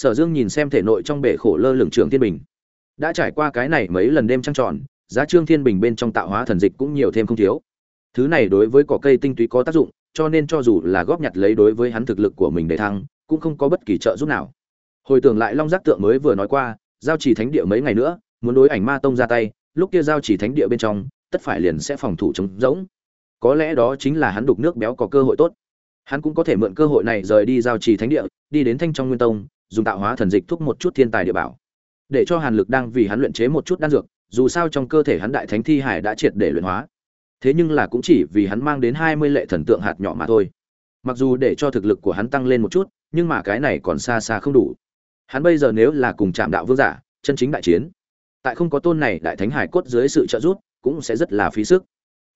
sở dương nhìn xem thể nội trong bể khổ lơ lửng trường thiên bình. Đã trải qua cái này mấy lần đêm trăng tròn, giá trương thiên bình bên trong tạo hóa thần dịch cũng nhiều thêm không thiếu. Thứ này đối với cỏ cây tinh túy có tác dụng, cho nên cho dù là góp nhặt lấy đối với hắn thực lực của mình để thăng, cũng không có bất kỳ trợ giúp nào. Hồi tưởng lại long giác tượng mới vừa nói qua, giao chỉ thánh địa mấy ngày nữa, muốn đối ảnh ma tông ra tay, lúc kia giao chỉ thánh địa bên trong, tất phải liền sẽ phòng thủ chống rỗng. Có lẽ đó chính là hắn đục nước béo có cơ hội tốt. Hắn cũng có thể mượn cơ hội này rời đi giao trì thánh địa, đi đến thanh trong nguyên tông dùng tạo hóa thần dịch thúc một chút thiên tài địa bảo. Để cho hàn lực đang vì hắn luyện chế một chút đan dược, dù sao trong cơ thể hắn đại thánh thi hải đã triệt để luyện hóa. Thế nhưng là cũng chỉ vì hắn mang đến hai mươi lệ thần tượng hạt nhỏ mà thôi. Mặc dù để cho thực lực của hắn tăng lên một chút, nhưng mà cái này còn xa xa không đủ. Hắn bây giờ nếu là cùng chạm đạo vương giả, chân chính đại chiến, tại không có tôn này đại thánh hải cốt dưới sự trợ giúp, cũng sẽ rất là phí sức.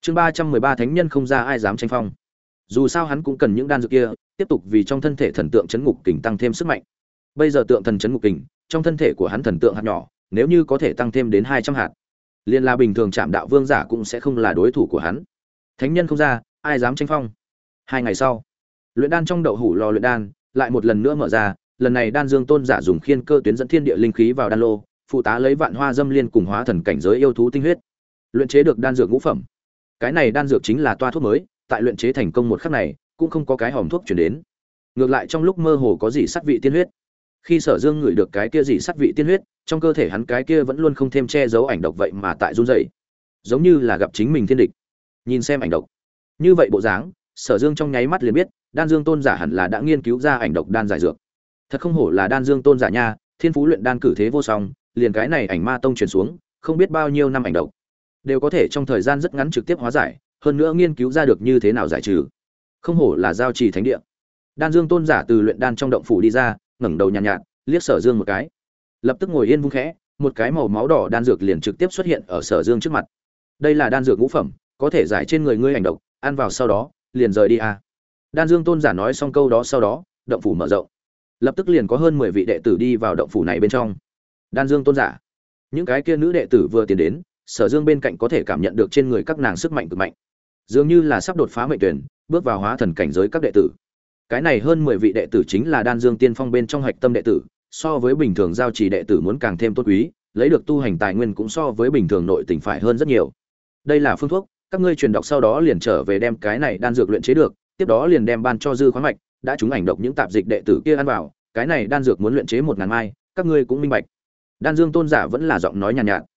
Chương ba trăm mười ba thánh nhân không ra ai dám tranh phong. Dù sao hắn cũng cần những đan dược kia, tiếp tục vì trong thân thể thần tượng chấn ngục kình tăng thêm sức mạnh bây giờ tượng thần chấn ngục kình, trong thân thể của hắn thần tượng hạt nhỏ, nếu như có thể tăng thêm đến hai trăm hạt liên la bình thường chạm đạo vương giả cũng sẽ không là đối thủ của hắn. Thánh nhân không ra, ai dám tranh phong? Hai ngày sau, luyện đan trong đậu hủ lò luyện đan lại một lần nữa mở ra, lần này đan dương tôn giả dùng khiên cơ tuyến dẫn thiên địa linh khí vào đan lô, phụ tá lấy vạn hoa dâm liên cùng hóa thần cảnh giới yêu thú tinh huyết, luyện chế được đan dược ngũ phẩm. Cái này đan dược chính là toa thuốc mới, tại luyện chế thành công một khắc này, cũng không có cái hòm thuốc chuyển đến. Ngược lại trong lúc mơ hồ có gì sắc vị tiên huyết khi sở dương ngửi được cái kia gì sắc vị tiên huyết, trong cơ thể hắn cái kia vẫn luôn không thêm che giấu ảnh độc vậy mà tại run rẩy. Giống như là gặp chính mình thiên địch. Nhìn xem ảnh độc. Như vậy bộ dáng, sở dương trong nháy mắt liền biết, đan dương tôn giả hẳn là đã nghiên cứu ra ảnh độc đan giải dược. Thật không hổ là đan dương tôn giả nha, thiên phú luyện đan cử thế vô song, liền cái này ảnh ma tông truyền xuống, không biết bao nhiêu năm ảnh độc. Đều có thể trong thời gian rất ngắn trực tiếp hóa giải, hơn nữa nghiên cứu ra được như thế nào giải trừ. Không hổ là giao trì thánh địa. Đan dương tôn giả từ luyện đan trong động phủ đi ra ngẩng đầu nhàn nhạt, nhạt liếc sở dương một cái. Lập tức ngồi yên vung khẽ một cái màu máu đỏ đan dược liền trực tiếp xuất hiện ở sở dương trước mặt. Đây là đan dược ngũ phẩm có thể giải trên người ngươi hành động ăn vào sau đó liền rời đi a à. đan dương tôn giả nói xong câu đó sau đó động phủ mở rộng. Lập tức liền có hơn mười vị đệ tử đi vào động phủ này bên trong. Đan dương tôn giả. Những cái kia nữ đệ tử vừa tiến đến sở dương bên cạnh có thể cảm nhận được trên người các nàng sức mạnh cực mạnh. Dường như là sắp đột phá mệnh tuyển bước vào hóa thần cảnh giới các đệ tử cái này hơn mười vị đệ tử chính là đan dương tiên phong bên trong hạch tâm đệ tử so với bình thường giao trì đệ tử muốn càng thêm tốt quý lấy được tu hành tài nguyên cũng so với bình thường nội tình phải hơn rất nhiều. Đây là phương thuốc các ngươi truyền đọc sau đó liền trở về đem cái này đan dược luyện chế được tiếp đó liền đem ban cho dư khoáng mạch đã chúng ảnh độc những tạp dịch đệ tử kia ăn vào cái này đan dược muốn luyện chế một ngàn mai các ngươi cũng minh bạch. Đan dương tôn giả vẫn là giọng nói nhàn nhạt, nhạt.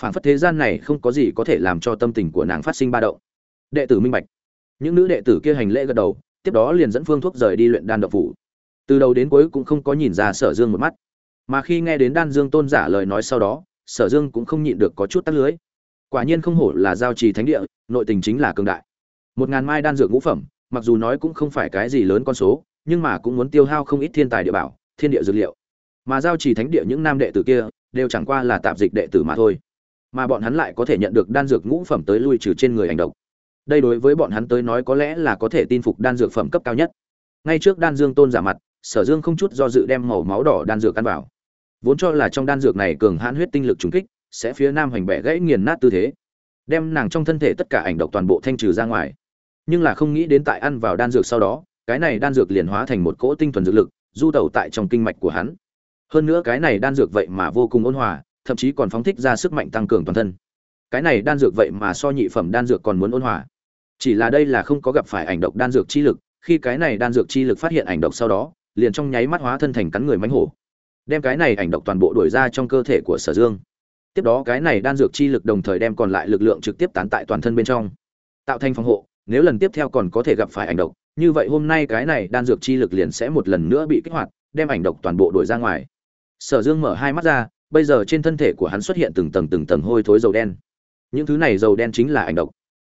Phảng phất thế gian này không có gì có thể làm cho tâm tình của nàng phát sinh ba động. Đệ tử minh bạch. Những nữ đệ tử kia hành lễ gật đầu tiếp đó liền dẫn phương thuốc rời đi luyện đan độc phủ. Từ đầu đến cuối cũng không có nhìn ra sở dương một mắt. Mà khi nghe đến đan dương tôn giả lời nói sau đó, sở dương cũng không nhịn được có chút tắt lưới. Quả nhiên không hổ là giao trì thánh địa, nội tình chính là cường đại. Một ngàn mai đan dược ngũ phẩm, mặc dù nói cũng không phải cái gì lớn con số, nhưng mà cũng muốn tiêu hao không ít thiên tài địa bảo, thiên địa dược liệu. Mà giao trì thánh địa những nam đệ tử kia, đều chẳng qua là tạp dịch đệ tử mà thôi. Mà bọn hắn lại có thể nhận được đan dược ngũ phẩm tới lui trừ trên người hành động đây đối với bọn hắn tới nói có lẽ là có thể tin phục đan dược phẩm cấp cao nhất. Ngay trước đan dương tôn giả mặt, sở dương không chút do dự đem màu máu đỏ đan dược ăn vào. Vốn cho là trong đan dược này cường hãn huyết tinh lực trùng kích, sẽ phía nam hoành bẻ gãy nghiền nát tư thế, đem nàng trong thân thể tất cả ảnh độc toàn bộ thanh trừ ra ngoài. Nhưng là không nghĩ đến tại ăn vào đan dược sau đó, cái này đan dược liền hóa thành một cỗ tinh thuần dược lực, du tẩu tại trong kinh mạch của hắn. Hơn nữa cái này đan dược vậy mà vô cùng ôn hòa, thậm chí còn phóng thích ra sức mạnh tăng cường toàn thân. Cái này đan dược vậy mà so nhị phẩm đan dược còn muốn ôn hòa chỉ là đây là không có gặp phải ảnh độc đan dược chi lực, khi cái này đan dược chi lực phát hiện ảnh độc sau đó, liền trong nháy mắt hóa thân thành cắn người mánh hổ. Đem cái này ảnh độc toàn bộ đuổi ra trong cơ thể của sở dương. Tiếp đó cái này đan dược chi lực đồng thời đem còn lại lực lượng trực tiếp tán tại toàn thân bên trong. Tạo thành phòng hộ, nếu lần tiếp theo còn có thể gặp phải ảnh độc, như vậy hôm nay cái này đan dược chi lực liền sẽ một lần nữa bị kích hoạt, đem ảnh độc toàn bộ đuổi ra ngoài. Sở dương mở hai mắt ra, bây giờ trên thân thể của hắn xuất hiện từng tầng từng tầng hôi thối dầu đen. Những thứ này dầu đen chính là ảnh độc.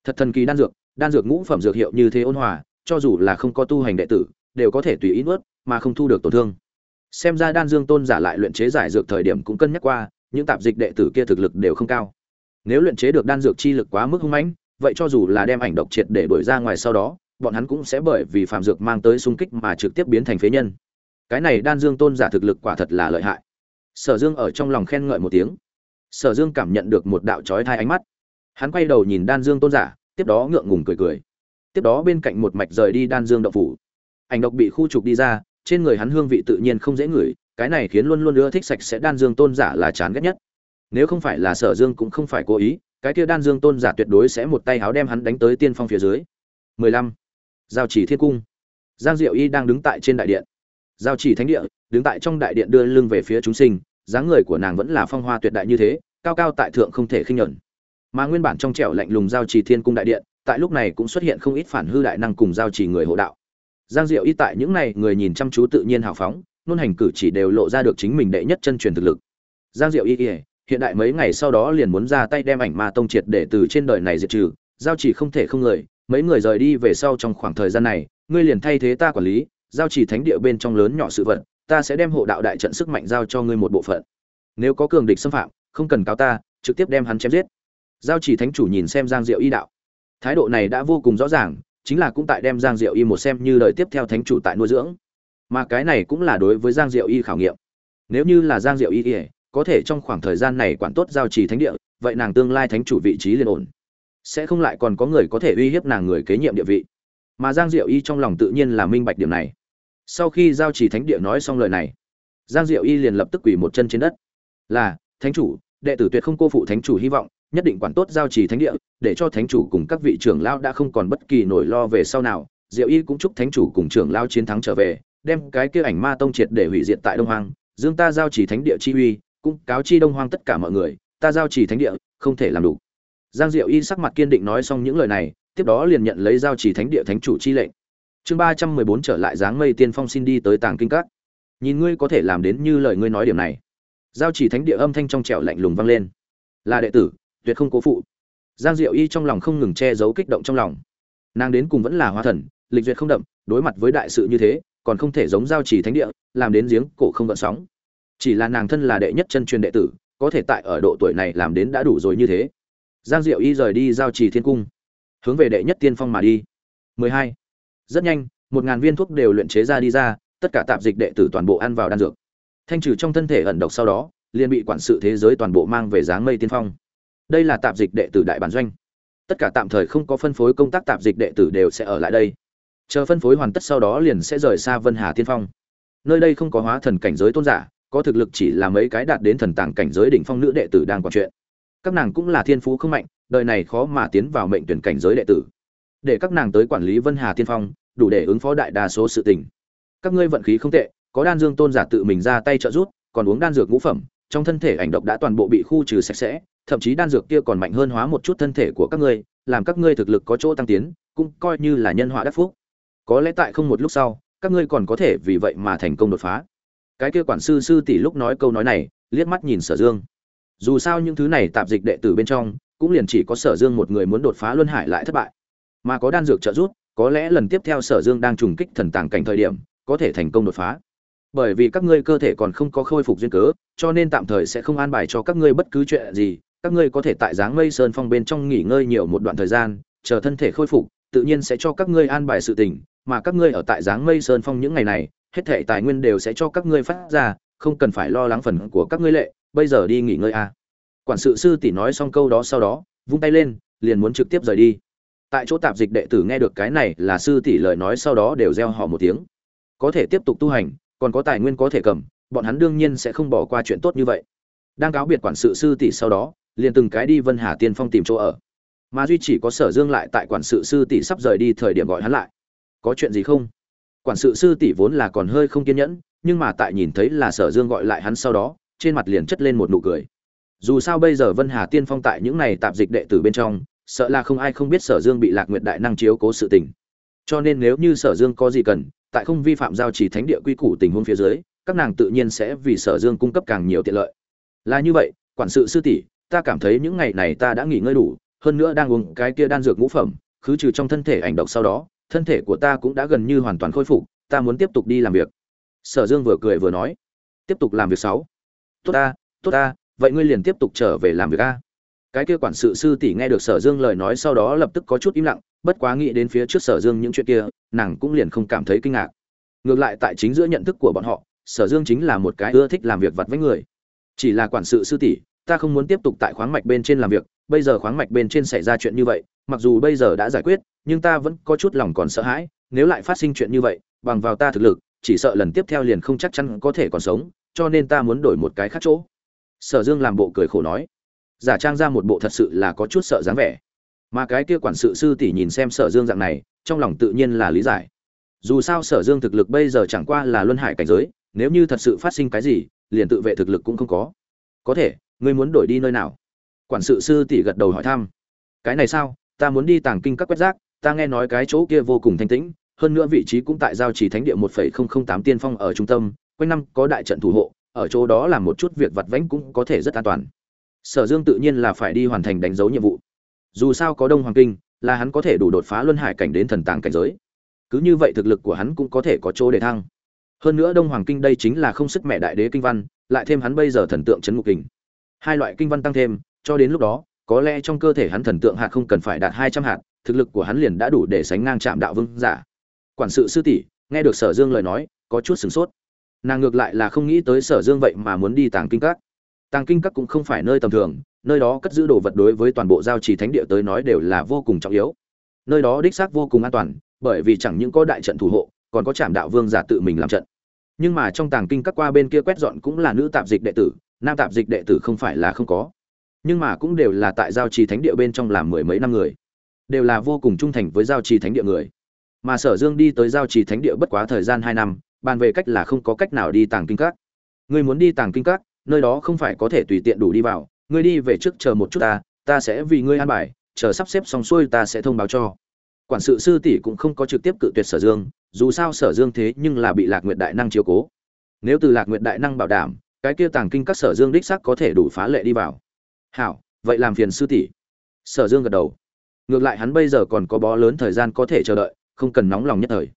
Thật thần kỳ đan dược đan dược ngũ phẩm dược hiệu như thế ôn hòa, cho dù là không có tu hành đệ tử, đều có thể tùy ý nuốt, mà không thu được tổn thương. Xem ra đan dương tôn giả lại luyện chế giải dược thời điểm cũng cân nhắc qua, những tạp dịch đệ tử kia thực lực đều không cao. Nếu luyện chế được đan dược chi lực quá mức hung mãnh, vậy cho dù là đem ảnh độc triệt để đuổi ra ngoài sau đó, bọn hắn cũng sẽ bởi vì phạm dược mang tới xung kích mà trực tiếp biến thành phế nhân. Cái này đan dương tôn giả thực lực quả thật là lợi hại. Sở dương ở trong lòng khen ngợi một tiếng. Sở dương cảm nhận được một đạo chói thai ánh mắt. Hắn quay đầu nhìn đan dương tôn giả tiếp đó ngượng ngùng cười cười. Tiếp đó bên cạnh một mạch rời đi đan dương động phủ. Ảnh độc bị khu trục đi ra, trên người hắn hương vị tự nhiên không dễ ngửi, cái này khiến luôn luôn ưa thích sạch sẽ đan dương tôn giả là chán ghét nhất. Nếu không phải là sở dương cũng không phải cố ý, cái kia đan dương tôn giả tuyệt đối sẽ một tay háo đem hắn đánh tới tiên phong phía dưới. 15. giao chỉ thiên cung. Giang diệu y đang đứng tại trên đại điện. Giao chỉ thánh địa, đứng tại trong đại điện đưa lưng về phía chúng sinh, dáng người của nàng vẫn là phong hoa tuyệt đại như thế, cao cao tại thượng không thể khinh nhẫn mà nguyên bản trong trẻo lạnh lùng giao chỉ thiên cung đại điện, tại lúc này cũng xuất hiện không ít phản hư đại năng cùng giao chỉ người hộ đạo. Giang diệu y tại những này, người nhìn chăm chú tự nhiên hào phóng, nôn hành cử chỉ đều lộ ra được chính mình đệ nhất chân truyền thực lực. Giang diệu y hiện đại mấy ngày sau đó liền muốn ra tay đem ảnh ma tông triệt để từ trên đời này diệt trừ, giao chỉ không thể không người, mấy người rời đi về sau trong khoảng thời gian này, ngươi liền thay thế ta quản lý, giao chỉ thánh địa bên trong lớn nhỏ sự vật, ta sẽ đem hộ đạo đại trận sức mạnh giao cho ngươi một bộ phận. Nếu có cường địch xâm phạm, không cần cáo ta, trực tiếp đem hắn chém giết giao chỉ thánh chủ nhìn xem giang diệu y đạo. Thái độ này đã vô cùng rõ ràng, chính là cũng tại đem giang diệu y một xem như lời tiếp theo thánh chủ tại nuôi dưỡng. Mà cái này cũng là đối với giang diệu y khảo nghiệm. Nếu như là giang diệu y có thể trong khoảng thời gian này quản tốt giao trì thánh địa, vậy nàng tương lai thánh chủ vị trí liền ổn. Sẽ không lại còn có người có thể uy hiếp nàng người kế nhiệm địa vị. Mà giang diệu y trong lòng tự nhiên là minh bạch điểm này. Sau khi giao trì thánh địa nói xong lời này, giang diệu y liền lập tức quỳ một chân trên đất. Là, thánh chủ, đệ tử tuyệt không cô phụ thánh chủ hy vọng nhất định quản tốt giao trì thánh địa, để cho thánh chủ cùng các vị trưởng lao đã không còn bất kỳ nỗi lo về sau nào. Diệu y cũng chúc thánh chủ cùng trưởng lao chiến thắng trở về, đem cái kia ảnh ma tông triệt để hủy diệt tại đông hoang. Dương ta giao trì thánh địa chi uy, cũng cáo chi đông hoang tất cả mọi người, ta giao trì thánh địa, không thể làm đủ. Giang diệu y sắc mặt kiên định nói xong những lời này, tiếp đó liền nhận lấy giao trì thánh địa thánh chủ chi lệnh. Chương ba trăm mười bốn trở lại dáng mây tiên phong xin đi tới tàng kinh các. Nhìn ngươi có thể làm đến như lời ngươi nói điểm này. Giao trì thánh địa âm thanh trong trẻo lạnh lùng vang lên. Là đệ tử tuyệt không cố phụ. Giang diệu y trong lòng không ngừng che giấu kích động trong lòng. Nàng đến cùng vẫn là hóa thần, lịch duyệt không đậm, đối mặt với đại sự như thế, còn không thể giống giao trì thánh địa, làm đến giếng cổ không gợn sóng. Chỉ là nàng thân là đệ nhất chân truyền đệ tử, có thể tại ở độ tuổi này làm đến đã đủ rồi như thế. Giang diệu y rời đi giao trì thiên cung, hướng về đệ nhất tiên phong mà đi. 12. rất nhanh, một ngàn viên thuốc đều luyện chế ra đi ra, tất cả tạp dịch đệ tử toàn bộ ăn vào đan dược. Thanh trừ trong thân thể ẩn độc sau đó, liền bị quản sự thế giới toàn bộ mang về dáng mây tiên phong đây là tạp dịch đệ tử đại bản doanh. Tất cả tạm thời không có phân phối công tác tạp dịch đệ tử đều sẽ ở lại đây. Chờ phân phối hoàn tất sau đó liền sẽ rời xa vân hà tiên phong. Nơi đây không có hóa thần cảnh giới tôn giả, có thực lực chỉ là mấy cái đạt đến thần tàng cảnh giới đỉnh phong nữ đệ tử đang quản chuyện. Các nàng cũng là thiên phú không mạnh, đời này khó mà tiến vào mệnh tuyển cảnh giới đệ tử. Để các nàng tới quản lý vân hà tiên phong, đủ để ứng phó đại đa số sự tình. Các ngươi vận khí không tệ, có đan dương tôn giả tự mình ra tay trợ giúp, còn uống đan dược ngũ phẩm, trong thân thể ảnh độc đã toàn bộ bị khu trừ sạch sẽ thậm chí đan dược kia còn mạnh hơn hóa một chút thân thể của các ngươi, làm các ngươi thực lực có chỗ tăng tiến, cũng coi như là nhân họa đắc phúc. Có lẽ tại không một lúc sau, các ngươi còn có thể vì vậy mà thành công đột phá. Cái kia quản sư sư tỷ lúc nói câu nói này, liếc mắt nhìn sở dương. Dù sao những thứ này tạp dịch đệ tử bên trong, cũng liền chỉ có sở dương một người muốn đột phá luân hải lại thất bại. Mà có đan dược trợ giúp, có lẽ lần tiếp theo sở dương đang trùng kích thần tàng cảnh thời điểm, có thể thành công đột phá. Bởi vì các ngươi cơ thể còn không có khôi phục duyên cớ, cho nên tạm thời sẽ không an bài cho các ngươi bất cứ chuyện gì các ngươi có thể tại dáng mây sơn phong bên trong nghỉ ngơi nhiều một đoạn thời gian chờ thân thể khôi phục tự nhiên sẽ cho các ngươi an bài sự tình mà các ngươi ở tại dáng mây sơn phong những ngày này hết thể tài nguyên đều sẽ cho các ngươi phát ra, không cần phải lo lắng phần của các ngươi lệ, bây giờ đi nghỉ ngơi a." À. Quản sự sư tỷ nói xong câu đó sau đó, vung tay lên, liền muốn trực tiếp rời đi. Tại chỗ tạp dịch đệ tử nghe được cái này là sư tỷ lời nói sau đó đều reo họ một tiếng. Có thể tiếp tục tu hành, còn có tài nguyên có thể cầm, bọn hắn đương nhiên sẽ không bỏ qua chuyện tốt như vậy. Đang cáo biệt quản sự sư tỷ sau đó, liền từng cái đi Vân Hà Tiên Phong tìm chỗ ở. Mà duy chỉ có Sở Dương lại tại quản sự sư tỷ sắp rời đi thời điểm gọi hắn lại. "Có chuyện gì không?" quản sự sư tỷ vốn là còn hơi không kiên nhẫn, nhưng mà tại nhìn thấy là sở dương gọi lại hắn sau đó, trên mặt liền chất lên một nụ cười dù sao bây giờ vân hà tiên phong tại những này tạp dịch đệ tử bên trong, sợ là không ai không biết sở dương bị lạc nguyệt đại năng chiếu cố sự tình cho nên nếu như sở dương có gì cần, tại không vi phạm giao chỉ thánh địa quy củ tình huống phía dưới, các nàng tự nhiên sẽ vì sở dương cung cấp càng nhiều tiện lợi là như vậy, quản sự sư tỷ ta cảm thấy những ngày này ta đã nghỉ ngơi đủ, hơn nữa đang uống cái kia đan dược ngũ phẩm, khứ trừ trong thân thể ảnh độc sau đó, thân thể của ta cũng đã gần như hoàn toàn khôi phục, ta muốn tiếp tục đi làm việc. Sở dương vừa cười vừa nói. Tiếp tục làm việc sáu. Tốt ta tốt ta, vậy ngươi liền tiếp tục trở về làm việc a. Cái kia quản sự sư tỷ nghe được sở dương lời nói sau đó lập tức có chút im lặng, bất quá nghĩ đến phía trước sở dương những chuyện kia, nàng cũng liền không cảm thấy kinh ngạc. Ngược lại tại chính giữa nhận thức của bọn họ, sở dương chính là một cái ưa thích làm việc vặt với người. Chỉ là quản sự sư tỷ ta không muốn tiếp tục tại khoáng mạch bên trên làm việc, bây giờ khoáng mạch bên trên xảy ra chuyện như vậy, mặc dù bây giờ đã giải quyết, nhưng ta vẫn có chút lòng còn sợ hãi, nếu lại phát sinh chuyện như vậy, bằng vào ta thực lực, chỉ sợ lần tiếp theo liền không chắc chắn có thể còn sống, cho nên ta muốn đổi một cái khác chỗ. Sở dương làm bộ cười khổ nói. Giả trang ra một bộ thật sự là có chút sợ dáng vẻ. Mà cái kia quản sự sư tỷ nhìn xem sở dương dạng này, trong lòng tự nhiên là lý giải. Dù sao sở dương thực lực bây giờ chẳng qua là luân hải cảnh giới, nếu như thật sự phát sinh cái gì, liền tự vệ thực lực cũng không có có thể, ngươi muốn đổi đi nơi nào? Quản sự sư tỷ gật đầu hỏi thăm. Cái này sao? Ta muốn đi tàng kinh các quét rác, ta nghe nói cái chỗ kia vô cùng thanh tĩnh, hơn nữa vị trí cũng tại giao chỉ thánh địa một phẩy không không tám tiên phong ở trung tâm, quanh năm có đại trận thủ hộ, ở chỗ đó làm một chút việc vặt vãnh cũng có thể rất an toàn. Sở dương tự nhiên là phải đi hoàn thành đánh dấu nhiệm vụ. Dù sao có đông hoàng kinh, là hắn có thể đủ đột phá luân hải cảnh đến thần tàng cảnh giới. Cứ như vậy thực lực của hắn cũng có thể có chỗ để thăng hơn nữa đông hoàng kinh đây chính là không sức mẹ đại đế kinh văn, lại thêm hắn bây giờ thần tượng chấn ngục kình. Hai loại kinh văn tăng thêm, cho đến lúc đó, có lẽ trong cơ thể hắn thần tượng hạt không cần phải đạt hai trăm hạt, thực lực của hắn liền đã đủ để sánh ngang chạm đạo vương giả. Quản sự sư tỷ, nghe được sở dương lời nói, có chút sửng sốt. Nàng ngược lại là không nghĩ tới sở dương vậy mà muốn đi tàng kinh các. Tàng kinh các cũng không phải nơi tầm thường, nơi đó cất giữ đồ vật đối với toàn bộ giao trì thánh địa tới nói đều là vô cùng trọng yếu. Nơi đó đích xác vô cùng an toàn, bởi vì chẳng những có đại trận thủ hộ còn có trảm đạo vương giả tự mình làm trận. Nhưng mà trong tàng kinh các qua bên kia quét dọn cũng là nữ tạp dịch đệ tử, nam tạp dịch đệ tử không phải là không có. Nhưng mà cũng đều là tại giao trì thánh địa bên trong làm mười mấy năm người. Đều là vô cùng trung thành với giao trì thánh địa người. Mà sở dương đi tới giao trì thánh địa bất quá thời gian hai năm, bàn về cách là không có cách nào đi tàng kinh các. Ngươi muốn đi tàng kinh các, nơi đó không phải có thể tùy tiện đủ đi vào. Ngươi đi về trước chờ một chút ta ta sẽ vì ngươi an bài, chờ sắp xếp xong xuôi ta sẽ thông báo cho quản sự sư tỷ cũng không có trực tiếp cự tuyệt sở dương, dù sao sở dương thế nhưng là bị lạc nguyệt đại năng chiếu cố. Nếu từ lạc nguyệt đại năng bảo đảm, cái kia tàng kinh các sở dương đích sắc có thể đủ phá lệ đi vào. Hảo, vậy làm phiền sư tỷ. Sở dương gật đầu. Ngược lại hắn bây giờ còn có bó lớn thời gian có thể chờ đợi, không cần nóng lòng nhất thời.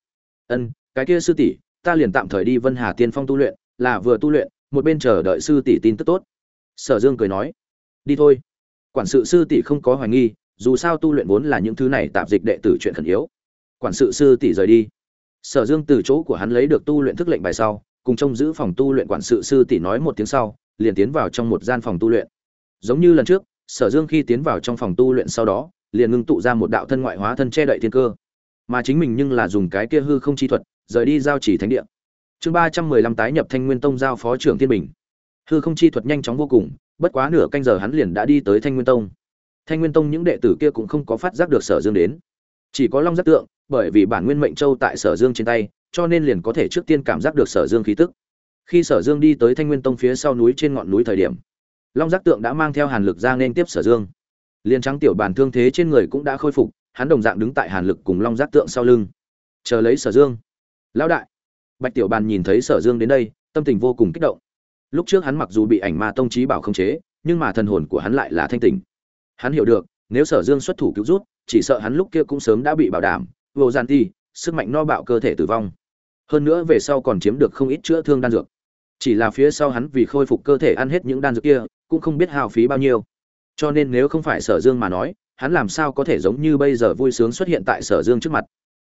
Ân, cái kia sư tỷ, ta liền tạm thời đi vân hà tiên phong tu luyện, là vừa tu luyện, một bên chờ đợi sư tỷ tin tức tốt. Sở dương cười nói. Đi thôi. Quản sự sư tỷ không có hoài nghi dù sao tu luyện vốn là những thứ này tạp dịch đệ tử chuyện khẩn yếu. Quản sự sư tỷ rời đi. Sở dương từ chỗ của hắn lấy được tu luyện thức lệnh bài sau, cùng trông giữ phòng tu luyện quản sự sư tỷ nói một tiếng sau, liền tiến vào trong một gian phòng tu luyện. Giống như lần trước, sở dương khi tiến vào trong phòng tu luyện sau đó, liền ngưng tụ ra một đạo thân ngoại hóa thân che đậy thiên cơ. Mà chính mình nhưng là dùng cái kia hư không chi thuật, rời đi giao chỉ thánh địa. Chương ba trăm mười lăm tái nhập thanh nguyên tông giao phó trưởng thiên bình. Hư không chi thuật nhanh chóng vô cùng, bất quá nửa canh giờ hắn liền đã đi tới thanh nguyên tông thanh nguyên tông những đệ tử kia cũng không có phát giác được sở dương đến. Chỉ có long giác tượng, bởi vì bản nguyên mệnh châu tại sở dương trên tay, cho nên liền có thể trước tiên cảm giác được sở dương khí tức. Khi sở dương đi tới thanh nguyên tông phía sau núi trên ngọn núi thời điểm, long giác tượng đã mang theo hàn lực ra nên tiếp sở dương. Liền trắng tiểu bản thương thế trên người cũng đã khôi phục, hắn đồng dạng đứng tại hàn lực cùng long giác tượng sau lưng, chờ lấy sở dương. Lão đại. Bạch tiểu bàn nhìn thấy sở dương đến đây, tâm tình vô cùng kích động. Lúc trước hắn mặc dù bị ảnh ma tông trí bảo khống chế, nhưng mà thần hồn của hắn lại là thanh tình hắn hiểu được, nếu sở dương xuất thủ cứu rút chỉ sợ hắn lúc kia cũng sớm đã bị bảo đảm, vô gian ti sức mạnh no bạo cơ thể tử vong. Hơn nữa về sau còn chiếm được không ít chữa thương đan dược. Chỉ là phía sau hắn vì khôi phục cơ thể ăn hết những đan dược kia, cũng không biết hao phí bao nhiêu. Cho nên nếu không phải sở dương mà nói, hắn làm sao có thể giống như bây giờ vui sướng xuất hiện tại sở dương trước mặt.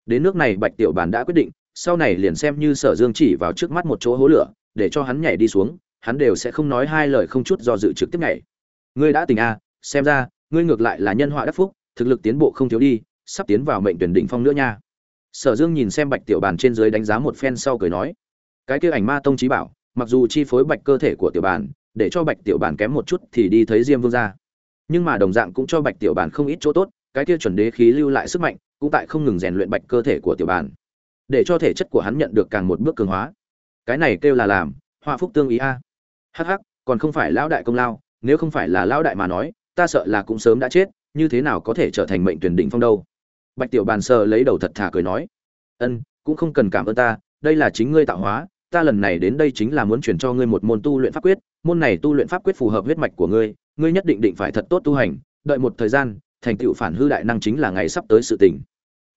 Đến nước này bạch tiểu bản đã quyết định, sau này liền xem như sở dương chỉ vào trước mắt một chỗ hố lửa, để cho hắn nhảy đi xuống, hắn đều sẽ không nói hai lời không chút do dự trực tiếp nhảy. Ngươi đã tình a à, xem ra, ngươi ngược lại là nhân họa đắc phúc, thực lực tiến bộ không thiếu đi, sắp tiến vào mệnh tuyển đỉnh phong nữa nha. Sở dương nhìn xem bạch tiểu bàn trên dưới đánh giá một phen sau cười nói, cái kia ảnh ma tông trí bảo, mặc dù chi phối bạch cơ thể của tiểu bàn, để cho bạch tiểu bàn kém một chút thì đi thấy diêm vương ra nhưng mà đồng dạng cũng cho bạch tiểu bàn không ít chỗ tốt, cái kia chuẩn đế khí lưu lại sức mạnh, cũng tại không ngừng rèn luyện bạch cơ thể của tiểu bàn, để cho thể chất của hắn nhận được càng một bước cường hóa. Cái này kêu là làm hoa phúc tương ý a. Hắc hắc, còn không phải lão đại công lao, nếu không phải là lão đại mà nói ta sợ là cũng sớm đã chết, như thế nào có thể trở thành mệnh tuyển đỉnh phong đâu? Bạch tiểu bàn sờ lấy đầu thật thà cười nói, ân, cũng không cần cảm ơn ta, đây là chính ngươi tạo hóa, ta lần này đến đây chính là muốn chuyển cho ngươi một môn tu luyện pháp quyết, môn này tu luyện pháp quyết phù hợp huyết mạch của ngươi ngươi nhất định định phải thật tốt tu hành, đợi một thời gian, thành tựu phản hư đại năng chính là ngày sắp tới sự tình.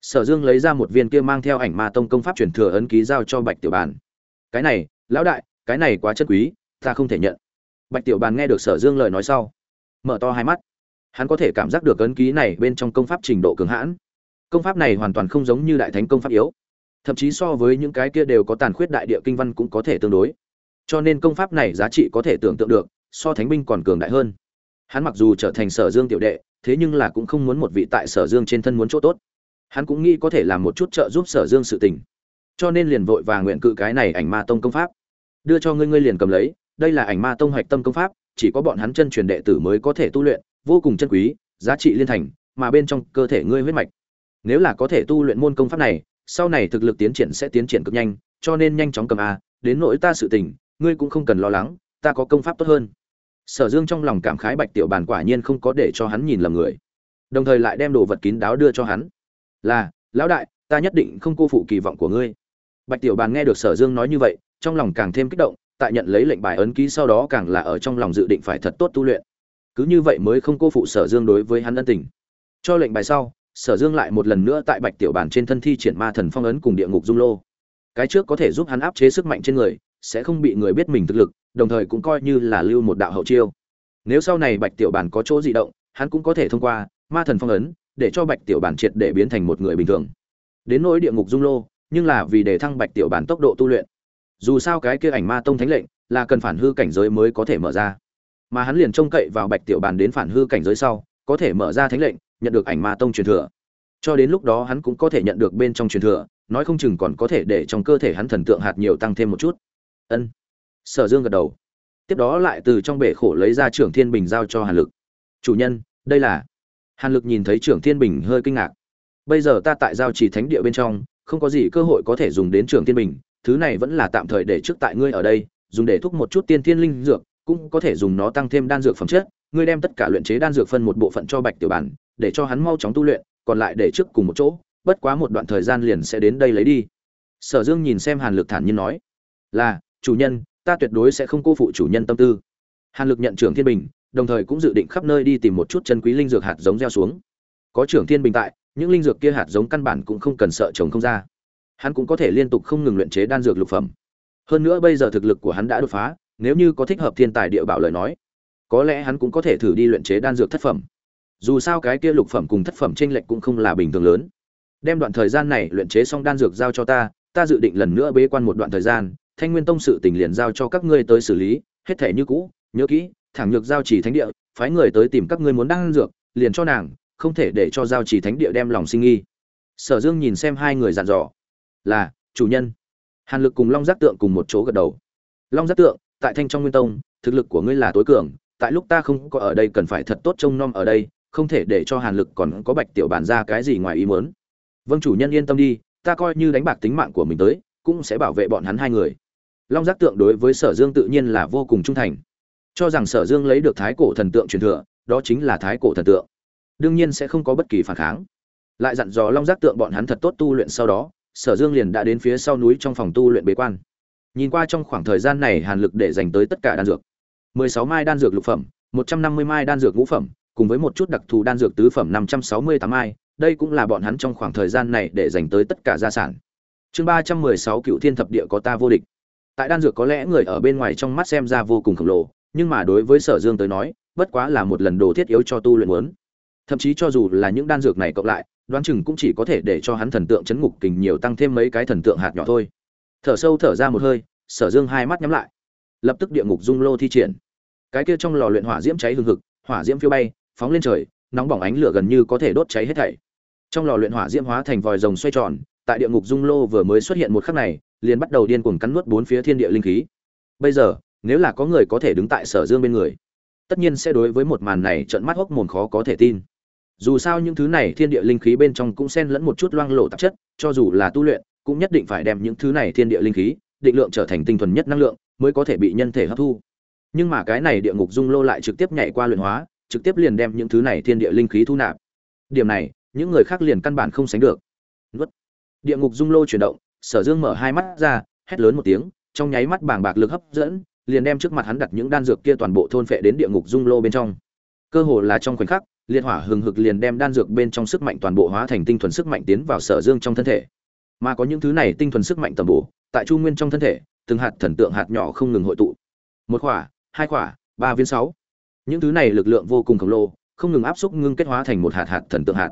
Sở dương lấy ra một viên kia mang theo ảnh ma tông công pháp truyền thừa ấn ký giao cho bạch tiểu bàn. Cái này, lão đại, cái này quá chất quý, ta không thể nhận. Bạch tiểu bàn nghe được sở dương lời nói sau mở to hai mắt. Hắn có thể cảm giác được ấn ký này bên trong công pháp trình độ cường hãn. Công pháp này hoàn toàn không giống như đại thánh công pháp yếu. Thậm chí so với những cái kia đều có tàn khuyết đại địa kinh văn cũng có thể tương đối. Cho nên công pháp này giá trị có thể tưởng tượng được, so thánh binh còn cường đại hơn. Hắn mặc dù trở thành sở dương tiểu đệ, thế nhưng là cũng không muốn một vị tại sở dương trên thân muốn chỗ tốt. Hắn cũng nghĩ có thể làm một chút trợ giúp sở dương sự tình. Cho nên liền vội và nguyện cự cái này ảnh ma tông công pháp. Đưa cho ngươi ngươi liền cầm lấy, đây là ảnh ma tông hoạch tâm công pháp chỉ có bọn hắn chân truyền đệ tử mới có thể tu luyện, vô cùng chân quý, giá trị liên thành, mà bên trong cơ thể ngươi huyết mạch. Nếu là có thể tu luyện môn công pháp này, sau này thực lực tiến triển sẽ tiến triển cực nhanh, cho nên nhanh chóng cầm a, đến nỗi ta sự tình, ngươi cũng không cần lo lắng, ta có công pháp tốt hơn. Sở dương trong lòng cảm khái bạch tiểu bàn quả nhiên không có để cho hắn nhìn lầm người. Đồng thời lại đem đồ vật kín đáo đưa cho hắn. Là, lão đại, ta nhất định không cô phụ kỳ vọng của ngươi. Bạch tiểu bàn nghe được sở dương nói như vậy, trong lòng càng thêm kích động tại nhận lấy lệnh bài ấn ký sau đó càng là ở trong lòng dự định phải thật tốt tu luyện. Cứ như vậy mới không cô phụ sở dương đối với hắn ân tình. Cho lệnh bài sau, sở dương lại một lần nữa tại bạch tiểu bàn trên thân thi triển ma thần phong ấn cùng địa ngục dung lô. Cái trước có thể giúp hắn áp chế sức mạnh trên người, sẽ không bị người biết mình thực lực, đồng thời cũng coi như là lưu một đạo hậu chiêu. Nếu sau này bạch tiểu bàn có chỗ di động, hắn cũng có thể thông qua ma thần phong ấn để cho bạch tiểu bàn triệt để biến thành một người bình thường. Đến nỗi địa ngục dung lô, nhưng là vì để thăng bạch tiểu bàn tốc độ tu luyện dù sao cái kia ảnh ma tông thánh lệnh là cần phản hư cảnh giới mới có thể mở ra. Mà hắn liền trông cậy vào bạch tiểu bàn đến phản hư cảnh giới sau, có thể mở ra thánh lệnh, nhận được ảnh ma tông truyền thừa. Cho đến lúc đó hắn cũng có thể nhận được bên trong truyền thừa, nói không chừng còn có thể để trong cơ thể hắn thần tượng hạt nhiều tăng thêm một chút. Ân. Sở dương gật đầu. Tiếp đó lại từ trong bể khổ lấy ra trưởng thiên bình giao cho hàn lực. Chủ nhân, đây là hàn lực nhìn thấy trưởng thiên bình hơi kinh ngạc. Bây giờ ta tại giao chỉ thánh địa bên trong, không có gì cơ hội có thể dùng đến trưởng thiên bình thứ này vẫn là tạm thời để trước tại ngươi ở đây, dùng để thúc một chút tiên thiên linh dược, cũng có thể dùng nó tăng thêm đan dược phẩm chất. Ngươi đem tất cả luyện chế đan dược phân một bộ phận cho bạch tiểu bản, để cho hắn mau chóng tu luyện, còn lại để trước cùng một chỗ, bất quá một đoạn thời gian liền sẽ đến đây lấy đi. Sở dương nhìn xem hàn lực thản nhiên nói, là, chủ nhân, ta tuyệt đối sẽ không cô phụ chủ nhân tâm tư. Hàn lực nhận trưởng thiên bình, đồng thời cũng dự định khắp nơi đi tìm một chút chân quý linh dược hạt giống gieo xuống. Có trưởng thiên bình tại, những linh dược kia hạt giống căn bản cũng không cần sợ trồng không ra hắn cũng có thể liên tục không ngừng luyện chế đan dược lục phẩm. Hơn nữa bây giờ thực lực của hắn đã đột phá, nếu như có thích hợp thiên tài địa bảo lời nói, có lẽ hắn cũng có thể thử đi luyện chế đan dược thất phẩm. Dù sao cái kia lục phẩm cùng thất phẩm tranh lệch cũng không là bình thường lớn. Đem đoạn thời gian này luyện chế xong đan dược giao cho ta ta dự định lần nữa bế quan một đoạn thời gian, thanh nguyên tông sự tình liền giao cho các ngươi tới xử lý, hết thể như cũ, nhớ kỹ, thẳng nhược giao chỉ thánh địa, phái người tới tìm các ngươi muốn đan dược, liền cho nàng, không thể để cho giao chỉ thánh địa đem lòng sinh nghi. Sở dương nhìn xem hai người dặn dò là, chủ nhân. Hàn lực cùng long giác tượng cùng một chỗ gật đầu. Long giác tượng, tại thanh trong nguyên tông, thực lực của ngươi là tối cường, tại lúc ta không có ở đây cần phải thật tốt trông nom ở đây, không thể để cho hàn lực còn có bạch tiểu bản ra cái gì ngoài ý muốn. Vâng chủ nhân yên tâm đi, ta coi như đánh bạc tính mạng của mình tới, cũng sẽ bảo vệ bọn hắn hai người. Long giác tượng đối với sở dương tự nhiên là vô cùng trung thành. Cho rằng sở dương lấy được thái cổ thần tượng truyền thừa, đó chính là thái cổ thần tượng. Đương nhiên sẽ không có bất kỳ phản kháng. Lại dặn dò long giác tượng bọn hắn thật tốt tu luyện sau đó sở dương liền đã đến phía sau núi trong phòng tu luyện bế quan. Nhìn qua trong khoảng thời gian này hàn lực để dành tới tất cả đan dược. mười sáu mai đan dược lục phẩm, một trăm năm mươi mai đan dược ngũ phẩm, cùng với một chút đặc thù đan dược tứ phẩm năm trăm sáu mươi tám mai, đây cũng là bọn hắn trong khoảng thời gian này để dành tới tất cả gia sản. Chương ba trăm mười sáu cựu thiên thập địa có ta vô địch. Tại đan dược có lẽ người ở bên ngoài trong mắt xem ra vô cùng khổng lồ, nhưng mà đối với sở dương tới nói, bất quá là một lần đồ thiết yếu cho tu luyện muốn. Thậm chí cho dù là những đan dược này cộng lại đoán chừng cũng chỉ có thể để cho hắn thần tượng chấn ngục kình nhiều tăng thêm mấy cái thần tượng hạt nhỏ thôi. Thở sâu thở ra một hơi, sở dương hai mắt nhắm lại. Lập tức địa ngục dung lô thi triển. Cái kia trong lò luyện hỏa diễm cháy hừng hực, hỏa diễm phiêu bay, phóng lên trời, nóng bỏng ánh lửa gần như có thể đốt cháy hết thảy. Trong lò luyện hỏa diễm hóa thành vòi rồng xoay tròn, tại địa ngục dung lô vừa mới xuất hiện một khắc này, liền bắt đầu điên cuồng cắn nuốt bốn phía thiên địa linh khí. Bây giờ, nếu là có người có thể đứng tại sở dương bên người, tất nhiên sẽ đối với một màn này trợn mắt hốc mồm khó có thể tin dù sao những thứ này thiên địa linh khí bên trong cũng xen lẫn một chút loang lộ tạp chất, cho dù là tu luyện, cũng nhất định phải đem những thứ này thiên địa linh khí, định lượng trở thành tinh thuần nhất năng lượng, mới có thể bị nhân thể hấp thu. Nhưng mà cái này địa ngục dung lô lại trực tiếp nhảy qua luyện hóa, trực tiếp liền đem những thứ này thiên địa linh khí thu nạp. Điểm này, những người khác liền căn bản không sánh được. Vất. địa ngục dung lô chuyển động, sở dương mở hai mắt ra, hét lớn một tiếng, trong nháy mắt bàng bạc lực hấp dẫn, liền đem trước mặt hắn đặt những đan dược kia toàn bộ thôn phệ đến địa ngục dung lô bên trong. Cơ hồ là trong khoảnh khắc liệt hỏa hừng hực liền đem đan dược bên trong sức mạnh toàn bộ hóa thành tinh thuần sức mạnh tiến vào sở dương trong thân thể. Mà có những thứ này tinh thuần sức mạnh tầm bổ, tại chu nguyên trong thân thể, từng hạt thần tượng hạt nhỏ không ngừng hội tụ. Một khỏa, hai khỏa, ba viên sáu. Những thứ này lực lượng vô cùng khổng lồ, không ngừng áp xúc ngưng kết hóa thành một hạt hạt thần tượng hạt.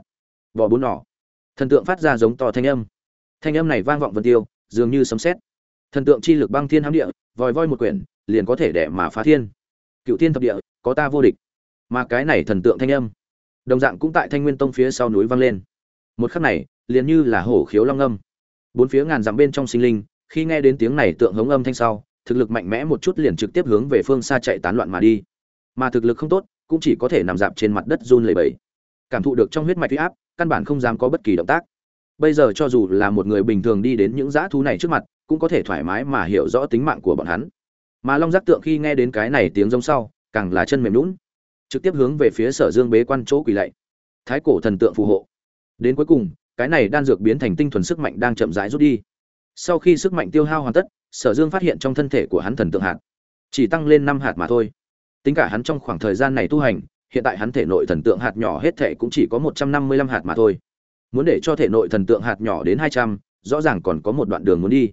Vỏ bốn nỏ. Thần tượng phát ra giống to thanh âm. Thanh âm này vang vọng vân tiêu, dường như sấm sét. Thần tượng chi lực băng thiên hám địa, vòi voi một quyển, liền có thể đẻ mà phá thiên. Cựu thiên thập địa, có ta vô địch. Mà cái này thần tượng thanh âm đồng dạng cũng tại thanh nguyên tông phía sau núi vang lên. Một khắc này, liền như là hổ khiếu long âm. Bốn phía ngàn dặm bên trong sinh linh, khi nghe đến tiếng này tượng hống âm thanh sau, thực lực mạnh mẽ một chút liền trực tiếp hướng về phương xa chạy tán loạn mà đi. Mà thực lực không tốt, cũng chỉ có thể nằm dạp trên mặt đất run lẩy bẩy. Cảm thụ được trong huyết mạch huy áp, căn bản không dám có bất kỳ động tác. Bây giờ cho dù là một người bình thường đi đến những dã thú này trước mặt, cũng có thể thoải mái mà hiểu rõ tính mạng của bọn hắn. Mà long giác tượng khi nghe đến cái này tiếng giống sau, càng là chân mềm lún trực tiếp hướng về phía sở dương bế quan chỗ quỳ lạy. Thái cổ thần tượng phù hộ. Đến cuối cùng, cái này đan dược biến thành tinh thuần sức mạnh đang chậm rãi rút đi. Sau khi sức mạnh tiêu hao hoàn tất, sở dương phát hiện trong thân thể của hắn thần tượng hạt. Chỉ tăng lên năm hạt mà thôi. Tính cả hắn trong khoảng thời gian này tu hành, hiện tại hắn thể nội thần tượng hạt nhỏ hết thể cũng chỉ có một trăm năm mươi lăm hạt mà thôi. Muốn để cho thể nội thần tượng hạt nhỏ đến hai trăm, rõ ràng còn có một đoạn đường muốn đi.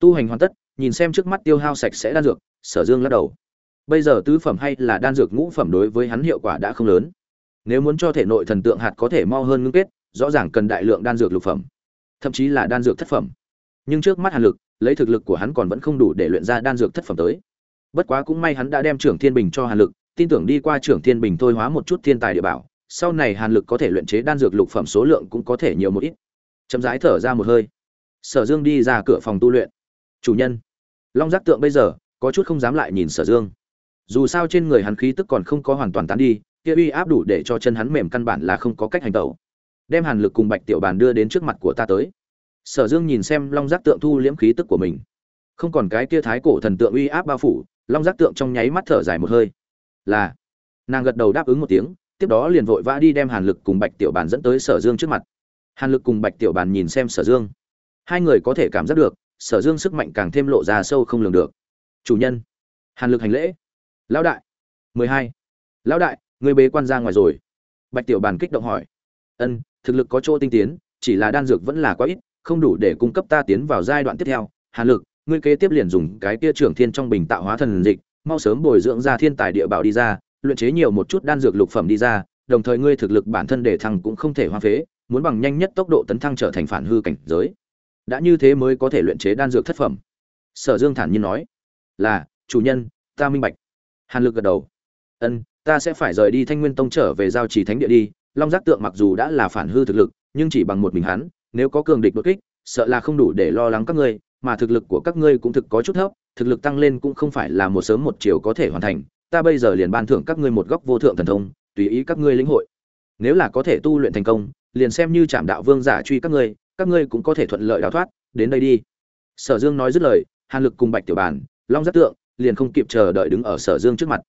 Tu hành hoàn tất, nhìn xem trước mắt tiêu hao sạch sẽ đan dược, sở dương lắc đầu bây giờ tứ phẩm hay là đan dược ngũ phẩm đối với hắn hiệu quả đã không lớn. Nếu muốn cho thể nội thần tượng hạt có thể mau hơn ngưng kết, rõ ràng cần đại lượng đan dược lục phẩm, thậm chí là đan dược thất phẩm. Nhưng trước mắt hàn lực, lấy thực lực của hắn còn vẫn không đủ để luyện ra đan dược thất phẩm tới. Bất quá cũng may hắn đã đem trưởng thiên bình cho hàn lực, tin tưởng đi qua trưởng thiên bình thôi hóa một chút thiên tài địa bảo, sau này hàn lực có thể luyện chế đan dược lục phẩm số lượng cũng có thể nhiều một ít. Chậm rãi thở ra một hơi. Sở dương đi ra cửa phòng tu luyện. Chủ nhân. Long giác tượng bây giờ có chút không dám lại nhìn sở dương dù sao trên người hắn khí tức còn không có hoàn toàn tán đi, kia uy áp đủ để cho chân hắn mềm căn bản là không có cách hành tẩu. Đem hàn lực cùng bạch tiểu bàn đưa đến trước mặt của ta tới. Sở dương nhìn xem long giác tượng thu liễm khí tức của mình. Không còn cái kia thái cổ thần tượng uy áp bao phủ, long giác tượng trong nháy mắt thở dài một hơi. Là, nàng gật đầu đáp ứng một tiếng, tiếp đó liền vội vã đi đem hàn lực cùng bạch tiểu bàn dẫn tới sở dương trước mặt. Hàn lực cùng bạch tiểu bàn nhìn xem sở dương. Hai người có thể cảm giác được, sở dương sức mạnh càng thêm lộ ra sâu không lường được. Chủ nhân. Hàn lực hành lễ lão đại. Mười hai. Lão đại, người bế quan ra ngoài rồi. Bạch tiểu bàn kích động hỏi. Ân, thực lực có chỗ tinh tiến, chỉ là đan dược vẫn là quá ít, không đủ để cung cấp ta tiến vào giai đoạn tiếp theo. Hàn lực, ngươi kế tiếp liền dùng cái kia trưởng thiên trong bình tạo hóa thần dịch, mau sớm bồi dưỡng ra thiên tài địa bảo đi ra, luyện chế nhiều một chút đan dược lục phẩm đi ra, đồng thời ngươi thực lực bản thân để thăng cũng không thể hoa phế, muốn bằng nhanh nhất tốc độ tấn thăng trở thành phản hư cảnh giới. Đã như thế mới có thể luyện chế đan dược thất phẩm. Sở dương thản nhiên nói. Là, chủ nhân, ta minh bạch hàn lực gật đầu. Ân, ta sẽ phải rời đi thanh nguyên tông trở về giao trì thánh địa đi. Long giác tượng mặc dù đã là phản hư thực lực, nhưng chỉ bằng một mình hắn, nếu có cường địch đột kích, sợ là không đủ để lo lắng các ngươi, mà thực lực của các ngươi cũng thực có chút thấp, thực lực tăng lên cũng không phải là một sớm một chiều có thể hoàn thành. Ta bây giờ liền ban thưởng các ngươi một góc vô thượng thần thông, tùy ý các ngươi lĩnh hội. Nếu là có thể tu luyện thành công, liền xem như trạm đạo vương giả truy các ngươi các ngươi cũng có thể thuận lợi đào thoát. Đến đây đi. Sở dương nói dứt lời, hàn lực cùng bạch tiểu bàn long giác tượng liền không kịp chờ đợi đứng ở sở dương trước mặt.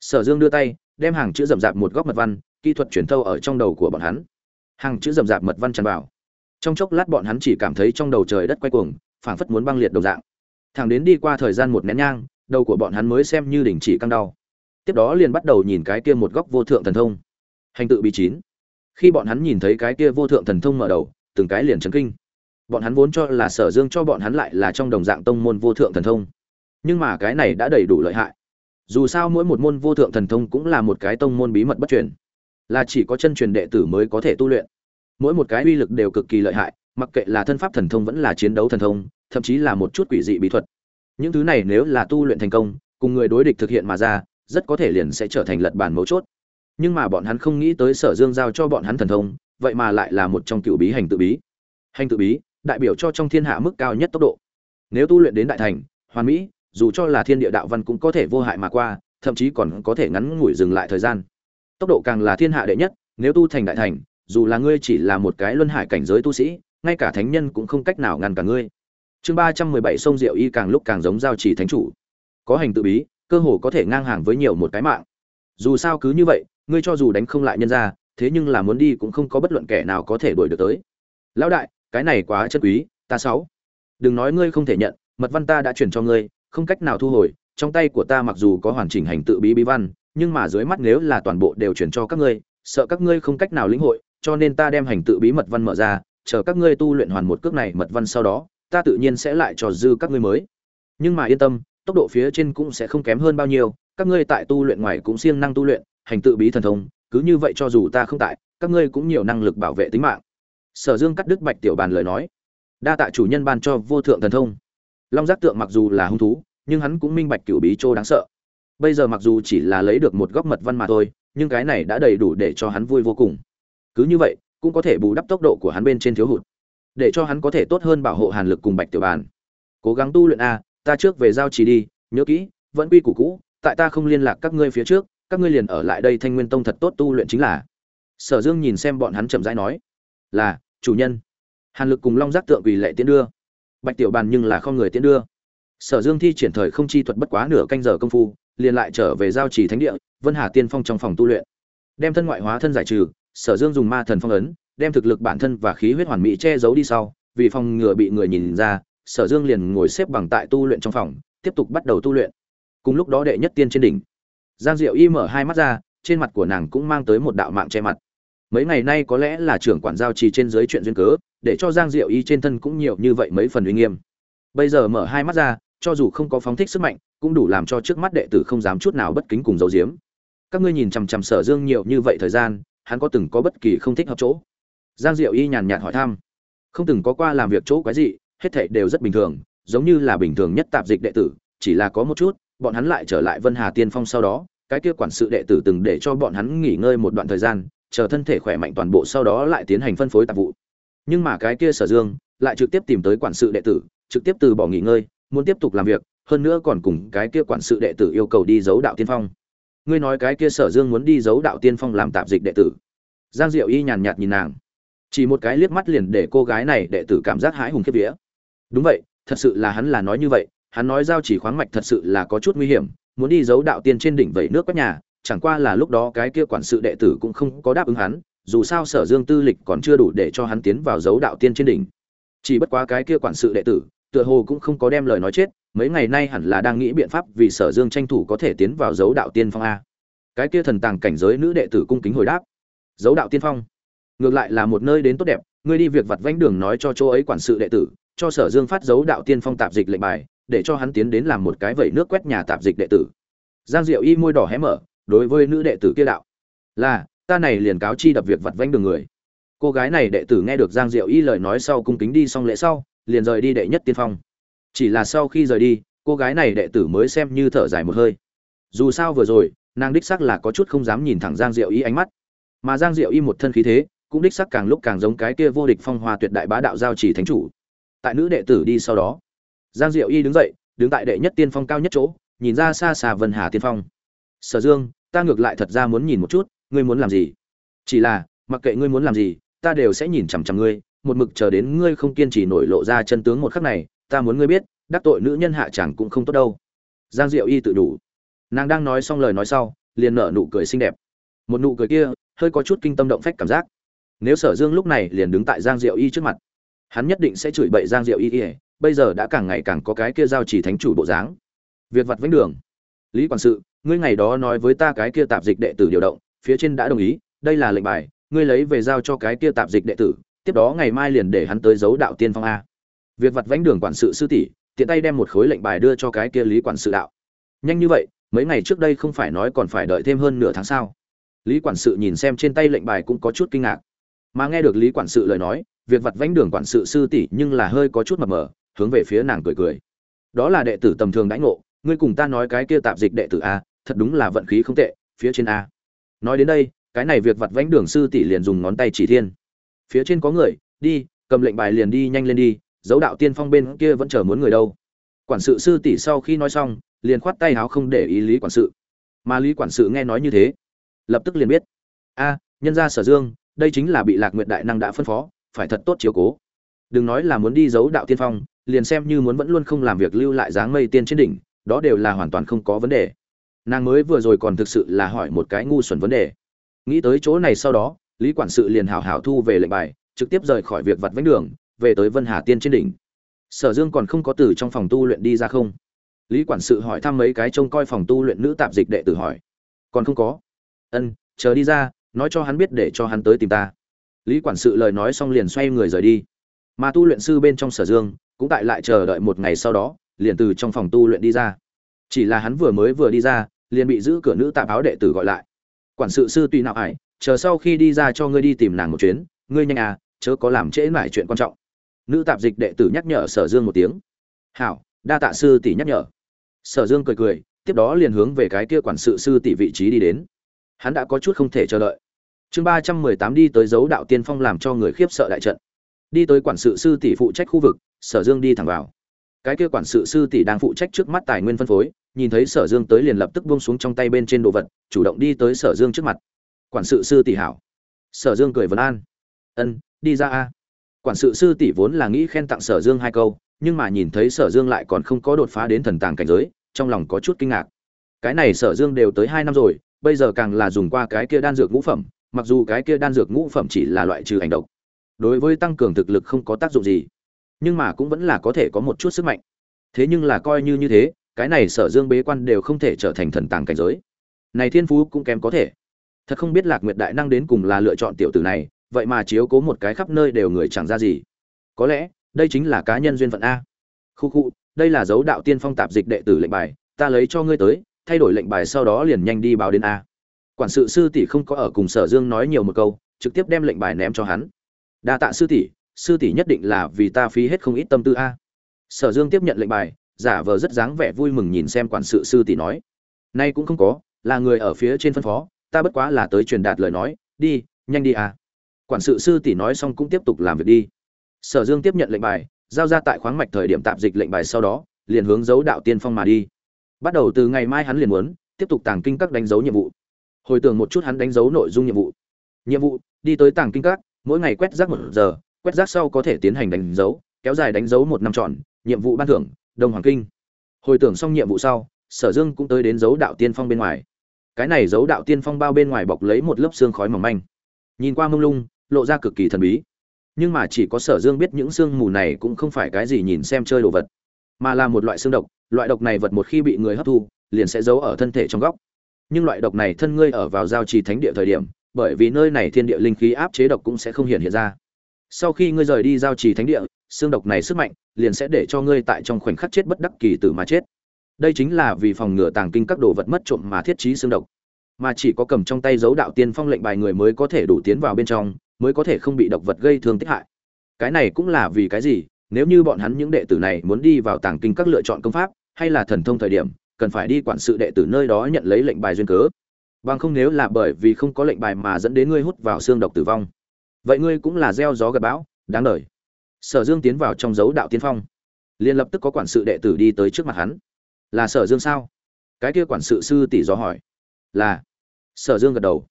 Sở dương đưa tay, đem hàng chữ rậm rạp một góc mật văn, kỹ thuật truyền thâu ở trong đầu của bọn hắn. Hàng chữ rậm rạp mật văn tràn vào. Trong chốc lát bọn hắn chỉ cảm thấy trong đầu trời đất quay cuồng, phảng phất muốn băng liệt đồng dạng. Thẳng đến đi qua thời gian một nén nhang, đầu của bọn hắn mới xem như đình chỉ căng đau. Tiếp đó liền bắt đầu nhìn cái kia một góc vô thượng thần thông. Hành tự bị chín. Khi bọn hắn nhìn thấy cái kia vô thượng thần thông mở đầu, từng cái liền chấn kinh. Bọn hắn vốn cho là sở dương cho bọn hắn lại là trong đồng dạng tông môn vô thượng thần thông nhưng mà cái này đã đầy đủ lợi hại. Dù sao mỗi một môn vô thượng thần thông cũng là một cái tông môn bí mật bất truyền, là chỉ có chân truyền đệ tử mới có thể tu luyện. Mỗi một cái uy lực đều cực kỳ lợi hại, mặc kệ là thân pháp thần thông vẫn là chiến đấu thần thông, thậm chí là một chút quỷ dị bí thuật. Những thứ này nếu là tu luyện thành công, cùng người đối địch thực hiện mà ra, rất có thể liền sẽ trở thành lật bản mấu chốt. Nhưng mà bọn hắn không nghĩ tới sở dương giao cho bọn hắn thần thông, vậy mà lại là một trong cựu bí hành tự bí. Hành tự bí, đại biểu cho trong thiên hạ mức cao nhất tốc độ. Nếu tu luyện đến đại thành, hoàn mỹ dù cho là thiên địa đạo văn cũng có thể vô hại mà qua, thậm chí còn có thể ngắn ngủi dừng lại thời gian. Tốc độ càng là thiên hạ đệ nhất, nếu tu thành đại thành, dù là ngươi chỉ là một cái luân hải cảnh giới tu sĩ, ngay cả thánh nhân cũng không cách nào ngăn cả ngươi. Chương ba trăm mười bảy sông diệu y càng lúc càng giống giao chỉ thánh chủ. Có hành tự bí, cơ hồ có thể ngang hàng với nhiều một cái mạng. Dù sao cứ như vậy, ngươi cho dù đánh không lại nhân ra thế nhưng là muốn đi cũng không có bất luận kẻ nào có thể đuổi được tới. Lão đại, cái này quá chân quý, ta sáu. Đừng nói ngươi không thể nhận, mật văn ta đã chuyển cho ngươi không cách nào thu hồi, trong tay của ta mặc dù có hoàn chỉnh hành tự bí bí văn, nhưng mà dưới mắt nếu là toàn bộ đều chuyển cho các ngươi, sợ các ngươi không cách nào lĩnh hội, cho nên ta đem hành tự bí mật văn mở ra, chờ các ngươi tu luyện hoàn một cước này mật văn sau đó, ta tự nhiên sẽ lại cho dư các ngươi mới. Nhưng mà yên tâm, tốc độ phía trên cũng sẽ không kém hơn bao nhiêu, các ngươi tại tu luyện ngoài cũng siêng năng tu luyện, hành tự bí thần thông, cứ như vậy cho dù ta không tại, các ngươi cũng nhiều năng lực bảo vệ tính mạng. Sở dương cắt đứt bạch tiểu bàn lời nói. Đa tạ chủ nhân ban cho vô thượng thần thông long giác tượng mặc dù là hung thú, nhưng hắn cũng minh bạch cửu bí châu đáng sợ. Bây giờ mặc dù chỉ là lấy được một góc mật văn mà thôi, nhưng cái này đã đầy đủ để cho hắn vui vô cùng. Cứ như vậy, cũng có thể bù đắp tốc độ của hắn bên trên thiếu hụt, để cho hắn có thể tốt hơn bảo hộ hàn lực cùng bạch tiểu bàn. Cố gắng tu luyện a, ta trước về giao trì đi, nhớ kỹ, vẫn quy củ cũ, tại ta không liên lạc các ngươi phía trước, các ngươi liền ở lại đây thanh nguyên tông thật tốt tu luyện chính là. Sở dương nhìn xem bọn hắn chậm rãi nói, là, chủ nhân. Hàn lực cùng long giác tượng quỳ lệ tiến đưa bạch tiểu bàn nhưng là không người tiễn đưa. Sở dương thi triển thời không chi thuật bất quá nửa canh giờ công phu, liền lại trở về giao trì thánh địa, vân hà tiên phong trong phòng tu luyện. Đem thân ngoại hóa thân giải trừ, sở dương dùng ma thần phong ấn, đem thực lực bản thân và khí huyết hoàn mỹ che giấu đi sau, vì phòng ngừa bị người nhìn ra, sở dương liền ngồi xếp bằng tại tu luyện trong phòng, tiếp tục bắt đầu tu luyện. Cùng lúc đó đệ nhất tiên trên đỉnh, giang diệu y mở hai mắt ra, trên mặt của nàng cũng mang tới một đạo mạng che mặt mấy ngày nay có lẽ là trưởng quản giao trì trên dưới chuyện duyên cớ, để cho giang diệu y trên thân cũng nhiều như vậy mấy phần uy nghiêm. Bây giờ mở hai mắt ra, cho dù không có phóng thích sức mạnh, cũng đủ làm cho trước mắt đệ tử không dám chút nào bất kính cùng giấu giếm. Các ngươi nhìn chằm chằm sở dương nhiều như vậy thời gian, hắn có từng có bất kỳ không thích hợp chỗ? Giang diệu y nhàn nhạt hỏi thăm. Không từng có qua làm việc chỗ quái gì hết thảy đều rất bình thường, giống như là bình thường nhất tạp dịch đệ tử, chỉ là có một chút, bọn hắn lại trở lại vân hà tiên phong sau đó, cái kia quản sự đệ tử từng để cho bọn hắn nghỉ ngơi một đoạn thời gian chờ thân thể khỏe mạnh toàn bộ sau đó lại tiến hành phân phối tạp vụ. Nhưng mà cái kia sở dương lại trực tiếp tìm tới quản sự đệ tử, trực tiếp từ bỏ nghỉ ngơi, muốn tiếp tục làm việc, hơn nữa còn cùng cái kia quản sự đệ tử yêu cầu đi giấu đạo tiên phong. Ngươi nói cái kia sở dương muốn đi giấu đạo tiên phong làm tạp dịch đệ tử. Giang diệu y nhàn nhạt nhìn nàng. Chỉ một cái liếc mắt liền để cô gái này đệ tử cảm giác hãi hùng kiếp vía. Đúng vậy, thật sự là hắn là nói như vậy, hắn nói giao chỉ khoáng mạch thật sự là có chút nguy hiểm, muốn đi giấu đạo tiên trên đỉnh vẩy nước các nhà chẳng qua là lúc đó cái kia quản sự đệ tử cũng không có đáp ứng hắn, dù sao sở dương tư lịch còn chưa đủ để cho hắn tiến vào dấu đạo tiên trên đỉnh. Chỉ bất quá cái kia quản sự đệ tử, tựa hồ cũng không có đem lời nói chết, mấy ngày nay hẳn là đang nghĩ biện pháp vì sở dương tranh thủ có thể tiến vào dấu đạo tiên phong a. Cái kia thần tàng cảnh giới nữ đệ tử cung kính hồi đáp. Dấu đạo tiên phong? Ngược lại là một nơi đến tốt đẹp, ngươi đi việc vặt vánh đường nói cho chỗ ấy quản sự đệ tử, cho sở dương phát dấu đạo tiên phong tạp dịch lệnh bài, để cho hắn tiến đến làm một cái vẩy nước quét nhà tạp dịch đệ tử. Giang diệu y môi đỏ hé mở đối với nữ đệ tử kia đạo. Là, ta này liền cáo chi đập việc vặt vánh đường người. Cô gái này đệ tử nghe được giang diệu y lời nói sau cung kính đi xong lễ sau, liền rời đi đệ nhất tiên phong. Chỉ là sau khi rời đi, cô gái này đệ tử mới xem như thở dài một hơi. Dù sao vừa rồi, nàng đích sắc là có chút không dám nhìn thẳng giang diệu y ánh mắt. Mà giang diệu y một thân khí thế, cũng đích sắc càng lúc càng giống cái kia vô địch phong hoa tuyệt đại bá đạo giao chỉ thánh chủ. Tại nữ đệ tử đi sau đó, giang diệu y đứng dậy, đứng tại đệ nhất tiên phong cao nhất chỗ, nhìn ra xa xa vân hà tiên phong sở dương, ta ngược lại thật ra muốn nhìn một chút, ngươi muốn làm gì? Chỉ là, mặc kệ ngươi muốn làm gì, ta đều sẽ nhìn chằm chằm ngươi, một mực chờ đến ngươi không kiên trì nổi lộ ra chân tướng một khắc này, ta muốn ngươi biết, đắc tội nữ nhân hạ chẳng cũng không tốt đâu. Giang diệu y tự đủ. Nàng đang nói xong lời nói sau, liền nở nụ cười xinh đẹp. Một nụ cười kia, hơi có chút kinh tâm động phách cảm giác. Nếu sở dương lúc này liền đứng tại giang diệu y trước mặt, hắn nhất định sẽ chửi bậy giang diệu y ỉa bây giờ đã càng ngày càng có cái kia giao chỉ thánh chủ bộ dáng. Việc vặt vánh đường. Lý quản sự ngươi ngày đó nói với ta cái kia tạp dịch đệ tử điều động, phía trên đã đồng ý, đây là lệnh bài, ngươi lấy về giao cho cái kia tạp dịch đệ tử, tiếp đó ngày mai liền để hắn tới giấu đạo tiên phong a. Việc vặt vánh đường quản sự sư tỷ, tiện tay đem một khối lệnh bài đưa cho cái kia lý quản sự đạo. Nhanh như vậy, mấy ngày trước đây không phải nói còn phải đợi thêm hơn nửa tháng sao? Lý quản sự nhìn xem trên tay lệnh bài cũng có chút kinh ngạc. Mà nghe được lý quản sự lời nói, việc vặt vánh đường quản sự sư tỷ nhưng là hơi có chút mập mờ, hướng về phía nàng cười cười. Đó là đệ tử tầm thường đãi ngộ, ngươi cùng ta nói cái kia tạp dịch đệ tử a thật đúng là vận khí không tệ, phía trên a. Nói đến đây, cái này việc vặt vánh đường sư tỷ liền dùng ngón tay chỉ thiên. Phía trên có người, đi, cầm lệnh bài liền đi, nhanh lên đi, dấu đạo tiên phong bên kia vẫn chờ muốn người đâu. Quản sự sư tỷ sau khi nói xong, liền khoát tay áo không để ý lý quản sự. Mà lý quản sự nghe nói như thế, lập tức liền biết. A, nhân gia sở dương, đây chính là bị lạc nguyệt đại năng đã phân phó, phải thật tốt chiếu cố. Đừng nói là muốn đi giấu đạo tiên phong, liền xem như muốn vẫn luôn không làm việc lưu lại dáng mây tiên trên đỉnh, đó đều là hoàn toàn không có vấn đề nàng mới vừa rồi còn thực sự là hỏi một cái ngu xuẩn vấn đề. Nghĩ tới chỗ này sau đó, lý quản sự liền hào hào thu về lệnh bài, trực tiếp rời khỏi việc vặt vánh đường, về tới vân hà tiên trên đỉnh. Sở dương còn không có từ trong phòng tu luyện đi ra không? Lý quản sự hỏi thăm mấy cái trông coi phòng tu luyện nữ tạp dịch đệ tử hỏi. Còn không có. Ân, chờ đi ra, nói cho hắn biết để cho hắn tới tìm ta. Lý quản sự lời nói xong liền xoay người rời đi. Mà tu luyện sư bên trong sở dương, cũng tại lại chờ đợi một ngày sau đó, liền từ trong phòng tu luyện đi ra chỉ là hắn vừa mới vừa đi ra, liền bị giữ cửa nữ tạp áo đệ tử gọi lại. Quản sự sư tùy nào ải, chờ sau khi đi ra cho ngươi đi tìm nàng một chuyến, ngươi nhanh à chớ có làm trễ mải chuyện quan trọng. Nữ tạp dịch đệ tử nhắc nhở sở dương một tiếng. Hảo, đa tạ sư tỷ nhắc nhở. Sở dương cười cười, tiếp đó liền hướng về cái kia quản sự sư tỷ vị trí đi đến. Hắn đã có chút không thể chờ đợi. Chương ba trăm mười tám đi tới dấu đạo tiên phong làm cho người khiếp sợ đại trận. Đi tới quản sự sư tỷ phụ trách khu vực, sở dương đi thẳng vào cái kia quản sự sư tỷ đang phụ trách trước mắt tài nguyên phân phối, nhìn thấy sở dương tới liền lập tức buông xuống trong tay bên trên đồ vật, chủ động đi tới sở dương trước mặt. Quản sự sư tỷ hảo. Sở dương cười vấn an. Ân, đi ra a. Quản sự sư tỷ vốn là nghĩ khen tặng sở dương hai câu, nhưng mà nhìn thấy sở dương lại còn không có đột phá đến thần tàng cảnh giới, trong lòng có chút kinh ngạc. Cái này sở dương đều tới hai năm rồi, bây giờ càng là dùng qua cái kia đan dược ngũ phẩm, mặc dù cái kia đan dược ngũ phẩm chỉ là loại trừ ảnh độc. Đối với tăng cường thực lực không có tác dụng gì nhưng mà cũng vẫn là có thể có một chút sức mạnh. Thế nhưng là coi như như thế, cái này sở dương bế quan đều không thể trở thành thần tàng cảnh giới. Này thiên phú cũng kém có thể. Thật không biết lạc nguyệt đại năng đến cùng là lựa chọn tiểu tử này, vậy mà chiếu cố một cái khắp nơi đều người chẳng ra gì. Có lẽ, đây chính là cá nhân duyên phận a. Khu khu, đây là dấu đạo tiên phong tạp dịch đệ tử lệnh bài, ta lấy cho ngươi tới, thay đổi lệnh bài sau đó liền nhanh đi báo đến a. Quản sự sư tỷ không có ở cùng sở dương nói nhiều một câu, trực tiếp đem lệnh bài ném cho hắn. Đa tạ sư tỷ sư tỷ nhất định là vì ta phí hết không ít tâm tư a. Sở dương tiếp nhận lệnh bài, giả vờ rất dáng vẻ vui mừng nhìn xem quản sự sư tỷ nói. Nay cũng không có, là người ở phía trên phân phó, ta bất quá là tới truyền đạt lời nói, đi, nhanh đi a. Quản sự sư tỷ nói xong cũng tiếp tục làm việc đi. Sở dương tiếp nhận lệnh bài, giao ra tại khoáng mạch thời điểm tạm dịch lệnh bài sau đó, liền hướng dấu đạo tiên phong mà đi. Bắt đầu từ ngày mai hắn liền muốn, tiếp tục tàng kinh các đánh dấu nhiệm vụ. Hồi tưởng một chút hắn đánh dấu nội dung nhiệm vụ. Nhiệm vụ, đi tới tàng kinh các, mỗi ngày quét rác một giờ quét rác sau có thể tiến hành đánh dấu, kéo dài đánh dấu một năm tròn, nhiệm vụ ban thưởng, đông hoàng kinh. Hồi tưởng xong nhiệm vụ sau, sở dương cũng tới đến dấu đạo tiên phong bên ngoài. Cái này dấu đạo tiên phong bao bên ngoài bọc lấy một lớp xương khói mỏng manh. Nhìn qua mông lung, lộ ra cực kỳ thần bí. Nhưng mà chỉ có sở dương biết những sương mù này cũng không phải cái gì nhìn xem chơi đồ vật, mà là một loại xương độc. Loại độc này vật một khi bị người hấp thu, liền sẽ giấu ở thân thể trong góc. Nhưng loại độc này thân ngươi ở vào giao trì thánh địa thời điểm, bởi vì nơi này thiên địa linh khí áp chế độc cũng sẽ không hiện hiện ra sau khi ngươi rời đi giao trì thánh địa, xương độc này sức mạnh liền sẽ để cho ngươi tại trong khoảnh khắc chết bất đắc kỳ tử mà chết. Đây chính là vì phòng ngừa tàng kinh các đồ vật mất trộm mà thiết trí xương độc. Mà chỉ có cầm trong tay dấu đạo tiên phong lệnh bài người mới có thể đủ tiến vào bên trong, mới có thể không bị độc vật gây thương tích hại. Cái này cũng là vì cái gì? Nếu như bọn hắn những đệ tử này muốn đi vào tàng kinh các lựa chọn công pháp, hay là thần thông thời điểm, cần phải đi quản sự đệ tử nơi đó nhận lấy lệnh bài duyên cớ. Bằng không nếu là bởi vì không có lệnh bài mà dẫn đến ngươi hút vào xương độc tử vong vậy ngươi cũng là gieo gió gặp bão, đáng đời. Sở dương tiến vào trong dấu đạo tiên phong. Liền lập tức có quản sự đệ tử đi tới trước mặt hắn. Là sở dương sao? Cái kia quản sự sư tỷ gió hỏi. Là. Sở dương gật đầu.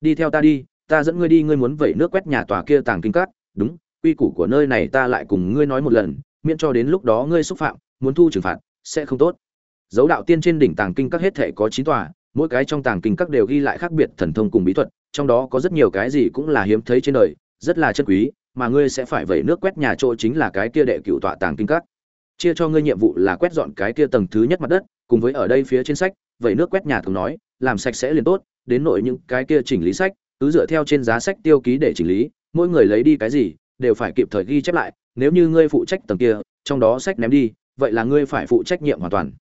Đi theo ta đi, ta dẫn ngươi đi, ngươi muốn vẩy nước quét nhà tòa kia tàng kinh cát đúng, quy củ của nơi này ta lại cùng ngươi nói một lần, miễn cho đến lúc đó ngươi xúc phạm, muốn thu trừng phạt, sẽ không tốt. Dấu đạo tiên trên đỉnh tàng kinh các hết thể có chín tòa mỗi cái trong tàng kinh các đều ghi lại khác biệt thần thông cùng bí thuật, trong đó có rất nhiều cái gì cũng là hiếm thấy trên đời, rất là chân quý, mà ngươi sẽ phải vẩy nước quét nhà chỗ chính là cái kia đệ cựu tọa tàng kinh các. Chia cho ngươi nhiệm vụ là quét dọn cái kia tầng thứ nhất mặt đất, cùng với ở đây phía trên sách, vẩy nước quét nhà thường nói, làm sạch sẽ liền tốt, đến nội những cái kia chỉnh lý sách, cứ dựa theo trên giá sách tiêu ký để chỉnh lý, mỗi người lấy đi cái gì, đều phải kịp thời ghi chép lại, nếu như ngươi phụ trách tầng kia, trong đó sách ném đi, vậy là ngươi phải phụ trách nhiệm hoàn toàn.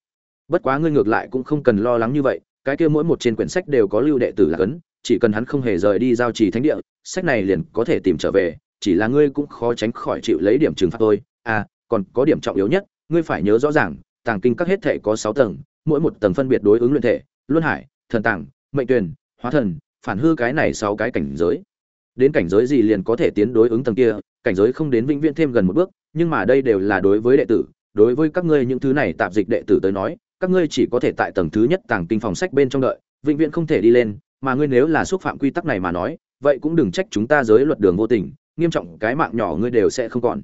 Bất quá ngươi ngược lại cũng không cần lo lắng như vậy cái kia mỗi một trên quyển sách đều có lưu đệ tử là cấn, chỉ cần hắn không hề rời đi giao trì thánh địa, sách này liền có thể tìm trở về, chỉ là ngươi cũng khó tránh khỏi chịu lấy điểm trừng phạt thôi. À còn có điểm trọng yếu nhất, ngươi phải nhớ rõ ràng, tàng kinh các hết thể có sáu tầng, mỗi một tầng phân biệt đối ứng luyện thể, luân hải, thần tàng, mệnh tuyển, hóa thần, phản hư cái này sáu cái cảnh giới. Đến cảnh giới gì liền có thể tiến đối ứng tầng kia, cảnh giới không đến vĩnh viễn thêm gần một bước, nhưng mà đây đều là đối với đệ tử, đối với các ngươi những thứ này tạp dịch đệ tử tới nói các ngươi chỉ có thể tại tầng thứ nhất tàng kinh phòng sách bên trong đợi, vĩnh viễn không thể đi lên, mà ngươi nếu là xúc phạm quy tắc này mà nói, vậy cũng đừng trách chúng ta giới luật đường vô tình, nghiêm trọng cái mạng nhỏ ngươi đều sẽ không còn.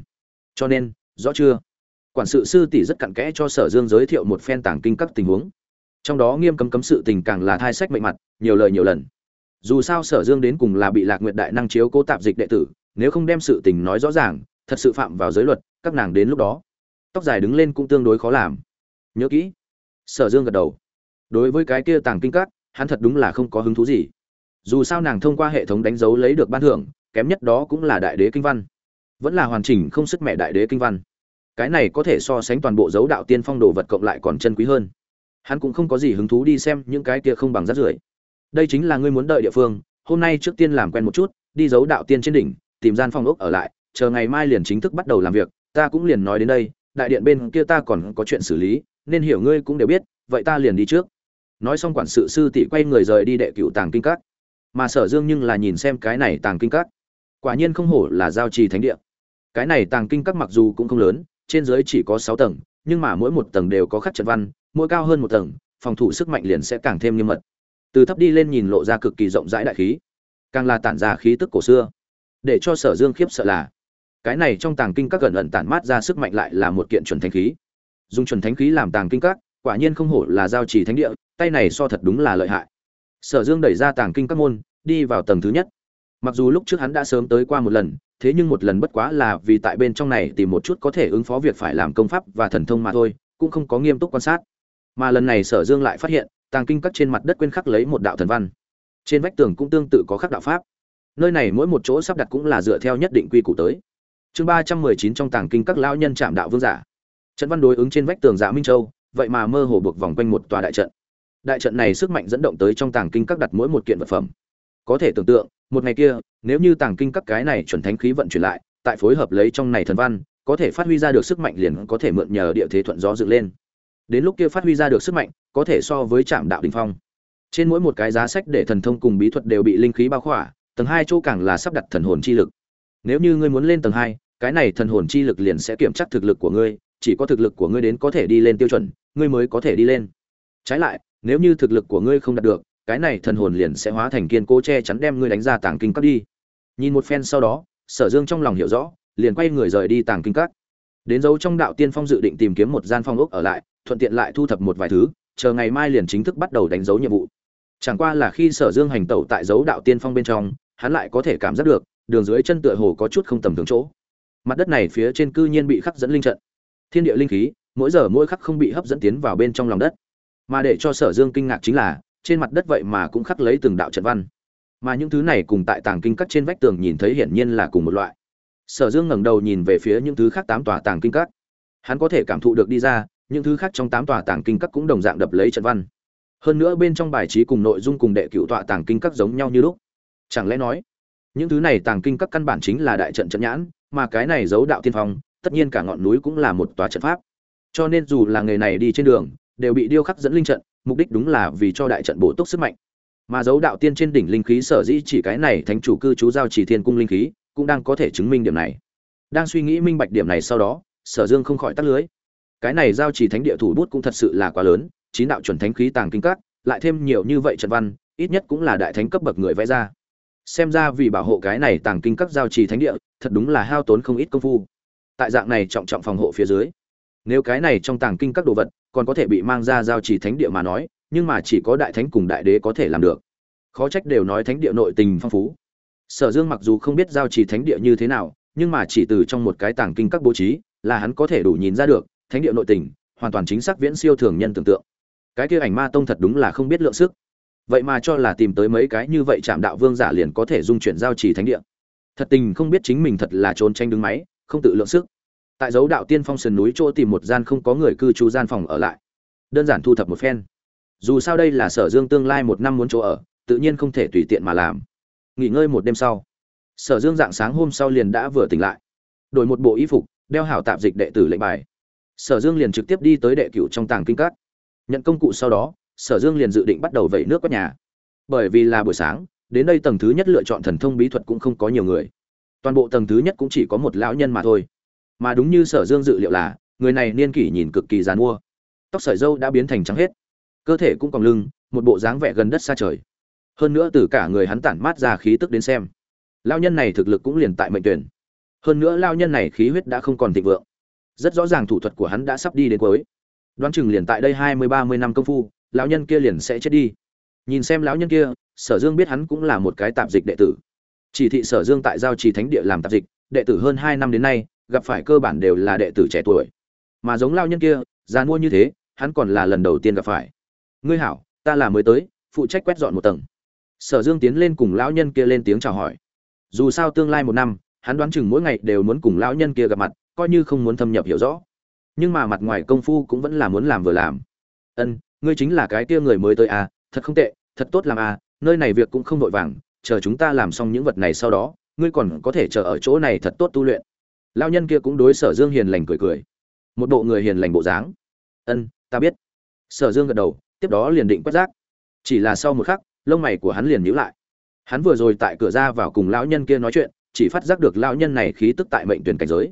Cho nên, rõ chưa? Quản sự sư tỷ rất cặn kẽ cho sở dương giới thiệu một phen tàng kinh các tình huống. Trong đó nghiêm cấm cấm sự tình càng là thai sách mệnh mặt, nhiều lời nhiều lần. Dù sao sở dương đến cùng là bị lạc nguyện đại năng chiếu cố tạp dịch đệ tử, nếu không đem sự tình nói rõ ràng, thật sự phạm vào giới luật, các nàng đến lúc đó, tóc dài đứng lên cũng tương đối khó làm. Nhớ kỹ sở dương gật đầu. Đối với cái kia tàng kinh các, hắn thật đúng là không có hứng thú gì. Dù sao nàng thông qua hệ thống đánh dấu lấy được ban thưởng, kém nhất đó cũng là đại đế kinh văn. Vẫn là hoàn chỉnh không sức mẹ đại đế kinh văn. Cái này có thể so sánh toàn bộ dấu đạo tiên phong đồ vật cộng lại còn chân quý hơn. Hắn cũng không có gì hứng thú đi xem những cái kia không bằng rát rưởi. Đây chính là ngươi muốn đợi địa phương, hôm nay trước tiên làm quen một chút, đi dấu đạo tiên trên đỉnh, tìm gian phòng ốc ở lại, chờ ngày mai liền chính thức bắt đầu làm việc, ta cũng liền nói đến đây, đại điện bên kia ta còn có chuyện xử lý nên hiểu ngươi cũng đều biết, vậy ta liền đi trước. Nói xong quản sự sư tỷ quay người rời đi đệ cựu tàng kinh các. Mà sở dương nhưng là nhìn xem cái này tàng kinh các. Quả nhiên không hổ là giao trì thánh địa. Cái này tàng kinh các mặc dù cũng không lớn, trên dưới chỉ có sáu tầng, nhưng mà mỗi một tầng đều có khắc trận văn, mỗi cao hơn một tầng, phòng thủ sức mạnh liền sẽ càng thêm nghiêm mật. Từ thấp đi lên nhìn lộ ra cực kỳ rộng rãi đại khí, càng là tản ra khí tức cổ xưa. Để cho sở dương khiếp sợ là, cái này trong tàng kinh các gần ẩn tản mát ra sức mạnh lại là một kiện chuẩn thánh khí dùng chuẩn thánh khí làm tàng kinh các, quả nhiên không hổ là giao trì thánh địa, tay này so thật đúng là lợi hại. Sở dương đẩy ra tàng kinh các môn, đi vào tầng thứ nhất. Mặc dù lúc trước hắn đã sớm tới qua một lần, thế nhưng một lần bất quá là vì tại bên trong này tìm một chút có thể ứng phó việc phải làm công pháp và thần thông mà thôi, cũng không có nghiêm túc quan sát. Mà lần này sở dương lại phát hiện, tàng kinh các trên mặt đất quên khắc lấy một đạo thần văn. Trên vách tường cũng tương tự có khắc đạo pháp. Nơi này mỗi một chỗ sắp đặt cũng là dựa theo nhất định quy củ tới. Chương ba trăm mười chín trong tàng kinh các lão nhân chạm đạo vương giả trận văn đối ứng trên vách tường dạ minh châu, vậy mà mơ hồ buộc vòng quanh một tòa đại trận. Đại trận này sức mạnh dẫn động tới trong tàng kinh các đặt mỗi một kiện vật phẩm. Có thể tưởng tượng, một ngày kia, nếu như tàng kinh các cái này chuẩn thánh khí vận chuyển lại, tại phối hợp lấy trong này thần văn, có thể phát huy ra được sức mạnh liền có thể mượn nhờ địa thế thuận gió dựng lên. Đến lúc kia phát huy ra được sức mạnh, có thể so với trạm đạo đình phong. Trên mỗi một cái giá sách để thần thông cùng bí thuật đều bị linh khí bao khỏa, tầng hai chỗ càng là sắp đặt thần hồn chi lực. Nếu như ngươi muốn lên tầng hai, cái này thần hồn chi lực liền sẽ kiểm tra thực lực của ngươi chỉ có thực lực của ngươi đến có thể đi lên tiêu chuẩn, ngươi mới có thể đi lên. Trái lại, nếu như thực lực của ngươi không đạt được, cái này thần hồn liền sẽ hóa thành kiên cố che chắn đem ngươi đánh ra tàng kinh các đi. Nhìn một phen sau đó, sở dương trong lòng hiểu rõ, liền quay người rời đi tàng kinh các. Đến dấu trong đạo tiên phong dự định tìm kiếm một gian phong ốc ở lại, thuận tiện lại thu thập một vài thứ, chờ ngày mai liền chính thức bắt đầu đánh dấu nhiệm vụ. Chẳng qua là khi sở dương hành tẩu tại dấu đạo tiên phong bên trong, hắn lại có thể cảm giác được, đường dưới chân tựa hồ có chút không tầm thường chỗ. Mặt đất này phía trên cư nhiên bị khắc dẫn linh trận thiên địa linh khí, mỗi giờ mỗi khắc không bị hấp dẫn tiến vào bên trong lòng đất. Mà để cho sở dương kinh ngạc chính là, trên mặt đất vậy mà cũng khắc lấy từng đạo trận văn. Mà những thứ này cùng tại tàng kinh các trên vách tường nhìn thấy hiển nhiên là cùng một loại. Sở dương ngẩng đầu nhìn về phía những thứ khác tám tòa tàng kinh các. Hắn có thể cảm thụ được đi ra, những thứ khác trong tám tòa tàng kinh các cũng đồng dạng đập lấy trận văn. Hơn nữa bên trong bài trí cùng nội dung cùng đệ cựu tọa tàng kinh các giống nhau như lúc. Chẳng lẽ nói, những thứ này tàng kinh các căn bản chính là đại trận trận nhãn, mà cái này giấu đạo tiên phong tất nhiên cả ngọn núi cũng là một tòa trận pháp. Cho nên dù là người này đi trên đường, đều bị điêu khắc dẫn linh trận, mục đích đúng là vì cho đại trận bổ túc sức mạnh. Mà dấu đạo tiên trên đỉnh linh khí sở dĩ chỉ cái này thánh chủ cư trú giao chỉ thiên cung linh khí, cũng đang có thể chứng minh điểm này. Đang suy nghĩ minh bạch điểm này sau đó, sở dương không khỏi tắt lưới. Cái này giao chỉ thánh địa thủ bút cũng thật sự là quá lớn, chín đạo chuẩn thánh khí tàng kinh các, lại thêm nhiều như vậy trận văn, ít nhất cũng là đại thánh cấp bậc người vẽ ra. Xem ra vì bảo hộ cái này tàng kinh các giao trì thánh địa, thật đúng là hao tốn không ít công phu tại dạng này trọng trọng phòng hộ phía dưới. Nếu cái này trong tàng kinh các đồ vật còn có thể bị mang ra giao chỉ thánh địa mà nói, nhưng mà chỉ có đại thánh cùng đại đế có thể làm được. Khó trách đều nói thánh địa nội tình phong phú. Sở dương mặc dù không biết giao trì thánh địa như thế nào, nhưng mà chỉ từ trong một cái tàng kinh các bố trí là hắn có thể đủ nhìn ra được thánh địa nội tình, hoàn toàn chính xác viễn siêu thường nhân tưởng tượng. Cái kia ảnh ma tông thật đúng là không biết lượng sức. Vậy mà cho là tìm tới mấy cái như vậy chạm đạo vương giả liền có thể dung chuyển giao trì thánh địa. Thật tình không biết chính mình thật là trốn tranh đứng máy không tự lượng sức. Tại dấu đạo tiên phong sườn núi chỗ tìm một gian không có người cư trú gian phòng ở lại. Đơn giản thu thập một phen. Dù sao đây là sở dương tương lai một năm muốn chỗ ở tự nhiên không thể tùy tiện mà làm. Nghỉ ngơi một đêm sau. Sở dương dạng sáng hôm sau liền đã vừa tỉnh lại. Đổi một bộ y phục đeo hảo tạp dịch đệ tử lệnh bài. Sở dương liền trực tiếp đi tới đệ cựu trong tàng kinh cắt, nhận công cụ sau đó sở dương liền dự định bắt đầu vẩy nước quét nhà. Bởi vì là buổi sáng đến đây tầng thứ nhất lựa chọn thần thông bí thuật cũng không có nhiều người toàn bộ tầng thứ nhất cũng chỉ có một lão nhân mà thôi. Mà đúng như sở dương dự liệu là, người này niên kỷ nhìn cực kỳ g i à n mua tóc sợi dâu đã biến thành trắng hết. Cơ thể cũng còn lưng, một bộ dáng vẻ gần đất xa trời. Hơn nữa từ cả người hắn tản mát ra khí tức đến xem lao nhân này thực lực cũng liền tại mệnh tuyển. Hơn nữa lao nhân này khí huyết đã không còn thịnh vượng. Rất rõ ràng thủ thuật của hắn đã sắp đi đến cuối. Đoán chừng liền tại đây hai mươi, ba mươi năm công phu, lão nhân kia liền sẽ chết đi. Nhìn xem lão nhân kia, sở dương biết hắn cũng là một cái tạp dịch đệ tử chỉ thị sở dương tại giao trì thánh địa làm tạp dịch đệ tử hơn hai năm đến nay gặp phải cơ bản đều là đệ tử trẻ tuổi. Mà giống lao nhân kia già mua như thế hắn còn là lần đầu tiên gặp phải. Ngươi hảo ta là mới tới phụ trách quét dọn một tầng. Sở dương tiến lên cùng lão nhân kia lên tiếng chào hỏi. Dù sao tương lai một năm hắn đoán chừng mỗi ngày đều muốn cùng lão nhân kia gặp mặt coi như không muốn thâm nhập hiểu rõ. Nhưng mà mặt ngoài công phu cũng vẫn là muốn làm vừa làm. Ân ngươi chính là cái kia người mới tới à, thật không tệ, thật tốt làm à, nơi này việc cũng không vội vàng, chờ chúng ta làm xong những vật này sau đó, ngươi còn có thể chờ ở chỗ này thật tốt tu luyện. Lão nhân kia cũng đối Sở Dương hiền lành cười cười. Một bộ người hiền lành bộ dáng. "Ân, ta biết." Sở Dương gật đầu, tiếp đó liền định quét rác. Chỉ là sau một khắc, lông mày của hắn liền nhíu lại. Hắn vừa rồi tại cửa ra vào cùng lão nhân kia nói chuyện, chỉ phát giác được lão nhân này khí tức tại mệnh tuyển cảnh giới.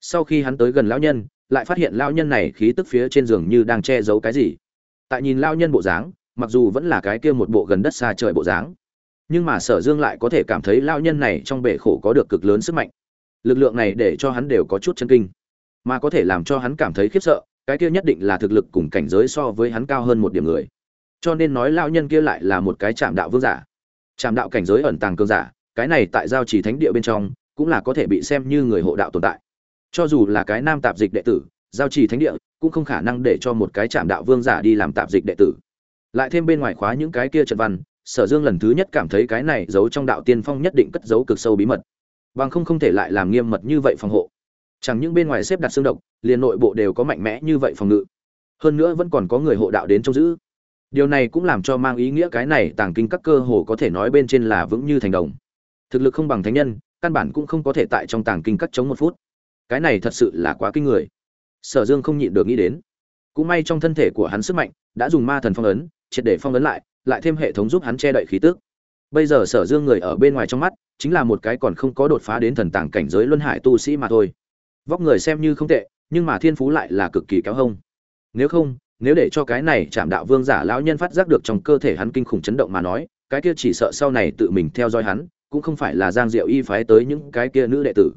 Sau khi hắn tới gần lão nhân, lại phát hiện lão nhân này khí tức phía trên giường như đang che giấu cái gì tại nhìn lão nhân bộ dáng mặc dù vẫn là cái kia một bộ gần đất xa trời bộ dáng nhưng mà sở dương lại có thể cảm thấy lao nhân này trong bể khổ có được cực lớn sức mạnh. Lực lượng này để cho hắn đều có chút chân kinh. Mà có thể làm cho hắn cảm thấy khiếp sợ, cái kia nhất định là thực lực cùng cảnh giới so với hắn cao hơn một điểm người. Cho nên nói lao nhân kia lại là một cái chạm đạo vương giả. Chạm đạo cảnh giới ẩn tàng cương giả, cái này tại giao trì thánh địa bên trong, cũng là có thể bị xem như người hộ đạo tồn tại. Cho dù là cái nam tạp dịch đệ tử, giao trì thánh địa, cũng không khả năng để cho một cái chạm đạo vương giả đi làm tạp dịch đệ tử. Lại thêm bên ngoài khóa những cái kia trận văn sở dương lần thứ nhất cảm thấy cái này giấu trong đạo tiên phong nhất định cất giấu cực sâu bí mật. Bằng không không thể lại làm nghiêm mật như vậy phòng hộ. Chẳng những bên ngoài xếp đặt xương độc, liền nội bộ đều có mạnh mẽ như vậy phòng ngự. Hơn nữa vẫn còn có người hộ đạo đến trông giữ. Điều này cũng làm cho mang ý nghĩa cái này tàng kinh các cơ hồ có thể nói bên trên là vững như thành đồng. Thực lực không bằng thánh nhân, căn bản cũng không có thể tại trong tàng kinh các chống một phút. Cái này thật sự là quá kinh người. Sở dương không nhịn được nghĩ đến. Cũng may trong thân thể của hắn sức mạnh đã dùng ma thần phong ấn, triệt để phong ấn lại lại thêm hệ thống giúp hắn che đậy khí tức. Bây giờ sở dương người ở bên ngoài trong mắt, chính là một cái còn không có đột phá đến thần tàng cảnh giới luân hải tu sĩ mà thôi. Vóc người xem như không tệ, nhưng mà thiên phú lại là cực kỳ kéo hông. Nếu không, nếu để cho cái này chạm đạo vương giả lão nhân phát giác được trong cơ thể hắn kinh khủng chấn động mà nói, cái kia chỉ sợ sau này tự mình theo dõi hắn, cũng không phải là giang diệu y phái tới những cái kia nữ đệ tử,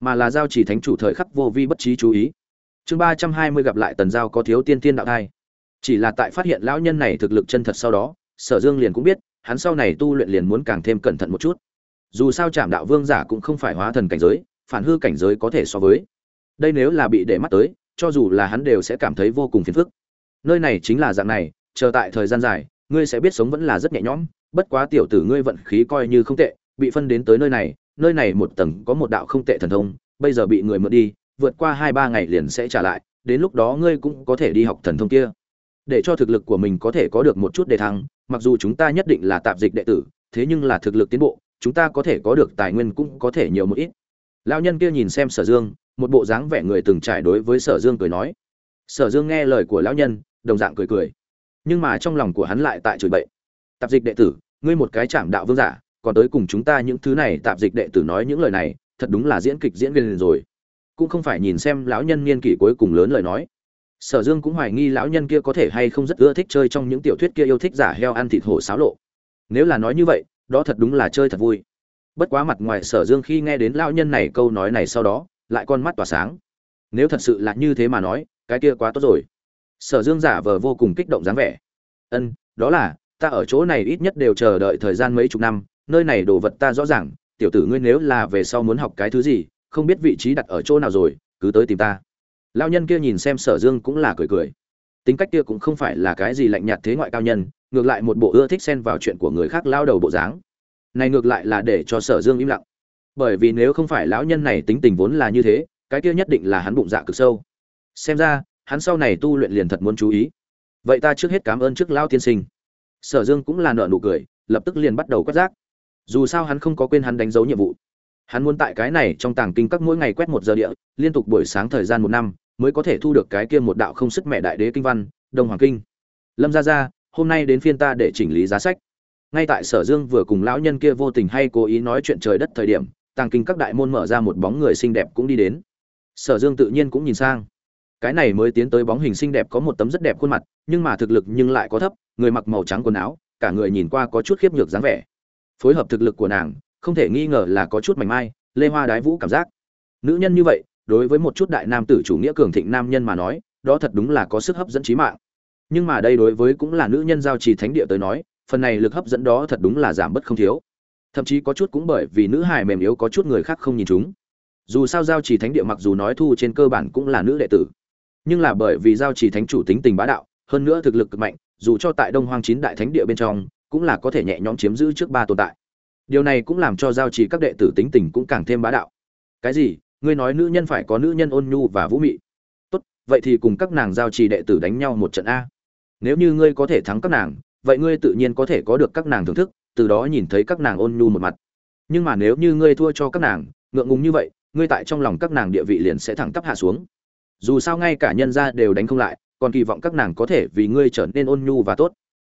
mà là giao chỉ thánh chủ thời khắc vô vi bất trí chú ý. Chương ba trăm hai mươi gặp lại tần giao có thiếu tiên tiên đạo thai. Chỉ là tại phát hiện lão nhân này thực lực chân thật sau đó sở dương liền cũng biết, hắn sau này tu luyện liền muốn càng thêm cẩn thận một chút. Dù sao Trạm đạo vương giả cũng không phải hóa thần cảnh giới, phản hư cảnh giới có thể so với. Đây nếu là bị để mắt tới, cho dù là hắn đều sẽ cảm thấy vô cùng phiền phức. Nơi này chính là dạng này, chờ tại thời gian dài, ngươi sẽ biết sống vẫn là rất nhẹ nhõm, bất quá tiểu tử ngươi vận khí coi như không tệ, bị phân đến tới nơi này nơi này một tầng có một đạo không tệ thần thông, bây giờ bị người mượn đi, vượt qua hai ba ngày liền sẽ trả lại, đến lúc đó ngươi cũng có thể đi học thần thông kia để cho thực lực của mình có thể có được một chút đề thăng, mặc dù chúng ta nhất định là tạp dịch đệ tử, thế nhưng là thực lực tiến bộ, chúng ta có thể có được tài nguyên cũng có thể nhiều một ít. Lão nhân kia nhìn xem sở dương, một bộ dáng vẻ người từng trải đối với sở dương cười nói. Sở dương nghe lời của lão nhân, đồng dạng cười cười. Nhưng mà trong lòng của hắn lại tại chửi bậy. Tạp dịch đệ tử, ngươi một cái chạm đạo vương giả, còn tới cùng chúng ta những thứ này tạp dịch đệ tử nói những lời này, thật đúng là diễn kịch diễn viên rồi. Cũng không phải nhìn xem lão nhân niên kỷ cuối cùng lớn lời nói sở dương cũng hoài nghi lão nhân kia có thể hay không rất ưa thích chơi trong những tiểu thuyết kia yêu thích giả heo ăn thịt hổ xáo lộ. Nếu là nói như vậy, đó thật đúng là chơi thật vui. Bất quá mặt ngoài sở dương khi nghe đến lão nhân này câu nói này sau đó, lại con mắt tỏa sáng. Nếu thật sự là như thế mà nói, cái kia quá tốt rồi. Sở dương giả vờ vô cùng kích động dáng vẻ. Ân, đó là, ta ở chỗ này ít nhất đều chờ đợi thời gian mấy chục năm, nơi này đồ vật ta rõ ràng, tiểu tử ngươi nếu là về sau muốn học cái thứ gì, không biết vị trí đặt ở chỗ nào rồi, cứ tới tìm ta lao nhân kia nhìn xem sở dương cũng là cười cười. Tính cách kia cũng không phải là cái gì lạnh nhạt thế ngoại cao nhân, ngược lại một bộ ưa thích xen vào chuyện của người khác lao đầu bộ dáng. Này ngược lại là để cho sở dương im lặng. Bởi vì nếu không phải lão nhân này tính tình vốn là như thế, cái kia nhất định là hắn bụng dạ cực sâu. Xem ra, hắn sau này tu luyện liền thật muốn chú ý. Vậy ta trước hết cảm ơn trước lao tiên sinh. Sở dương cũng là nợ nụ cười, lập tức liền bắt đầu quét rác. Dù sao hắn không có quên hắn đánh dấu nhiệm vụ. Hắn muốn tại cái này trong tàng kinh các mỗi ngày quét một giờ địa, liên tục buổi sáng thời gian một năm mới có thể thu được cái kia một đạo không sức mẹ đại đế kinh văn, đông hoàng kinh. Lâm gia gia, hôm nay đến phiên ta để chỉnh lý giá sách. Ngay tại sở dương vừa cùng lão nhân kia vô tình hay cố ý nói chuyện trời đất thời điểm, tàng kinh các đại môn mở ra một bóng người xinh đẹp cũng đi đến. Sở dương tự nhiên cũng nhìn sang. Cái này mới tiến tới bóng hình xinh đẹp có một tấm rất đẹp khuôn mặt, nhưng mà thực lực nhưng lại có thấp, người mặc màu trắng quần áo, cả người nhìn qua có chút khiếp nhược dáng vẻ. Phối hợp thực lực của nàng, không thể nghi ngờ là có chút mảnh mai, lê hoa đái vũ cảm giác. Nữ nhân như vậy đối với một chút đại nam tử chủ nghĩa cường thịnh nam nhân mà nói, đó thật đúng là có sức hấp dẫn trí mạng. Nhưng mà đây đối với cũng là nữ nhân giao trì thánh địa tới nói, phần này lực hấp dẫn đó thật đúng là giảm bớt không thiếu. Thậm chí có chút cũng bởi vì nữ hài mềm yếu có chút người khác không nhìn chúng. Dù sao giao trì thánh địa mặc dù nói thu trên cơ bản cũng là nữ đệ tử, nhưng là bởi vì giao trì thánh chủ tính tình bá đạo, hơn nữa thực lực cực mạnh, dù cho tại đông hoang chín đại thánh địa bên trong, cũng là có thể nhẹ nhõm chiếm giữ trước ba tồn tại. Điều này cũng làm cho giao trì các đệ tử tính tình cũng càng thêm bá đạo. Cái gì? Ngươi nói nữ nhân phải có nữ nhân ôn nhu và vũ mị. Tốt, vậy thì cùng các nàng giao trì đệ tử đánh nhau một trận a. Nếu như ngươi có thể thắng các nàng, vậy ngươi tự nhiên có thể có được các nàng thưởng thức, từ đó nhìn thấy các nàng ôn nhu một mặt. Nhưng mà nếu như ngươi thua cho các nàng, ngượng ngùng như vậy, ngươi tại trong lòng các nàng địa vị liền sẽ thẳng tắp hạ xuống. Dù sao ngay cả nhân gia đều đánh không lại, còn kỳ vọng các nàng có thể vì ngươi trở nên ôn nhu và tốt.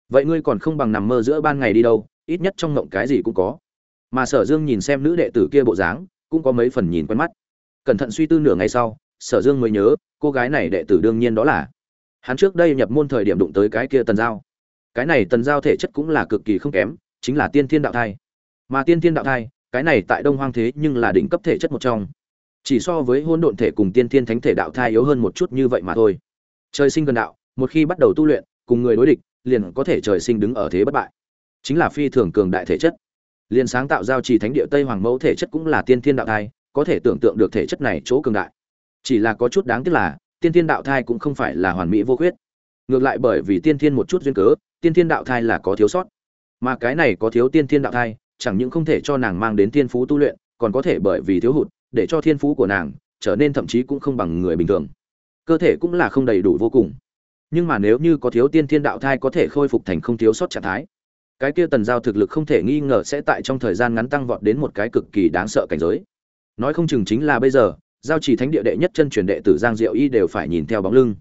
Vậy ngươi còn không bằng nằm mơ giữa ban ngày đi đâu, ít nhất trong ngộng cái gì cũng có. Mà sở dương nhìn xem nữ đệ tử kia bộ dáng, cũng có mấy phần nhìn quen mắt cẩn thận suy tư nửa ngày sau, sở dương mới nhớ, cô gái này đệ tử đương nhiên đó là. Hắn trước đây nhập môn thời điểm đụng tới cái kia tần giao. Cái này tần giao thể chất cũng là cực kỳ không kém, chính là tiên thiên đạo thai. Mà tiên thiên đạo thai, cái này tại đông hoang thế nhưng là đỉnh cấp thể chất một trong. Chỉ so với hôn độn thể cùng tiên thiên thánh thể đạo thai yếu hơn một chút như vậy mà thôi. Trời sinh gần đạo, một khi bắt đầu tu luyện, cùng người đối địch, liền có thể trời sinh đứng ở thế bất bại. Chính là phi thường cường đại thể chất. Liền sáng tạo giao trì thánh địa tây hoàng mẫu thể chất cũng là tiên thiên đạo thai có thể tưởng tượng được thể chất này chỗ cường đại. Chỉ là có chút đáng tiếc là, tiên thiên đạo thai cũng không phải là hoàn mỹ vô khuyết. Ngược lại bởi vì tiên thiên một chút duyên cớ, tiên thiên đạo thai là có thiếu sót. Mà cái này có thiếu tiên thiên đạo thai, chẳng những không thể cho nàng mang đến thiên phú tu luyện, còn có thể bởi vì thiếu hụt, để cho thiên phú của nàng trở nên thậm chí cũng không bằng người bình thường. Cơ thể cũng là không đầy đủ vô cùng. Nhưng mà nếu như có thiếu tiên thiên đạo thai có thể khôi phục thành không thiếu sót trạng thái, cái kia tần giao thực lực không thể nghi ngờ sẽ tại trong thời gian ngắn tăng vọt đến một cái cực kỳ đáng sợ cảnh giới nói không chừng chính là bây giờ, giao chỉ thánh địa đệ nhất chân truyền đệ tử giang diệu y đều phải nhìn theo bóng lưng.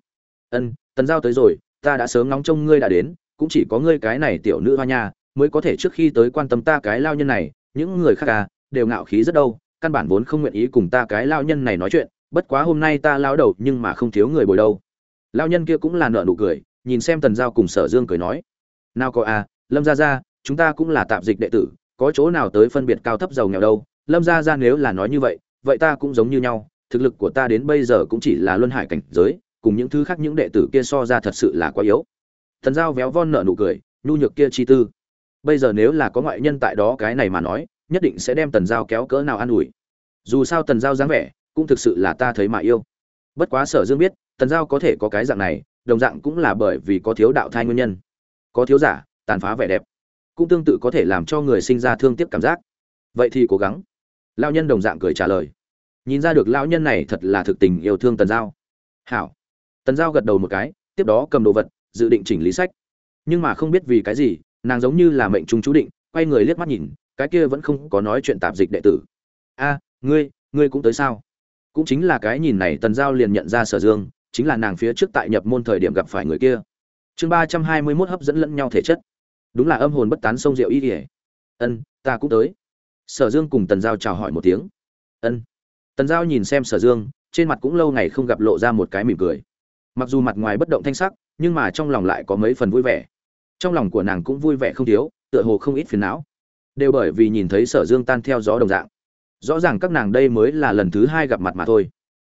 Ân, tần giao tới rồi, ta đã sớm ngóng trông ngươi đã đến, cũng chỉ có ngươi cái này tiểu nữ hoa nha, mới có thể trước khi tới quan tâm ta cái lao nhân này, những người khác à đều ngạo khí rất đâu, căn bản vốn không nguyện ý cùng ta cái lao nhân này nói chuyện, bất quá hôm nay ta lao đầu nhưng mà không thiếu người bồi đâu. Lao nhân kia cũng là nợ nụ cười, nhìn xem tần giao cùng sở dương cười nói, nào có à lâm gia gia, chúng ta cũng là tạp dịch đệ tử, có chỗ nào tới phân biệt cao thấp giàu nghèo đâu lâm gia gia nếu là nói như vậy vậy ta cũng giống như nhau, thực lực của ta đến bây giờ cũng chỉ là luân hải cảnh giới, cùng những thứ khác những đệ tử kia so ra thật sự là quá yếu. Thần giao véo von nợ nụ cười, nhu nhược kia chi tư. Bây giờ nếu là có ngoại nhân tại đó cái này mà nói, nhất định sẽ đem tần giao kéo cỡ nào an ủi. Dù sao tần giao dáng vẻ, cũng thực sự là ta thấy mà yêu. Bất quá sở dương biết, tần giao có thể có cái dạng này, đồng dạng cũng là bởi vì có thiếu đạo thai nguyên nhân. Có thiếu giả, tàn phá vẻ đẹp, cũng tương tự có thể làm cho người sinh ra thương tiếc cảm giác. Vậy thì cố gắng lao nhân đồng dạng cười trả lời. Nhìn ra được lão nhân này thật là thực tình yêu thương tần giao. Hảo. Tần giao gật đầu một cái, tiếp đó cầm đồ vật, dự định chỉnh lý sách. Nhưng mà không biết vì cái gì, nàng giống như là mệnh trung chú định, quay người liếc mắt nhìn, cái kia vẫn không có nói chuyện tạp dịch đệ tử. A, ngươi ngươi cũng tới sao? Cũng chính là cái nhìn này tần giao liền nhận ra sở dương, chính là nàng phía trước tại nhập môn thời điểm gặp phải người kia. Chương ba trăm hai mươi mốt hấp dẫn lẫn nhau thể chất. Đúng là âm hồn bất tán sông rượu y kỉa ân, ta cũng tới sở dương cùng tần giao chào hỏi một tiếng. Ân. Tần giao nhìn xem sở dương, trên mặt cũng lâu ngày không gặp lộ ra một cái mỉm cười. Mặc dù mặt ngoài bất động thanh sắc, nhưng mà trong lòng lại có mấy phần vui vẻ. Trong lòng của nàng cũng vui vẻ không thiếu, tựa hồ không ít phiền não. Đều bởi vì nhìn thấy sở dương tan theo gió đồng dạng. Rõ ràng các nàng đây mới là lần thứ hai gặp mặt mà thôi.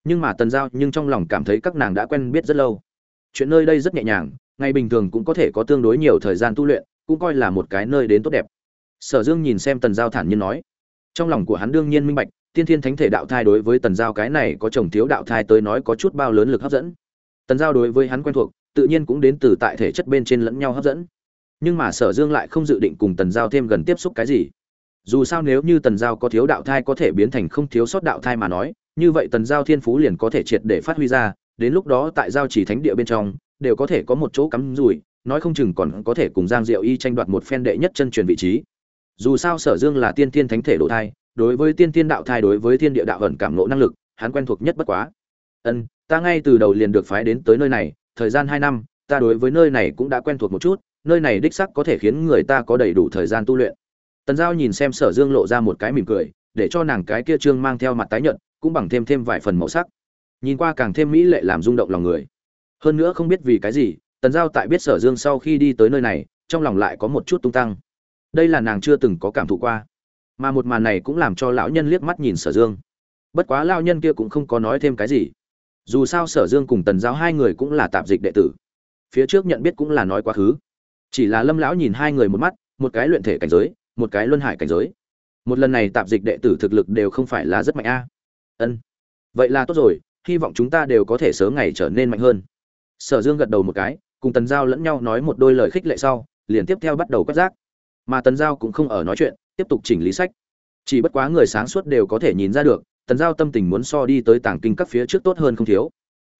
Nhưng mà tần giao nhưng trong lòng cảm thấy các nàng đã quen biết rất lâu. Chuyện nơi đây rất nhẹ nhàng, ngày bình thường cũng có thể có tương đối nhiều thời gian tu luyện, cũng coi là một cái nơi đến tốt đẹp sở dương nhìn xem tần giao thản nhiên nói. Trong lòng của hắn đương nhiên minh bạch, tiên thiên thánh thể đạo thai đối với tần giao cái này có chồng thiếu đạo thai tới nói có chút bao lớn lực hấp dẫn. Tần giao đối với hắn quen thuộc, tự nhiên cũng đến từ tại thể chất bên trên lẫn nhau hấp dẫn. Nhưng mà sở dương lại không dự định cùng tần giao thêm gần tiếp xúc cái gì. Dù sao nếu như tần giao có thiếu đạo thai có thể biến thành không thiếu sót đạo thai mà nói, như vậy tần giao thiên phú liền có thể triệt để phát huy ra, đến lúc đó tại giao chỉ thánh địa bên trong, đều có thể có một chỗ cắm rủi, nói không chừng còn có thể cùng giang diệu y tranh đoạt một phen đệ nhất chân truyền vị trí dù sao sở dương là tiên tiên thánh thể độ thai, đối với tiên tiên đạo thai, đối với thiên địa đạo ẩn cảm nộ năng lực, hắn quen thuộc nhất bất quá. Ân, ta ngay từ đầu liền được phái đến tới nơi này, thời gian hai năm, ta đối với nơi này cũng đã quen thuộc một chút, nơi này đích sắc có thể khiến người ta có đầy đủ thời gian tu luyện. Tần giao nhìn xem sở dương lộ ra một cái mỉm cười, để cho nàng cái kia trương mang theo mặt tái nhợt, cũng bằng thêm thêm vài phần màu sắc. Nhìn qua càng thêm mỹ lệ làm rung động lòng người. Hơn nữa không biết vì cái gì, tần giao tại biết sở dương sau khi đi tới nơi này, trong lòng lại có một chút tung tăng đây là nàng chưa từng có cảm thụ qua. Mà một màn này cũng làm cho lão nhân liếc mắt nhìn sở dương. Bất quá lão nhân kia cũng không có nói thêm cái gì. Dù sao sở dương cùng tần giao hai người cũng là tạp dịch đệ tử. Phía trước nhận biết cũng là nói quá khứ. Chỉ là lâm lão nhìn hai người một mắt, một cái luyện thể cảnh giới, một cái luân hải cảnh giới. Một lần này tạp dịch đệ tử thực lực đều không phải là rất mạnh a. Ân. Vậy là tốt rồi, hy vọng chúng ta đều có thể sớm ngày trở nên mạnh hơn. Sở dương gật đầu một cái, cùng tần giao lẫn nhau nói một đôi lời khích lệ sau, liền tiếp theo bắt đầu quét rác mà tần giao cũng không ở nói chuyện, tiếp tục chỉnh lý sách. Chỉ bất quá người sáng suốt đều có thể nhìn ra được, tần giao tâm tình muốn so đi tới tảng kinh các phía trước tốt hơn không thiếu.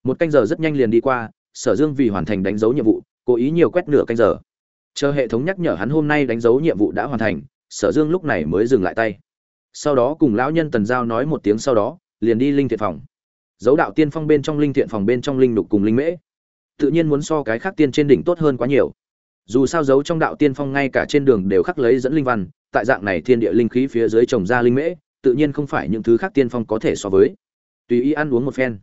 Một canh giờ rất nhanh liền đi qua, sở dương vì hoàn thành đánh dấu nhiệm vụ, cố ý nhiều quét nửa canh giờ. Chờ hệ thống nhắc nhở hắn hôm nay đánh dấu nhiệm vụ đã hoàn thành, sở dương lúc này mới dừng lại tay. Sau đó cùng lão nhân tần giao nói một tiếng sau đó, liền đi linh thiện phòng. Dấu đạo tiên phong bên trong linh thiện phòng bên trong linh đục cùng linh mễ. Tự nhiên muốn so cái khác tiên trên đỉnh tốt hơn quá nhiều dù sao giấu trong đạo tiên phong ngay cả trên đường đều khắc lấy dẫn linh văn, tại dạng này thiên địa linh khí phía dưới trồng ra linh mễ, tự nhiên không phải những thứ khác tiên phong có thể so với. Tùy ý ăn uống một phen.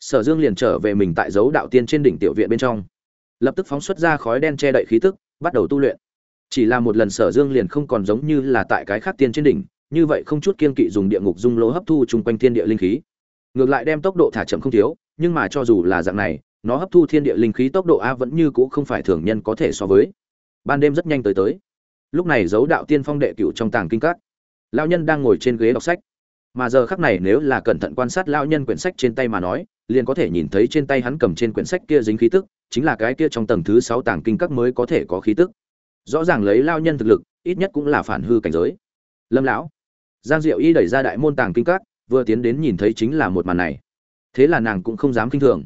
Sở dương liền trở về mình tại dấu đạo tiên trên đỉnh tiểu viện bên trong. Lập tức phóng xuất ra khói đen che đậy khí tức, bắt đầu tu luyện. Chỉ là một lần sở dương liền không còn giống như là tại cái khác tiên trên đỉnh, như vậy không chút kiên kỵ dùng địa ngục dung lỗ hấp thu chung quanh thiên địa linh khí. Ngược lại đem tốc độ thả chậm không thiếu, nhưng mà cho dù là dạng này nó hấp thu thiên địa linh khí tốc độ a vẫn như cũ không phải thường nhân có thể so với. Ban đêm rất nhanh tới tới. Lúc này giấu đạo tiên phong đệ cựu trong tàng kinh các. Lão nhân đang ngồi trên ghế đọc sách. Mà giờ khắc này nếu là cẩn thận quan sát lão nhân quyển sách trên tay mà nói, liền có thể nhìn thấy trên tay hắn cầm trên quyển sách kia dính khí tức, chính là cái kia trong tầng thứ sáu tàng kinh các mới có thể có khí tức. Rõ ràng lấy lao nhân thực lực, ít nhất cũng là phản hư cảnh giới. Lâm lão, giang diệu y đẩy ra đại môn tàng kinh các, vừa tiến đến nhìn thấy chính là một màn này. Thế là nàng cũng không dám kinh thường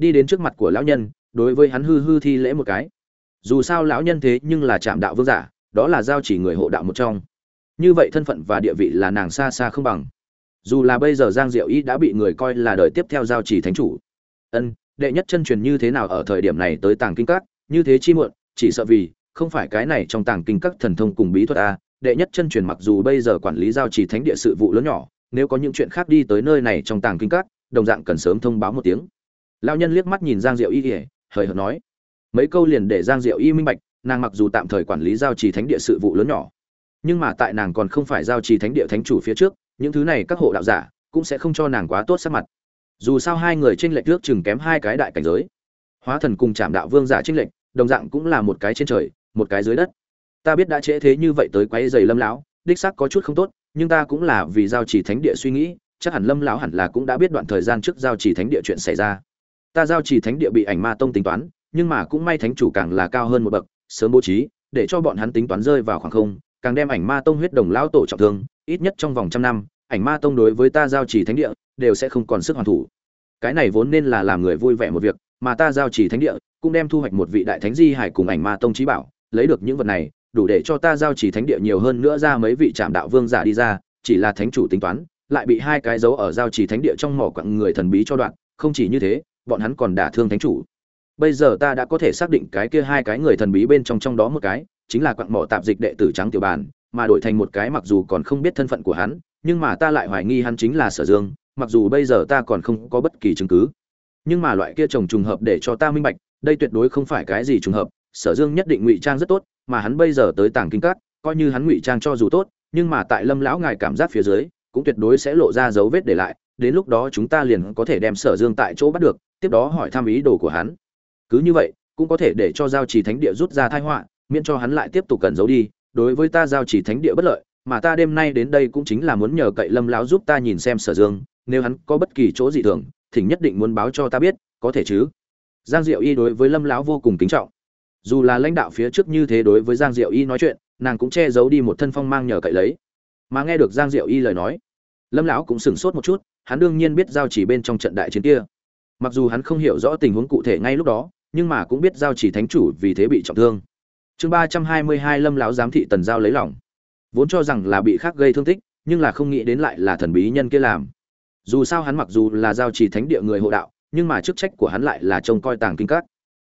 đi đến trước mặt của lão nhân, đối với hắn hư hư thi lễ một cái. Dù sao lão nhân thế nhưng là trạm đạo vương giả, đó là giao chỉ người hộ đạo một trong. Như vậy thân phận và địa vị là nàng xa xa không bằng. Dù là bây giờ giang diệu y đã bị người coi là đời tiếp theo giao chỉ thánh chủ. Ân, đệ nhất chân truyền như thế nào ở thời điểm này tới tàng kinh các, như thế chi muộn, chỉ sợ vì, không phải cái này trong tàng kinh các thần thông cùng bí thuật a, đệ nhất chân truyền mặc dù bây giờ quản lý giao chỉ thánh địa sự vụ lớn nhỏ, nếu có những chuyện khác đi tới nơi này trong tàng kinh các, đồng dạng cần sớm thông báo một tiếng lao nhân liếc mắt nhìn giang diệu y ỉa hời hợt nói. Mấy câu liền để giang diệu y minh bạch, nàng mặc dù tạm thời quản lý giao trì thánh địa sự vụ lớn nhỏ, nhưng mà tại nàng còn không phải giao trì thánh địa thánh chủ phía trước, những thứ này các hộ đạo giả cũng sẽ không cho nàng quá tốt sắc mặt. Dù sao hai người tranh lệch trước chừng kém hai cái đại cảnh giới. Hóa thần cùng chạm đạo vương giả tranh lệch, đồng dạng cũng là một cái trên trời, một cái dưới đất. Ta biết đã trễ thế như vậy tới quấy giày lâm lão, đích xác có chút không tốt, nhưng ta cũng là vì giao trì thánh địa suy nghĩ, chắc hẳn lâm lão hẳn là cũng đã biết đoạn thời gian trước giao trì thánh địa chuyện xảy ra ta giao chỉ thánh địa bị ảnh ma tông tính toán, nhưng mà cũng may thánh chủ càng là cao hơn một bậc, sớm bố trí, để cho bọn hắn tính toán rơi vào khoảng không, càng đem ảnh ma tông huyết đồng lão tổ trọng thương, ít nhất trong vòng trăm năm, ảnh ma tông đối với ta giao chỉ thánh địa, đều sẽ không còn sức hoàn thủ. Cái này vốn nên là làm người vui vẻ một việc, mà ta giao chỉ thánh địa, cũng đem thu hoạch một vị đại thánh di hải cùng ảnh ma tông trí bảo, lấy được những vật này, đủ để cho ta giao chỉ thánh địa nhiều hơn nữa ra mấy vị trạm đạo vương giả đi ra, chỉ là thánh chủ tính toán, lại bị hai cái dấu ở giao chỉ thánh địa trong mỏ quặng người thần bí cho đoạn, không chỉ như thế bọn hắn còn đả thương thánh chủ. Bây giờ ta đã có thể xác định cái kia hai cái người thần bí bên trong trong đó một cái, chính là quặng mỏ tạp dịch đệ tử trắng tiểu bàn, mà đổi thành một cái mặc dù còn không biết thân phận của hắn, nhưng mà ta lại hoài nghi hắn chính là sở dương, mặc dù bây giờ ta còn không có bất kỳ chứng cứ. Nhưng mà loại kia trồng trùng hợp để cho ta minh bạch, đây tuyệt đối không phải cái gì trùng hợp, sở dương nhất định ngụy trang rất tốt, mà hắn bây giờ tới tàng kinh cát coi như hắn ngụy trang cho dù tốt, nhưng mà tại lâm lão ngài cảm giác phía dưới, cũng tuyệt đối sẽ lộ ra dấu vết để lại đến lúc đó chúng ta liền có thể đem sở dương tại chỗ bắt được, tiếp đó hỏi thăm ý đồ của hắn. Cứ như vậy, cũng có thể để cho giao trì thánh địa rút ra thai họa, miễn cho hắn lại tiếp tục cần giấu đi. Đối với ta giao trì thánh địa bất lợi, mà ta đêm nay đến đây cũng chính là muốn nhờ cậy lâm lão giúp ta nhìn xem sở dương, nếu hắn có bất kỳ chỗ dị thường thỉnh nhất định muốn báo cho ta biết, có thể chứ? Giang diệu y đối với lâm lão vô cùng kính trọng. Dù là lãnh đạo phía trước như thế đối với giang diệu y nói chuyện, nàng cũng che giấu đi một thân phong mang nhờ cậy lấy. Mà nghe được giang diệu y lời nói, lâm lão cũng sửng sốt một chút hắn đương nhiên biết giao chỉ bên trong trận đại chiến kia. Mặc dù hắn không hiểu rõ tình huống cụ thể ngay lúc đó, nhưng mà cũng biết giao chỉ thánh chủ vì thế bị trọng thương. Chương ba trăm hai mươi hai lâm lão giám thị tần giao lấy lòng. Vốn cho rằng là bị khác gây thương tích, nhưng là không nghĩ đến lại là thần bí nhân kia làm. Dù sao hắn mặc dù là giao chỉ thánh địa người hộ đạo, nhưng mà chức trách của hắn lại là trông coi tàng kinh các.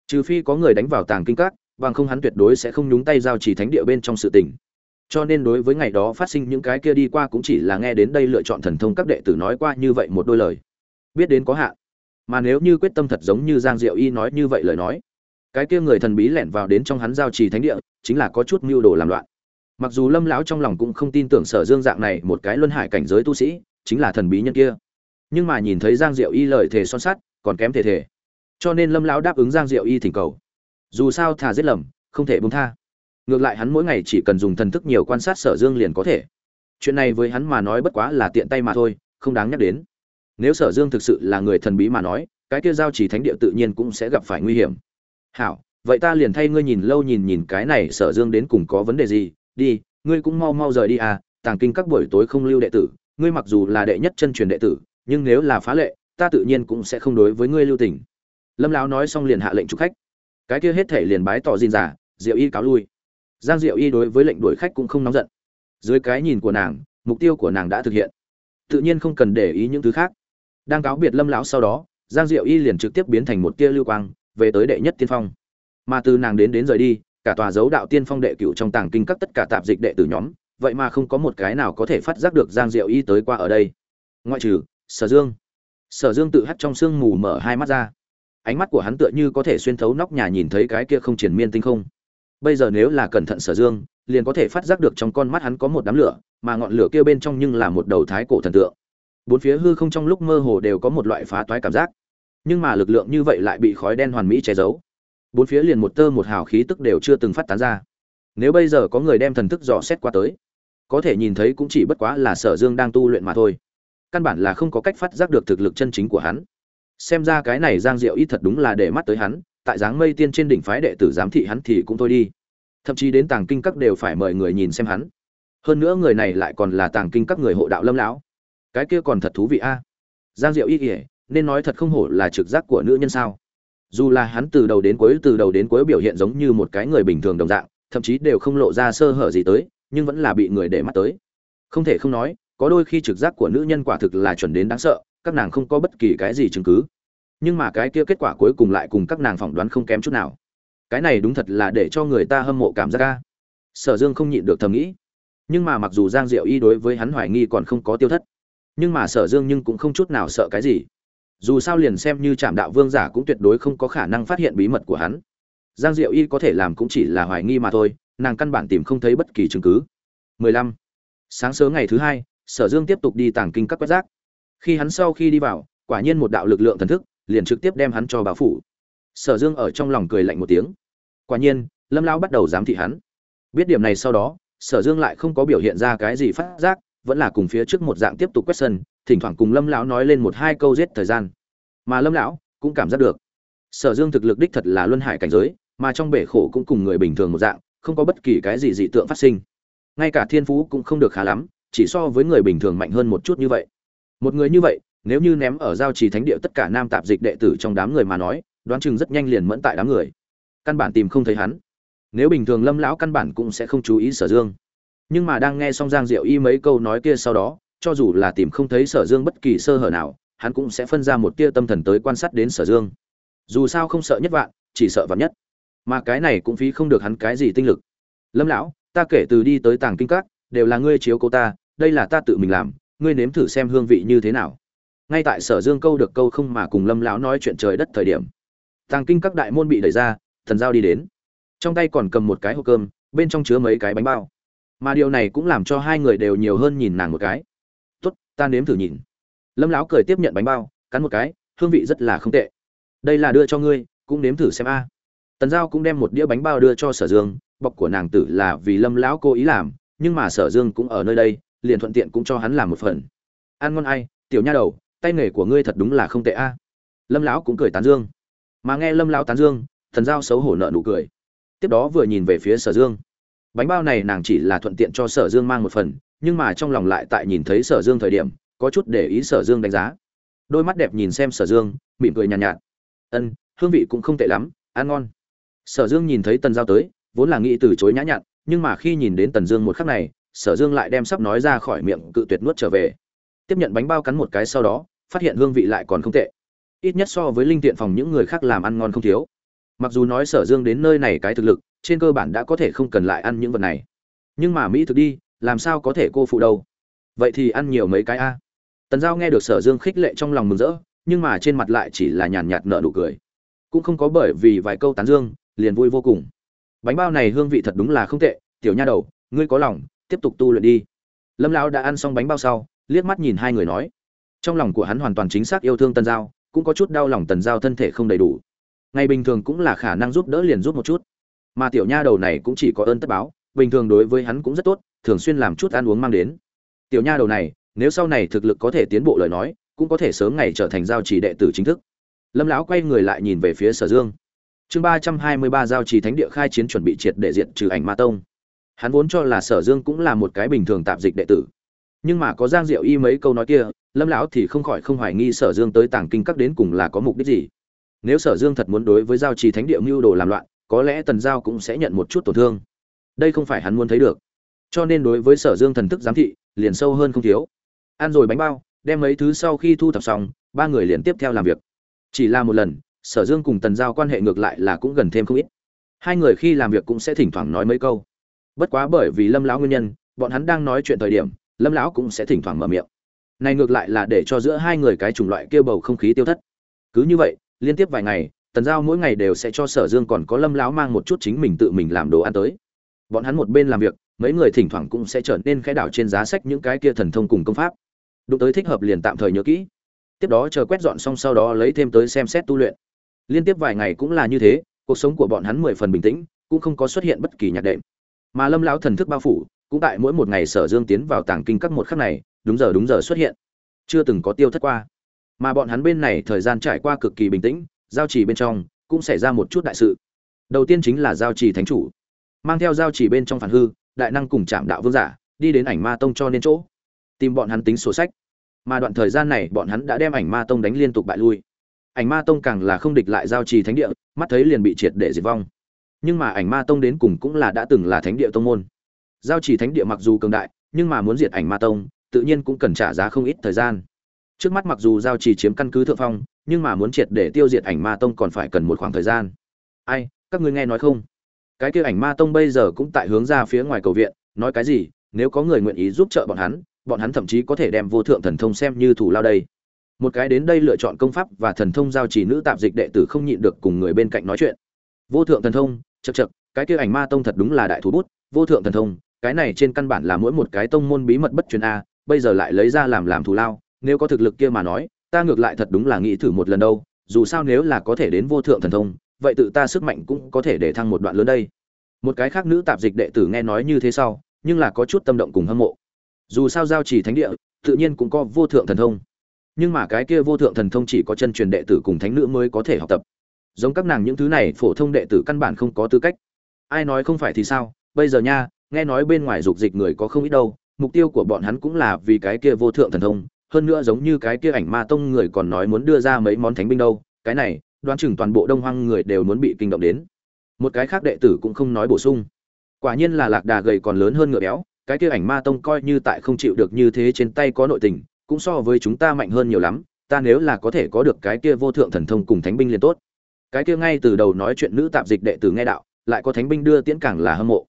Trừ phi có người đánh vào tàng kinh các, bằng không hắn tuyệt đối sẽ không nhúng tay giao chỉ thánh địa bên trong sự tình cho nên đối với ngày đó phát sinh những cái kia đi qua cũng chỉ là nghe đến đây lựa chọn thần thông các đệ tử nói qua như vậy một đôi lời. Biết đến có hạn. Mà nếu như quyết tâm thật giống như giang diệu y nói như vậy lời nói, cái kia người thần bí lẻn vào đến trong hắn giao trì thánh địa, chính là có chút mưu đồ làm loạn. Mặc dù lâm lão trong lòng cũng không tin tưởng sở dương dạng này một cái luân hải cảnh giới tu sĩ, chính là thần bí nhân kia. Nhưng mà nhìn thấy giang diệu y lời thề son sắt, còn kém thể thể. Cho nên lâm lão đáp ứng giang diệu y thỉnh cầu. Dù sao thà giết lầm, không thể bông tha ngược lại hắn mỗi ngày chỉ cần dùng thần thức nhiều quan sát sở dương liền có thể. Chuyện này với hắn mà nói bất quá là tiện tay mà thôi, không đáng nhắc đến. Nếu sở dương thực sự là người thần bí mà nói, cái kia giao chỉ thánh địa tự nhiên cũng sẽ gặp phải nguy hiểm. Hảo, vậy ta liền thay ngươi nhìn lâu nhìn nhìn cái này sở dương đến cùng có vấn đề gì. Đi, ngươi cũng mau mau rời đi à tàng kinh các buổi tối không lưu đệ tử. Ngươi mặc dù là đệ nhất chân truyền đệ tử, nhưng nếu là phá lệ, ta tự nhiên cũng sẽ không đối với ngươi lưu tình. Lâm lão nói xong liền hạ lệnh chụp khách. Cái kia hết thể liền bái tỏ diên giả diệu y cáo lui giang diệu y đối với lệnh đuổi khách cũng không nóng giận. Dưới cái nhìn của nàng, mục tiêu của nàng đã thực hiện. Tự nhiên không cần để ý những thứ khác. Đang cáo biệt lâm lão sau đó, giang diệu y liền trực tiếp biến thành một tia lưu quang, về tới đệ nhất tiên phong. Mà từ nàng đến đến rời đi, cả tòa dấu đạo tiên phong đệ cựu trong tàng kinh các tất cả tạp dịch đệ tử nhóm, vậy mà không có một cái nào có thể phát giác được giang diệu y tới qua ở đây. Ngoại trừ sở dương. Sở dương tự hắt trong sương mù mở hai mắt ra. Ánh mắt của hắn tựa như có thể xuyên thấu nóc nhà nhìn thấy cái kia không triển miên tinh không bây giờ nếu là cẩn thận sở dương, liền có thể phát giác được trong con mắt hắn có một đám lửa, mà ngọn lửa kia bên trong nhưng là một đầu thái cổ thần tượng. Bốn phía hư không trong lúc mơ hồ đều có một loại phá toái cảm giác. Nhưng mà lực lượng như vậy lại bị khói đen hoàn mỹ che giấu. Bốn phía liền một tơ một hào khí tức đều chưa từng phát tán ra. Nếu bây giờ có người đem thần thức dò xét qua tới, có thể nhìn thấy cũng chỉ bất quá là sở dương đang tu luyện mà thôi. Căn bản là không có cách phát giác được thực lực chân chính của hắn. Xem ra cái này giang diệu ít thật đúng là để mắt tới hắn tại dáng mây tiên trên đỉnh phái đệ tử giám thị hắn thì cũng thôi đi. Thậm chí đến tàng kinh các đều phải mời người nhìn xem hắn. Hơn nữa người này lại còn là tàng kinh các người hộ đạo lâm lão. Cái kia còn thật thú vị a. Giang diệu y kỉa nên nói thật không hổ là trực giác của nữ nhân sao? Dù là hắn từ đầu đến cuối, từ đầu đến cuối biểu hiện giống như một cái người bình thường đồng dạng, thậm chí đều không lộ ra sơ hở gì tới, nhưng vẫn là bị người để mắt tới. Không thể không nói, có đôi khi trực giác của nữ nhân quả thực là chuẩn đến đáng sợ, các nàng không có bất kỳ cái gì chứng cứ nhưng mà cái kia kết quả cuối cùng lại cùng các nàng phỏng đoán không kém chút nào. Cái này đúng thật là để cho người ta hâm mộ cảm giác ca sở dương không nhịn được thầm nghĩ. Nhưng mà mặc dù giang diệu y đối với hắn hoài nghi còn không có tiêu thất, nhưng mà sở dương nhưng cũng không chút nào sợ cái gì. Dù sao liền xem như trạm đạo vương giả cũng tuyệt đối không có khả năng phát hiện bí mật của hắn. Giang diệu y có thể làm cũng chỉ là hoài nghi mà thôi, nàng căn bản tìm không thấy bất kỳ chứng cứ. 15. sáng sớm ngày thứ hai, sở dương tiếp tục đi tàng kinh các quét rác. Khi hắn sau khi đi vào, quả nhiên một đạo lực lượng thần thức liền trực tiếp đem hắn cho báo phủ. Sở dương ở trong lòng cười lạnh một tiếng. Quả nhiên, lâm lão bắt đầu giám thị hắn. Biết điểm này sau đó, sở dương lại không có biểu hiện ra cái gì phát giác, vẫn là cùng phía trước một dạng tiếp tục quét sân, thỉnh thoảng cùng lâm lão nói lên một hai câu giết thời gian. Mà lâm lão cũng cảm giác được. Sở dương thực lực đích thật là luân hải cảnh giới, mà trong bể khổ cũng cùng người bình thường một dạng, không có bất kỳ cái gì dị tượng phát sinh. Ngay cả thiên phú cũng không được khá lắm, chỉ so với người bình thường mạnh hơn một chút như vậy. Một người như vậy nếu như ném ở giao trì thánh địa tất cả nam tạp dịch đệ tử trong đám người mà nói, đoán chừng rất nhanh liền mẫn tại đám người. Căn bản tìm không thấy hắn. Nếu bình thường lâm lão căn bản cũng sẽ không chú ý sở dương. Nhưng mà đang nghe xong giang diệu y mấy câu nói kia sau đó, cho dù là tìm không thấy sở dương bất kỳ sơ hở nào, hắn cũng sẽ phân ra một tia tâm thần tới quan sát đến sở dương. Dù sao không sợ nhất vạn, chỉ sợ vạn nhất. Mà cái này cũng phí không được hắn cái gì tinh lực. Lâm lão, ta kể từ đi tới tàng kinh các, đều là ngươi chiếu cô ta, đây là ta tự mình làm, ngươi nếm thử xem hương vị như thế nào ngay tại sở dương câu được câu không mà cùng lâm lão nói chuyện trời đất thời điểm. Tàng kinh các đại môn bị đẩy ra, thần giao đi đến. Trong tay còn cầm một cái hộp cơm, bên trong chứa mấy cái bánh bao. Mà điều này cũng làm cho hai người đều nhiều hơn nhìn nàng một cái. Tốt, ta nếm thử nhìn. Lâm lão cười tiếp nhận bánh bao, cắn một cái, hương vị rất là không tệ. Đây là đưa cho ngươi, cũng nếm thử xem a. Tần giao cũng đem một đĩa bánh bao đưa cho sở dương, bọc của nàng tử là vì lâm lão cố ý làm, nhưng mà sở dương cũng ở nơi đây, liền thuận tiện cũng cho hắn làm một phần. Ăn ngon ai, tiểu nha đầu tay nghề của ngươi thật đúng là không tệ a. Lâm lão cũng cười tán dương. Mà nghe lâm lão tán dương thần giao xấu hổ nợ nụ cười. Tiếp đó vừa nhìn về phía sở dương. Bánh bao này nàng chỉ là thuận tiện cho sở dương mang một phần nhưng mà trong lòng lại tại nhìn thấy sở dương thời điểm có chút để ý sở dương đánh giá. Đôi mắt đẹp nhìn xem sở dương mỉm cười nhàn nhạt, nhạt. Ân hương vị cũng không tệ lắm ăn ngon. Sở dương nhìn thấy tần giao tới vốn là nghĩ từ chối nhã nhặn nhưng mà khi nhìn đến tần dương một khắc này sở dương lại đem sắp nói ra khỏi miệng cự tuyệt nuốt trở về tiếp nhận bánh bao cắn một cái sau đó, phát hiện hương vị lại còn không tệ. Ít nhất so với linh tiện phòng những người khác làm ăn ngon không thiếu. Mặc dù nói sở dương đến nơi này cái thực lực, trên cơ bản đã có thể không cần lại ăn những vật này. Nhưng mà mỹ thực đi, làm sao có thể cô phụ đâu? Vậy thì ăn nhiều mấy cái a? Tần giao nghe được sở dương khích lệ trong lòng mừng rỡ, nhưng mà trên mặt lại chỉ là nhàn nhạt nợ nụ cười. Cũng không có bởi vì vài câu tán dương, liền vui vô cùng. Bánh bao này hương vị thật đúng là không tệ, tiểu nha đầu, ngươi có lòng, tiếp tục tu luyện đi. Lâm lão đã ăn xong bánh bao sau liếc mắt nhìn hai người nói. Trong lòng của hắn hoàn toàn chính xác yêu thương tần giao, cũng có chút đau lòng tần giao thân thể không đầy đủ. Ngày bình thường cũng là khả năng giúp đỡ liền giúp một chút. Mà tiểu nha đầu này cũng chỉ có ơn tất báo, bình thường đối với hắn cũng rất tốt, thường xuyên làm chút ăn uống mang đến. Tiểu nha đầu này, nếu sau này thực lực có thể tiến bộ lời nói, cũng có thể sớm ngày trở thành giao trì đệ tử chính thức. Lâm lão quay người lại nhìn về phía sở dương. Chương ba trăm hai mươi ba giao trì thánh địa khai chiến chuẩn bị triệt để diện trừ ảnh ma tông. Hắn vốn cho là sở dương cũng là một cái bình thường tạp dịch đệ tử nhưng mà có giang diệu y mấy câu nói kia, lâm lão thì không khỏi không hoài nghi sở dương tới tàng kinh các đến cùng là có mục đích gì. Nếu sở dương thật muốn đối với giao trì thánh địa mưu đồ làm loạn, có lẽ tần giao cũng sẽ nhận một chút tổn thương. Đây không phải hắn muốn thấy được. Cho nên đối với sở dương thần thức giám thị, liền sâu hơn không thiếu. Ăn rồi bánh bao, đem mấy thứ sau khi thu thập xong, ba người liền tiếp theo làm việc. Chỉ là một lần, sở dương cùng tần giao quan hệ ngược lại là cũng gần thêm không ít. Hai người khi làm việc cũng sẽ thỉnh thoảng nói mấy câu. Bất quá bởi vì lâm lão nguyên nhân, bọn hắn đang nói chuyện thời điểm lâm lão cũng sẽ thỉnh thoảng mở miệng. Này ngược lại là để cho giữa hai người cái chủng loại kia bầu không khí tiêu thất. Cứ như vậy, liên tiếp vài ngày, tần giao mỗi ngày đều sẽ cho sở dương còn có lâm lão mang một chút chính mình tự mình làm đồ ăn tới. Bọn hắn một bên làm việc, mấy người thỉnh thoảng cũng sẽ trở nên khẽ đảo trên giá sách những cái kia thần thông cùng công pháp. Đụng tới thích hợp liền tạm thời nhớ kỹ. Tiếp đó chờ quét dọn xong sau đó lấy thêm tới xem xét tu luyện. Liên tiếp vài ngày cũng là như thế, cuộc sống của bọn hắn mười phần bình tĩnh, cũng không có xuất hiện bất kỳ nhạc đệm. Mà lâm lão thần thức bao phủ cũng tại mỗi một ngày sở dương tiến vào tàng kinh các một khắc này, đúng giờ đúng giờ xuất hiện. Chưa từng có tiêu thất qua. Mà bọn hắn bên này thời gian trải qua cực kỳ bình tĩnh, giao trì bên trong, cũng xảy ra một chút đại sự. Đầu tiên chính là giao trì thánh chủ. Mang theo giao trì bên trong phản hư, đại năng cùng chạm đạo vương giả, đi đến ảnh ma tông cho nên chỗ. Tìm bọn hắn tính sổ sách. Mà đoạn thời gian này bọn hắn đã đem ảnh ma tông đánh liên tục bại lui. Ảnh ma tông càng là không địch lại giao trì thánh địa, mắt thấy liền bị triệt để diệt vong. Nhưng mà ảnh ma tông đến cùng cũng là đã từng là thánh địa tông môn giao Chỉ thánh địa mặc dù cường đại, nhưng mà muốn diệt ảnh ma tông, tự nhiên cũng cần trả giá không ít thời gian. Trước mắt mặc dù giao Chỉ chiếm căn cứ thượng phong, nhưng mà muốn triệt để tiêu diệt ảnh ma tông còn phải cần một khoảng thời gian. Ai, các ngươi nghe nói không? Cái kia ảnh ma tông bây giờ cũng tại hướng ra phía ngoài cầu viện, nói cái gì, nếu có người nguyện ý giúp trợ bọn hắn bọn hắn thậm chí có thể đem vô thượng thần thông xem như thủ lao đây. Một cái đến đây lựa chọn công pháp và thần thông giao chỉ nữ tạp dịch đệ tử không nhịn được cùng người bên cạnh nói chuyện. Vô thượng thần thông chật chật cái kia ảnh ma tông thật đúng là đại thú bút, vô thượng thần thông cái này trên căn bản là mỗi một cái tông môn bí mật bất truyền a, bây giờ lại lấy ra làm làm thù lao, nếu có thực lực kia mà nói, ta ngược lại thật đúng là nghĩ thử một lần đâu, dù sao nếu là có thể đến vô thượng thần thông, vậy tự ta sức mạnh cũng có thể để thăng một đoạn lớn đây. Một cái khác nữ tạp dịch đệ tử nghe nói như thế sau, nhưng là có chút tâm động cùng hâm mộ. Dù sao giao chỉ thánh địa, tự nhiên cũng có vô thượng thần thông. Nhưng mà cái kia vô thượng thần thông chỉ có chân truyền đệ tử cùng thánh nữ mới có thể học tập. Giống các nàng những thứ này, phổ thông đệ tử căn bản không có tư cách. Ai nói không phải thì sao? Bây giờ nha nghe nói bên ngoài dục dịch người có không ít đâu, mục tiêu của bọn hắn cũng là vì cái kia vô thượng thần thông, hơn nữa giống như cái kia ảnh ma tông người còn nói muốn đưa ra mấy món thánh binh đâu, cái này, đoán chừng toàn bộ đông hoang người đều muốn bị kinh động đến. Một cái khác đệ tử cũng không nói bổ sung. Quả nhiên là lạc đà gầy còn lớn hơn ngựa béo, cái kia ảnh ma tông coi như tại không chịu được như thế trên tay có nội tình, cũng so với chúng ta mạnh hơn nhiều lắm, ta nếu là có thể có được cái kia vô thượng thần thông cùng thánh binh liền tốt. Cái kia ngay từ đầu nói chuyện nữ tạp dịch đệ tử nghe đạo, lại có thánh binh đưa tiễn càng là hâm mộ.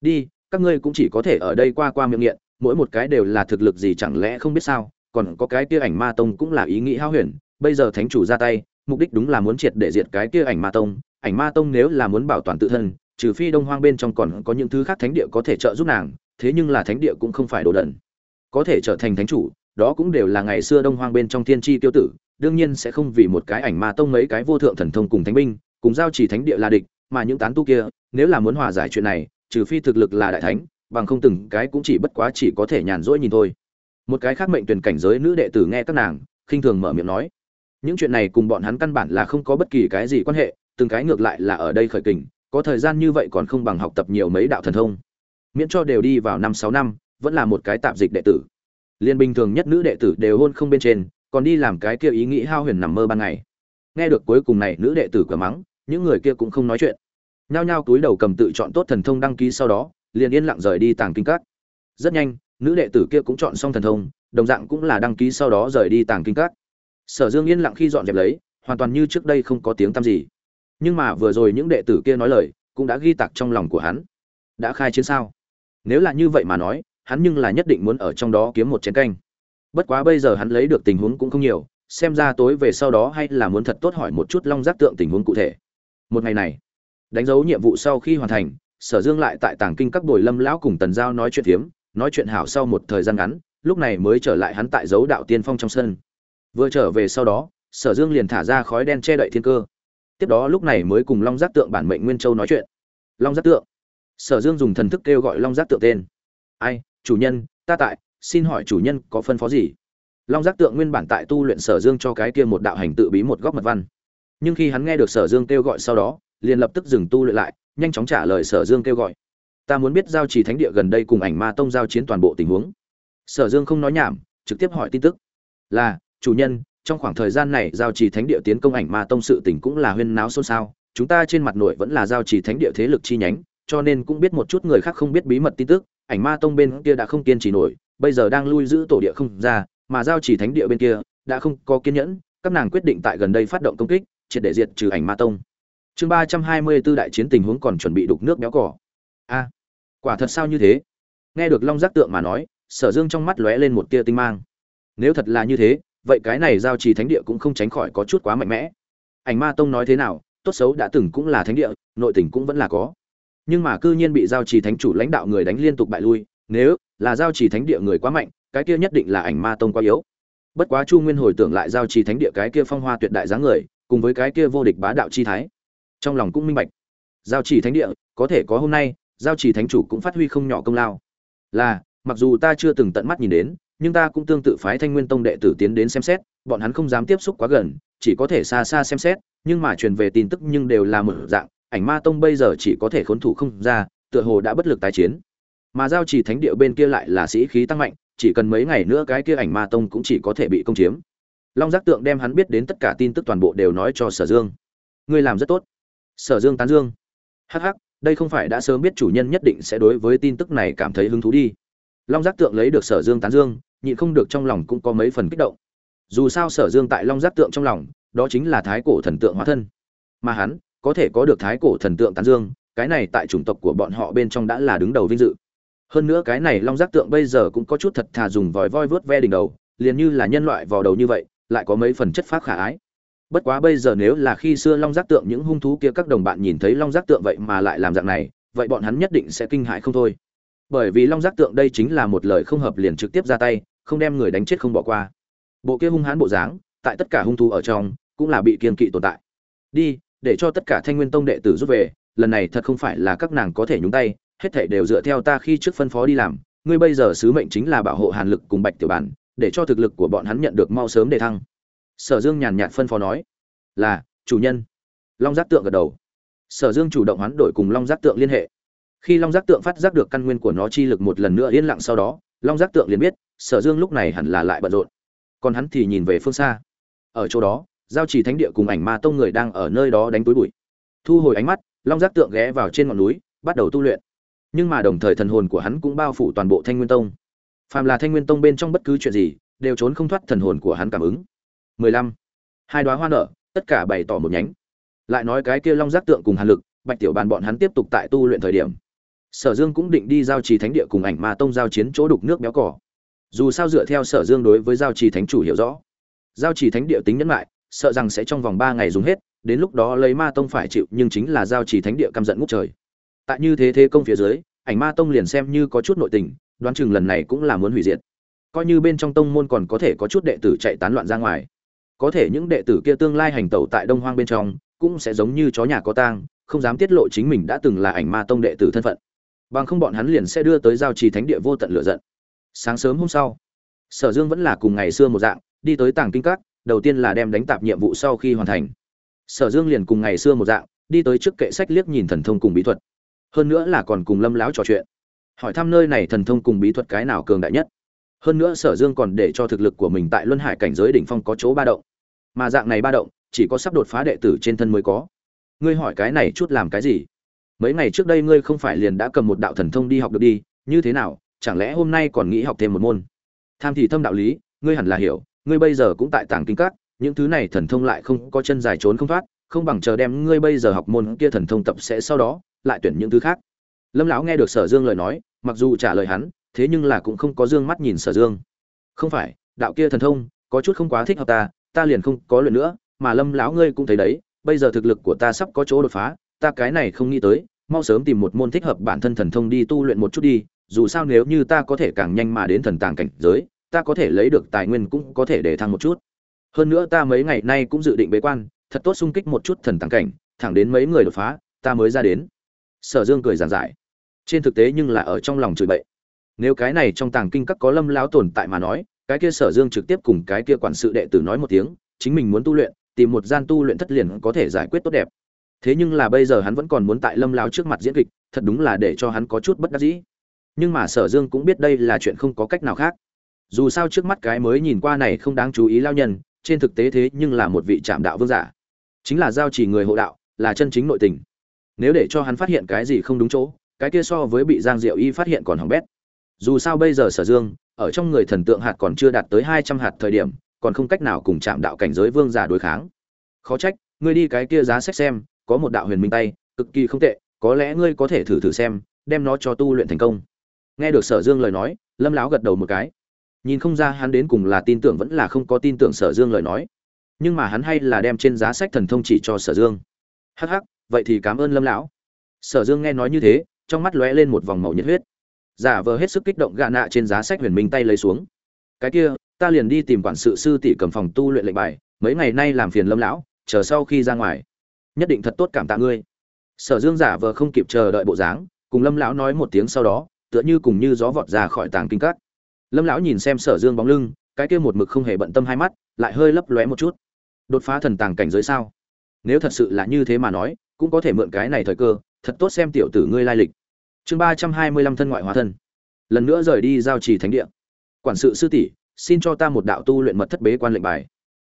Đi các ngươi cũng chỉ có thể ở đây qua qua miệng nghiện, mỗi một cái đều là thực lực gì chẳng lẽ không biết sao? Còn có cái kia ảnh ma tông cũng là ý nghĩ hao huyền, bây giờ thánh chủ ra tay, mục đích đúng là muốn triệt để diệt cái kia ảnh ma tông. Ảnh ma tông nếu là muốn bảo toàn tự thân, trừ phi đông hoang bên trong còn có những thứ khác thánh địa có thể trợ giúp nàng, thế nhưng là thánh địa cũng không phải đồ đần. Có thể trở thành thánh chủ, đó cũng đều là ngày xưa đông hoang bên trong thiên tri tiêu tử, đương nhiên sẽ không vì một cái ảnh ma tông mấy cái vô thượng thần thông cùng thánh binh, cùng giao chỉ thánh địa là địch, mà những tán tu kia, nếu là muốn hòa giải chuyện này trừ phi thực lực là đại thánh, bằng không từng cái cũng chỉ bất quá chỉ có thể nhàn rỗi nhìn thôi. Một cái khác mệnh tuyển cảnh giới nữ đệ tử nghe các nàng, khinh thường mở miệng nói, những chuyện này cùng bọn hắn căn bản là không có bất kỳ cái gì quan hệ, từng cái ngược lại là ở đây khởi kình, có thời gian như vậy còn không bằng học tập nhiều mấy đạo thần thông. Miễn cho đều đi vào năm sáu năm, vẫn là một cái tạm dịch đệ tử. Liên bình thường nhất nữ đệ tử đều hôn không bên trên, còn đi làm cái kia ý nghĩ hao huyền nằm mơ ban ngày. Nghe được cuối cùng này nữ đệ tử cửa mắng, những người kia cũng không nói chuyện nhao nhao túi đầu cầm tự chọn tốt thần thông đăng ký sau đó, liền yên lặng rời đi tàng kinh các. Rất nhanh, nữ đệ tử kia cũng chọn xong thần thông, đồng dạng cũng là đăng ký sau đó rời đi tàng kinh các. Sở dương yên lặng khi dọn dẹp lấy, hoàn toàn như trước đây không có tiếng tăm gì. Nhưng mà vừa rồi những đệ tử kia nói lời, cũng đã ghi tạc trong lòng của hắn. Đã khai chiến sao? Nếu là như vậy mà nói, hắn nhưng là nhất định muốn ở trong đó kiếm một chén canh. Bất quá bây giờ hắn lấy được tình huống cũng không nhiều, xem ra tối về sau đó hay là muốn thật tốt hỏi một chút long giác tượng tình huống cụ thể. Một ngày này đánh dấu nhiệm vụ sau khi hoàn thành, sở dương lại tại tàng kinh các bồi lâm lão cùng tần giao nói chuyện phiếm, nói chuyện hảo sau một thời gian ngắn, lúc này mới trở lại hắn tại dấu đạo tiên phong trong sân. Vừa trở về sau đó, sở dương liền thả ra khói đen che đậy thiên cơ. Tiếp đó lúc này mới cùng long giác tượng bản mệnh nguyên châu nói chuyện. Long giác tượng. Sở dương dùng thần thức kêu gọi long giác tượng tên. Ai, chủ nhân, ta tại, xin hỏi chủ nhân có phân phó gì? Long giác tượng nguyên bản tại tu luyện sở dương cho cái kia một đạo hành tự bí một góc mật văn. Nhưng khi hắn nghe được sở dương kêu gọi sau đó liền lập tức dừng tu luyện lại, nhanh chóng trả lời sở dương kêu gọi. Ta muốn biết giao trì thánh địa gần đây cùng ảnh ma tông giao chiến toàn bộ tình huống. Sở dương không nói nhảm, trực tiếp hỏi tin tức. Là, chủ nhân, trong khoảng thời gian này giao trì thánh địa tiến công ảnh ma tông sự tình cũng là huyên náo xôn xao, chúng ta trên mặt nội vẫn là giao trì thánh địa thế lực chi nhánh, cho nên cũng biết một chút người khác không biết bí mật tin tức, ảnh ma tông bên kia đã không kiên trì nổi, bây giờ đang lui giữ tổ địa không ra, mà giao trì thánh địa bên kia đã không có kiên nhẫn, các nàng quyết định tại gần đây phát động công kích, triệt để diệt trừ ảnh ma tông chương ba trăm hai mươi 324 đại chiến tình huống còn chuẩn bị đục nước béo cỏ a, quả thật sao như thế? Nghe được long giác tượng mà nói, sở dương trong mắt lóe lên một tia tinh mang. Nếu thật là như thế, vậy cái này giao trì thánh địa cũng không tránh khỏi có chút quá mạnh mẽ. Ảnh ma tông nói thế nào, tốt xấu đã từng cũng là thánh địa, nội tình cũng vẫn là có. Nhưng mà cư nhiên bị giao trì thánh chủ lãnh đạo người đánh liên tục bại lui, nếu là giao trì thánh địa người quá mạnh, cái kia nhất định là ảnh ma tông quá yếu. Bất quá chu nguyên hồi tưởng lại giao trì thánh địa cái kia phong hoa tuyệt đại dáng người, cùng với cái kia vô địch bá đạo chi thái trong lòng cũng minh bạch. Giao chỉ thánh địa, có thể có hôm nay, giao chỉ thánh chủ cũng phát huy không nhỏ công lao. Là, mặc dù ta chưa từng tận mắt nhìn đến, nhưng ta cũng tương tự phái thanh nguyên tông đệ tử tiến đến xem xét, bọn hắn không dám tiếp xúc quá gần, chỉ có thể xa xa xem xét, nhưng mà truyền về tin tức nhưng đều là mở dạng, ảnh ma tông bây giờ chỉ có thể khốn thủ không ra, tựa hồ đã bất lực tái chiến. Mà giao trì thánh địa bên kia lại là sĩ khí tăng mạnh, chỉ cần mấy ngày nữa cái kia ảnh ma tông cũng chỉ có thể bị công chiếm. Long giác tượng đem hắn biết đến tất cả tin tức toàn bộ đều nói cho sở dương. Ngươi làm rất tốt sở dương tán dương. Hh đây không phải đã sớm biết chủ nhân nhất định sẽ đối với tin tức này cảm thấy hứng thú đi. Long giác tượng lấy được sở dương tán dương, nhịn không được trong lòng cũng có mấy phần kích động. Dù sao sở dương tại long giác tượng trong lòng, đó chính là thái cổ thần tượng hóa thân. Mà hắn, có thể có được thái cổ thần tượng tán dương, cái này tại chủng tộc của bọn họ bên trong đã là đứng đầu vinh dự. Hơn nữa cái này long giác tượng bây giờ cũng có chút thật thà dùng vòi voi vớt ve đỉnh đầu, liền như là nhân loại vào đầu như vậy, lại có mấy phần chất phác khả ái bất quá bây giờ nếu là khi xưa long giác tượng những hung thú kia các đồng bạn nhìn thấy long giác tượng vậy mà lại làm dạng này, vậy bọn hắn nhất định sẽ kinh hại không thôi. Bởi vì long giác tượng đây chính là một lời không hợp liền trực tiếp ra tay, không đem người đánh chết không bỏ qua. Bộ kia hung hãn bộ dáng, tại tất cả hung thú ở trong, cũng là bị kiên kỵ tồn tại. Đi, để cho tất cả thanh nguyên tông đệ tử rút về, lần này thật không phải là các nàng có thể nhúng tay, hết thảy đều dựa theo ta khi trước phân phó đi làm. Ngươi bây giờ sứ mệnh chính là bảo hộ hàn lực cùng bạch tiểu bản, để cho thực lực của bọn hắn nhận được mau sớm đề thăng sở dương nhàn nhạt phân phó nói, là, chủ nhân. Long giác tượng gật đầu. Sở dương chủ động hoán đổi cùng long giác tượng liên hệ. Khi long giác tượng phát giác được căn nguyên của nó chi lực một lần nữa yên lặng sau đó, long giác tượng liền biết, sở dương lúc này hẳn là lại bận rộn. Còn hắn thì nhìn về phương xa. Ở chỗ đó, giao chỉ thánh địa cùng ảnh ma tông người đang ở nơi đó đánh túi bụi. Thu hồi ánh mắt, long giác tượng ghé vào trên ngọn núi, bắt đầu tu luyện. Nhưng mà đồng thời thần hồn của hắn cũng bao phủ toàn bộ thanh nguyên tông. Phàm là thanh nguyên tông bên trong bất cứ chuyện gì, đều trốn không thoát thần hồn của hắn cảm ứng. 15. hai đoá hoa nở, tất cả bày tỏ một nhánh. Lại nói cái kia long giác tượng cùng hàn lực, bạch tiểu bàn bọn hắn tiếp tục tại tu luyện thời điểm. Sở dương cũng định đi giao trì thánh địa cùng ảnh ma tông giao chiến chỗ đục nước béo cỏ. Dù sao dựa theo sở dương đối với giao trì thánh chủ hiểu rõ. Giao trì thánh địa tính nhẫn lại sợ rằng sẽ trong vòng ba ngày dùng hết, đến lúc đó lấy ma tông phải chịu, nhưng chính là giao trì thánh địa căm giận ngút trời. Tại như thế thế công phía dưới, ảnh ma tông liền xem như có chút nội tình, đoán chừng lần này cũng là muốn hủy diệt. Coi như bên trong tông môn còn có thể có chút đệ tử chạy tán loạn ra ngoài có thể những đệ tử kia tương lai hành tẩu tại đông hoang bên trong, cũng sẽ giống như chó nhà có tang, không dám tiết lộ chính mình đã từng là ảnh ma tông đệ tử thân phận. Bằng không bọn hắn liền sẽ đưa tới giao trì thánh địa vô tận lửa giận. Sáng sớm hôm sau, sở dương vẫn là cùng ngày xưa một dạng, đi tới tàng kinh các, đầu tiên là đem đánh tạp nhiệm vụ sau khi hoàn thành. Sở dương liền cùng ngày xưa một dạng, đi tới trước kệ sách liếc nhìn thần thông cùng bí thuật. Hơn nữa là còn cùng lâm lão trò chuyện. Hỏi thăm nơi này thần thông cùng bí thuật cái nào cường đại nhất. Hơn nữa sở dương còn để cho thực lực của mình tại luân hải cảnh giới đỉnh phong có chỗ ba động mà dạng này ba động, chỉ có sắp đột phá đệ tử trên thân mới có. Ngươi hỏi cái này chút làm cái gì? Mấy ngày trước đây ngươi không phải liền đã cầm một đạo thần thông đi học được đi, như thế nào? Chẳng lẽ hôm nay còn nghĩ học thêm một môn? Tham thì thâm đạo lý, ngươi hẳn là hiểu, ngươi bây giờ cũng tại tàng kinh các, những thứ này thần thông lại không có chân dài trốn không thoát, không bằng chờ đem ngươi bây giờ học môn kia thần thông tập sẽ sau đó, lại tuyển những thứ khác. Lâm lão nghe được sở dương lời nói, mặc dù trả lời hắn, thế nhưng là cũng không có dương mắt nhìn sở dương. Không phải, đạo kia thần thông, có chút không quá thích hợp ta ta liền không có luyện nữa, mà lâm lão ngươi cũng thấy đấy, bây giờ thực lực của ta sắp có chỗ đột phá, ta cái này không nghĩ tới, mau sớm tìm một môn thích hợp bản thân thần thông đi tu luyện một chút đi, dù sao nếu như ta có thể càng nhanh mà đến thần tàng cảnh giới, ta có thể lấy được tài nguyên cũng có thể để thăng một chút. Hơn nữa ta mấy ngày nay cũng dự định bế quan, thật tốt sung kích một chút thần tàng cảnh, thẳng đến mấy người đột phá, ta mới ra đến. Sở dương cười giản giải. Trên thực tế nhưng là ở trong lòng chửi bậy. Nếu cái này trong tàng kinh các có lâm lão tồn tại mà nói cái kia sở dương trực tiếp cùng cái kia quản sự đệ tử nói một tiếng, chính mình muốn tu luyện, tìm một gian tu luyện thất liền có thể giải quyết tốt đẹp. Thế nhưng là bây giờ hắn vẫn còn muốn tại lâm lao trước mặt diễn kịch, thật đúng là để cho hắn có chút bất đắc dĩ. Nhưng mà sở dương cũng biết đây là chuyện không có cách nào khác. Dù sao trước mắt cái mới nhìn qua này không đáng chú ý lao nhân, trên thực tế thế nhưng là một vị trạm đạo vương giả. Chính là giao chỉ người hộ đạo, là chân chính nội tình. Nếu để cho hắn phát hiện cái gì không đúng chỗ, cái kia so với bị giang diệu y phát hiện còn hỏng bét. Dù sao bây giờ sở dương ở trong người thần tượng hạt còn chưa đạt tới hai trăm hạt thời điểm, còn không cách nào cùng chạm đạo cảnh giới vương giả đối kháng. Khó trách, ngươi đi cái kia giá sách xem, có một đạo huyền minh tay, cực kỳ không tệ, có lẽ ngươi có thể thử thử xem, đem nó cho tu luyện thành công. Nghe được sở dương lời nói, lâm lão gật đầu một cái. Nhìn không ra hắn đến cùng là tin tưởng vẫn là không có tin tưởng sở dương lời nói. Nhưng mà hắn hay là đem trên giá sách thần thông chỉ cho sở dương. Hắc hắc, vậy thì cảm ơn lâm lão. Sở dương nghe nói như thế, trong mắt lóe lên một vòng màu nhiệt huyết giả vờ hết sức kích động gạ nạ trên giá sách huyền minh tay lấy xuống. Cái kia, ta liền đi tìm quản sự sư tỷ cầm phòng tu luyện lệnh bài, mấy ngày nay làm phiền lâm lão, chờ sau khi ra ngoài. Nhất định thật tốt cảm tạ ngươi. Sở dương giả vờ không kịp chờ đợi bộ dáng, cùng lâm lão nói một tiếng sau đó, tựa như cùng như gió vọt ra khỏi tàng kinh cắt lâm lão nhìn xem sở dương bóng lưng, cái kia một mực không hề bận tâm hai mắt, lại hơi lấp lóe một chút. Đột phá thần tàng cảnh giới sao? Nếu thật sự là như thế mà nói, cũng có thể mượn cái này thời cơ, thật tốt xem tiểu tử ngươi lai lịch chương ba trăm hai mươi lăm thân ngoại hóa thân. Lần nữa rời đi giao trì thánh địa. Quản sự sư tỷ, xin cho ta một đạo tu luyện mật thất bế quan lệnh bài.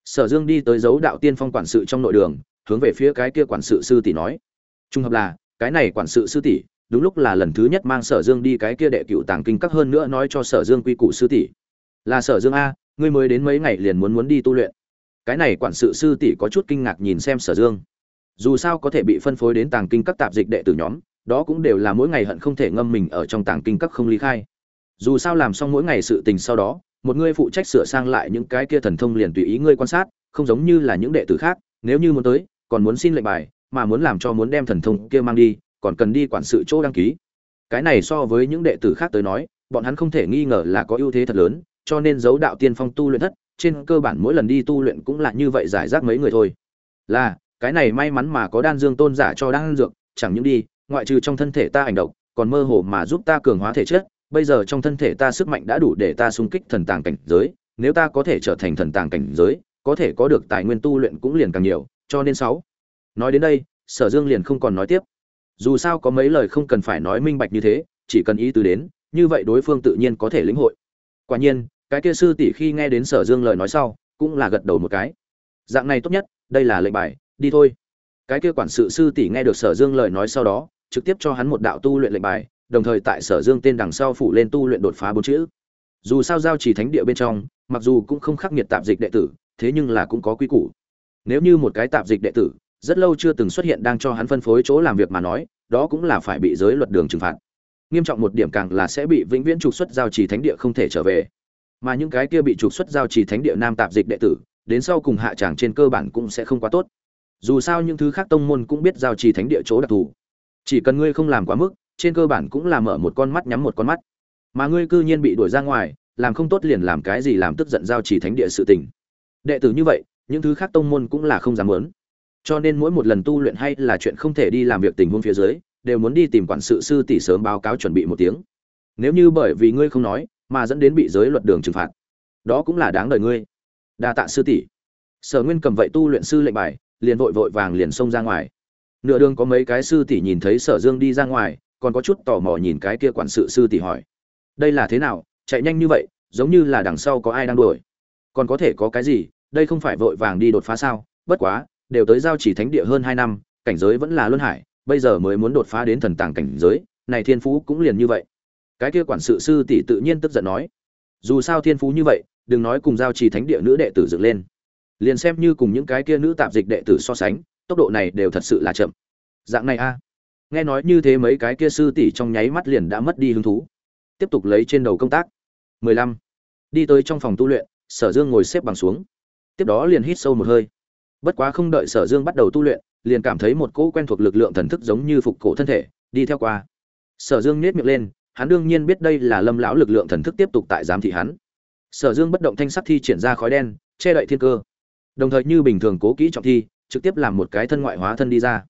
Sở dương đi tới dấu đạo tiên phong quản sự trong nội đường, hướng về phía cái kia quản sự sư tỷ nói. Trung hợp là, cái này quản sự sư tỷ, đúng lúc là lần thứ nhất mang sở dương đi cái kia đệ cựu tàng kinh các hơn nữa nói cho sở dương quy củ sư tỷ. Là sở dương a, ngươi mới đến mấy ngày liền muốn muốn đi tu luyện. Cái này quản sự sư tỷ có chút kinh ngạc nhìn xem sở dương. Dù sao có thể bị phân phối đến tàng kinh các tạp dịch đệ tử nhóm đó cũng đều là mỗi ngày hận không thể ngâm mình ở trong tàng kinh các không ly khai. Dù sao làm xong mỗi ngày sự tình sau đó, một ngươi phụ trách sửa sang lại những cái kia thần thông liền tùy ý ngươi quan sát, không giống như là những đệ tử khác, nếu như muốn tới, còn muốn xin lệnh bài, mà muốn làm cho muốn đem thần thông kia mang đi, còn cần đi quản sự chỗ đăng ký. Cái này so với những đệ tử khác tới nói, bọn hắn không thể nghi ngờ là có ưu thế thật lớn, cho nên dấu đạo tiên phong tu luyện thất, trên cơ bản mỗi lần đi tu luyện cũng là như vậy giải rác mấy người thôi. Là, cái này may mắn mà có đan dương tôn giả cho đan dược, chẳng những đi ngoại trừ trong thân thể ta hành động còn mơ hồ mà giúp ta cường hóa thể chất, bây giờ trong thân thể ta sức mạnh đã đủ để ta xung kích thần tàng cảnh giới, nếu ta có thể trở thành thần tàng cảnh giới, có thể có được tài nguyên tu luyện cũng liền càng nhiều, cho nên sáu. Nói đến đây, sở dương liền không còn nói tiếp. Dù sao có mấy lời không cần phải nói minh bạch như thế, chỉ cần ý tứ đến, như vậy đối phương tự nhiên có thể lĩnh hội. Quả nhiên, cái kia sư tỷ khi nghe đến sở dương lời nói sau, cũng là gật đầu một cái. Dạng này tốt nhất, đây là lệnh bài, đi thôi. Cái kia quản sự sư tỷ nghe được sở dương lời nói sau đó trực tiếp cho hắn một đạo tu luyện lệnh bài, đồng thời tại sở dương tên đằng sau phủ lên tu luyện đột phá bốn chữ. Dù sao giao trì thánh địa bên trong, mặc dù cũng không khắc nghiệt tạp dịch đệ tử, thế nhưng là cũng có quy củ. Nếu như một cái tạp dịch đệ tử, rất lâu chưa từng xuất hiện đang cho hắn phân phối chỗ làm việc mà nói, đó cũng là phải bị giới luật đường trừng phạt. Nghiêm trọng một điểm càng là sẽ bị vĩnh viễn trục xuất giao trì thánh địa không thể trở về. Mà những cái kia bị trục xuất giao trì thánh địa nam tạp dịch đệ tử, đến sau cùng hạ tràng trên cơ bản cũng sẽ không quá tốt. Dù sao những thứ khác tông môn cũng biết giao trì thánh địa chỗ đặc thù chỉ cần ngươi không làm quá mức, trên cơ bản cũng là mở một con mắt nhắm một con mắt. Mà ngươi cư nhiên bị đuổi ra ngoài, làm không tốt liền làm cái gì làm tức giận giao trì thánh địa sự tình. Đệ tử như vậy, những thứ khác tông môn cũng là không dám muốn. Cho nên mỗi một lần tu luyện hay là chuyện không thể đi làm việc tình huống phía dưới, đều muốn đi tìm quản sự sư tỷ sớm báo cáo chuẩn bị một tiếng. Nếu như bởi vì ngươi không nói, mà dẫn đến bị giới luật đường trừng phạt, đó cũng là đáng đời ngươi. Đa tạ sư tỷ. Sở nguyên cầm vậy tu luyện sư lệnh bài, liền vội vội vàng liền xông ra ngoài nửa đường có mấy cái sư tỷ nhìn thấy sở dương đi ra ngoài, còn có chút tò mò nhìn cái kia quản sự sư tỷ hỏi. Đây là thế nào? Chạy nhanh như vậy, giống như là đằng sau có ai đang đuổi. Còn có thể có cái gì? Đây không phải vội vàng đi đột phá sao? Bất quá, đều tới giao chỉ thánh địa hơn hai năm, cảnh giới vẫn là luân hải, bây giờ mới muốn đột phá đến thần tàng cảnh giới, này thiên phú cũng liền như vậy. Cái kia quản sự sư tỷ tự nhiên tức giận nói. Dù sao thiên phú như vậy, đừng nói cùng giao trì thánh địa nữ đệ tử dựng lên. Liền xem như cùng những cái kia nữ tạp dịch đệ tử so sánh tốc độ này đều thật sự là chậm. Dạng này a. Nghe nói như thế mấy cái kia sư tỷ trong nháy mắt liền đã mất đi hứng thú. Tiếp tục lấy trên đầu công tác. 15. đi tới trong phòng tu luyện, sở dương ngồi xếp bằng xuống. Tiếp đó liền hít sâu một hơi. Bất quá không đợi sở dương bắt đầu tu luyện, liền cảm thấy một cỗ quen thuộc lực lượng thần thức giống như phục cổ thân thể, đi theo qua. Sở dương nhếch miệng lên, hắn đương nhiên biết đây là lâm lão lực lượng thần thức tiếp tục tại giám thị hắn. Sở dương bất động thanh sắc thi triển ra khói đen, che đậy thiên cơ. Đồng thời như bình thường cố kỹ trọng thi trực tiếp làm một cái thân ngoại hóa thân đi ra.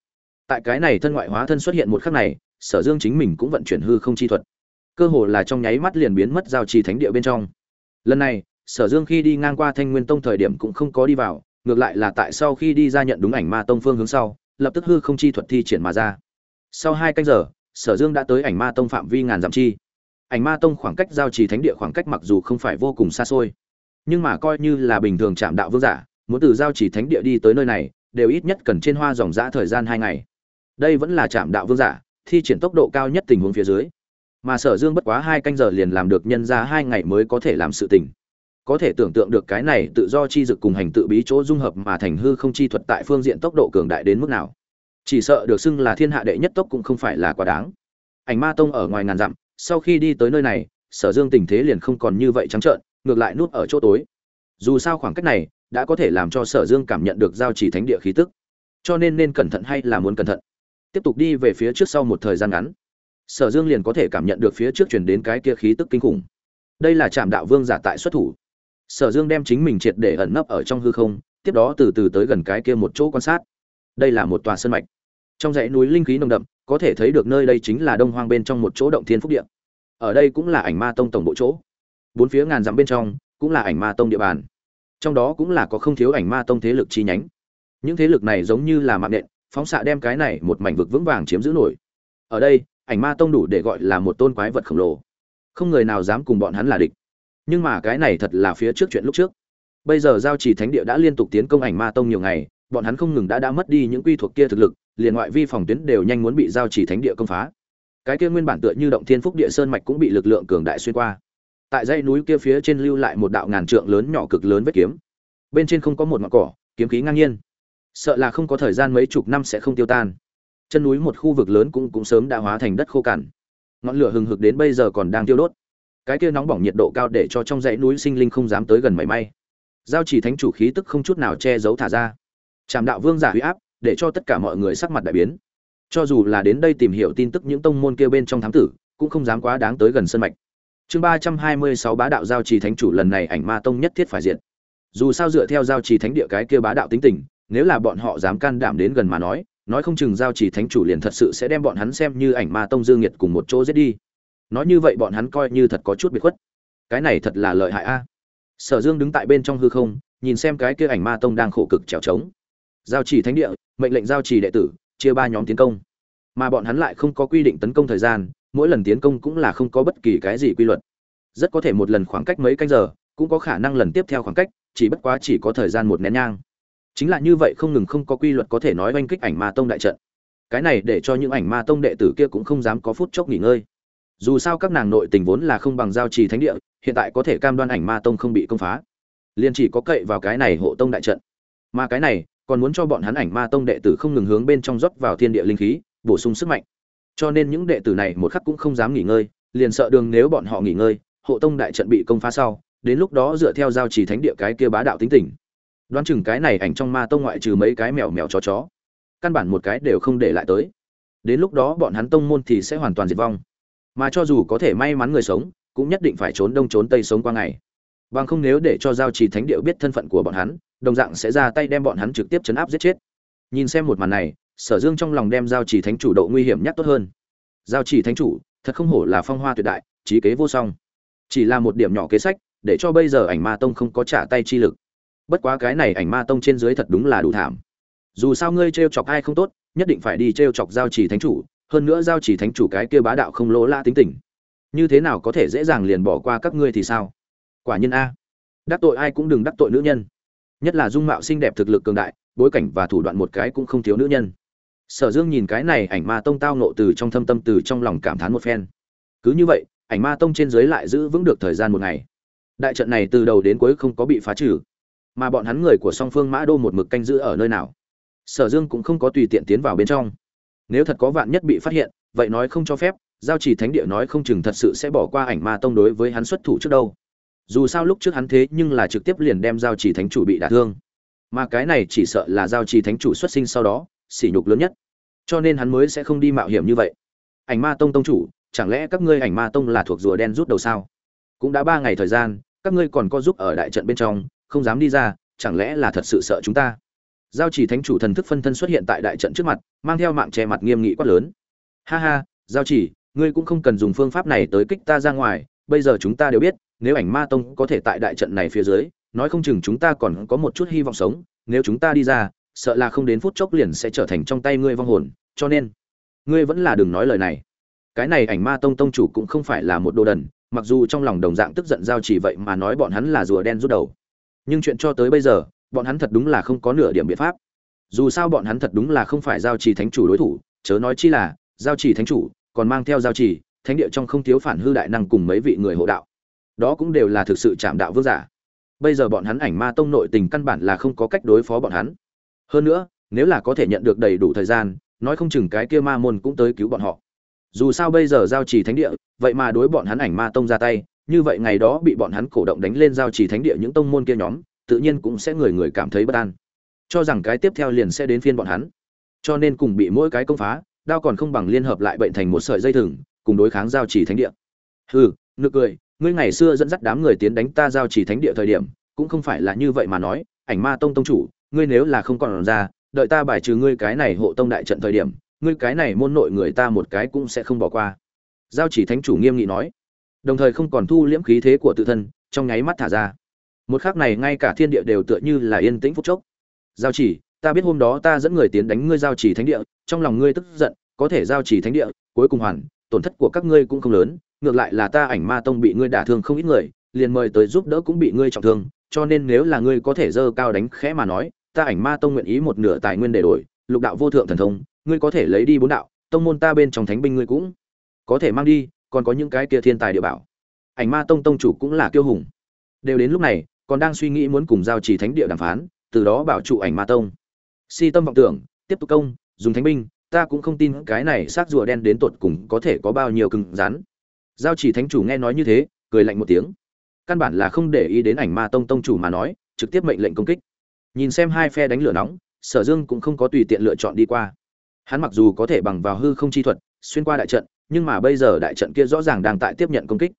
Tại cái này thân ngoại hóa thân xuất hiện một khắc này, sở dương chính mình cũng vận chuyển hư không chi thuật. Cơ hồ là trong nháy mắt liền biến mất giao trì thánh địa bên trong. Lần này, sở dương khi đi ngang qua thanh nguyên tông thời điểm cũng không có đi vào, ngược lại là tại sau khi đi ra nhận đúng ảnh ma tông phương hướng sau, lập tức hư không chi thuật thi triển mà ra. Sau hai canh giờ, sở dương đã tới ảnh ma tông phạm vi ngàn dặm chi. Ảnh ma tông khoảng cách giao trì thánh địa khoảng cách mặc dù không phải vô cùng xa xôi, nhưng mà coi như là bình thường chạm đạo vương giả, muốn từ giao trì thánh địa đi tới nơi này đều ít nhất cần trên hoa dòng dã thời gian hai ngày. Đây vẫn là chạm đạo vương giả, thi triển tốc độ cao nhất tình huống phía dưới. Mà sở dương bất quá hai canh giờ liền làm được nhân ra hai ngày mới có thể làm sự tình. Có thể tưởng tượng được cái này tự do chi dực cùng hành tự bí chỗ dung hợp mà thành hư không chi thuật tại phương diện tốc độ cường đại đến mức nào. Chỉ sợ được xưng là thiên hạ đệ nhất tốc cũng không phải là quá đáng. Ảnh ma tông ở ngoài ngàn dặm, sau khi đi tới nơi này, sở dương tình thế liền không còn như vậy trắng trợn, ngược lại nuốt ở chỗ tối. Dù sao khoảng cách này đã có thể làm cho sở dương cảm nhận được giao chỉ thánh địa khí tức. Cho nên nên cẩn thận hay là muốn cẩn thận? Tiếp tục đi về phía trước sau một thời gian ngắn, sở dương liền có thể cảm nhận được phía trước chuyển đến cái kia khí tức kinh khủng. Đây là trạm đạo vương giả tại xuất thủ. Sở dương đem chính mình triệt để ẩn nấp ở trong hư không, tiếp đó từ từ tới gần cái kia một chỗ quan sát. Đây là một tòa sân mạch. Trong dãy núi linh khí nồng đậm, có thể thấy được nơi đây chính là đông hoang bên trong một chỗ động thiên phúc địa. Ở đây cũng là ảnh ma tông tổng bộ chỗ. Bốn phía ngàn dặm bên trong cũng là ảnh ma tông địa bàn trong đó cũng là có không thiếu ảnh ma tông thế lực chi nhánh. Những thế lực này giống như là mạng nện, phóng xạ đem cái này một mảnh vực vững vàng chiếm giữ nổi. Ở đây, ảnh ma tông đủ để gọi là một tôn quái vật khổng lồ. Không người nào dám cùng bọn hắn là địch. Nhưng mà cái này thật là phía trước chuyện lúc trước. Bây giờ giao trì thánh địa đã liên tục tiến công ảnh ma tông nhiều ngày, bọn hắn không ngừng đã đã mất đi những quy thuộc kia thực lực, liền ngoại vi phòng tuyến đều nhanh muốn bị giao trì thánh địa công phá. Cái kia nguyên bản tựa như động thiên phúc địa sơn mạch cũng bị lực lượng cường đại xuyên qua tại dãy núi kia phía trên lưu lại một đạo ngàn trượng lớn nhỏ cực lớn vết kiếm. Bên trên không có một ngọn cỏ, kiếm khí ngang nhiên. Sợ là không có thời gian mấy chục năm sẽ không tiêu tan. Chân núi một khu vực lớn cũng cũng sớm đã hóa thành đất khô cằn. Ngọn lửa hừng hực đến bây giờ còn đang tiêu đốt. Cái kia nóng bỏng nhiệt độ cao để cho trong dãy núi sinh linh không dám tới gần mảy may. Giao chỉ thánh chủ khí tức không chút nào che giấu thả ra. Trạm đạo vương giả huy áp, để cho tất cả mọi người sắc mặt đại biến. Cho dù là đến đây tìm hiểu tin tức những tông môn kia bên trong thám tử, cũng không dám quá đáng tới gần sân mạch chương ba trăm hai mươi sáu bá đạo giao trì thánh chủ lần này ảnh ma tông nhất thiết phải diện dù sao dựa theo giao trì thánh địa cái kia bá đạo tính tình, nếu là bọn họ dám can đảm đến gần mà nói nói không chừng giao trì thánh chủ liền thật sự sẽ đem bọn hắn xem như ảnh ma tông dương nhiệt cùng một chỗ giết đi. Nói như vậy bọn hắn coi như thật có chút biệt khuất. Cái này thật là lợi hại a. Sở dương đứng tại bên trong hư không, nhìn xem cái kia ảnh ma tông đang khổ cực trèo trống. Giao trì thánh địa, mệnh lệnh giao trì đệ tử, chia ba nhóm tiến công. Mà bọn hắn lại không có quy định tấn công thời gian mỗi lần tiến công cũng là không có bất kỳ cái gì quy luật. Rất có thể một lần khoảng cách mấy canh giờ, cũng có khả năng lần tiếp theo khoảng cách, chỉ bất quá chỉ có thời gian một nén nhang. Chính là như vậy không ngừng không có quy luật có thể nói oanh kích ảnh ma tông đại trận. Cái này để cho những ảnh ma tông đệ tử kia cũng không dám có phút chốc nghỉ ngơi. Dù sao các nàng nội tình vốn là không bằng giao trì thánh địa, hiện tại có thể cam đoan ảnh ma tông không bị công phá. Liền chỉ có cậy vào cái này hộ tông đại trận. Mà cái này, còn muốn cho bọn hắn ảnh ma tông đệ tử không ngừng hướng bên trong dốc vào thiên địa linh khí, bổ sung sức mạnh cho nên những đệ tử này một khắc cũng không dám nghỉ ngơi, liền sợ đường nếu bọn họ nghỉ ngơi, hộ tông đại trận bị công phá sau, đến lúc đó dựa theo giao trì thánh địa cái kia bá đạo tính tình. Đoán chừng cái này ảnh trong ma tông ngoại trừ mấy cái mèo mèo chó chó, căn bản một cái đều không để lại tới. Đến lúc đó bọn hắn tông môn thì sẽ hoàn toàn diệt vong. Mà cho dù có thể may mắn người sống, cũng nhất định phải trốn đông trốn tây sống qua ngày. Bằng không nếu để cho giao trì thánh địa biết thân phận của bọn hắn, đồng dạng sẽ ra tay đem bọn hắn trực tiếp chấn áp giết chết. Nhìn xem một màn này sở dương trong lòng đem giao chỉ thánh chủ độ nguy hiểm nhất tốt hơn. Giao chỉ thánh chủ, thật không hổ là phong hoa tuyệt đại, trí kế vô song. Chỉ là một điểm nhỏ kế sách, để cho bây giờ ảnh ma tông không có trả tay chi lực. Bất quá cái này ảnh ma tông trên dưới thật đúng là đủ thảm. Dù sao ngươi t r e o chọc ai không tốt, nhất định phải đi t r e o chọc giao chỉ thánh chủ, hơn nữa giao chỉ thánh chủ cái kia bá đạo không lỗ la tính tình. Như thế nào có thể dễ dàng liền bỏ qua các ngươi thì sao? Quả nhiên a. Đắc tội ai cũng đừng đắc tội nữ nhân. Nhất là dung mạo xinh đẹp thực lực cường đại, bối cảnh và thủ đoạn một cái cũng không thiếu nữ nhân sở dương nhìn cái này ảnh ma tông tao nộ từ trong thâm tâm từ trong lòng cảm thán một phen. Cứ như vậy, ảnh ma tông trên dưới lại giữ vững được thời gian một ngày. Đại trận này từ đầu đến cuối không có bị phá trừ, mà bọn hắn người của song phương mã đô một mực canh giữ ở nơi nào? Sở dương cũng không có tùy tiện tiến vào bên trong. Nếu thật có vạn nhất bị phát hiện, vậy nói không cho phép, giao chỉ thánh địa nói không chừng thật sự sẽ bỏ qua ảnh ma tông đối với hắn xuất thủ trước đâu. Dù sao lúc trước hắn thế nhưng là trực tiếp liền đem giao chỉ thánh chủ bị đả thương. Mà cái này chỉ sợ là giao chỉ thánh chủ xuất sinh sau đó sỉ nhục lớn nhất. Cho nên hắn mới sẽ không đi mạo hiểm như vậy. Ảnh ma tông tông chủ, chẳng lẽ các ngươi ảnh ma tông là thuộc rùa đen rút đầu sao? Cũng đã ba ngày thời gian, các ngươi còn có giúp ở đại trận bên trong, không dám đi ra, chẳng lẽ là thật sự sợ chúng ta? Giao chỉ thánh chủ thần thức phân thân xuất hiện tại đại trận trước mặt, mang theo mạng che mặt nghiêm nghị quát lớn. Ha ha, giao chỉ, ngươi cũng không cần dùng phương pháp này tới kích ta ra ngoài, bây giờ chúng ta đều biết, nếu ảnh ma tông có thể tại đại trận này phía dưới, nói không chừng chúng ta còn có một chút hy vọng sống, nếu chúng ta đi ra sợ là không đến phút chốc liền sẽ trở thành trong tay ngươi vong hồn, cho nên, ngươi vẫn là đừng nói lời này. Cái này ảnh ma tông tông chủ cũng không phải là một đồ đần, mặc dù trong lòng đồng dạng tức giận giao chỉ vậy mà nói bọn hắn là rùa đen rút đầu. Nhưng chuyện cho tới bây giờ, bọn hắn thật đúng là không có nửa điểm biện pháp. Dù sao bọn hắn thật đúng là không phải giao trì thánh chủ đối thủ, chớ nói chi là, giao trì thánh chủ còn mang theo giao trì thánh địa trong không thiếu phản hư đại năng cùng mấy vị người hộ đạo. Đó cũng đều là thực sự chạm đạo vương giả. Bây giờ bọn hắn ảnh ma tông nội tình căn bản là không có cách đối phó bọn hắn hơn nữa, nếu là có thể nhận được đầy đủ thời gian, nói không chừng cái kia ma môn cũng tới cứu bọn họ. Dù sao bây giờ giao trì thánh địa, vậy mà đối bọn hắn ảnh ma tông ra tay, như vậy ngày đó bị bọn hắn cổ động đánh lên giao trì thánh địa những tông môn kia nhóm, tự nhiên cũng sẽ người người cảm thấy bất an. Cho rằng cái tiếp theo liền sẽ đến phiên bọn hắn. Cho nên cùng bị mỗi cái công phá, đao còn không bằng liên hợp lại bệnh thành một sợi dây thừng, cùng đối kháng giao trì thánh địa. Hừ, nực cười, ngươi ngày xưa dẫn dắt đám người tiến đánh ta giao trì thánh địa thời điểm, cũng không phải là như vậy mà nói, ảnh ma tông tông chủ ngươi nếu là không còn ra, đợi ta bài trừ ngươi cái này hộ tông đại trận thời điểm, ngươi cái này môn nội người ta một cái cũng sẽ không bỏ qua. Giao chỉ thánh chủ nghiêm nghị nói. Đồng thời không còn thu liễm khí thế của tự thân, trong nháy mắt thả ra. Một khắc này ngay cả thiên địa đều tựa như là yên tĩnh phút chốc. Giao chỉ, ta biết hôm đó ta dẫn người tiến đánh ngươi giao chỉ thánh địa, trong lòng ngươi tức giận, có thể giao chỉ thánh địa, cuối cùng hoàn, tổn thất của các ngươi cũng không lớn, ngược lại là ta ảnh ma tông bị ngươi đả thương không ít người, liền mời tới giúp đỡ cũng bị ngươi trọng thương, cho nên nếu là ngươi có thể dơ cao đánh khẽ mà nói ta ảnh ma tông nguyện ý một nửa tài nguyên để đổi, lục đạo vô thượng thần thông, ngươi có thể lấy đi bốn đạo, tông môn ta bên trong thánh binh ngươi cũng có thể mang đi, còn có những cái kia thiên tài địa bảo. Ảnh ma tông tông chủ cũng là kiêu hùng. Đều đến lúc này, còn đang suy nghĩ muốn cùng giao trì thánh địa đàm phán, từ đó bảo trụ ảnh ma tông. Si tâm vọng tưởng, tiếp tục công, dùng thánh binh, ta cũng không tin cái này xác rùa đen đến tột cùng có thể có bao nhiêu cứng rắn. Giao chỉ thánh chủ nghe nói như thế, cười lạnh một tiếng. Căn bản là không để ý đến ảnh ma tông tông chủ mà nói, trực tiếp mệnh lệnh công kích nhìn xem hai phe đánh lửa nóng, sở dương cũng không có tùy tiện lựa chọn đi qua. Hắn mặc dù có thể bằng vào hư không chi thuật, xuyên qua đại trận, nhưng mà bây giờ đại trận kia rõ ràng đang tại tiếp nhận công kích.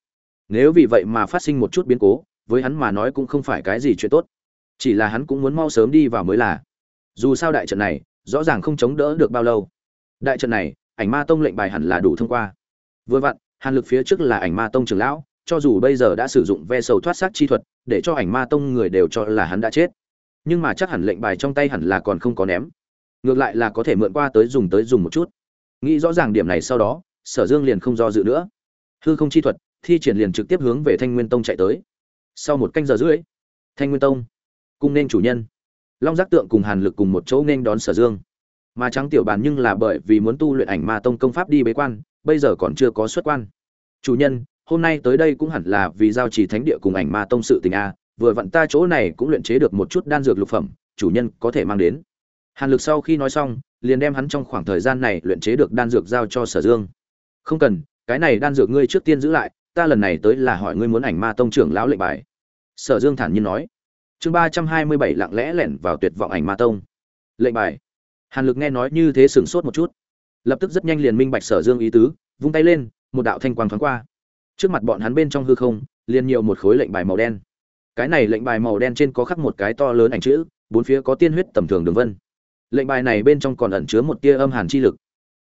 Nếu vì vậy mà phát sinh một chút biến cố, với hắn mà nói cũng không phải cái gì chuyện tốt. Chỉ là hắn cũng muốn mau sớm đi vào mới là. Dù sao đại trận này, rõ ràng không chống đỡ được bao lâu. Đại trận này, ảnh ma tông lệnh bài hẳn là đủ thông qua. Vừa vặn, hàn lực phía trước là ảnh ma tông trưởng lão, cho dù bây giờ đã sử dụng ve sầu thoát xác chi thuật, để cho ảnh ma tông người đều cho là hắn đã chết nhưng mà chắc hẳn lệnh bài trong tay hẳn là còn không có ném. Ngược lại là có thể mượn qua tới dùng tới dùng một chút. Nghĩ rõ ràng điểm này sau đó, sở dương liền không do dự nữa. Hư không chi thuật, thi triển liền trực tiếp hướng về thanh nguyên tông chạy tới. Sau một canh giờ rưỡi, thanh nguyên tông, cung nên chủ nhân. Long giác tượng cùng hàn lực cùng một chỗ nên đón sở dương. Mà trắng tiểu bàn nhưng là bởi vì muốn tu luyện ảnh ma tông công pháp đi bế quan, bây giờ còn chưa có xuất quan. Chủ nhân, hôm nay tới đây cũng hẳn là vì giao trì thánh địa cùng ảnh ma tông sự tình a vừa vặn ta chỗ này cũng luyện chế được một chút đan dược lục phẩm, chủ nhân có thể mang đến. Hàn lực sau khi nói xong, liền đem hắn trong khoảng thời gian này luyện chế được đan dược giao cho sở dương. Không cần, cái này đan dược ngươi trước tiên giữ lại, ta lần này tới là hỏi ngươi muốn ảnh ma tông trưởng lão lệnh bài. Sở dương thản nhiên nói. Chương ba trăm hai mươi bảy lặng lẽ lẻn vào tuyệt vọng ảnh ma tông. Lệnh bài. Hàn lực nghe nói như thế sửng sốt một chút. Lập tức rất nhanh liền minh bạch sở dương ý tứ, vung tay lên, một đạo thanh quang thoáng qua. Trước mặt bọn hắn bên trong hư không, liền nhiều một khối lệnh bài màu đen cái này lệnh bài màu đen trên có khắc một cái to lớn ảnh chữ, bốn phía có tiên huyết tầm thường đường vân. Lệnh bài này bên trong còn ẩn chứa một tia âm hàn chi lực.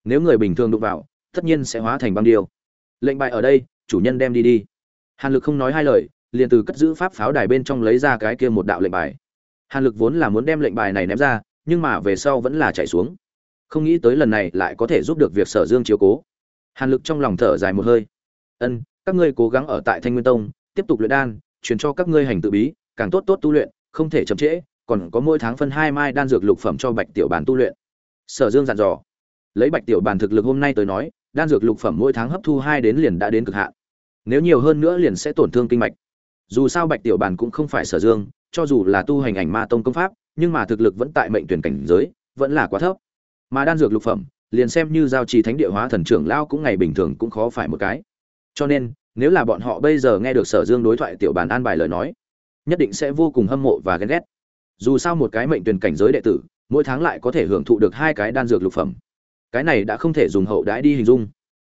Nếu người bình thường đụng vào, tất nhiên sẽ hóa thành băng điêu. Lệnh bài ở đây, chủ nhân đem đi đi. Hàn lực không nói hai lời, liền từ cất giữ pháp pháo đài bên trong lấy ra cái kia một đạo lệnh bài. Hàn lực vốn là muốn đem lệnh bài này ném ra, nhưng mà về sau vẫn là chạy xuống. Không nghĩ tới lần này lại có thể giúp được việc sở dương chiếu cố. Hàn lực trong lòng thở dài một hơi. Ân, các ngươi cố gắng ở tại thanh nguyên tông, tiếp tục luyện đan truyền cho các ngươi hành tự bí, càng tốt tốt tu luyện, không thể chậm trễ, còn có mỗi tháng phân hai mai đan dược lục phẩm cho bạch tiểu bàn tu luyện. Sở dương dặn dò. Lấy bạch tiểu bàn thực lực hôm nay tới nói, đan dược lục phẩm mỗi tháng hấp thu hai đến liền đã đến cực hạn. Nếu nhiều hơn nữa liền sẽ tổn thương kinh mạch. Dù sao bạch tiểu bàn cũng không phải sở dương, cho dù là tu hành ảnh ma tông công pháp, nhưng mà thực lực vẫn tại mệnh tuyển cảnh giới, vẫn là quá thấp. Mà đan dược lục phẩm, liền xem như giao trì thánh địa hóa thần trưởng lao cũng ngày bình thường cũng khó phải một cái. Cho nên nếu là bọn họ bây giờ nghe được sở dương đối thoại tiểu bàn an bài lời nói, nhất định sẽ vô cùng hâm mộ và ghen ghét. Dù sao một cái mệnh tuyển cảnh giới đệ tử, mỗi tháng lại có thể hưởng thụ được hai cái đan dược lục phẩm. Cái này đã không thể dùng hậu đãi đi hình dung.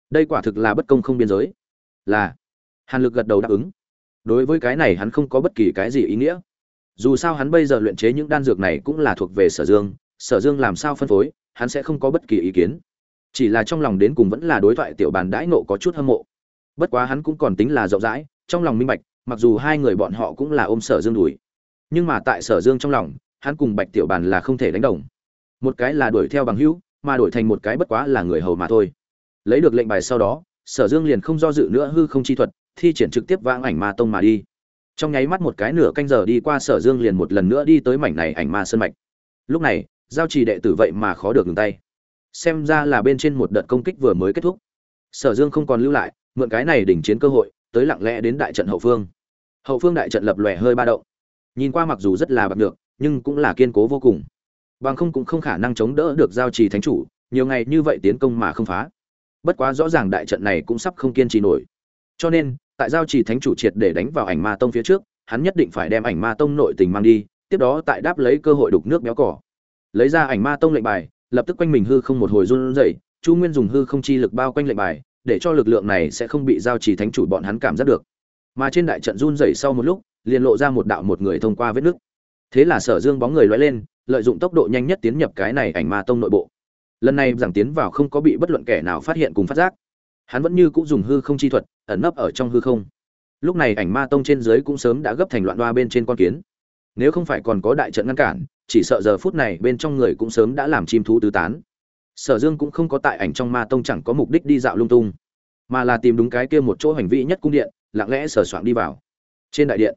Đây quả thực là bất công không biên giới. Là, hàn lực gật đầu đáp ứng. Đối với cái này hắn không có bất kỳ cái gì ý nghĩa. Dù sao hắn bây giờ luyện chế những đan dược này cũng là thuộc về sở dương sở dương làm sao phân phối, hắn sẽ không có bất kỳ ý kiến. Chỉ là trong lòng đến cùng vẫn là đối thoại tiểu bàn đãi nộ có chút hâm mộ bất quá hắn cũng còn tính là rộng rãi, trong lòng minh bạch, mặc dù hai người bọn họ cũng là ôm sở dương đuổi. Nhưng mà tại sở dương trong lòng, hắn cùng bạch tiểu bàn là không thể đánh đồng. Một cái là đuổi theo bằng hữu, mà đổi thành một cái bất quá là người hầu mà thôi. Lấy được lệnh bài sau đó, sở dương liền không do dự nữa hư không chi thuật, thi triển trực tiếp vãng ảnh ma tông mà đi. Trong nháy mắt một cái nửa canh giờ đi qua sở dương liền một lần nữa đi tới mảnh này ảnh ma sơn mạch. Lúc này, giao trì đệ tử vậy mà khó được ngừng tay. Xem ra là bên trên một đợt công kích vừa mới kết thúc. Sở dương không còn lưu lại mượn cái này đỉnh chiến cơ hội, tới lặng lẽ đến đại trận hậu phương. Hậu phương đại trận lập lòe hơi ba động. Nhìn qua mặc dù rất là bạc được nhưng cũng là kiên cố vô cùng. Bằng không cũng không khả năng chống đỡ được giao trì thánh chủ, nhiều ngày như vậy tiến công mà không phá. Bất quá rõ ràng đại trận này cũng sắp không kiên trì nổi. Cho nên, tại giao trì thánh chủ triệt để đánh vào ảnh ma tông phía trước, hắn nhất định phải đem ảnh ma tông nội tình mang đi, tiếp đó tại đáp lấy cơ hội đục nước béo cỏ. Lấy ra ảnh ma tông lệnh bài, lập tức quanh mình hư không một hồi run rẩy, chu nguyên dùng hư không chi lực bao quanh lệnh bài để cho lực lượng này sẽ không bị giao trì thánh chủ bọn hắn cảm giác được. Mà trên đại trận run rẩy sau một lúc, liền lộ ra một đạo một người thông qua vết nước. Thế là sở dương bóng người lóe lên, lợi dụng tốc độ nhanh nhất tiến nhập cái này ảnh ma tông nội bộ. Lần này giảng tiến vào không có bị bất luận kẻ nào phát hiện cùng phát giác. Hắn vẫn như cũng dùng hư không chi thuật, ẩn nấp ở trong hư không. Lúc này ảnh ma tông trên dưới cũng sớm đã gấp thành loạn đoa bên trên con kiến. Nếu không phải còn có đại trận ngăn cản, chỉ sợ giờ phút này bên trong người cũng sớm đã làm chim thú tứ tán sở dương cũng không có tại ảnh trong ma tông chẳng có mục đích đi dạo lung tung, mà là tìm đúng cái kia một chỗ hành vi nhất cung điện, lặng lẽ sờ soạng đi vào. Trên đại điện,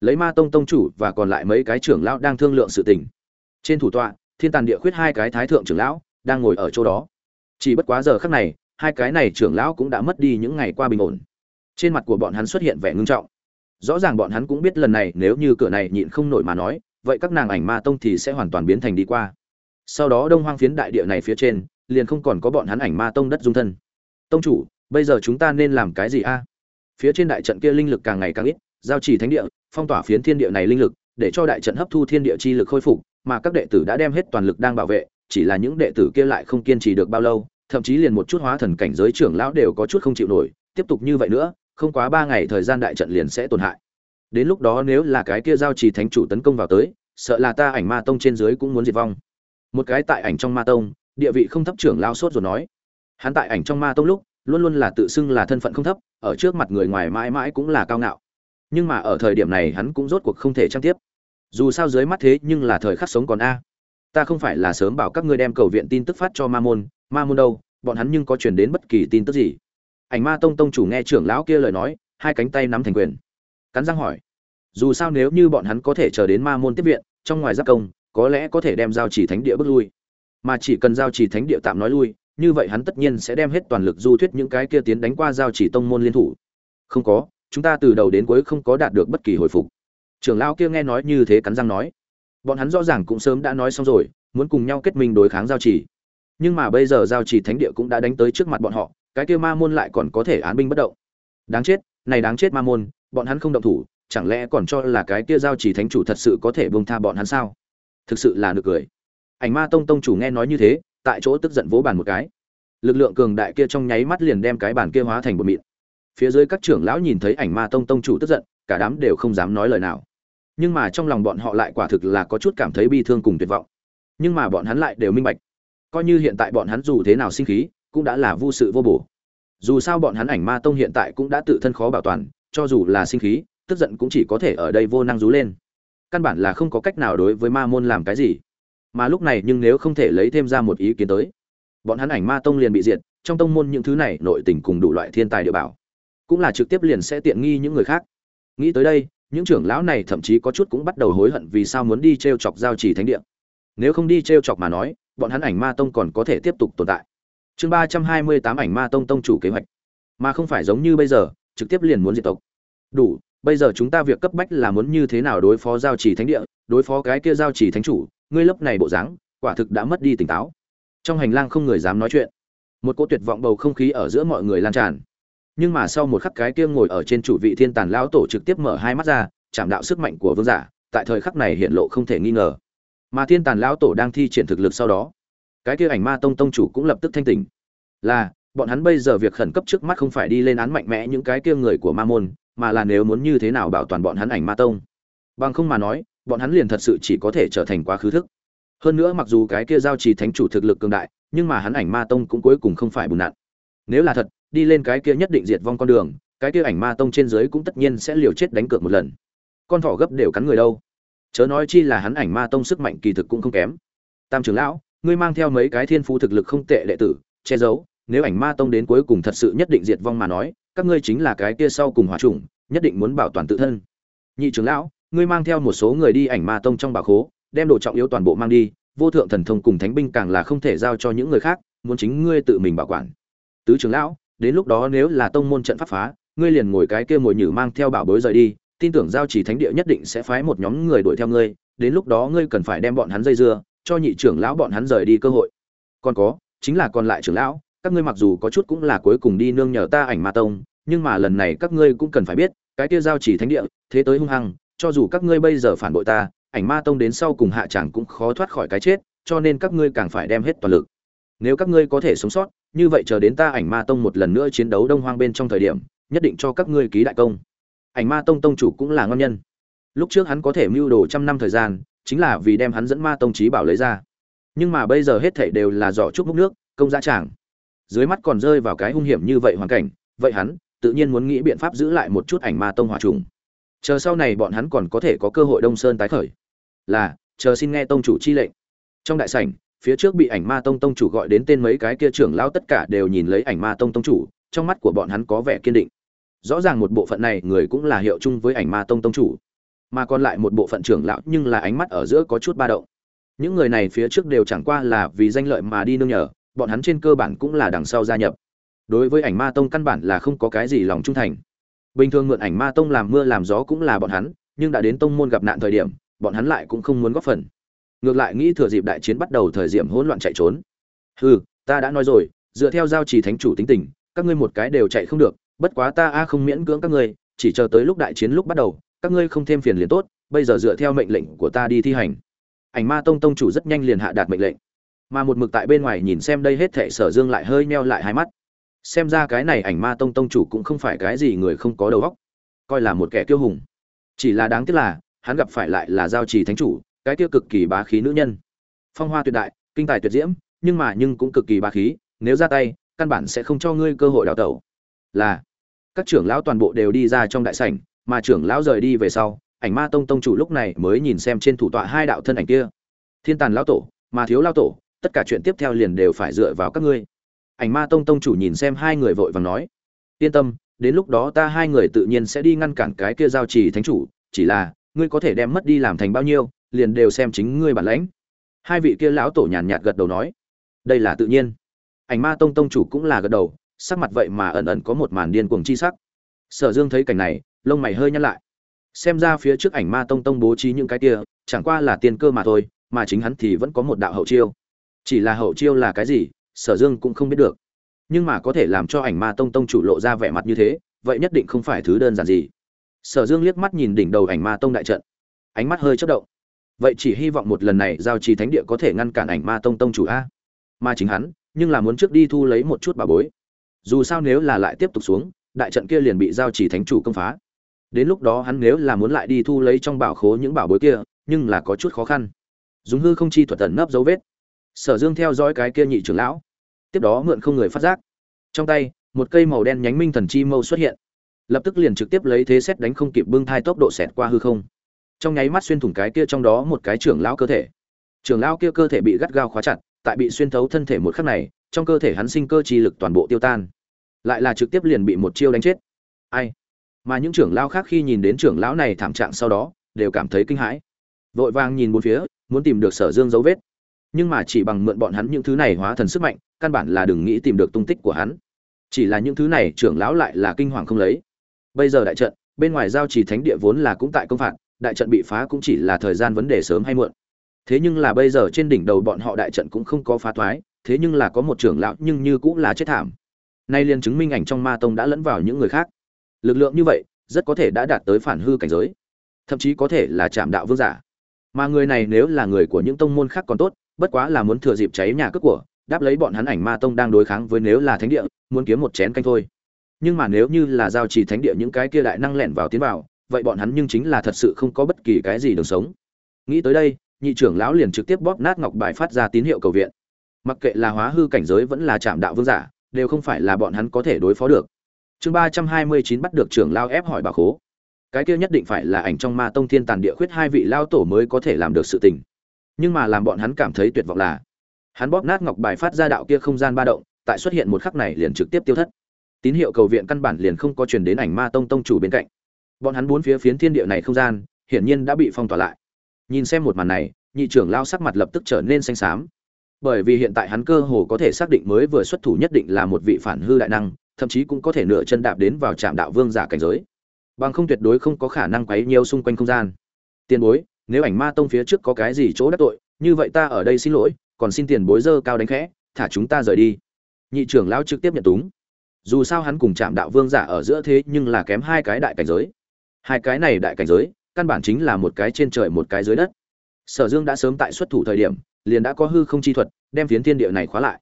lấy ma tông tông chủ và còn lại mấy cái trưởng lão đang thương lượng sự tình. Trên thủ tọa, thiên tàn địa khuyết hai cái thái thượng trưởng lão, đang ngồi ở chỗ đó. Chỉ bất quá giờ khắc này, hai cái này trưởng lão cũng đã mất đi những ngày qua bình ổn. Trên mặt của bọn hắn xuất hiện vẻ ngưng trọng. Rõ ràng bọn hắn cũng biết lần này, nếu như cửa này nhịn không nổi mà nói, vậy các nàng ảnh ma tông thì sẽ hoàn toàn biến thành đi qua sau đó đông hoang phiến đại địa này phía trên, liền không còn có bọn hắn ảnh ma tông đất dung thân. Tông chủ, bây giờ chúng ta nên làm cái gì a? Phía trên đại trận kia linh lực càng ngày càng ít, giao chỉ thánh địa, phong tỏa phiến thiên địa này linh lực, để cho đại trận hấp thu thiên địa chi lực khôi phục, mà các đệ tử đã đem hết toàn lực đang bảo vệ, chỉ là những đệ tử kia lại không kiên trì được bao lâu, thậm chí liền một chút hóa thần cảnh giới trưởng lão đều có chút không chịu nổi, tiếp tục như vậy nữa, không quá ba ngày thời gian đại trận liền sẽ tổn hại. Đến lúc đó nếu là cái kia giao trì thánh chủ tấn công vào tới, sợ là ta ảnh ma tông trên dưới cũng muốn diệt vong một cái tại ảnh trong ma tông, địa vị không thấp trưởng lao sốt rồi nói. Hắn tại ảnh trong ma tông lúc, luôn luôn là tự xưng là thân phận không thấp, ở trước mặt người ngoài mãi mãi cũng là cao ngạo. Nhưng mà ở thời điểm này hắn cũng rốt cuộc không thể trang tiếp. Dù sao dưới mắt thế nhưng là thời khắc sống còn a. Ta không phải là sớm bảo các ngươi đem cầu viện tin tức phát cho ma môn ma môn đâu, bọn hắn nhưng có truyền đến bất kỳ tin tức gì? Ảnh ma tông tông chủ nghe trưởng lão kia lời nói, hai cánh tay nắm thành quyền. Cắn răng hỏi. Dù sao nếu như bọn hắn có thể chờ đến ma môn tiếp viện, trong ngoài giáp công có lẽ có thể đem giao chỉ thánh địa bước lui. Mà chỉ cần giao chỉ thánh địa tạm nói lui, như vậy hắn tất nhiên sẽ đem hết toàn lực du thuyết những cái kia tiến đánh qua giao chỉ tông môn liên thủ. Không có, chúng ta từ đầu đến cuối không có đạt được bất kỳ hồi phục. Trưởng lão kia nghe nói như thế cắn răng nói. Bọn hắn rõ ràng cũng sớm đã nói xong rồi, muốn cùng nhau kết minh đối kháng giao chỉ. Nhưng mà bây giờ giao chỉ thánh địa cũng đã đánh tới trước mặt bọn họ, cái kia ma môn lại còn có thể án binh bất động. Đáng chết, này đáng chết ma môn, bọn hắn không động thủ, chẳng lẽ còn cho là cái kia giao chỉ thánh chủ thật sự có thể buông tha bọn hắn sao? Thực sự là nực cười. Ảnh ma tông tông chủ nghe nói như thế, tại chỗ tức giận vỗ bàn một cái. Lực lượng cường đại kia trong nháy mắt liền đem cái bàn kia hóa thành bột mịn. Phía dưới các trưởng lão nhìn thấy ảnh ma tông tông chủ tức giận, cả đám đều không dám nói lời nào. Nhưng mà trong lòng bọn họ lại quả thực là có chút cảm thấy bi thương cùng tuyệt vọng. Nhưng mà bọn hắn lại đều minh bạch. Coi như hiện tại bọn hắn dù thế nào sinh khí, cũng đã là vô sự vô bổ. Dù sao bọn hắn ảnh ma tông hiện tại cũng đã tự thân khó bảo toàn, cho dù là sinh khí, tức giận cũng chỉ có thể ở đây vô năng rú lên căn bản là không có cách nào đối với ma môn làm cái gì. Mà lúc này nhưng nếu không thể lấy thêm ra một ý kiến tới, bọn hắn ảnh ma tông liền bị diệt, trong tông môn những thứ này nội tình cùng đủ loại thiên tài địa bảo, cũng là trực tiếp liền sẽ tiện nghi những người khác. Nghĩ tới đây, những trưởng lão này thậm chí có chút cũng bắt đầu hối hận vì sao muốn đi t r e o chọc giao trì thánh địa. Nếu không đi t r e o chọc mà nói, bọn hắn ảnh ma tông còn có thể tiếp tục tồn tại. Chương ba trăm hai mươi tám ảnh ma tông tông chủ kế hoạch. Mà không phải giống như bây giờ, trực tiếp liền muốn diệt tộc. Đủ bây giờ chúng ta việc cấp bách là muốn như thế nào đối phó giao trì thánh địa, đối phó cái kia giao trì thánh chủ, ngươi lớp này bộ dáng, quả thực đã mất đi tỉnh táo. Trong hành lang không người dám nói chuyện. Một cô tuyệt vọng bầu không khí ở giữa mọi người lan tràn. Nhưng mà sau một khắc cái kia ngồi ở trên chủ vị thiên tàn lão tổ trực tiếp mở hai mắt ra, chạm đạo sức mạnh của vương giả, tại thời khắc này hiện lộ không thể nghi ngờ. Mà thiên tàn lão tổ đang thi triển thực lực sau đó, cái kia ảnh ma tông tông chủ cũng lập tức thanh tỉnh. Là, bọn hắn bây giờ việc khẩn cấp trước mắt không phải đi lên án mạnh mẽ những cái kia người của ma môn mà là nếu muốn như thế nào bảo toàn bọn hắn ảnh ma tông. Bằng không mà nói, bọn hắn liền thật sự chỉ có thể trở thành quá khứ thức. Hơn nữa mặc dù cái kia giao trì thánh chủ thực lực cường đại, nhưng mà hắn ảnh ma tông cũng cuối cùng không phải bùn nạn. Nếu là thật, đi lên cái kia nhất định diệt vong con đường, cái kia ảnh ma tông trên dưới cũng tất nhiên sẽ liều chết đánh cược một lần. Con thỏ gấp đều cắn người đâu. Chớ nói chi là hắn ảnh ma tông sức mạnh kỳ thực cũng không kém. Tam trưởng lão, ngươi mang theo mấy cái thiên phú thực lực không tệ đệ tử, che giấu, nếu ảnh ma tông đến cuối cùng thật sự nhất định diệt vong mà nói các ngươi chính là cái kia sau cùng hòa chủng, nhất định muốn bảo toàn tự thân. Nhị trưởng lão, ngươi mang theo một số người đi ảnh ma tông trong bà khố, đem đồ trọng yếu toàn bộ mang đi, vô thượng thần thông cùng thánh binh càng là không thể giao cho những người khác, muốn chính ngươi tự mình bảo quản. Tứ trưởng lão, đến lúc đó nếu là tông môn trận pháp phá, ngươi liền ngồi cái kia ngồi nhử mang theo bảo bối rời đi, tin tưởng giao chỉ thánh địa nhất định sẽ phái một nhóm người đuổi theo ngươi, đến lúc đó ngươi cần phải đem bọn hắn dây dưa, cho nhị trưởng lão bọn hắn rời đi cơ hội. Còn có, chính là còn lại trưởng lão các ngươi mặc dù có chút cũng là cuối cùng đi nương nhờ ta ảnh ma tông, nhưng mà lần này các ngươi cũng cần phải biết, cái kia giao chỉ thánh địa, thế tới hung hăng, cho dù các ngươi bây giờ phản bội ta, ảnh ma tông đến sau cùng hạ chẳng cũng khó thoát khỏi cái chết, cho nên các ngươi càng phải đem hết toàn lực. Nếu các ngươi có thể sống sót, như vậy chờ đến ta ảnh ma tông một lần nữa chiến đấu đông hoang bên trong thời điểm, nhất định cho các ngươi ký đại công. Ảnh ma tông tông chủ cũng là ngon nhân. Lúc trước hắn có thể mưu đồ trăm năm thời gian, chính là vì đem hắn dẫn ma tông trí bảo lấy ra. Nhưng mà bây giờ hết thảy đều là giỏ trúc múc nước, công gia tràng dưới mắt còn rơi vào cái hung hiểm như vậy hoàn cảnh, vậy hắn tự nhiên muốn nghĩ biện pháp giữ lại một chút ảnh ma tông hỏa trùng. Chờ sau này bọn hắn còn có thể có cơ hội đông sơn tái khởi. Là, chờ xin nghe tông chủ chi lệnh. Trong đại sảnh, phía trước bị ảnh ma tông tông chủ gọi đến tên mấy cái kia trưởng lão tất cả đều nhìn lấy ảnh ma tông tông chủ, trong mắt của bọn hắn có vẻ kiên định. Rõ ràng một bộ phận này người cũng là hiệu chung với ảnh ma tông tông chủ, mà còn lại một bộ phận trưởng lão nhưng là ánh mắt ở giữa có chút ba động. Những người này phía trước đều chẳng qua là vì danh lợi mà đi nương nhờ bọn hắn trên cơ bản cũng là đằng sau gia nhập. Đối với ảnh ma tông căn bản là không có cái gì lòng trung thành. Bình thường mượn ảnh ma tông làm mưa làm gió cũng là bọn hắn, nhưng đã đến tông môn gặp nạn thời điểm, bọn hắn lại cũng không muốn góp phần. Ngược lại nghĩ thừa dịp đại chiến bắt đầu thời điểm hỗn loạn chạy trốn. Hừ, ta đã nói rồi, dựa theo giao trì thánh chủ tính tình, các ngươi một cái đều chạy không được, bất quá ta a không miễn cưỡng các ngươi, chỉ chờ tới lúc đại chiến lúc bắt đầu, các ngươi không thêm phiền liền tốt, bây giờ dựa theo mệnh lệnh của ta đi thi hành. Ảnh ma tông tông chủ rất nhanh liền hạ đạt mệnh lệnh mà một mực tại bên ngoài nhìn xem đây hết thệ sở dương lại hơi meo lại hai mắt. Xem ra cái này ảnh ma tông tông chủ cũng không phải cái gì người không có đầu óc. Coi là một kẻ kiêu hùng. Chỉ là đáng tiếc là, hắn gặp phải lại là giao trì thánh chủ, cái tiêu cực kỳ bá khí nữ nhân. Phong hoa tuyệt đại, kinh tài tuyệt diễm, nhưng mà nhưng cũng cực kỳ bá khí, nếu ra tay, căn bản sẽ không cho ngươi cơ hội đào tẩu. Là, các trưởng lão toàn bộ đều đi ra trong đại sảnh, mà trưởng lão rời đi về sau, ảnh ma tông tông chủ lúc này mới nhìn xem trên thủ tọa hai đạo thân ảnh kia. Thiên tàn lão tổ, mà thiếu lão tổ tất cả chuyện tiếp theo liền đều phải dựa vào các ngươi. Ảnh ma tông tông chủ nhìn xem hai người vội vàng nói, yên tâm, đến lúc đó ta hai người tự nhiên sẽ đi ngăn cản cái kia giao trì thánh chủ, chỉ là, ngươi có thể đem mất đi làm thành bao nhiêu, liền đều xem chính ngươi bản lãnh. Hai vị kia lão tổ nhàn nhạt gật đầu nói, đây là tự nhiên. Ảnh ma tông tông chủ cũng là gật đầu, sắc mặt vậy mà ẩn ẩn có một màn điên cuồng chi sắc. Sở dương thấy cảnh này, lông mày hơi nhăn lại. Xem ra phía trước ảnh ma tông tông bố trí những cái kia, chẳng qua là tiền cơ mà thôi, mà chính hắn thì vẫn có một đạo hậu chiêu chỉ là hậu chiêu là cái gì, sở dương cũng không biết được. Nhưng mà có thể làm cho ảnh ma tông tông chủ lộ ra vẻ mặt như thế, vậy nhất định không phải thứ đơn giản gì. Sở dương liếc mắt nhìn đỉnh đầu ảnh ma tông đại trận. Ánh mắt hơi chất động. Vậy chỉ hy vọng một lần này giao trì thánh địa có thể ngăn cản ảnh ma tông tông chủ a. Mà chính hắn, nhưng là muốn trước đi thu lấy một chút bà bối. Dù sao nếu là lại tiếp tục xuống, đại trận kia liền bị giao trì thánh chủ công phá. Đến lúc đó hắn nếu là muốn lại đi thu lấy trong bảo khố những bảo bối kia, nhưng là có chút khó khăn. Dùng hư không chi thuật tần nấp dấu vết sở dương theo dõi cái kia nhị trưởng lão. Tiếp đó mượn không người phát giác. Trong tay, một cây màu đen nhánh minh thần chi mâu xuất hiện. Lập tức liền trực tiếp lấy thế xét đánh không kịp bưng thai tốc độ xẹt qua hư không. Trong nháy mắt xuyên thủng cái kia trong đó một cái trưởng lão cơ thể. Trưởng lão kia cơ thể bị gắt gao khóa chặt, tại bị xuyên thấu thân thể một khắc này, trong cơ thể hắn sinh cơ chi lực toàn bộ tiêu tan. Lại là trực tiếp liền bị một chiêu đánh chết. Ai? Mà những trưởng lão khác khi nhìn đến trưởng lão này thảm trạng sau đó, đều cảm thấy kinh hãi. Vội vàng nhìn bốn phía, muốn tìm được sở dương dấu vết nhưng mà chỉ bằng mượn bọn hắn những thứ này hóa thần sức mạnh, căn bản là đừng nghĩ tìm được tung tích của hắn. Chỉ là những thứ này, trưởng lão lại là kinh hoàng không lấy. Bây giờ đại trận, bên ngoài giao trì thánh địa vốn là cũng tại công phạt, đại trận bị phá cũng chỉ là thời gian vấn đề sớm hay muộn. Thế nhưng là bây giờ trên đỉnh đầu bọn họ đại trận cũng không có phá thoái, thế nhưng là có một trưởng lão nhưng như cũng là chết thảm. Nay liền chứng minh ảnh trong ma tông đã lẫn vào những người khác. Lực lượng như vậy, rất có thể đã đạt tới phản hư cảnh giới. Thậm chí có thể là chạm đạo vương giả. Mà người này nếu là người của những tông môn khác còn tốt bất quá là muốn thừa dịp cháy nhà cướp của, đáp lấy bọn hắn ảnh ma tông đang đối kháng với nếu là thánh địa, muốn kiếm một chén canh thôi. Nhưng mà nếu như là giao trì thánh địa những cái kia đại năng lẻn vào tiến vào, vậy bọn hắn nhưng chính là thật sự không có bất kỳ cái gì đường sống. Nghĩ tới đây, nhị trưởng lão liền trực tiếp bóp nát ngọc bài phát ra tín hiệu cầu viện. Mặc kệ là hóa hư cảnh giới vẫn là chạm đạo vương giả, đều không phải là bọn hắn có thể đối phó được. Chương ba trăm hai mươi chín bắt được trưởng lao ép hỏi bà khố. Cái kia nhất định phải là ảnh trong ma tông thiên tàn địa khuyết hai vị lao tổ mới có thể làm được sự tình nhưng mà làm bọn hắn cảm thấy tuyệt vọng là, hắn bóp nát ngọc bài phát ra đạo kia không gian ba động, tại xuất hiện một khắc này liền trực tiếp tiêu thất. Tín hiệu cầu viện căn bản liền không có truyền đến ảnh ma tông tông chủ bên cạnh. Bọn hắn bốn phía phiến thiên địa này không gian, hiển nhiên đã bị phong tỏa lại. Nhìn xem một màn này, nhị trưởng lao sắc mặt lập tức trở nên xanh xám. Bởi vì hiện tại hắn cơ hồ có thể xác định mới vừa xuất thủ nhất định là một vị phản hư đại năng, thậm chí cũng có thể nửa chân đạp đến vào trạm đạo vương giả cảnh giới. Bằng không tuyệt đối không có khả năng quấy nhiều xung quanh không gian. Tiền bối nếu ảnh ma tông phía trước có cái gì chỗ đắc tội, như vậy ta ở đây xin lỗi, còn xin tiền bối dơ cao đánh khẽ, thả chúng ta rời đi. Nhị trưởng lão trực tiếp nhận túng. Dù sao hắn cùng chạm đạo vương giả ở giữa thế nhưng là kém hai cái đại cảnh giới. Hai cái này đại cảnh giới, căn bản chính là một cái trên trời một cái dưới đất. Sở dương đã sớm tại xuất thủ thời điểm, liền đã có hư không chi thuật, đem phiến thiên địa này khóa lại.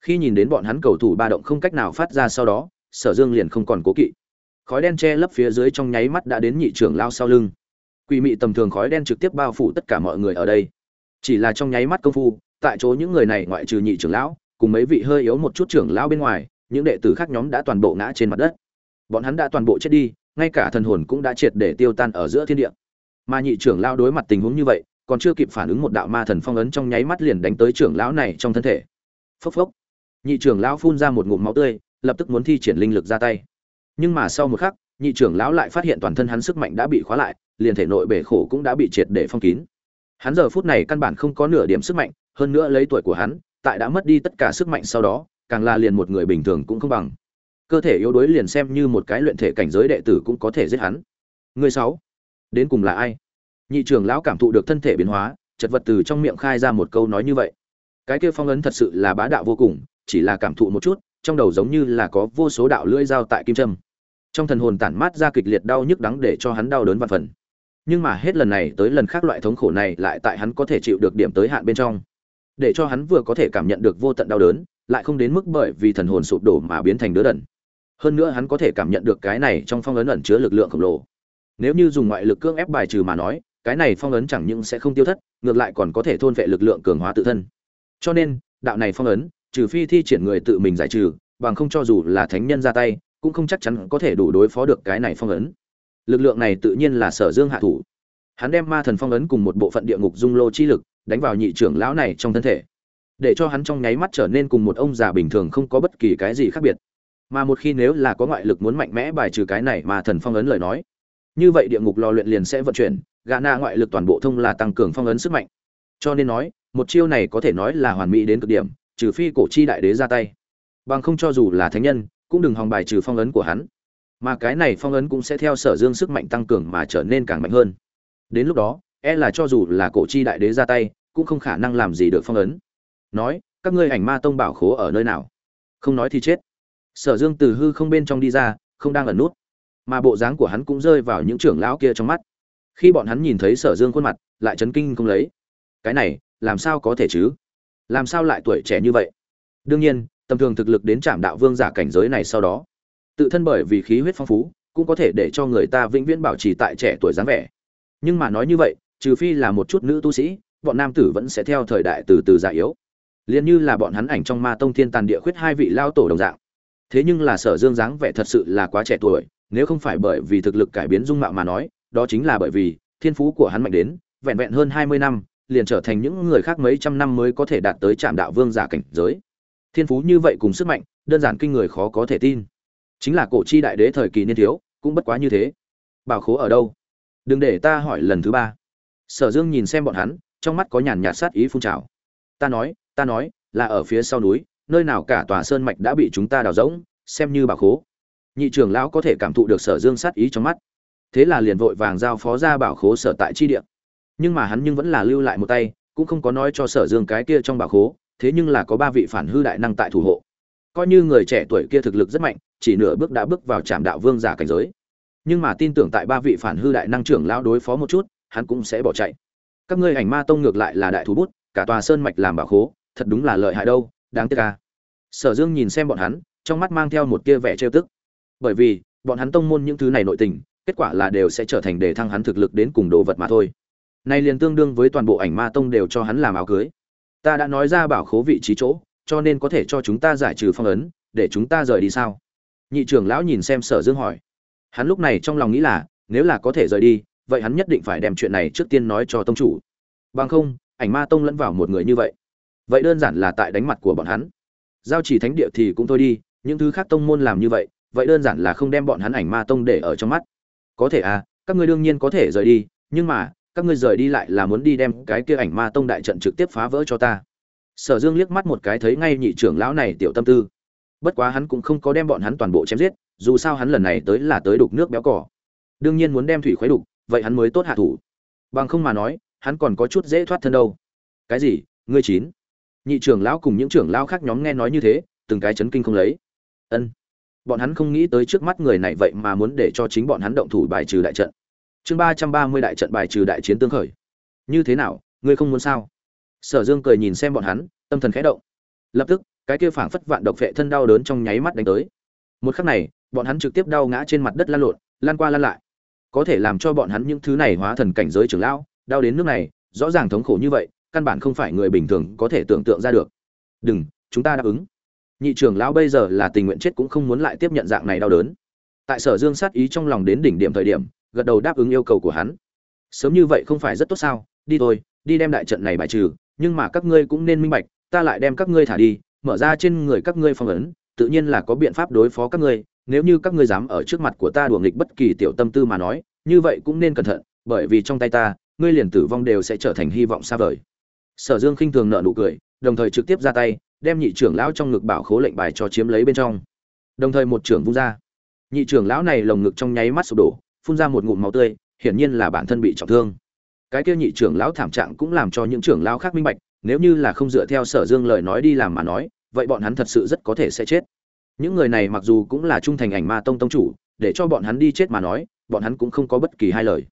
Khi nhìn đến bọn hắn cầu thủ ba động không cách nào phát ra sau đó, sở dương liền không còn cố kỵ. Khói đen che lấp phía dưới trong nháy mắt đã đến nhị trưởng lao sau lưng quỷ mị tầm thường khói đen trực tiếp bao phủ tất cả mọi người ở đây. Chỉ là trong nháy mắt công phu, tại chỗ những người này ngoại trừ nhị trưởng lão, cùng mấy vị hơi yếu một chút trưởng lão bên ngoài, những đệ tử khác nhóm đã toàn bộ ngã trên mặt đất. Bọn hắn đã toàn bộ chết đi, ngay cả thần hồn cũng đã triệt để tiêu tan ở giữa thiên địa. Mà nhị trưởng lão đối mặt tình huống như vậy, còn chưa kịp phản ứng một đạo ma thần phong ấn trong nháy mắt liền đánh tới trưởng lão này trong thân thể. Phốc phốc. Nhị trưởng lão phun ra một ngụm máu tươi, lập tức muốn thi triển linh lực ra tay. Nhưng mà sau một khắc, nhị trưởng lão lại phát hiện toàn thân hắn sức mạnh đã bị khóa lại liền thể nội bể khổ cũng đã bị triệt để phong kín. Hắn giờ phút này căn bản không có nửa điểm sức mạnh, hơn nữa lấy tuổi của hắn, tại đã mất đi tất cả sức mạnh sau đó, càng là liền một người bình thường cũng không bằng. Cơ thể yếu đuối liền xem như một cái luyện thể cảnh giới đệ tử cũng có thể giết hắn. Người sáu, đến cùng là ai? Nhị trưởng lão cảm thụ được thân thể biến hóa, chật vật từ trong miệng khai ra một câu nói như vậy. Cái kia phong ấn thật sự là bá đạo vô cùng, chỉ là cảm thụ một chút, trong đầu giống như là có vô số đạo lưỡi dao tại kim trâm trong thần hồn tản mát ra kịch liệt đau nhức đắng để cho hắn đau đớn và phần nhưng mà hết lần này tới lần khác loại thống khổ này lại tại hắn có thể chịu được điểm tới hạn bên trong. Để cho hắn vừa có thể cảm nhận được vô tận đau đớn, lại không đến mức bởi vì thần hồn sụp đổ mà biến thành đứa đần. Hơn nữa hắn có thể cảm nhận được cái này trong phong ấn ẩn chứa lực lượng khổng lồ. Nếu như dùng ngoại lực cưỡng ép bài trừ mà nói, cái này phong ấn chẳng những sẽ không tiêu thất, ngược lại còn có thể thôn vệ lực lượng cường hóa tự thân. Cho nên, đạo này phong ấn, trừ phi thi triển người tự mình giải trừ, bằng không cho dù là thánh nhân ra tay, cũng không chắc chắn có thể đủ đối phó được cái này phong ấn lực lượng này tự nhiên là sở dương hạ thủ. Hắn đem ma thần phong ấn cùng một bộ phận địa ngục dung lô chi lực đánh vào nhị trưởng lão này trong thân thể, để cho hắn trong nháy mắt trở nên cùng một ông già bình thường không có bất kỳ cái gì khác biệt. Mà một khi nếu là có ngoại lực muốn mạnh mẽ bài trừ cái này mà thần phong ấn lời nói, như vậy địa ngục lò luyện liền sẽ vận chuyển gà na ngoại lực toàn bộ thông là tăng cường phong ấn sức mạnh. Cho nên nói, một chiêu này có thể nói là hoàn mỹ đến cực điểm, trừ phi cổ chi đại đế ra tay. Bằng không cho dù là thánh nhân, cũng đừng hòng bài trừ phong ấn của hắn mà cái này phong ấn cũng sẽ theo sở dương sức mạnh tăng cường mà trở nên càng mạnh hơn. Đến lúc đó e là cho dù là cổ chi đại đế ra tay, cũng không khả năng làm gì được phong ấn. Nói, các ngươi ảnh ma tông bảo khố ở nơi nào? Không nói thì chết. Sở dương từ hư không bên trong đi ra, không đang ẩn nút. Mà bộ dáng của hắn cũng rơi vào những trưởng lão kia trong mắt. Khi bọn hắn nhìn thấy sở dương khuôn mặt, lại chấn kinh không lấy. Cái này, làm sao có thể chứ? Làm sao lại tuổi trẻ như vậy? Đương nhiên, tầm thường thực lực đến trạm đạo vương giả cảnh giới này sau đó tự thân bởi vì khí huyết phong phú, cũng có thể để cho người ta vĩnh viễn bảo trì tại trẻ tuổi dáng vẻ. Nhưng mà nói như vậy, trừ phi là một chút nữ tu sĩ, bọn nam tử vẫn sẽ theo thời đại từ từ già yếu. Liền như là bọn hắn ảnh trong ma tông thiên tàn địa khuyết hai vị lao tổ đồng dạng. Thế nhưng là sở dương dáng vẻ thật sự là quá trẻ tuổi, nếu không phải bởi vì thực lực cải biến dung mạo mà nói, đó chính là bởi vì thiên phú của hắn mạnh đến, vẹn vẹn hơn hai mươi năm, liền trở thành những người khác mấy trăm năm mới có thể đạt tới trạm đạo vương giả cảnh giới. Thiên phú như vậy cùng sức mạnh, đơn giản kinh người khó có thể tin chính là cổ chi đại đế thời kỳ niên thiếu, cũng bất quá như thế. Bảo khố ở đâu? Đừng để ta hỏi lần thứ ba. Sở dương nhìn xem bọn hắn, trong mắt có nhàn nhạt sát ý phun trào. Ta nói ta nói, là ở phía sau núi, nơi nào cả tòa sơn mạch đã bị chúng ta đào rỗng, xem như bảo khố. Nhị trưởng lão có thể cảm thụ được sở dương sát ý trong mắt. Thế là liền vội vàng giao phó ra bảo khố sở tại chi địa. Nhưng mà hắn nhưng vẫn là lưu lại một tay, cũng không có nói cho sở dương cái kia trong bảo khố, thế nhưng là có ba vị phản hư đại năng tại thủ hộ. Coi như người trẻ tuổi kia thực lực rất mạnh chỉ nửa bước đã bước vào trạm đạo vương giả cảnh giới. Nhưng mà tin tưởng tại ba vị phản hư đại năng trưởng lão đối phó một chút, hắn cũng sẽ bỏ chạy. Các ngươi ảnh ma tông ngược lại là đại thú bút, cả tòa sơn mạch làm bảo khố, thật đúng là lợi hại đâu, đáng tiếc ca sở dương nhìn xem bọn hắn, trong mắt mang theo một tia vẻ trêu tức. Bởi vì, bọn hắn tông môn những thứ này nội tình, kết quả là đều sẽ trở thành để thăng hắn thực lực đến cùng đồ vật mà thôi. Nay liền tương đương với toàn bộ ảnh ma tông đều cho hắn làm áo cưới. Ta đã nói ra bảo khố vị trí chỗ, cho nên có thể cho chúng ta giải trừ phong ấn, để chúng ta rời đi sao? Nhị trưởng lão nhìn xem sở dương hỏi. Hắn lúc này trong lòng nghĩ là, nếu là có thể rời đi, vậy hắn nhất định phải đem chuyện này trước tiên nói cho tông chủ. Bằng không, ảnh ma tông lẫn vào một người như vậy. Vậy đơn giản là tại đánh mặt của bọn hắn. Giao chỉ thánh địa thì cũng thôi đi, những thứ khác tông môn làm như vậy vậy đơn giản là không đem bọn hắn ảnh ma tông để ở trong mắt. Có thể à các ngươi đương nhiên có thể rời đi, nhưng mà, các ngươi rời đi lại là muốn đi đem cái kia ảnh ma tông đại trận trực tiếp phá vỡ cho ta. Sở dương liếc mắt một cái thấy ngay nhị trưởng lão này tiểu tâm tư bất quá hắn cũng không có đem bọn hắn toàn bộ chém giết, dù sao hắn lần này tới là tới đục nước béo cỏ. Đương nhiên muốn đem thủy khuấy đục, vậy hắn mới tốt hạ thủ. Bằng không mà nói, hắn còn có chút dễ thoát thân đâu. Cái gì? Ngươi chín. Nhị trưởng lão cùng những trưởng lão khác nhóm nghe nói như thế, từng cái chấn kinh không lấy. Ân. Bọn hắn không nghĩ tới trước mắt người này vậy mà muốn để cho chính bọn hắn động thủ bài trừ đại trận. Chương ba trăm ba mươi đại trận bài trừ đại chiến tương khởi. Như thế nào? Ngươi không muốn sao? Sở dương cười nhìn xem bọn hắn, tâm thần khẽ động. Lập tức cái kia phảng phất vạn độc vệ thân đau đớn trong nháy mắt đánh tới. Một khắc này, bọn hắn trực tiếp đau ngã trên mặt đất lăn lộn, lăn qua lăn lại. Có thể làm cho bọn hắn những thứ này hóa thần cảnh giới trưởng lão, đau đến nước này, rõ ràng thống khổ như vậy, căn bản không phải người bình thường có thể tưởng tượng ra được. Đừng, chúng ta đáp ứng. Nhị trưởng lão bây giờ là tình nguyện chết cũng không muốn lại tiếp nhận dạng này đau đớn. Tại sở dương sát ý trong lòng đến đỉnh điểm thời điểm, gật đầu đáp ứng yêu cầu của hắn. Sớm như vậy không phải rất tốt sao? Đi thôi, đi đem đại trận này bài trừ, nhưng mà các ngươi cũng nên minh bạch, ta lại đem các ngươi thả đi mở ra trên người các ngươi phong ấn, tự nhiên là có biện pháp đối phó các ngươi, nếu như các ngươi dám ở trước mặt của ta đùa nghịch bất kỳ tiểu tâm tư mà nói, như vậy cũng nên cẩn thận, bởi vì trong tay ta, ngươi liền tử vong đều sẽ trở thành hy vọng xa vời. Sở dương khinh thường nợ nụ cười, đồng thời trực tiếp ra tay, đem nhị trưởng lão trong ngực bảo khố lệnh bài cho chiếm lấy bên trong. Đồng thời một trưởng vung ra. Nhị trưởng lão này lồng ngực trong nháy mắt sụp đổ, phun ra một ngụm máu tươi, hiển nhiên là bản thân bị trọng thương. Cái kia nhị trưởng lão thảm trạng cũng làm cho những trưởng lão khác minh bạch nếu như là không dựa theo sở dương lời nói đi làm mà nói, vậy bọn hắn thật sự rất có thể sẽ chết. Những người này mặc dù cũng là trung thành ảnh ma tông tông chủ, để cho bọn hắn đi chết mà nói, bọn hắn cũng không có bất kỳ hai lời.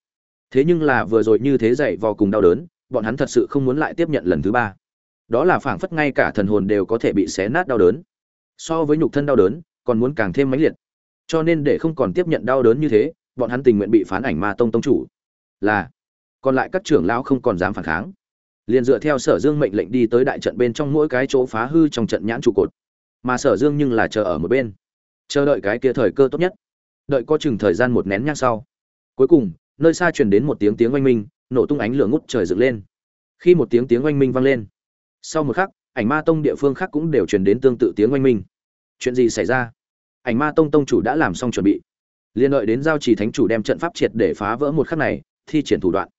Thế nhưng là vừa rồi như thế dậy vò cùng đau đớn, bọn hắn thật sự không muốn lại tiếp nhận lần thứ ba. Đó là phảng phất ngay cả thần hồn đều có thể bị xé nát đau đớn. So với nhục thân đau đớn, còn muốn càng thêm mãnh liệt. Cho nên để không còn tiếp nhận đau đớn như thế, bọn hắn tình nguyện bị phán ảnh ma tông tông chủ. Là, còn lại các trưởng lão không còn dám phản kháng liền dựa theo sở dương mệnh lệnh đi tới đại trận bên trong mỗi cái chỗ phá hư trong trận nhãn trụ cột. Mà sở dương nhưng là chờ ở một bên. Chờ đợi cái kia thời cơ tốt nhất. Đợi có chừng thời gian một nén nhang sau. Cuối cùng, nơi xa truyền đến một tiếng tiếng oanh minh, nổ tung ánh lửa ngút trời dựng lên. Khi một tiếng tiếng oanh minh vang lên, sau một khắc, ảnh ma tông địa phương khác cũng đều truyền đến tương tự tiếng oanh minh. Chuyện gì xảy ra? Ảnh ma tông tông chủ đã làm xong chuẩn bị. Liên đợi đến giao trì thánh chủ đem trận pháp triệt để phá vỡ một khắc này, thi triển thủ đoạn.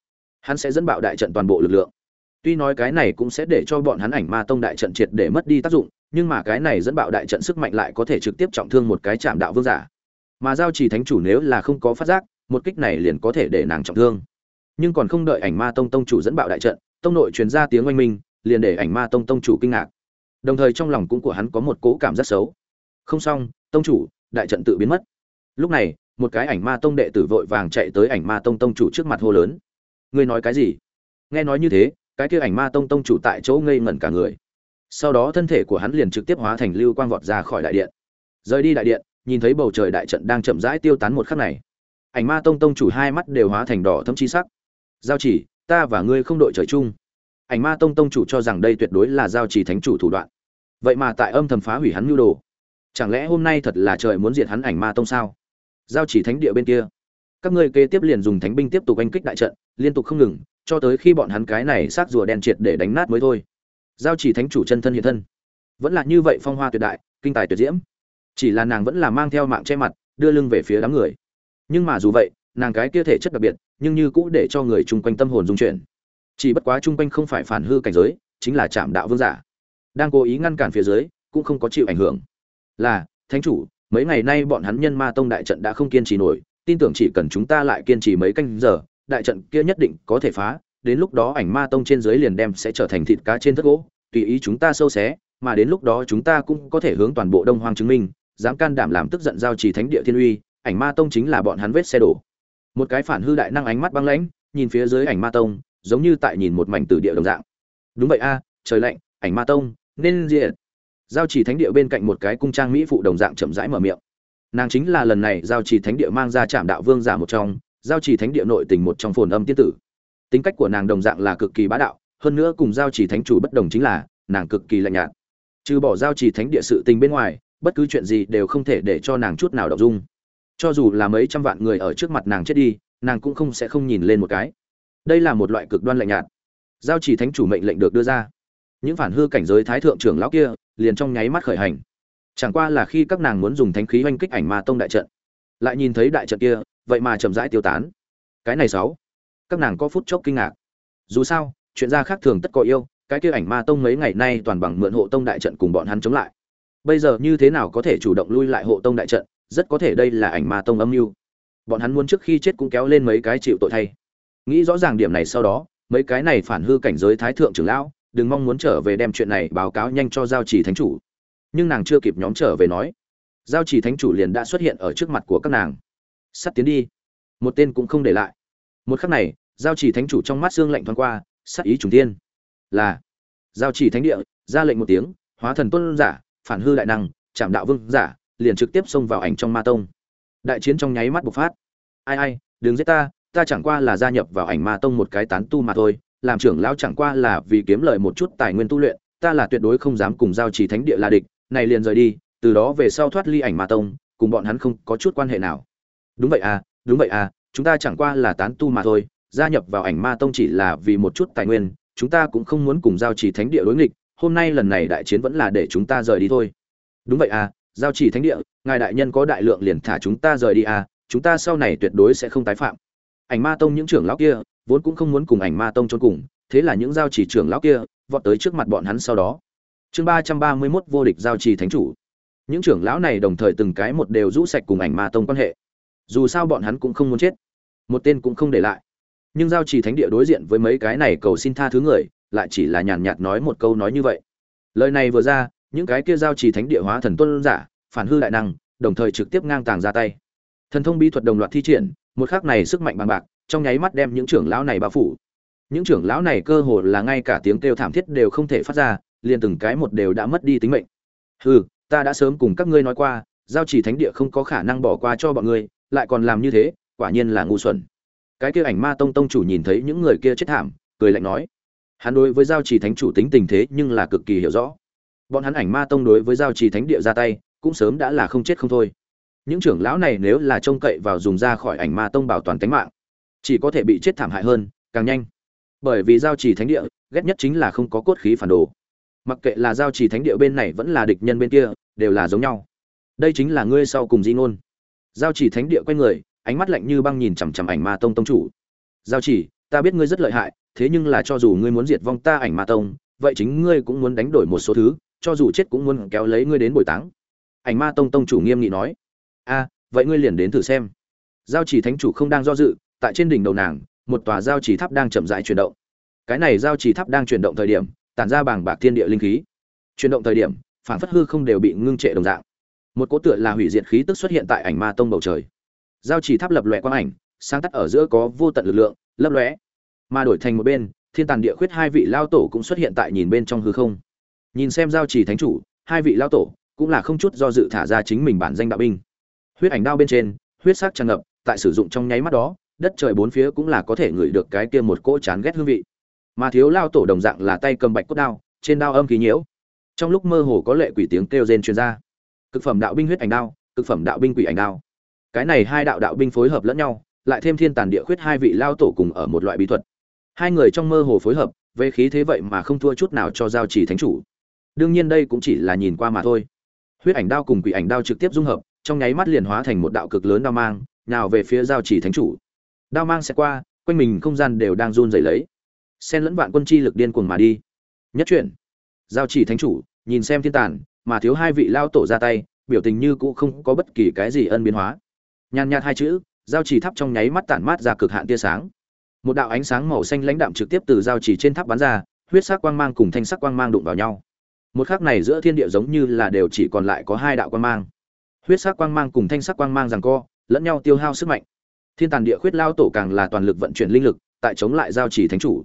Hắn sẽ dẫn bạo đại trận toàn bộ lực lượng tuy nói cái này cũng sẽ để cho bọn hắn ảnh ma tông đại trận triệt để mất đi tác dụng, nhưng mà cái này dẫn bạo đại trận sức mạnh lại có thể trực tiếp trọng thương một cái chạm đạo vương giả. Mà giao trì thánh chủ nếu là không có phát giác, một kích này liền có thể để nàng trọng thương. Nhưng còn không đợi ảnh ma tông tông chủ dẫn bạo đại trận, tông nội truyền ra tiếng oanh minh, liền để ảnh ma tông tông chủ kinh ngạc. Đồng thời trong lòng cũng của hắn có một cố cảm giác xấu. Không xong, tông chủ, đại trận tự biến mất. Lúc này, một cái ảnh ma tông đệ tử vội vàng chạy tới ảnh ma tông tông chủ trước mặt hô lớn. Ngươi nói cái gì? Nghe nói như thế cái kia ảnh ma tông tông chủ tại chỗ ngây ngẩn cả người. Sau đó thân thể của hắn liền trực tiếp hóa thành lưu quang vọt ra khỏi đại điện. Rời đi đại điện, nhìn thấy bầu trời đại trận đang chậm rãi tiêu tán một khắc này. Ảnh ma tông tông chủ hai mắt đều hóa thành đỏ thâm chi sắc. Giao chỉ, ta và ngươi không đội trời chung. Ảnh ma tông tông chủ cho rằng đây tuyệt đối là giao chỉ thánh chủ thủ đoạn. Vậy mà tại âm thầm phá hủy hắn lưu đồ. Chẳng lẽ hôm nay thật là trời muốn diệt hắn ảnh ma tông sao? Giao chỉ thánh địa bên kia. Các ngươi kế tiếp liền dùng thánh binh tiếp tục oanh kích đại trận, liên tục không ngừng cho tới khi bọn hắn cái này xác rùa đen triệt để đánh nát mới thôi. Giao chỉ thánh chủ chân thân hiện thân. Vẫn là như vậy phong hoa tuyệt đại, kinh tài tuyệt diễm. Chỉ là nàng vẫn là mang theo mạng che mặt, đưa lưng về phía đám người. Nhưng mà dù vậy, nàng cái kia thể chất đặc biệt, nhưng như cũ để cho người chung quanh tâm hồn dung chuyển. Chỉ bất quá chung quanh không phải phản hư cảnh giới, chính là chạm đạo vương giả. Đang cố ý ngăn cản phía dưới, cũng không có chịu ảnh hưởng. Là, thánh chủ, mấy ngày nay bọn hắn nhân ma tông đại trận đã không kiên trì nổi, tin tưởng chỉ cần chúng ta lại kiên trì mấy canh giờ đại trận kia nhất định có thể phá, đến lúc đó ảnh ma tông trên dưới liền đem sẽ trở thành thịt cá trên thất gỗ, tùy ý chúng ta sâu xé, mà đến lúc đó chúng ta cũng có thể hướng toàn bộ đông hoang chứng minh, dám can đảm làm tức giận giao trì thánh địa thiên uy, ảnh ma tông chính là bọn hắn vết xe đổ. Một cái phản hư đại năng ánh mắt băng lãnh, nhìn phía dưới ảnh ma tông, giống như tại nhìn một mảnh tử địa đồng dạng. Đúng vậy a, trời lạnh, ảnh ma tông, nên diện giao chỉ thánh địa bên cạnh một cái cung trang mỹ phụ đồng dạng chậm rãi mở miệng. Nàng chính là lần này giao chỉ thánh địa mang ra trạm đạo vương giả một trong giao chỉ thánh địa nội tình một trong phồn âm tiên tử. Tính cách của nàng đồng dạng là cực kỳ bá đạo, hơn nữa cùng giao chỉ thánh chủ bất đồng chính là, nàng cực kỳ lạnh nhạt. Trừ bỏ giao chỉ thánh địa sự tình bên ngoài, bất cứ chuyện gì đều không thể để cho nàng chút nào đọc dung. Cho dù là mấy trăm vạn người ở trước mặt nàng chết đi, nàng cũng không sẽ không nhìn lên một cái. Đây là một loại cực đoan lạnh nhạt. Giao chỉ thánh chủ mệnh lệnh được đưa ra. Những phản hư cảnh giới thái thượng trưởng lão kia, liền trong nháy mắt khởi hành. Chẳng qua là khi các nàng muốn dùng thánh khí oanh kích ảnh ma tông đại trận, lại nhìn thấy đại trận kia vậy mà chậm rãi tiêu tán. Cái này sáu. Các nàng có phút chốc kinh ngạc. Dù sao, chuyện ra khác thường tất có yêu, cái kia ảnh ma tông mấy ngày nay toàn bằng mượn hộ tông đại trận cùng bọn hắn chống lại. Bây giờ như thế nào có thể chủ động lui lại hộ tông đại trận, rất có thể đây là ảnh ma tông âm mưu. Bọn hắn muốn trước khi chết cũng kéo lên mấy cái chịu tội thay. Nghĩ rõ ràng điểm này sau đó, mấy cái này phản hư cảnh giới thái thượng trưởng lão, đừng mong muốn trở về đem chuyện này báo cáo nhanh cho giao trì thánh chủ. Nhưng nàng chưa kịp nhóm trở về nói, giao chỉ thánh chủ liền đã xuất hiện ở trước mặt của các nàng sắt tiến đi. Một tên cũng không để lại. Một khắc này, giao chỉ thánh chủ trong mắt xương lạnh thoáng qua sắt ý trùng tiên là, giao chỉ thánh địa, ra lệnh một tiếng, hóa thần tuân giả, phản hư đại năng, chạm đạo vương giả, liền trực tiếp xông vào ảnh trong ma tông. Đại chiến trong nháy mắt bộc phát. Ai ai, đừng giết ta ta chẳng qua là gia nhập vào ảnh ma tông một cái tán tu mà thôi, làm trưởng lão chẳng qua là vì kiếm lời một chút tài nguyên tu luyện, ta là tuyệt đối không dám cùng giao chỉ thánh địa là địch, này liền rời đi, từ đó về sau thoát ly ảnh ma tông, cùng bọn hắn không có chút quan hệ nào đúng vậy à đúng vậy à chúng ta chẳng qua là tán tu mà thôi, gia nhập vào ảnh ma tông chỉ là vì một chút tài nguyên, chúng ta cũng không muốn cùng giao chỉ thánh địa đối nghịch, hôm nay lần này đại chiến vẫn là để chúng ta rời đi thôi. Đúng vậy à giao chỉ thánh địa, ngài đại nhân có đại lượng liền thả chúng ta rời đi à chúng ta sau này tuyệt đối sẽ không tái phạm. Ảnh ma tông những trưởng lão kia, vốn cũng không muốn cùng ảnh ma tông trốn cùng, thế là những giao chỉ trưởng lão kia, vọt tới trước mặt bọn hắn sau đó. Chương ba trăm ba mươi mốt vô địch giao chỉ thánh chủ. Những trưởng lão này đồng thời từng cái một đều rũ sạch cùng ảnh ma tông quan hệ dù sao bọn hắn cũng không muốn chết. Một tên cũng không để lại. Nhưng giao trì thánh địa đối diện với mấy cái này cầu xin tha thứ người, lại chỉ là nhàn nhạt nói một câu nói như vậy. Lời này vừa ra, những cái kia giao trì thánh địa hóa thần tuân giả, phản hư đại năng, đồng thời trực tiếp ngang tàng ra tay. Thần thông bí thuật đồng loạt thi triển, một khắc này sức mạnh bằng bạc, trong nháy mắt đem những trưởng lão này bao phủ. Những trưởng lão này cơ hồ là ngay cả tiếng kêu thảm thiết đều không thể phát ra, liền từng cái một đều đã mất đi tính mệnh. Hừ, ta đã sớm cùng các ngươi nói qua, giao trì thánh địa không có khả năng bỏ qua cho bọn ngươi lại còn làm như thế, quả nhiên là ngu xuẩn. Cái kia ảnh ma tông tông chủ nhìn thấy những người kia chết thảm, cười lạnh nói, hắn đối với giao trì thánh chủ tính tình thế nhưng là cực kỳ hiểu rõ. Bọn hắn ảnh ma tông đối với giao trì thánh địa ra tay, cũng sớm đã là không chết không thôi. Những trưởng lão này nếu là trông cậy vào dùng ra khỏi ảnh ma tông bảo toàn tính mạng, chỉ có thể bị chết thảm hại hơn, càng nhanh. Bởi vì giao trì thánh địa, ghét nhất chính là không có cốt khí phản đồ. Mặc kệ là giao trì thánh địa bên này vẫn là địch nhân bên kia, đều là giống nhau. Đây chính là ngươi sau cùng di ngôn giao Chỉ thánh địa quay người ánh mắt lạnh như băng nhìn chằm chằm ảnh ma tông tông chủ. Giao Chỉ, ta biết ngươi rất lợi hại thế nhưng là cho dù ngươi muốn diệt vong ta ảnh ma tông vậy chính ngươi cũng muốn đánh đổi một số thứ cho dù chết cũng muốn kéo lấy ngươi đến bồi táng. Ảnh ma tông tông chủ nghiêm nghị nói. A vậy ngươi liền đến thử xem. Giao chỉ thánh chủ không đang do dự tại trên đỉnh đầu nàng một tòa giao chỉ tháp đang chậm rãi chuyển động. Cái này giao chỉ tháp đang chuyển động thời điểm tản ra bảng bạc thiên địa linh khí. Chuyển động thời điểm phản phất hư không đều bị ngưng trệ đồng dạng một cỗ tựa là hủy diệt khí tức xuất hiện tại ảnh ma tông bầu trời. Giao chỉ tháp lập lòe quang ảnh, sáng tắt ở giữa có vô tận lực lượng, lấp lóe. Mà đổi thành một bên, thiên tàn địa khuyết hai vị lao tổ cũng xuất hiện tại nhìn bên trong hư không. Nhìn xem giao chỉ thánh chủ, hai vị lao tổ cũng là không chút do dự thả ra chính mình bản danh đạo binh. Huyết ảnh đao bên trên, huyết sắc tràn ngập, tại sử dụng trong nháy mắt đó, đất trời bốn phía cũng là có thể ngửi được cái kia một cỗ chán ghét hương vị. Mà thiếu lao tổ đồng dạng là tay cầm bạch cốt đao, trên đao âm khí nhiễu. Trong lúc mơ hồ có lệ quỷ tiếng kêu rên truyền ra cực phẩm đạo binh huyết ảnh đao, cực phẩm đạo binh quỷ ảnh đao. Cái này hai đạo đạo binh phối hợp lẫn nhau, lại thêm thiên tàn địa khuyết hai vị lao tổ cùng ở một loại bí thuật. Hai người trong mơ hồ phối hợp, về khí thế vậy mà không thua chút nào cho giao chỉ thánh chủ. Đương nhiên đây cũng chỉ là nhìn qua mà thôi. Huyết ảnh đao cùng quỷ ảnh đao trực tiếp dung hợp, trong nháy mắt liền hóa thành một đạo cực lớn đao mang nào về phía giao chỉ thánh chủ. Đao mang sẽ qua, quanh mình không gian đều đang run rẩy lấy. Xen lẫn vạn quân chi lực điên cuồng mà đi. Nhất chuyển giao chỉ thánh chủ, nhìn xem thiên tàn mà thiếu hai vị lao tổ ra tay, biểu tình như cũ không có bất kỳ cái gì ân biến hóa. Nhàn nhạt hai chữ, giao chỉ tháp trong nháy mắt tản mát ra cực hạn tia sáng. Một đạo ánh sáng màu xanh lãnh đạm trực tiếp từ giao chỉ trên tháp bắn ra, huyết sắc quang mang cùng thanh sắc quang mang đụng vào nhau. Một khắc này giữa thiên địa giống như là đều chỉ còn lại có hai đạo quang mang. Huyết sắc quang mang cùng thanh sắc quang mang rằng co, lẫn nhau tiêu hao sức mạnh. Thiên tàn địa khuyết lao tổ càng là toàn lực vận chuyển linh lực, tại chống lại giao chỉ thánh chủ.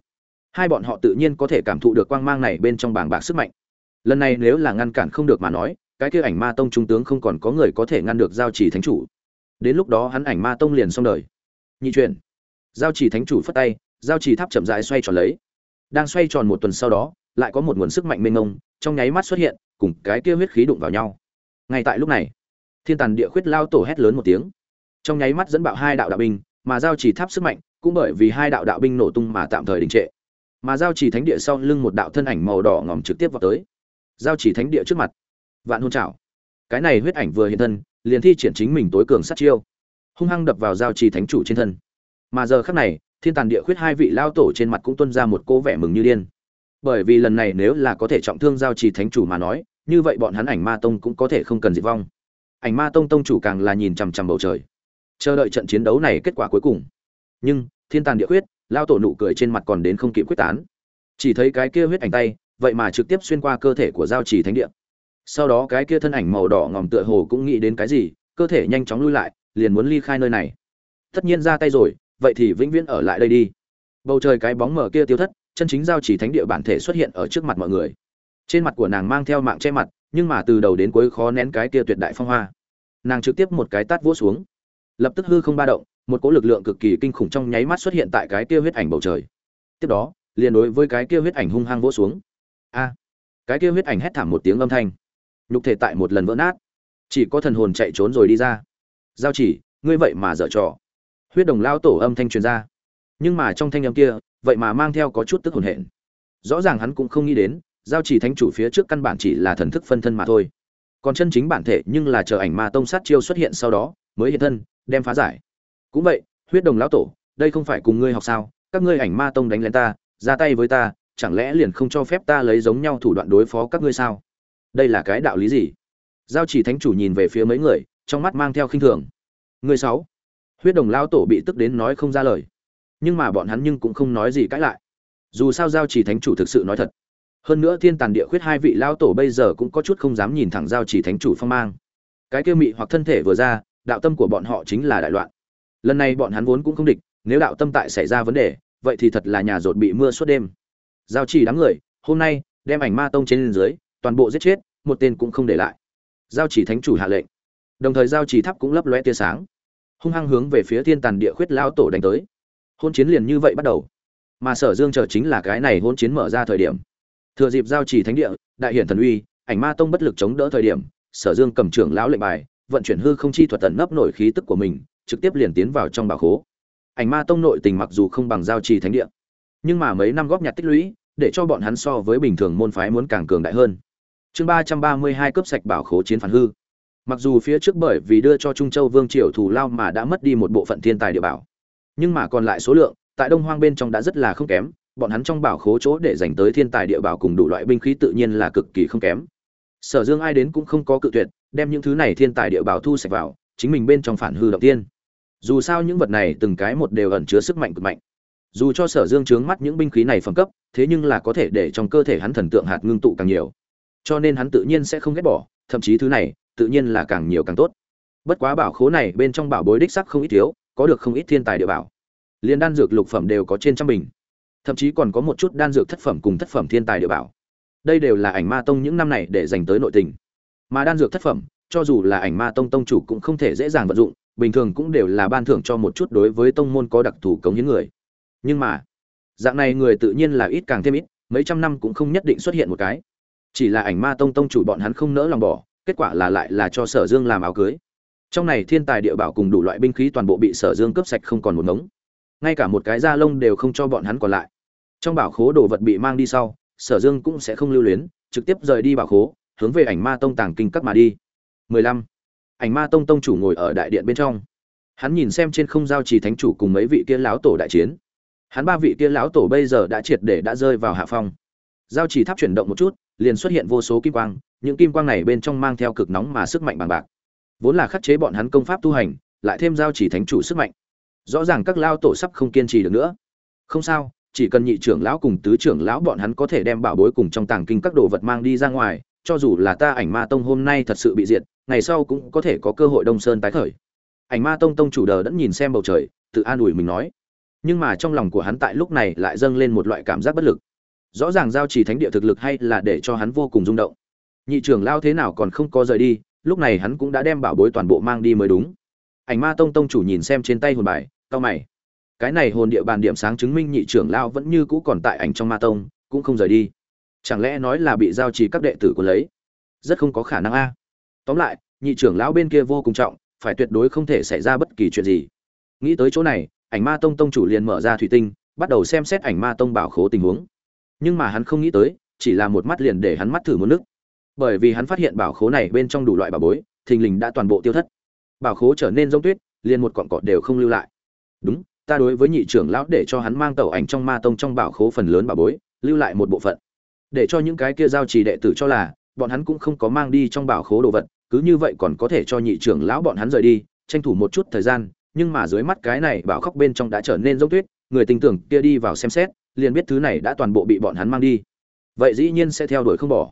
Hai bọn họ tự nhiên có thể cảm thụ được quang mang này bên trong bảng bạc sức mạnh lần này nếu là ngăn cản không được mà nói, cái kia ảnh ma tông trung tướng không còn có người có thể ngăn được giao chỉ thánh chủ. Đến lúc đó hắn ảnh ma tông liền xong đời. Nhị chuyển giao chỉ thánh chủ phất tay, giao chỉ tháp chậm rãi xoay tròn lấy. Đang xoay tròn một tuần sau đó, lại có một nguồn sức mạnh mênh mông, trong nháy mắt xuất hiện, cùng cái kia huyết khí đụng vào nhau. Ngay tại lúc này, thiên tàn địa khuyết lao tổ hét lớn một tiếng. Trong nháy mắt dẫn bạo hai đạo đạo binh, mà giao chỉ tháp sức mạnh cũng bởi vì hai đạo đạo binh nổ tung mà tạm thời đình trệ. Mà giao chỉ thánh địa sau lưng một đạo thân ảnh màu đỏ ngòm trực tiếp vào tới giao chỉ thánh địa trước mặt. Vạn hôn trào cái này huyết ảnh vừa hiện thân, liền thi triển chính mình tối cường sát chiêu. Hung hăng đập vào giao chỉ thánh chủ trên thân. Mà giờ khắc này, thiên tàn địa khuyết hai vị lao tổ trên mặt cũng tuân ra một cố vẻ mừng như điên. Bởi vì lần này nếu là có thể trọng thương giao trì thánh chủ mà nói, như vậy bọn hắn ảnh ma tông cũng có thể không cần diệt vong. Ảnh ma tông tông chủ càng là nhìn chằm chằm bầu trời. Chờ đợi trận chiến đấu này kết quả cuối cùng. Nhưng, thiên tàn địa Khuyết, lao tổ nụ cười trên mặt còn đến không kịp quyết tán. Chỉ thấy cái kia huyết ảnh tay vậy mà trực tiếp xuyên qua cơ thể của giao trì thánh địa. Sau đó cái kia thân ảnh màu đỏ ngòm tựa hồ cũng nghĩ đến cái gì, cơ thể nhanh chóng lui lại, liền muốn ly khai nơi này. Tất nhiên ra tay rồi, vậy thì vĩnh viễn ở lại đây đi. Bầu trời cái bóng mở kia tiêu thất, chân chính giao chỉ thánh địa bản thể xuất hiện ở trước mặt mọi người. Trên mặt của nàng mang theo mạng che mặt, nhưng mà từ đầu đến cuối khó nén cái kia tuyệt đại phong hoa. Nàng trực tiếp một cái tát vỗ xuống. Lập tức hư không ba động, một cỗ lực lượng cực kỳ kinh khủng trong nháy mắt xuất hiện tại cái kia huyết ảnh bầu trời. Tiếp đó, liền đối với cái kia huyết ảnh hung hăng vỗ xuống a. Cái kia huyết ảnh hét thảm một tiếng âm thanh. Nhục thể tại một lần vỡ nát. Chỉ có thần hồn chạy trốn rồi đi ra. Giao chỉ, ngươi vậy mà dở trò. Huyết đồng lao tổ âm thanh truyền ra. Nhưng mà trong thanh âm kia, vậy mà mang theo có chút tức hồn hển. Rõ ràng hắn cũng không nghĩ đến, giao chỉ thánh chủ phía trước căn bản chỉ là thần thức phân thân mà thôi. Còn chân chính bản thể nhưng là chờ ảnh ma tông sát chiêu xuất hiện sau đó, mới hiện thân, đem phá giải. Cũng vậy, huyết đồng lão tổ, đây không phải cùng ngươi học sao? Các ngươi ảnh ma tông đánh lên ta, ra tay với ta chẳng lẽ liền không cho phép ta lấy giống nhau thủ đoạn đối phó các ngươi sao? Đây là cái đạo lý gì? Giao chỉ thánh chủ nhìn về phía mấy người, trong mắt mang theo khinh thường. Người sáu. Huyết đồng lao tổ bị tức đến nói không ra lời. Nhưng mà bọn hắn nhưng cũng không nói gì cãi lại. Dù sao giao chỉ thánh chủ thực sự nói thật. Hơn nữa thiên tàn địa khuyết hai vị lao tổ bây giờ cũng có chút không dám nhìn thẳng giao chỉ thánh chủ phong mang. Cái kia mị hoặc thân thể vừa ra, đạo tâm của bọn họ chính là đại loạn. Lần này bọn hắn vốn cũng không địch, nếu đạo tâm tại xảy ra vấn đề, vậy thì thật là nhà rột bị mưa suốt đêm giao chỉ đám người, hôm nay, đem ảnh ma tông trên dưới, toàn bộ giết chết, một tên cũng không để lại. Giao chỉ thánh chủ hạ lệnh. Đồng thời giao chỉ tháp cũng lấp lóe tia sáng. Hung hăng hướng về phía thiên tàn địa khuyết lao tổ đánh tới. Hôn chiến liền như vậy bắt đầu. Mà sở dương chờ chính là cái này hôn chiến mở ra thời điểm. Thừa dịp giao chỉ thánh địa, đại hiển thần uy, ảnh ma tông bất lực chống đỡ thời điểm, sở dương cầm trưởng lão lệnh bài, vận chuyển hư không chi thuật tận nấp nổi khí tức của mình, trực tiếp liền tiến vào trong bảo khố. Ảnh ma tông nội tình mặc dù không bằng giao trì thánh địa nhưng mà mấy năm góp nhặt tích lũy, để cho bọn hắn so với bình thường môn phái muốn càng cường đại hơn. Chương ba trăm ba mươi hai cướp sạch bảo khố chiến phản hư. Mặc dù phía trước bởi vì đưa cho trung châu vương triều thù lao mà đã mất đi một bộ phận thiên tài địa bảo, nhưng mà còn lại số lượng, tại đông hoang bên trong đã rất là không kém, bọn hắn trong bảo khố chỗ để dành tới thiên tài địa bảo cùng đủ loại binh khí tự nhiên là cực kỳ không kém. Sở dương ai đến cũng không có cự tuyệt, đem những thứ này thiên tài địa bảo thu sạch vào, chính mình bên trong phản hư động tiên. Dù sao những vật này từng cái một đều ẩn chứa sức mạnh cực mạnh dù cho sở dương trướng mắt những binh khí này phẩm cấp, thế nhưng là có thể để trong cơ thể hắn thần tượng hạt ngưng tụ càng nhiều. Cho nên hắn tự nhiên sẽ không ghét bỏ, thậm chí thứ này, tự nhiên là càng nhiều càng tốt. Bất quá bảo khố này bên trong bảo bối đích sắc không ít thiếu, có được không ít thiên tài địa bảo. Liên đan dược lục phẩm đều có trên trăm bình. Thậm chí còn có một chút đan dược thất phẩm cùng thất phẩm thiên tài địa bảo. Đây đều là ảnh ma tông những năm này để dành tới nội tình. Mà đan dược thất phẩm, cho dù là ảnh ma tông tông chủ cũng không thể dễ dàng vận dụng, bình thường cũng đều là ban thưởng cho một chút đối với tông môn có đặc thù cống hiến người nhưng mà, dạng này người tự nhiên là ít càng thêm ít, mấy trăm năm cũng không nhất định xuất hiện một cái. Chỉ là ảnh ma tông tông chủ bọn hắn không nỡ lòng bỏ, kết quả là lại là cho sở dương làm áo cưới. Trong này thiên tài địa bảo cùng đủ loại binh khí toàn bộ bị sở dương cướp sạch không còn một ngống. Ngay cả một cái da lông đều không cho bọn hắn còn lại. Trong bảo khố đồ vật bị mang đi sau, sở dương cũng sẽ không lưu luyến, trực tiếp rời đi bảo khố, hướng về ảnh ma tông tàng kinh các mà đi. 15. ảnh ma tông tông chủ ngồi ở đại điện bên trong. Hắn nhìn xem trên không giao trì thánh chủ cùng mấy vị kia láo tổ đại chiến hắn ba vị kia lão tổ bây giờ đã triệt để đã rơi vào hạ phong. Giao chỉ tháp chuyển động một chút, liền xuất hiện vô số kim quang, những kim quang này bên trong mang theo cực nóng mà sức mạnh bằng bạc. Vốn là khắc chế bọn hắn công pháp tu hành, lại thêm giao chỉ thánh chủ sức mạnh. Rõ ràng các lao tổ sắp không kiên trì được nữa. Không sao, chỉ cần nhị trưởng lão cùng tứ trưởng lão bọn hắn có thể đem bảo bối cùng trong tàng kinh các đồ vật mang đi ra ngoài, cho dù là ta ảnh ma tông hôm nay thật sự bị diệt, ngày sau cũng có thể có cơ hội đông sơn tái khởi. Ảnh ma tông tông chủ đờ đẫn nhìn xem bầu trời, tự an ủi mình nói nhưng mà trong lòng của hắn tại lúc này lại dâng lên một loại cảm giác bất lực. Rõ ràng giao trì thánh địa thực lực hay là để cho hắn vô cùng rung động. Nhị trưởng lao thế nào còn không có rời đi, lúc này hắn cũng đã đem bảo bối toàn bộ mang đi mới đúng. Ảnh ma tông tông chủ nhìn xem trên tay hồn bài cao mày. Cái này hồn địa bàn điểm sáng chứng minh nhị trưởng lao vẫn như cũ còn tại ảnh trong ma tông, cũng không rời đi. Chẳng lẽ nói là bị giao trì các đệ tử của lấy? Rất không có khả năng a. Tóm lại, nhị trưởng lão bên kia vô cùng trọng, phải tuyệt đối không thể xảy ra bất kỳ chuyện gì. Nghĩ tới chỗ này ảnh ma tông tông chủ liền mở ra thủy tinh, bắt đầu xem xét ảnh ma tông bảo khố tình huống. Nhưng mà hắn không nghĩ tới, chỉ là một mắt liền để hắn mắt thử một nước. Bởi vì hắn phát hiện bảo khố này bên trong đủ loại bảo bối, thình lình đã toàn bộ tiêu thất. Bảo khố trở nên giống tuyết, liền một cọn cọt đều không lưu lại. Đúng, ta đối với nhị trưởng lão để cho hắn mang tàu ảnh trong ma tông trong bảo khố phần lớn bảo bối, lưu lại một bộ phận. Để cho những cái kia giao trì đệ tử cho là, bọn hắn cũng không có mang đi trong bảo khố đồ vật, cứ như vậy còn có thể cho nhị trưởng lão bọn hắn rời đi, tranh thủ một chút thời gian nhưng mà dưới mắt cái này bảo khóc bên trong đã trở nên giống tuyết, người tình tưởng kia đi vào xem xét, liền biết thứ này đã toàn bộ bị bọn hắn mang đi. Vậy dĩ nhiên sẽ theo đuổi không bỏ.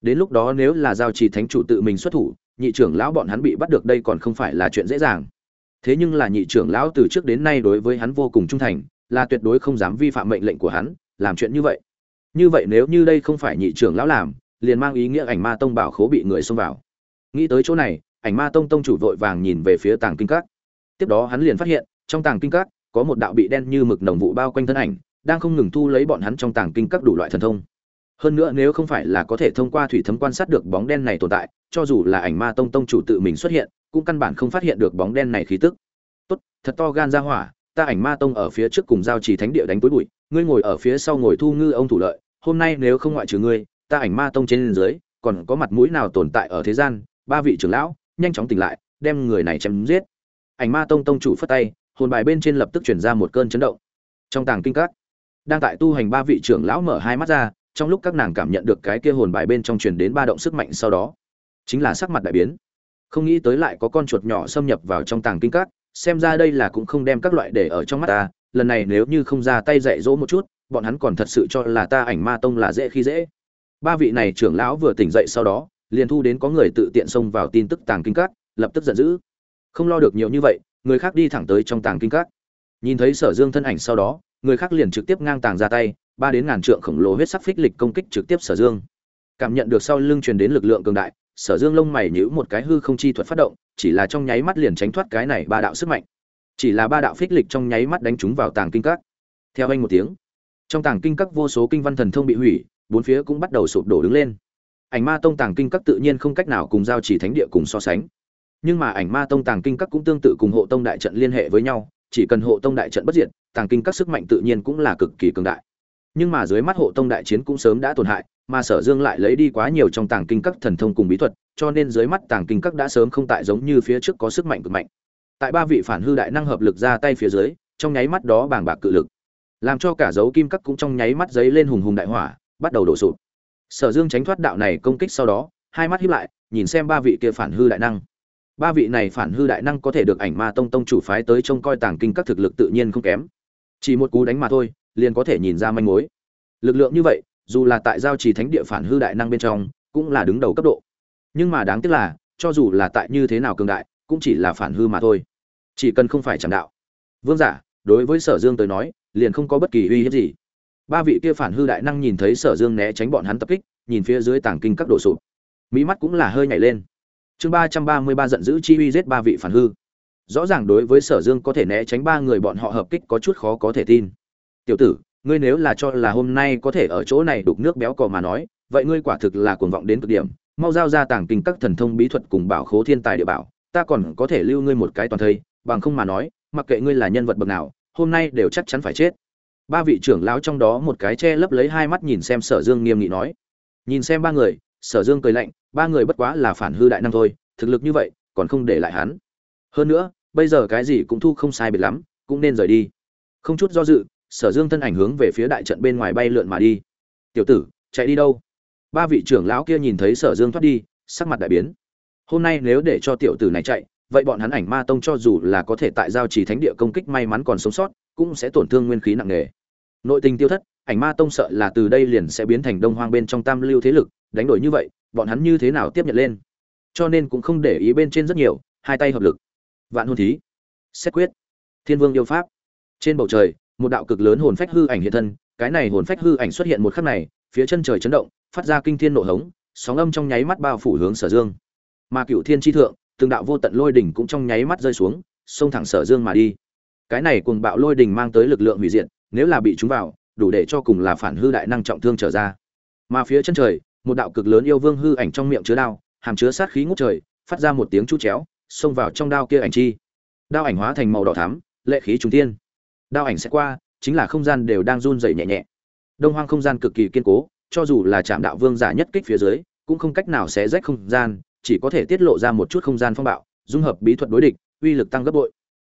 Đến lúc đó nếu là giao trì thánh chủ tự mình xuất thủ, nhị trưởng lão bọn hắn bị bắt được đây còn không phải là chuyện dễ dàng. Thế nhưng là nhị trưởng lão từ trước đến nay đối với hắn vô cùng trung thành, là tuyệt đối không dám vi phạm mệnh lệnh của hắn, làm chuyện như vậy. Như vậy nếu như đây không phải nhị trưởng lão làm, liền mang ý nghĩa ảnh ma tông bảo khố bị người xông vào. Nghĩ tới chỗ này, ảnh ma tông tông chủ vội vàng nhìn về phía tàng kinh các tiếp đó hắn liền phát hiện, trong tàng kinh các, có một đạo bị đen như mực nồng vụ bao quanh thân ảnh, đang không ngừng thu lấy bọn hắn trong tàng kinh các đủ loại thần thông. Hơn nữa nếu không phải là có thể thông qua thủy thấm quan sát được bóng đen này tồn tại, cho dù là ảnh ma tông tông chủ tự mình xuất hiện, cũng căn bản không phát hiện được bóng đen này khí tức. Tốt, thật to gan ra hỏa, ta ảnh ma tông ở phía trước cùng giao trì thánh địa đánh túi bụi, ngươi ngồi ở phía sau ngồi thu ngư ông thủ lợi, hôm nay nếu không ngoại trừ ngươi, ta ảnh ma tông trên dưới, còn có mặt mũi nào tồn tại ở thế gian, ba vị trưởng lão, nhanh chóng tỉnh lại, đem người này chém giết ảnh ma tông tông chủ phất tay, hồn bài bên trên lập tức chuyển ra một cơn chấn động. Trong tàng kinh các, đang tại tu hành ba vị trưởng lão mở hai mắt ra, trong lúc các nàng cảm nhận được cái kia hồn bài bên trong truyền đến ba động sức mạnh sau đó, chính là sắc mặt đại biến. Không nghĩ tới lại có con chuột nhỏ xâm nhập vào trong tàng kinh các, xem ra đây là cũng không đem các loại để ở trong mắt ta, lần này nếu như không ra tay dạy dỗ một chút, bọn hắn còn thật sự cho là ta ảnh ma tông là dễ khi dễ. Ba vị này trưởng lão vừa tỉnh dậy sau đó, liền thu đến có người tự tiện xông vào tin tức tàng kinh các, lập tức giận dữ không lo được nhiều như vậy, người khác đi thẳng tới trong tàng kinh các. Nhìn thấy sở dương thân ảnh sau đó, người khác liền trực tiếp ngang tàng ra tay, ba đến ngàn trượng khổng lồ huyết sắc phích lịch công kích trực tiếp sở dương. Cảm nhận được sau lưng truyền đến lực lượng cường đại, sở dương lông mày nhữ một cái hư không chi thuật phát động, chỉ là trong nháy mắt liền tránh thoát cái này ba đạo sức mạnh. Chỉ là ba đạo phích lịch trong nháy mắt đánh chúng vào tàng kinh các. Theo anh một tiếng, trong tàng kinh các vô số kinh văn thần thông bị hủy, bốn phía cũng bắt đầu sụp đổ đứng lên. Ảnh ma tông tàng kinh các tự nhiên không cách nào cùng giao chỉ thánh địa cùng so sánh nhưng mà ảnh ma tông tàng kinh các cũng tương tự cùng hộ tông đại trận liên hệ với nhau, chỉ cần hộ tông đại trận bất diệt, tàng kinh các sức mạnh tự nhiên cũng là cực kỳ cường đại. Nhưng mà dưới mắt hộ tông đại chiến cũng sớm đã tổn hại, mà sở dương lại lấy đi quá nhiều trong tàng kinh các thần thông cùng bí thuật, cho nên dưới mắt tàng kinh các đã sớm không tại giống như phía trước có sức mạnh cực mạnh. Tại ba vị phản hư đại năng hợp lực ra tay phía dưới, trong nháy mắt đó bàng bạc cự lực, làm cho cả dấu kim các cũng trong nháy mắt giấy lên hùng hùng đại hỏa, bắt đầu đổ sụp. Sở dương tránh thoát đạo này công kích sau đó, hai mắt hiếp lại, nhìn xem ba vị kia phản hư đại năng ba vị này phản hư đại năng có thể được ảnh ma tông tông chủ phái tới trông coi tàng kinh các thực lực tự nhiên không kém. Chỉ một cú đánh mà thôi, liền có thể nhìn ra manh mối. Lực lượng như vậy, dù là tại giao trì thánh địa phản hư đại năng bên trong, cũng là đứng đầu cấp độ. Nhưng mà đáng tiếc là, cho dù là tại như thế nào cường đại, cũng chỉ là phản hư mà thôi. Chỉ cần không phải chẳng đạo. Vương giả, đối với sở dương tới nói, liền không có bất kỳ uy hiếp gì. Ba vị kia phản hư đại năng nhìn thấy sở dương né tránh bọn hắn tập kích, nhìn phía dưới tảng kinh các độ sụp. Mỹ mắt cũng là hơi nhảy lên chương ba trăm ba mươi ba giận dữ chi uy giết ba vị phản hư. Rõ ràng đối với sở dương có thể né tránh ba người bọn họ hợp kích có chút khó có thể tin. Tiểu tử, ngươi nếu là cho là hôm nay có thể ở chỗ này đục nước béo cò mà nói, vậy ngươi quả thực là cuồng vọng đến cực điểm. Mau giao ra tàng kinh các thần thông bí thuật cùng bảo khố thiên tài địa bảo, ta còn có thể lưu ngươi một cái toàn thây, bằng không mà nói, mặc kệ ngươi là nhân vật bậc nào, hôm nay đều chắc chắn phải chết. Ba vị trưởng lão trong đó một cái che lấp lấy hai mắt nhìn xem sở dương nghiêm nghị nói. Nhìn xem ba người, sở dương cười lạnh ba người bất quá là phản hư đại năng thôi, thực lực như vậy, còn không để lại hắn. Hơn nữa, bây giờ cái gì cũng thu không sai biệt lắm, cũng nên rời đi. Không chút do dự, sở dương thân ảnh hướng về phía đại trận bên ngoài bay lượn mà đi. Tiểu tử, chạy đi đâu? Ba vị trưởng lão kia nhìn thấy sở dương thoát đi, sắc mặt đại biến. Hôm nay nếu để cho tiểu tử này chạy, vậy bọn hắn ảnh ma tông cho dù là có thể tại giao trì thánh địa công kích may mắn còn sống sót, cũng sẽ tổn thương nguyên khí nặng nề. Nội tình tiêu thất ảnh ma tông sợ là từ đây liền sẽ biến thành đông hoang bên trong tam lưu thế lực, đánh đổi như vậy, bọn hắn như thế nào tiếp nhận lên? Cho nên cũng không để ý bên trên rất nhiều, hai tay hợp lực. Vạn hôn thí, xét quyết. Thiên vương yêu pháp. Trên bầu trời, một đạo cực lớn hồn phách hư ảnh hiện thân, cái này hồn phách hư ảnh xuất hiện một khắc này, phía chân trời chấn động, phát ra kinh thiên nổ hống, sóng âm trong nháy mắt bao phủ hướng sở dương. Mà cựu thiên tri thượng, từng đạo vô tận lôi đỉnh cũng trong nháy mắt rơi xuống, xông thẳng sở dương mà đi. Cái này cùng bạo lôi đỉnh mang tới lực lượng hủy diệt, nếu là bị chúng vào đủ để cho cùng là phản hư đại năng trọng thương trở ra. Mà phía chân trời, một đạo cực lớn yêu vương hư ảnh trong miệng chứa đao, hàm chứa sát khí ngút trời, phát ra một tiếng chu chéo, xông vào trong đao kia ảnh chi. Đao ảnh hóa thành màu đỏ thắm, lệ khí trung tiên đao ảnh sẽ qua, chính là không gian đều đang run rẩy nhẹ nhẹ. Đông hoang không gian cực kỳ kiên cố, cho dù là chạm đạo vương giả nhất kích phía dưới, cũng không cách nào xé rách không gian, chỉ có thể tiết lộ ra một chút không gian phong bạo, dung hợp bí thuật đối địch, uy lực tăng gấp bội.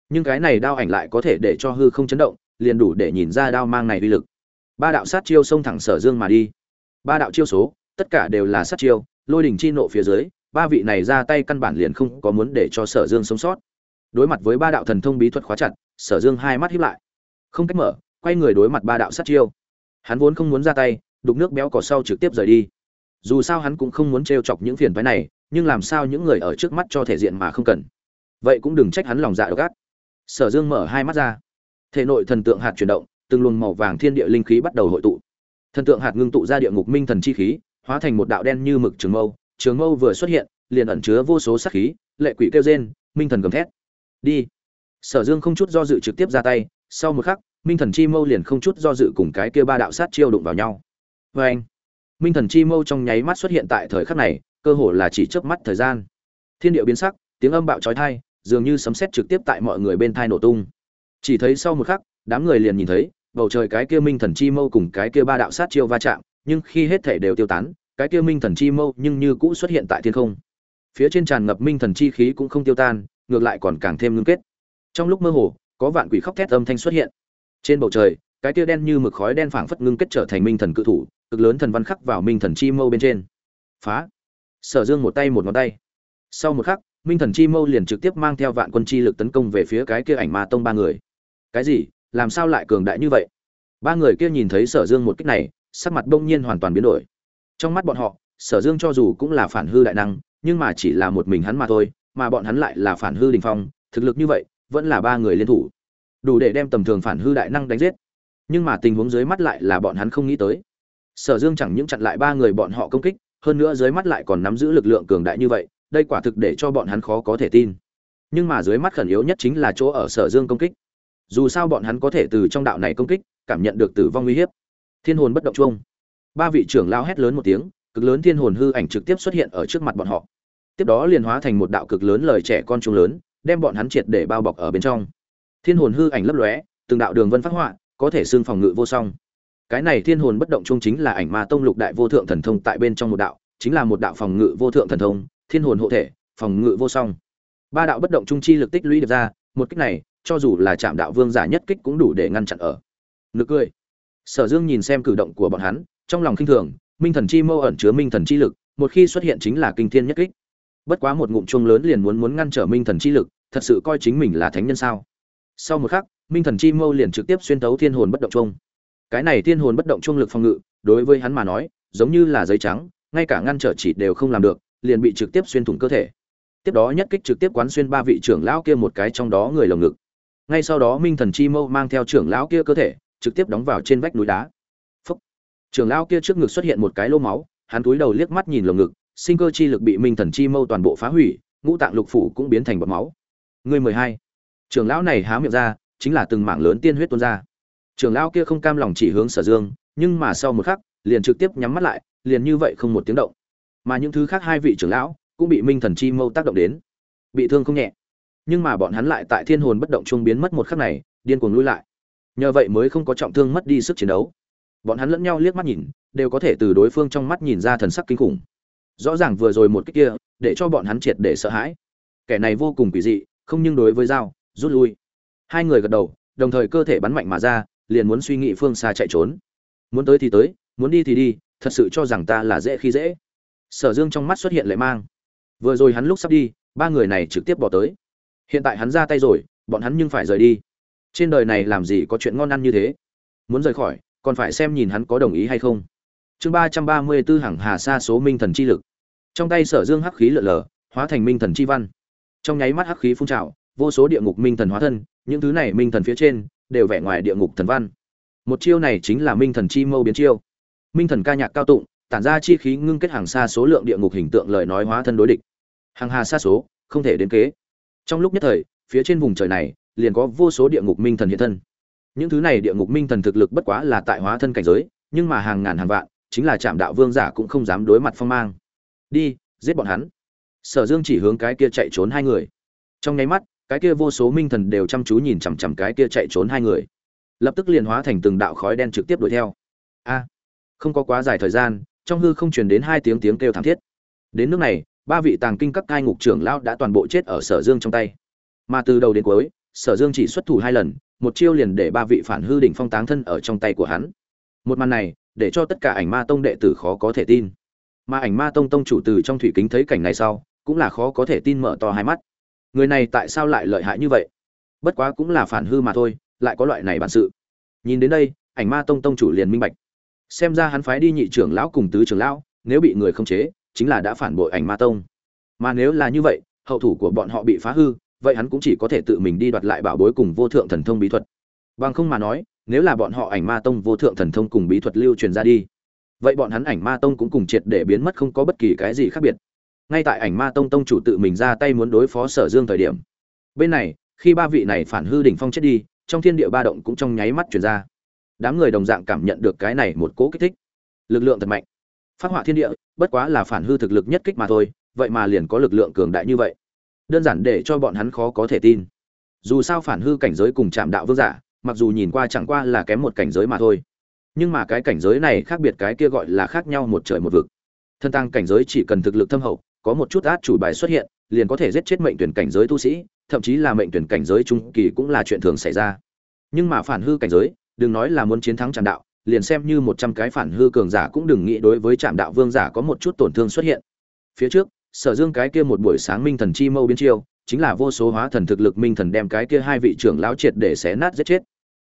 Nhưng cái này đao ảnh lại có thể để cho hư không chấn động liền đủ để nhìn ra đao mang này uy lực. Ba đạo sát chiêu xông thẳng sở dương mà đi. Ba đạo chiêu số, tất cả đều là sát chiêu, lôi đỉnh chi nộ phía dưới, ba vị này ra tay căn bản liền không có muốn để cho sở dương sống sót. Đối mặt với ba đạo thần thông bí thuật khóa chặt, sở dương hai mắt hiếp lại. Không cách mở, quay người đối mặt ba đạo sát chiêu. Hắn vốn không muốn ra tay, đục nước béo cỏ sau trực tiếp rời đi. Dù sao hắn cũng không muốn t chọc những phiền phái này, nhưng làm sao những người ở trước mắt cho thể diện mà không cần. Vậy cũng đừng trách hắn lòng dạ độc ác. Sở dương mở hai mắt ra thể nội thần tượng hạt chuyển động, từng luồng màu vàng thiên địa linh khí bắt đầu hội tụ. Thần tượng hạt ngưng tụ ra địa ngục minh thần chi khí, hóa thành một đạo đen như mực trường mâu. Trường mâu vừa xuất hiện, liền ẩn chứa vô số sát khí, lệ quỷ kêu rên, minh thần gầm thét. Đi. Sở dương không chút do dự trực tiếp ra tay, sau một khắc, minh thần chi mâu liền không chút do dự cùng cái kia ba đạo sát chiêu đụng vào nhau. Vê anh minh thần chi mâu trong nháy mắt xuất hiện tại thời khắc này, cơ hồ là chỉ chớp mắt thời gian. Thiên địa biến sắc, tiếng âm bạo trói thai dường như sấm sét trực tiếp tại mọi người bên thai nổ tung chỉ thấy sau một khắc, đám người liền nhìn thấy, bầu trời cái kia minh thần chi mâu cùng cái kia ba đạo sát chiêu va chạm, nhưng khi hết thể đều tiêu tán, cái kia minh thần chi mâu nhưng như cũ xuất hiện tại thiên không. Phía trên tràn ngập minh thần chi khí cũng không tiêu tan, ngược lại còn càng thêm ngưng kết. Trong lúc mơ hồ, có vạn quỷ khóc thét âm thanh xuất hiện. Trên bầu trời, cái kia đen như mực khói đen phảng phất ngưng kết trở thành minh thần cự thủ, cực lớn thần văn khắc vào minh thần chi mâu bên trên. Phá! Sở dương một tay một ngón tay. Sau một khắc, minh thần chi mâu liền trực tiếp mang theo vạn quân chi lực tấn công về phía cái kia ảnh ma tông ba người cái gì? Làm sao lại cường đại như vậy? Ba người kia nhìn thấy sở dương một kích này, sắc mặt bỗng nhiên hoàn toàn biến đổi. Trong mắt bọn họ, sở dương cho dù cũng là phản hư đại năng, nhưng mà chỉ là một mình hắn mà thôi, mà bọn hắn lại là phản hư đình phong, thực lực như vậy, vẫn là ba người liên thủ. Đủ để đem tầm thường phản hư đại năng đánh giết. Nhưng mà tình huống dưới mắt lại là bọn hắn không nghĩ tới. Sở dương chẳng những chặn lại ba người bọn họ công kích, hơn nữa dưới mắt lại còn nắm giữ lực lượng cường đại như vậy, đây quả thực để cho bọn hắn khó có thể tin. Nhưng mà dưới mắt khẩn yếu nhất chính là chỗ ở sở dương công kích dù sao bọn hắn có thể từ trong đạo này công kích, cảm nhận được tử vong uy hiếp. Thiên hồn bất động chuông. Ba vị trưởng lao hét lớn một tiếng, cực lớn thiên hồn hư ảnh trực tiếp xuất hiện ở trước mặt bọn họ. Tiếp đó liền hóa thành một đạo cực lớn lời trẻ con trung lớn, đem bọn hắn triệt để bao bọc ở bên trong. Thiên hồn hư ảnh lấp lóe, từng đạo đường vân phát họa, có thể xương phòng ngự vô song. Cái này thiên hồn bất động chung chính là ảnh ma tông lục đại vô thượng thần thông tại bên trong một đạo, chính là một đạo phòng ngự vô thượng thần thông, thiên hồn hộ thể, phòng ngự vô song. Ba đạo bất động trung chi lực tích lũy được ra, một kích này cho dù là chạm đạo vương giả nhất kích cũng đủ để ngăn chặn ở. Nực cười. Sở dương nhìn xem cử động của bọn hắn, trong lòng khinh thường, minh thần chi mâu ẩn chứa minh thần chi lực, một khi xuất hiện chính là kinh thiên nhất kích. Bất quá một ngụm chuông lớn liền muốn muốn ngăn trở minh thần chi lực, thật sự coi chính mình là thánh nhân sao? Sau một khắc, minh thần chi mâu liền trực tiếp xuyên tấu thiên hồn bất động chuông. Cái này thiên hồn bất động chuông lực phòng ngự, đối với hắn mà nói, giống như là giấy trắng, ngay cả ngăn trở chỉ đều không làm được, liền bị trực tiếp xuyên thủng cơ thể. Tiếp đó nhất kích trực tiếp quán xuyên ba vị trưởng lão kia một cái trong đó người lồng ngực ngay sau đó minh thần chi mâu mang theo trưởng lão kia cơ thể, trực tiếp đóng vào trên vách núi đá. Phúc. Trưởng lão kia trước ngực xuất hiện một cái lô máu, hắn túi đầu liếc mắt nhìn lồng ngực, sinh cơ chi lực bị minh thần chi mâu toàn bộ phá hủy, ngũ tạng lục phủ cũng biến thành bọt máu. Người mười hai. Trưởng lão này há miệng ra, chính là từng mảng lớn tiên huyết tuôn ra. Trưởng lão kia không cam lòng chỉ hướng sở dương, nhưng mà sau một khắc, liền trực tiếp nhắm mắt lại, liền như vậy không một tiếng động. Mà những thứ khác hai vị trưởng lão cũng bị minh thần chi mâu tác động đến. Bị thương không nhẹ nhưng mà bọn hắn lại tại thiên hồn bất động trung biến mất một khắc này, điên cuồng lui lại. Nhờ vậy mới không có trọng thương mất đi sức chiến đấu. Bọn hắn lẫn nhau liếc mắt nhìn, đều có thể từ đối phương trong mắt nhìn ra thần sắc kinh khủng. Rõ ràng vừa rồi một cách kia, để cho bọn hắn triệt để sợ hãi. Kẻ này vô cùng kỳ dị, không nhưng đối với dao rút lui. Hai người gật đầu, đồng thời cơ thể bắn mạnh mà ra, liền muốn suy nghĩ phương xa chạy trốn. Muốn tới thì tới, muốn đi thì đi, thật sự cho rằng ta là dễ khi dễ. Sở dương trong mắt xuất hiện lệ mang. Vừa rồi hắn lúc sắp đi, ba người này trực tiếp bỏ tới hiện tại hắn ra tay rồi, bọn hắn nhưng phải rời đi. Trên đời này làm gì có chuyện ngon ăn như thế? Muốn rời khỏi, còn phải xem nhìn hắn có đồng ý hay không. Chương ba trăm ba mươi b ố hàng hà xa số minh thần chi lực. Trong tay sở dương hắc khí lợn lờ hóa thành minh thần chi văn. Trong nháy mắt hắc khí phun trào, vô số địa ngục minh thần hóa thân, những thứ này minh thần phía trên đều vẻ ngoài địa ngục thần văn. Một chiêu này chính là minh thần chi mâu biến chiêu. Minh thần ca nhạc cao tụng, tản ra chi khí ngưng kết hàng xa số lượng địa ngục hình tượng lời nói hóa thân đối địch. Hàng hà xa số, không thể đến kế trong lúc nhất thời, phía trên vùng trời này, liền có vô số địa ngục minh thần hiện thân. Những thứ này địa ngục minh thần thực lực bất quá là tại hóa thân cảnh giới, nhưng mà hàng ngàn hàng vạn, chính là trạm đạo vương giả cũng không dám đối mặt phong mang. Đi, giết bọn hắn. Sở dương chỉ hướng cái kia chạy trốn hai người. Trong nháy mắt, cái kia vô số minh thần đều chăm chú nhìn chằm chằm cái kia chạy trốn hai người. Lập tức liền hóa thành từng đạo khói đen trực tiếp đuổi theo. A! Không có quá dài thời gian, trong hư không truyền đến hai tiếng tiếng kêu thảm thiết. Đến nước này ba vị tàng kinh các cai ngục trưởng lão đã toàn bộ chết ở sở dương trong tay. Mà từ đầu đến cuối, sở dương chỉ xuất thủ hai lần, một chiêu liền để ba vị phản hư đỉnh phong táng thân ở trong tay của hắn. Một màn này, để cho tất cả ảnh ma tông đệ tử khó có thể tin. Mà ảnh ma tông tông chủ từ trong thủy kính thấy cảnh này sau, cũng là khó có thể tin mở to hai mắt. Người này tại sao lại lợi hại như vậy? Bất quá cũng là phản hư mà thôi, lại có loại này bản sự. Nhìn đến đây, ảnh ma tông tông chủ liền minh bạch. Xem ra hắn phái đi nhị trưởng lão cùng tứ trưởng lão, nếu bị người không chế chính là đã phản bội ảnh ma tông. Mà nếu là như vậy, hậu thủ của bọn họ bị phá hư, vậy hắn cũng chỉ có thể tự mình đi đoạt lại bảo bối cùng vô thượng thần thông bí thuật. Bằng không mà nói, nếu là bọn họ ảnh ma tông, vô thượng thần thông cùng bí thuật lưu truyền ra đi, vậy bọn hắn ảnh ma tông cũng cùng triệt để biến mất không có bất kỳ cái gì khác biệt. Ngay tại ảnh ma tông tông chủ tự mình ra tay muốn đối phó sở dương thời điểm, bên này, khi ba vị này phản hư đỉnh phong chết đi, trong thiên địa ba động cũng trong nháy mắt chuyển ra. Đám người đồng dạng cảm nhận được cái này một cỗ kích thích. Lực lượng thật mạnh phát họa thiên địa, bất quá là phản hư thực lực nhất kích mà thôi, vậy mà liền có lực lượng cường đại như vậy. Đơn giản để cho bọn hắn khó có thể tin. Dù sao phản hư cảnh giới cùng chạm đạo vương giả, mặc dù nhìn qua chẳng qua là kém một cảnh giới mà thôi. Nhưng mà cái cảnh giới này khác biệt cái kia gọi là khác nhau một trời một vực. Thân tăng cảnh giới chỉ cần thực lực thâm hậu, có một chút át chủ bài xuất hiện, liền có thể giết chết mệnh tuyển cảnh giới tu sĩ, thậm chí là mệnh tuyển cảnh giới trung kỳ cũng là chuyện thường xảy ra. Nhưng mà phản hư cảnh giới, đừng nói là muốn chiến thắng tràn đạo liền xem như một trăm cái phản hư cường giả cũng đừng nghĩ đối với trạm đạo vương giả có một chút tổn thương xuất hiện. Phía trước, sở dương cái kia một buổi sáng minh thần chi mâu biến chiêu, chính là vô số hóa thần thực lực minh thần đem cái kia hai vị trưởng lão triệt để xé nát giết chết.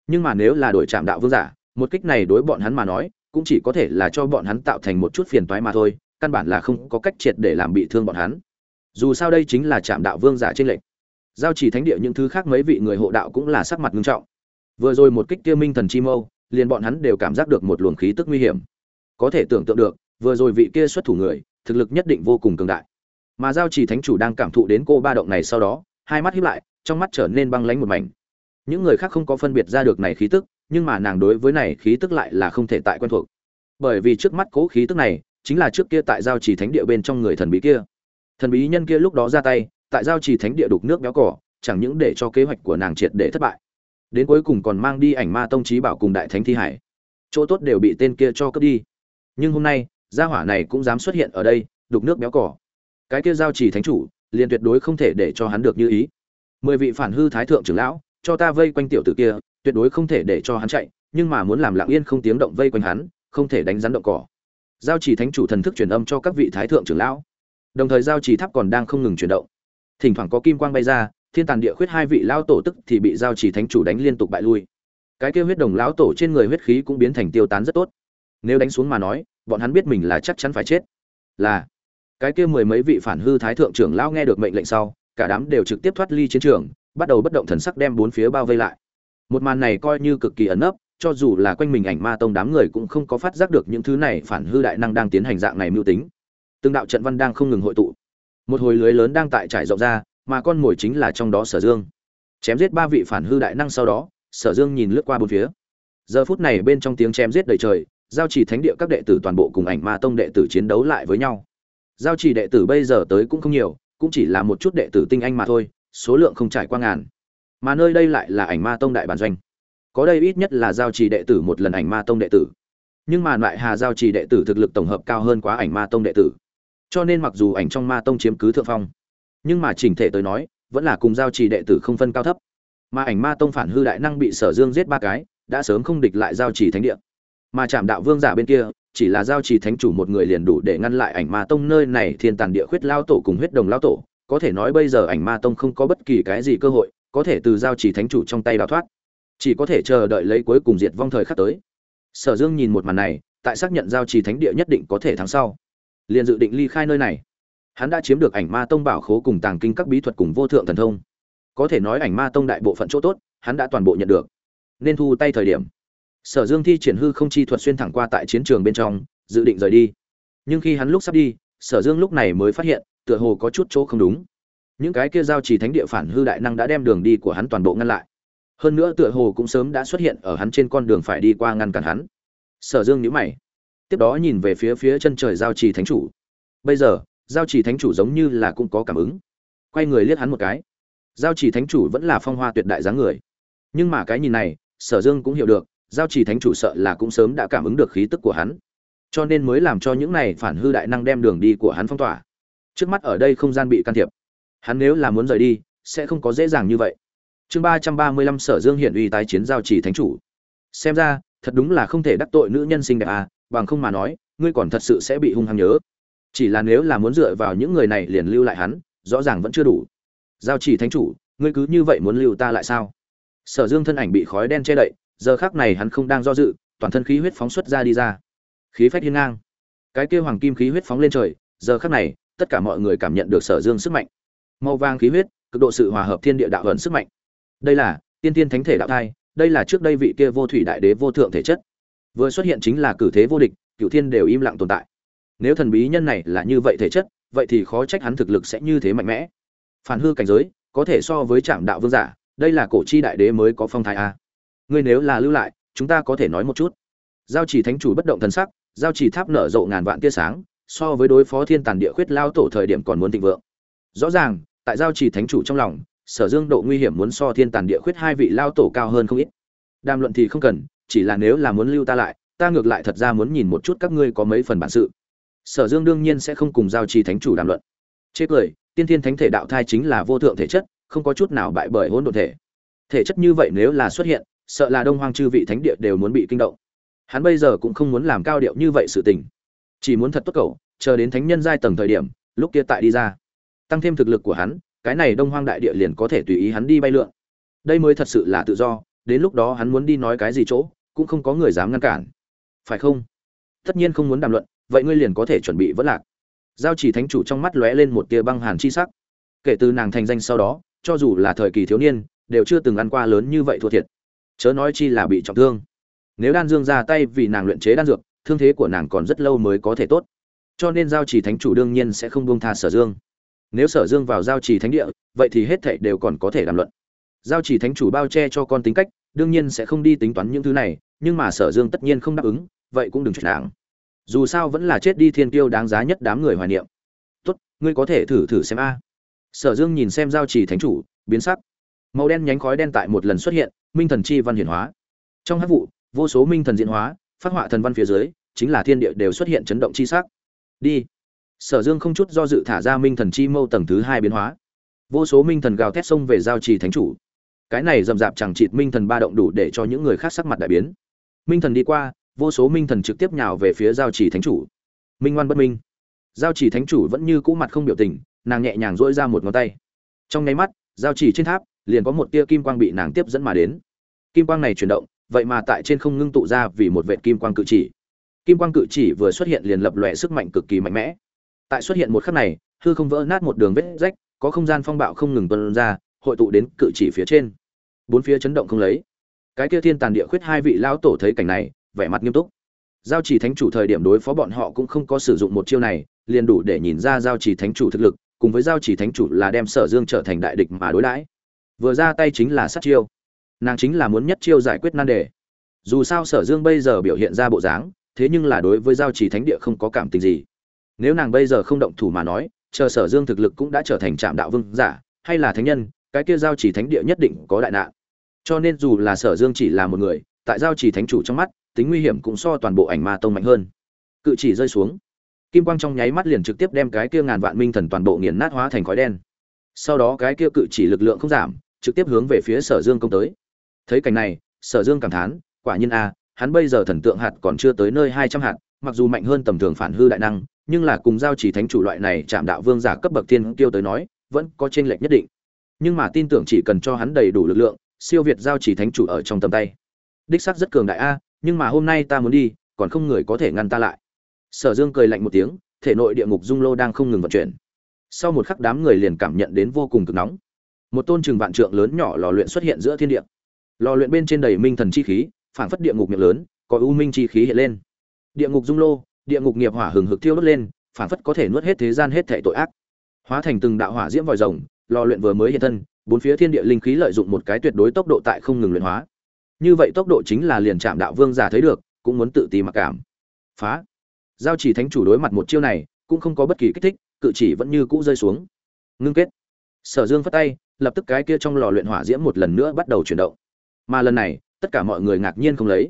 Nhưng mà nếu là đổi trạm đạo vương giả, một kích này đối bọn hắn mà nói, cũng chỉ có thể là cho bọn hắn tạo thành một chút phiền toái mà thôi, căn bản là không có cách triệt để làm bị thương bọn hắn. Dù sao đây chính là trạm đạo vương giả trên lệnh giao chỉ thánh địa những thứ khác mấy vị người hộ đạo cũng là sắc mặt nghiêm trọng. Vừa rồi một kích kia minh thần chi mâu liền bọn hắn đều cảm giác được một luồng khí tức nguy hiểm. Có thể tưởng tượng được, vừa rồi vị kia xuất thủ người, thực lực nhất định vô cùng cường đại. Mà giao chỉ thánh chủ đang cảm thụ đến cô ba động này sau đó, hai mắt híp lại, trong mắt trở nên băng lãnh một mảnh. Những người khác không có phân biệt ra được này khí tức, nhưng mà nàng đối với này khí tức lại là không thể tại quen thuộc. Bởi vì trước mắt cố khí tức này, chính là trước kia tại giao chỉ thánh địa bên trong người thần bí kia. Thần bí nhân kia lúc đó ra tay, tại giao chỉ thánh địa đục nước béo cỏ, chẳng những để cho kế hoạch của nàng triệt để thất bại đến cuối cùng còn mang đi ảnh ma tông trí bảo cùng đại thánh thi hải. Chỗ tốt đều bị tên kia cho cướp đi. Nhưng hôm nay, gia hỏa này cũng dám xuất hiện ở đây, đục nước béo cỏ. Cái kia giao chỉ thánh chủ, liền tuyệt đối không thể để cho hắn được như ý. Mười vị phản hư thái thượng trưởng lão, cho ta vây quanh tiểu tử kia, tuyệt đối không thể để cho hắn chạy, nhưng mà muốn làm lặng yên không tiếng động vây quanh hắn, không thể đánh rắn động cỏ. Giao chỉ thánh chủ thần thức truyền âm cho các vị thái thượng trưởng lão. Đồng thời giao chỉ tháp còn đang không ngừng chuyển động. Thỉnh thoảng có kim quang bay ra thiên tàn địa khuyết hai vị lao tổ tức thì bị giao chỉ thánh chủ đánh liên tục bại lui. Cái kêu huyết đồng lão tổ trên người huyết khí cũng biến thành tiêu tán rất tốt. Nếu đánh xuống mà nói, bọn hắn biết mình là chắc chắn phải chết. Là, cái kia mười mấy vị phản hư thái thượng trưởng lão nghe được mệnh lệnh sau, cả đám đều trực tiếp thoát ly chiến trường, bắt đầu bất động thần sắc đem bốn phía bao vây lại. Một màn này coi như cực kỳ ẩn nấp, cho dù là quanh mình ảnh ma tông đám người cũng không có phát giác được những thứ này phản hư đại năng đang tiến hành dạng này mưu tính. Từng đạo trận văn đang không ngừng hội tụ. Một hồi lưới lớn đang tại trải rộng ra mà con mồi chính là trong đó sở dương. Chém giết ba vị phản hư đại năng sau đó, sở dương nhìn lướt qua bốn phía. Giờ phút này bên trong tiếng chém giết đầy trời, giao chỉ thánh địa các đệ tử toàn bộ cùng ảnh ma tông đệ tử chiến đấu lại với nhau. Giao chỉ đệ tử bây giờ tới cũng không nhiều, cũng chỉ là một chút đệ tử tinh anh mà thôi, số lượng không trải qua ngàn. Mà nơi đây lại là ảnh ma tông đại bản doanh. Có đây ít nhất là giao trì đệ tử một lần ảnh ma tông đệ tử. Nhưng mà lại hà giao trì đệ tử thực lực tổng hợp cao hơn quá ảnh ma tông đệ tử. Cho nên mặc dù ảnh trong ma tông chiếm cứ thượng phong nhưng mà chỉnh thể tới nói, vẫn là cùng giao chỉ đệ tử không phân cao thấp. Mà ảnh ma tông phản hư đại năng bị sở dương giết ba cái, đã sớm không địch lại giao chỉ thánh địa. Mà chạm đạo vương giả bên kia, chỉ là giao chỉ thánh chủ một người liền đủ để ngăn lại ảnh ma tông nơi này thiên tàn địa khuyết lao tổ cùng huyết đồng lao tổ. Có thể nói bây giờ ảnh ma tông không có bất kỳ cái gì cơ hội, có thể từ giao chỉ thánh chủ trong tay đào thoát. Chỉ có thể chờ đợi lấy cuối cùng diệt vong thời khắc tới. Sở dương nhìn một màn này, tại xác nhận giao chỉ thánh địa nhất định có thể thắng sau, liền dự định ly khai nơi này hắn đã chiếm được ảnh ma tông bảo khố cùng tàng kinh các bí thuật cùng vô thượng thần thông. Có thể nói ảnh ma tông đại bộ phận chỗ tốt, hắn đã toàn bộ nhận được. Nên thu tay thời điểm. Sở dương thi triển hư không chi thuật xuyên thẳng qua tại chiến trường bên trong, dự định rời đi. Nhưng khi hắn lúc sắp đi, sở dương lúc này mới phát hiện, tựa hồ có chút chỗ không đúng. Những cái kia giao trì thánh địa phản hư đại năng đã đem đường đi của hắn toàn bộ ngăn lại. Hơn nữa tựa hồ cũng sớm đã xuất hiện ở hắn trên con đường phải đi qua ngăn cản hắn. Sở dương nhữ mày, tiếp đó nhìn về phía phía chân trời giao trì thánh chủ. Bây giờ giao chỉ thánh chủ giống như là cũng có cảm ứng. Quay người liếc hắn một cái. Giao chỉ thánh chủ vẫn là phong hoa tuyệt đại dáng người. Nhưng mà cái nhìn này, sở dương cũng hiểu được, giao chỉ thánh chủ sợ là cũng sớm đã cảm ứng được khí tức của hắn. Cho nên mới làm cho những này phản hư đại năng đem đường đi của hắn phong tỏa. Trước mắt ở đây không gian bị can thiệp. Hắn nếu là muốn rời đi, sẽ không có dễ dàng như vậy. Chương ba trăm ba mươi lăm sở dương hiện uy tái chiến giao chỉ thánh chủ. Xem ra, thật đúng là không thể đắc tội nữ nhân sinh đẹp à bằng không mà nói, ngươi còn thật sự sẽ bị hung hăng nhớ chỉ là nếu là muốn dựa vào những người này liền lưu lại hắn, rõ ràng vẫn chưa đủ. Giao chỉ thánh chủ, ngươi cứ như vậy muốn lưu ta lại sao? Sở dương thân ảnh bị khói đen che đậy, giờ khác này hắn không đang do dự, toàn thân khí huyết phóng xuất ra đi ra. Khí phách hiên ngang. Cái kia hoàng kim khí huyết phóng lên trời, giờ khắc này, tất cả mọi người cảm nhận được sở dương sức mạnh. Màu vàng khí huyết, cực độ sự hòa hợp thiên địa đạo hận sức mạnh. Đây là, tiên tiên thánh thể đạo thai, đây là trước đây vị kia vô thủy đại đế vô thượng thể chất. Vừa xuất hiện chính là cử thế vô địch cựu thiên đều im lặng tồn tại nếu thần bí nhân này là như vậy thể chất, vậy thì khó trách hắn thực lực sẽ như thế mạnh mẽ. Phản hư cảnh giới, có thể so với trạm đạo vương giả, đây là cổ chi đại đế mới có phong thái a. Ngươi nếu là lưu lại, chúng ta có thể nói một chút. Giao chỉ thánh chủ bất động thần sắc, giao chỉ tháp nở rộ ngàn vạn tia sáng, so với đối phó thiên tàn địa khuyết lao tổ thời điểm còn muốn thịnh vượng. Rõ ràng, tại giao chỉ thánh chủ trong lòng, sở dương độ nguy hiểm muốn so thiên tàn địa khuyết hai vị lao tổ cao hơn không ít. Đàm luận thì không cần, chỉ là nếu là muốn lưu ta lại, ta ngược lại thật ra muốn nhìn một chút các ngươi có mấy phần bản sự sở dương đương nhiên sẽ không cùng giao trì thánh chủ đàm luận. Chê cười, tiên thiên thánh thể đạo thai chính là vô thượng thể chất, không có chút nào bại bởi hỗn độn thể. Thể chất như vậy nếu là xuất hiện, sợ là đông hoang chư vị thánh địa đều muốn bị kinh động. Hắn bây giờ cũng không muốn làm cao điệu như vậy sự tình. Chỉ muốn thật tốt cầu, chờ đến thánh nhân giai tầng thời điểm, lúc kia tại đi ra. Tăng thêm thực lực của hắn, cái này đông hoang đại địa liền có thể tùy ý hắn đi bay lượn. Đây mới thật sự là tự do, đến lúc đó hắn muốn đi nói cái gì chỗ, cũng không có người dám ngăn cản. Phải không? Tất nhiên không muốn đàm luận vậy ngươi liền có thể chuẩn bị vẫn lạc. Giao chỉ thánh chủ trong mắt lóe lên một tia băng hàn chi sắc. Kể từ nàng thành danh sau đó, cho dù là thời kỳ thiếu niên, đều chưa từng ăn qua lớn như vậy thua thiệt. Chớ nói chi là bị trọng thương. Nếu đan dương ra tay vì nàng luyện chế đan dược, thương thế của nàng còn rất lâu mới có thể tốt. Cho nên giao chỉ thánh chủ đương nhiên sẽ không buông tha sở dương. Nếu sở dương vào giao chỉ thánh địa, vậy thì hết thảy đều còn có thể đàm luận. Giao chỉ thánh chủ bao che cho con tính cách, đương nhiên sẽ không đi tính toán những thứ này, nhưng mà sở dương tất nhiên không đáp ứng, vậy cũng đừng chuyện nàng dù sao vẫn là chết đi thiên tiêu đáng giá nhất đám người hoài niệm. Tốt, ngươi có thể thử thử xem a. Sở dương nhìn xem giao chỉ thánh chủ, biến sắc. Màu đen nhánh khói đen tại một lần xuất hiện, minh thần chi văn hiển hóa. Trong hát vụ, vô số minh thần diễn hóa, phát họa thần văn phía dưới, chính là thiên địa đều xuất hiện chấn động chi sắc. Đi. Sở dương không chút do dự thả ra minh thần chi mâu tầng thứ hai biến hóa. Vô số minh thần gào thét xông về giao trì thánh chủ. Cái này rầm rạp chẳng chịt minh thần ba động đủ để cho những người khác sắc mặt đại biến. Minh thần đi qua vô số minh thần trực tiếp nhào về phía giao chỉ thánh chủ. Minh ngoan bất minh. Giao chỉ thánh chủ vẫn như cũ mặt không biểu tình, nàng nhẹ nhàng dỗi ra một ngón tay. Trong nháy mắt, giao chỉ trên tháp, liền có một tia kim quang bị nàng tiếp dẫn mà đến. Kim quang này chuyển động, vậy mà tại trên không ngưng tụ ra vì một vệ kim quang cự chỉ. Kim quang cự chỉ vừa xuất hiện liền lập lòe sức mạnh cực kỳ mạnh mẽ. Tại xuất hiện một khắc này, hư không vỡ nát một đường vết rách, có không gian phong bạo không ngừng tuân ra, hội tụ đến cự chỉ phía trên. Bốn phía chấn động không lấy. Cái kia thiên tàn địa khuyết hai vị lão tổ thấy cảnh này vẻ mặt nghiêm túc. Giao chỉ thánh chủ thời điểm đối phó bọn họ cũng không có sử dụng một chiêu này, liền đủ để nhìn ra giao chỉ thánh chủ thực lực, cùng với giao chỉ thánh chủ là đem sở dương trở thành đại địch mà đối đãi. Vừa ra tay chính là sát chiêu. Nàng chính là muốn nhất chiêu giải quyết nan đề. Dù sao sở dương bây giờ biểu hiện ra bộ dáng, thế nhưng là đối với giao chỉ thánh địa không có cảm tình gì. Nếu nàng bây giờ không động thủ mà nói, chờ sở dương thực lực cũng đã trở thành trạm đạo vương giả, hay là thánh nhân, cái kia giao chỉ thánh địa nhất định có đại nạn. Cho nên dù là sở dương chỉ là một người, tại giao chỉ thánh chủ trong mắt tính nguy hiểm cũng so toàn bộ ảnh ma tông mạnh hơn. Cự chỉ rơi xuống. Kim quang trong nháy mắt liền trực tiếp đem cái kia ngàn vạn minh thần toàn bộ nghiền nát hóa thành khói đen. Sau đó cái kia cự chỉ lực lượng không giảm, trực tiếp hướng về phía sở dương công tới. Thấy cảnh này, sở dương cảm thán, quả nhiên a, hắn bây giờ thần tượng hạt còn chưa tới nơi hai trăm hạt, mặc dù mạnh hơn tầm thường phản hư đại năng, nhưng là cùng giao chỉ thánh chủ loại này chạm đạo vương giả cấp bậc thiên tiêu tới nói, vẫn có trên lệch nhất định. Nhưng mà tin tưởng chỉ cần cho hắn đầy đủ lực lượng, siêu việt giao chỉ thánh chủ ở trong tầm tay. Đích sắc rất cường đại a nhưng mà hôm nay ta muốn đi, còn không người có thể ngăn ta lại. Sở dương cười lạnh một tiếng, thể nội địa ngục dung lô đang không ngừng vận chuyển. Sau một khắc đám người liền cảm nhận đến vô cùng cực nóng. Một tôn trừng vạn trượng lớn nhỏ lò luyện xuất hiện giữa thiên địa. Lò luyện bên trên đầy minh thần chi khí, phảng phất địa ngục miệng lớn, có u minh chi khí hiện lên. Địa ngục dung lô, địa ngục nghiệp hỏa hừng hực thiêu đốt lên, phảng phất có thể nuốt hết thế gian hết thảy tội ác. Hóa thành từng đạo hỏa diễm vòi rồng, lò luyện vừa mới hiện thân, bốn phía thiên địa linh khí lợi dụng một cái tuyệt đối tốc độ tại không ngừng luyện hóa như vậy tốc độ chính là liền chạm đạo vương giả thấy được, cũng muốn tự ti mặc cảm. Phá. Giao chỉ thánh chủ đối mặt một chiêu này, cũng không có bất kỳ kích thích, cự chỉ vẫn như cũ rơi xuống. Ngưng kết. Sở dương phất tay, lập tức cái kia trong lò luyện hỏa diễm một lần nữa bắt đầu chuyển động. Mà lần này, tất cả mọi người ngạc nhiên không lấy.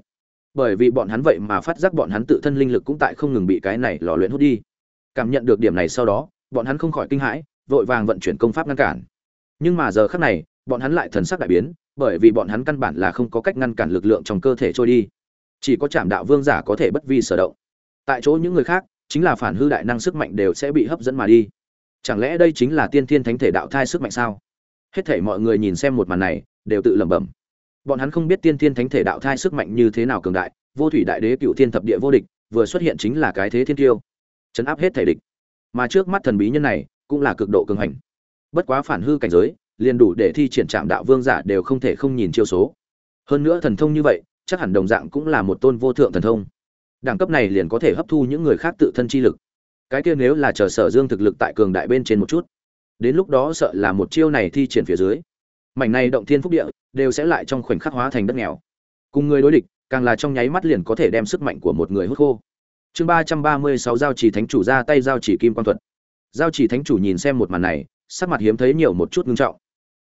Bởi vì bọn hắn vậy mà phát giác bọn hắn tự thân linh lực cũng tại không ngừng bị cái này lò luyện hút đi. Cảm nhận được điểm này sau đó, bọn hắn không khỏi kinh hãi, vội vàng vận chuyển công pháp ngăn cản. Nhưng mà giờ khác này bọn hắn lại thần sắc đại biến, bởi vì bọn hắn căn bản là không có cách ngăn cản lực lượng trong cơ thể trôi đi. Chỉ có chạm đạo vương giả có thể bất vi sở động. Tại chỗ những người khác, chính là phản hư đại năng sức mạnh đều sẽ bị hấp dẫn mà đi. Chẳng lẽ đây chính là tiên thiên thánh thể đạo thai sức mạnh sao? Hết thể mọi người nhìn xem một màn này, đều tự lẩm bẩm. Bọn hắn không biết tiên thiên thánh thể đạo thai sức mạnh như thế nào cường đại, vô thủy đại đế cựu thiên thập địa vô địch, vừa xuất hiện chính là cái thế thiên tiêu. Chấn áp hết thể địch. Mà trước mắt thần bí nhân này, cũng là cực độ cường hành. Bất quá phản hư cảnh giới liền đủ để thi triển trạm đạo vương giả đều không thể không nhìn chiêu số. Hơn nữa thần thông như vậy, chắc hẳn đồng dạng cũng là một tôn vô thượng thần thông. Đẳng cấp này liền có thể hấp thu những người khác tự thân chi lực. Cái kia nếu là chờ sở dương thực lực tại cường đại bên trên một chút, đến lúc đó sợ là một chiêu này thi triển phía dưới, mảnh này động thiên phúc địa đều sẽ lại trong khoảnh khắc hóa thành đất nghèo. Cùng người đối địch, càng là trong nháy mắt liền có thể đem sức mạnh của một người hút khô. Chương ba trăm ba mươi sáu giao chỉ thánh chủ ra tay giao chỉ kim quang thuật. Giao chỉ thánh chủ nhìn xem một màn này, sắc mặt hiếm thấy nhiều một chút ngưng trọng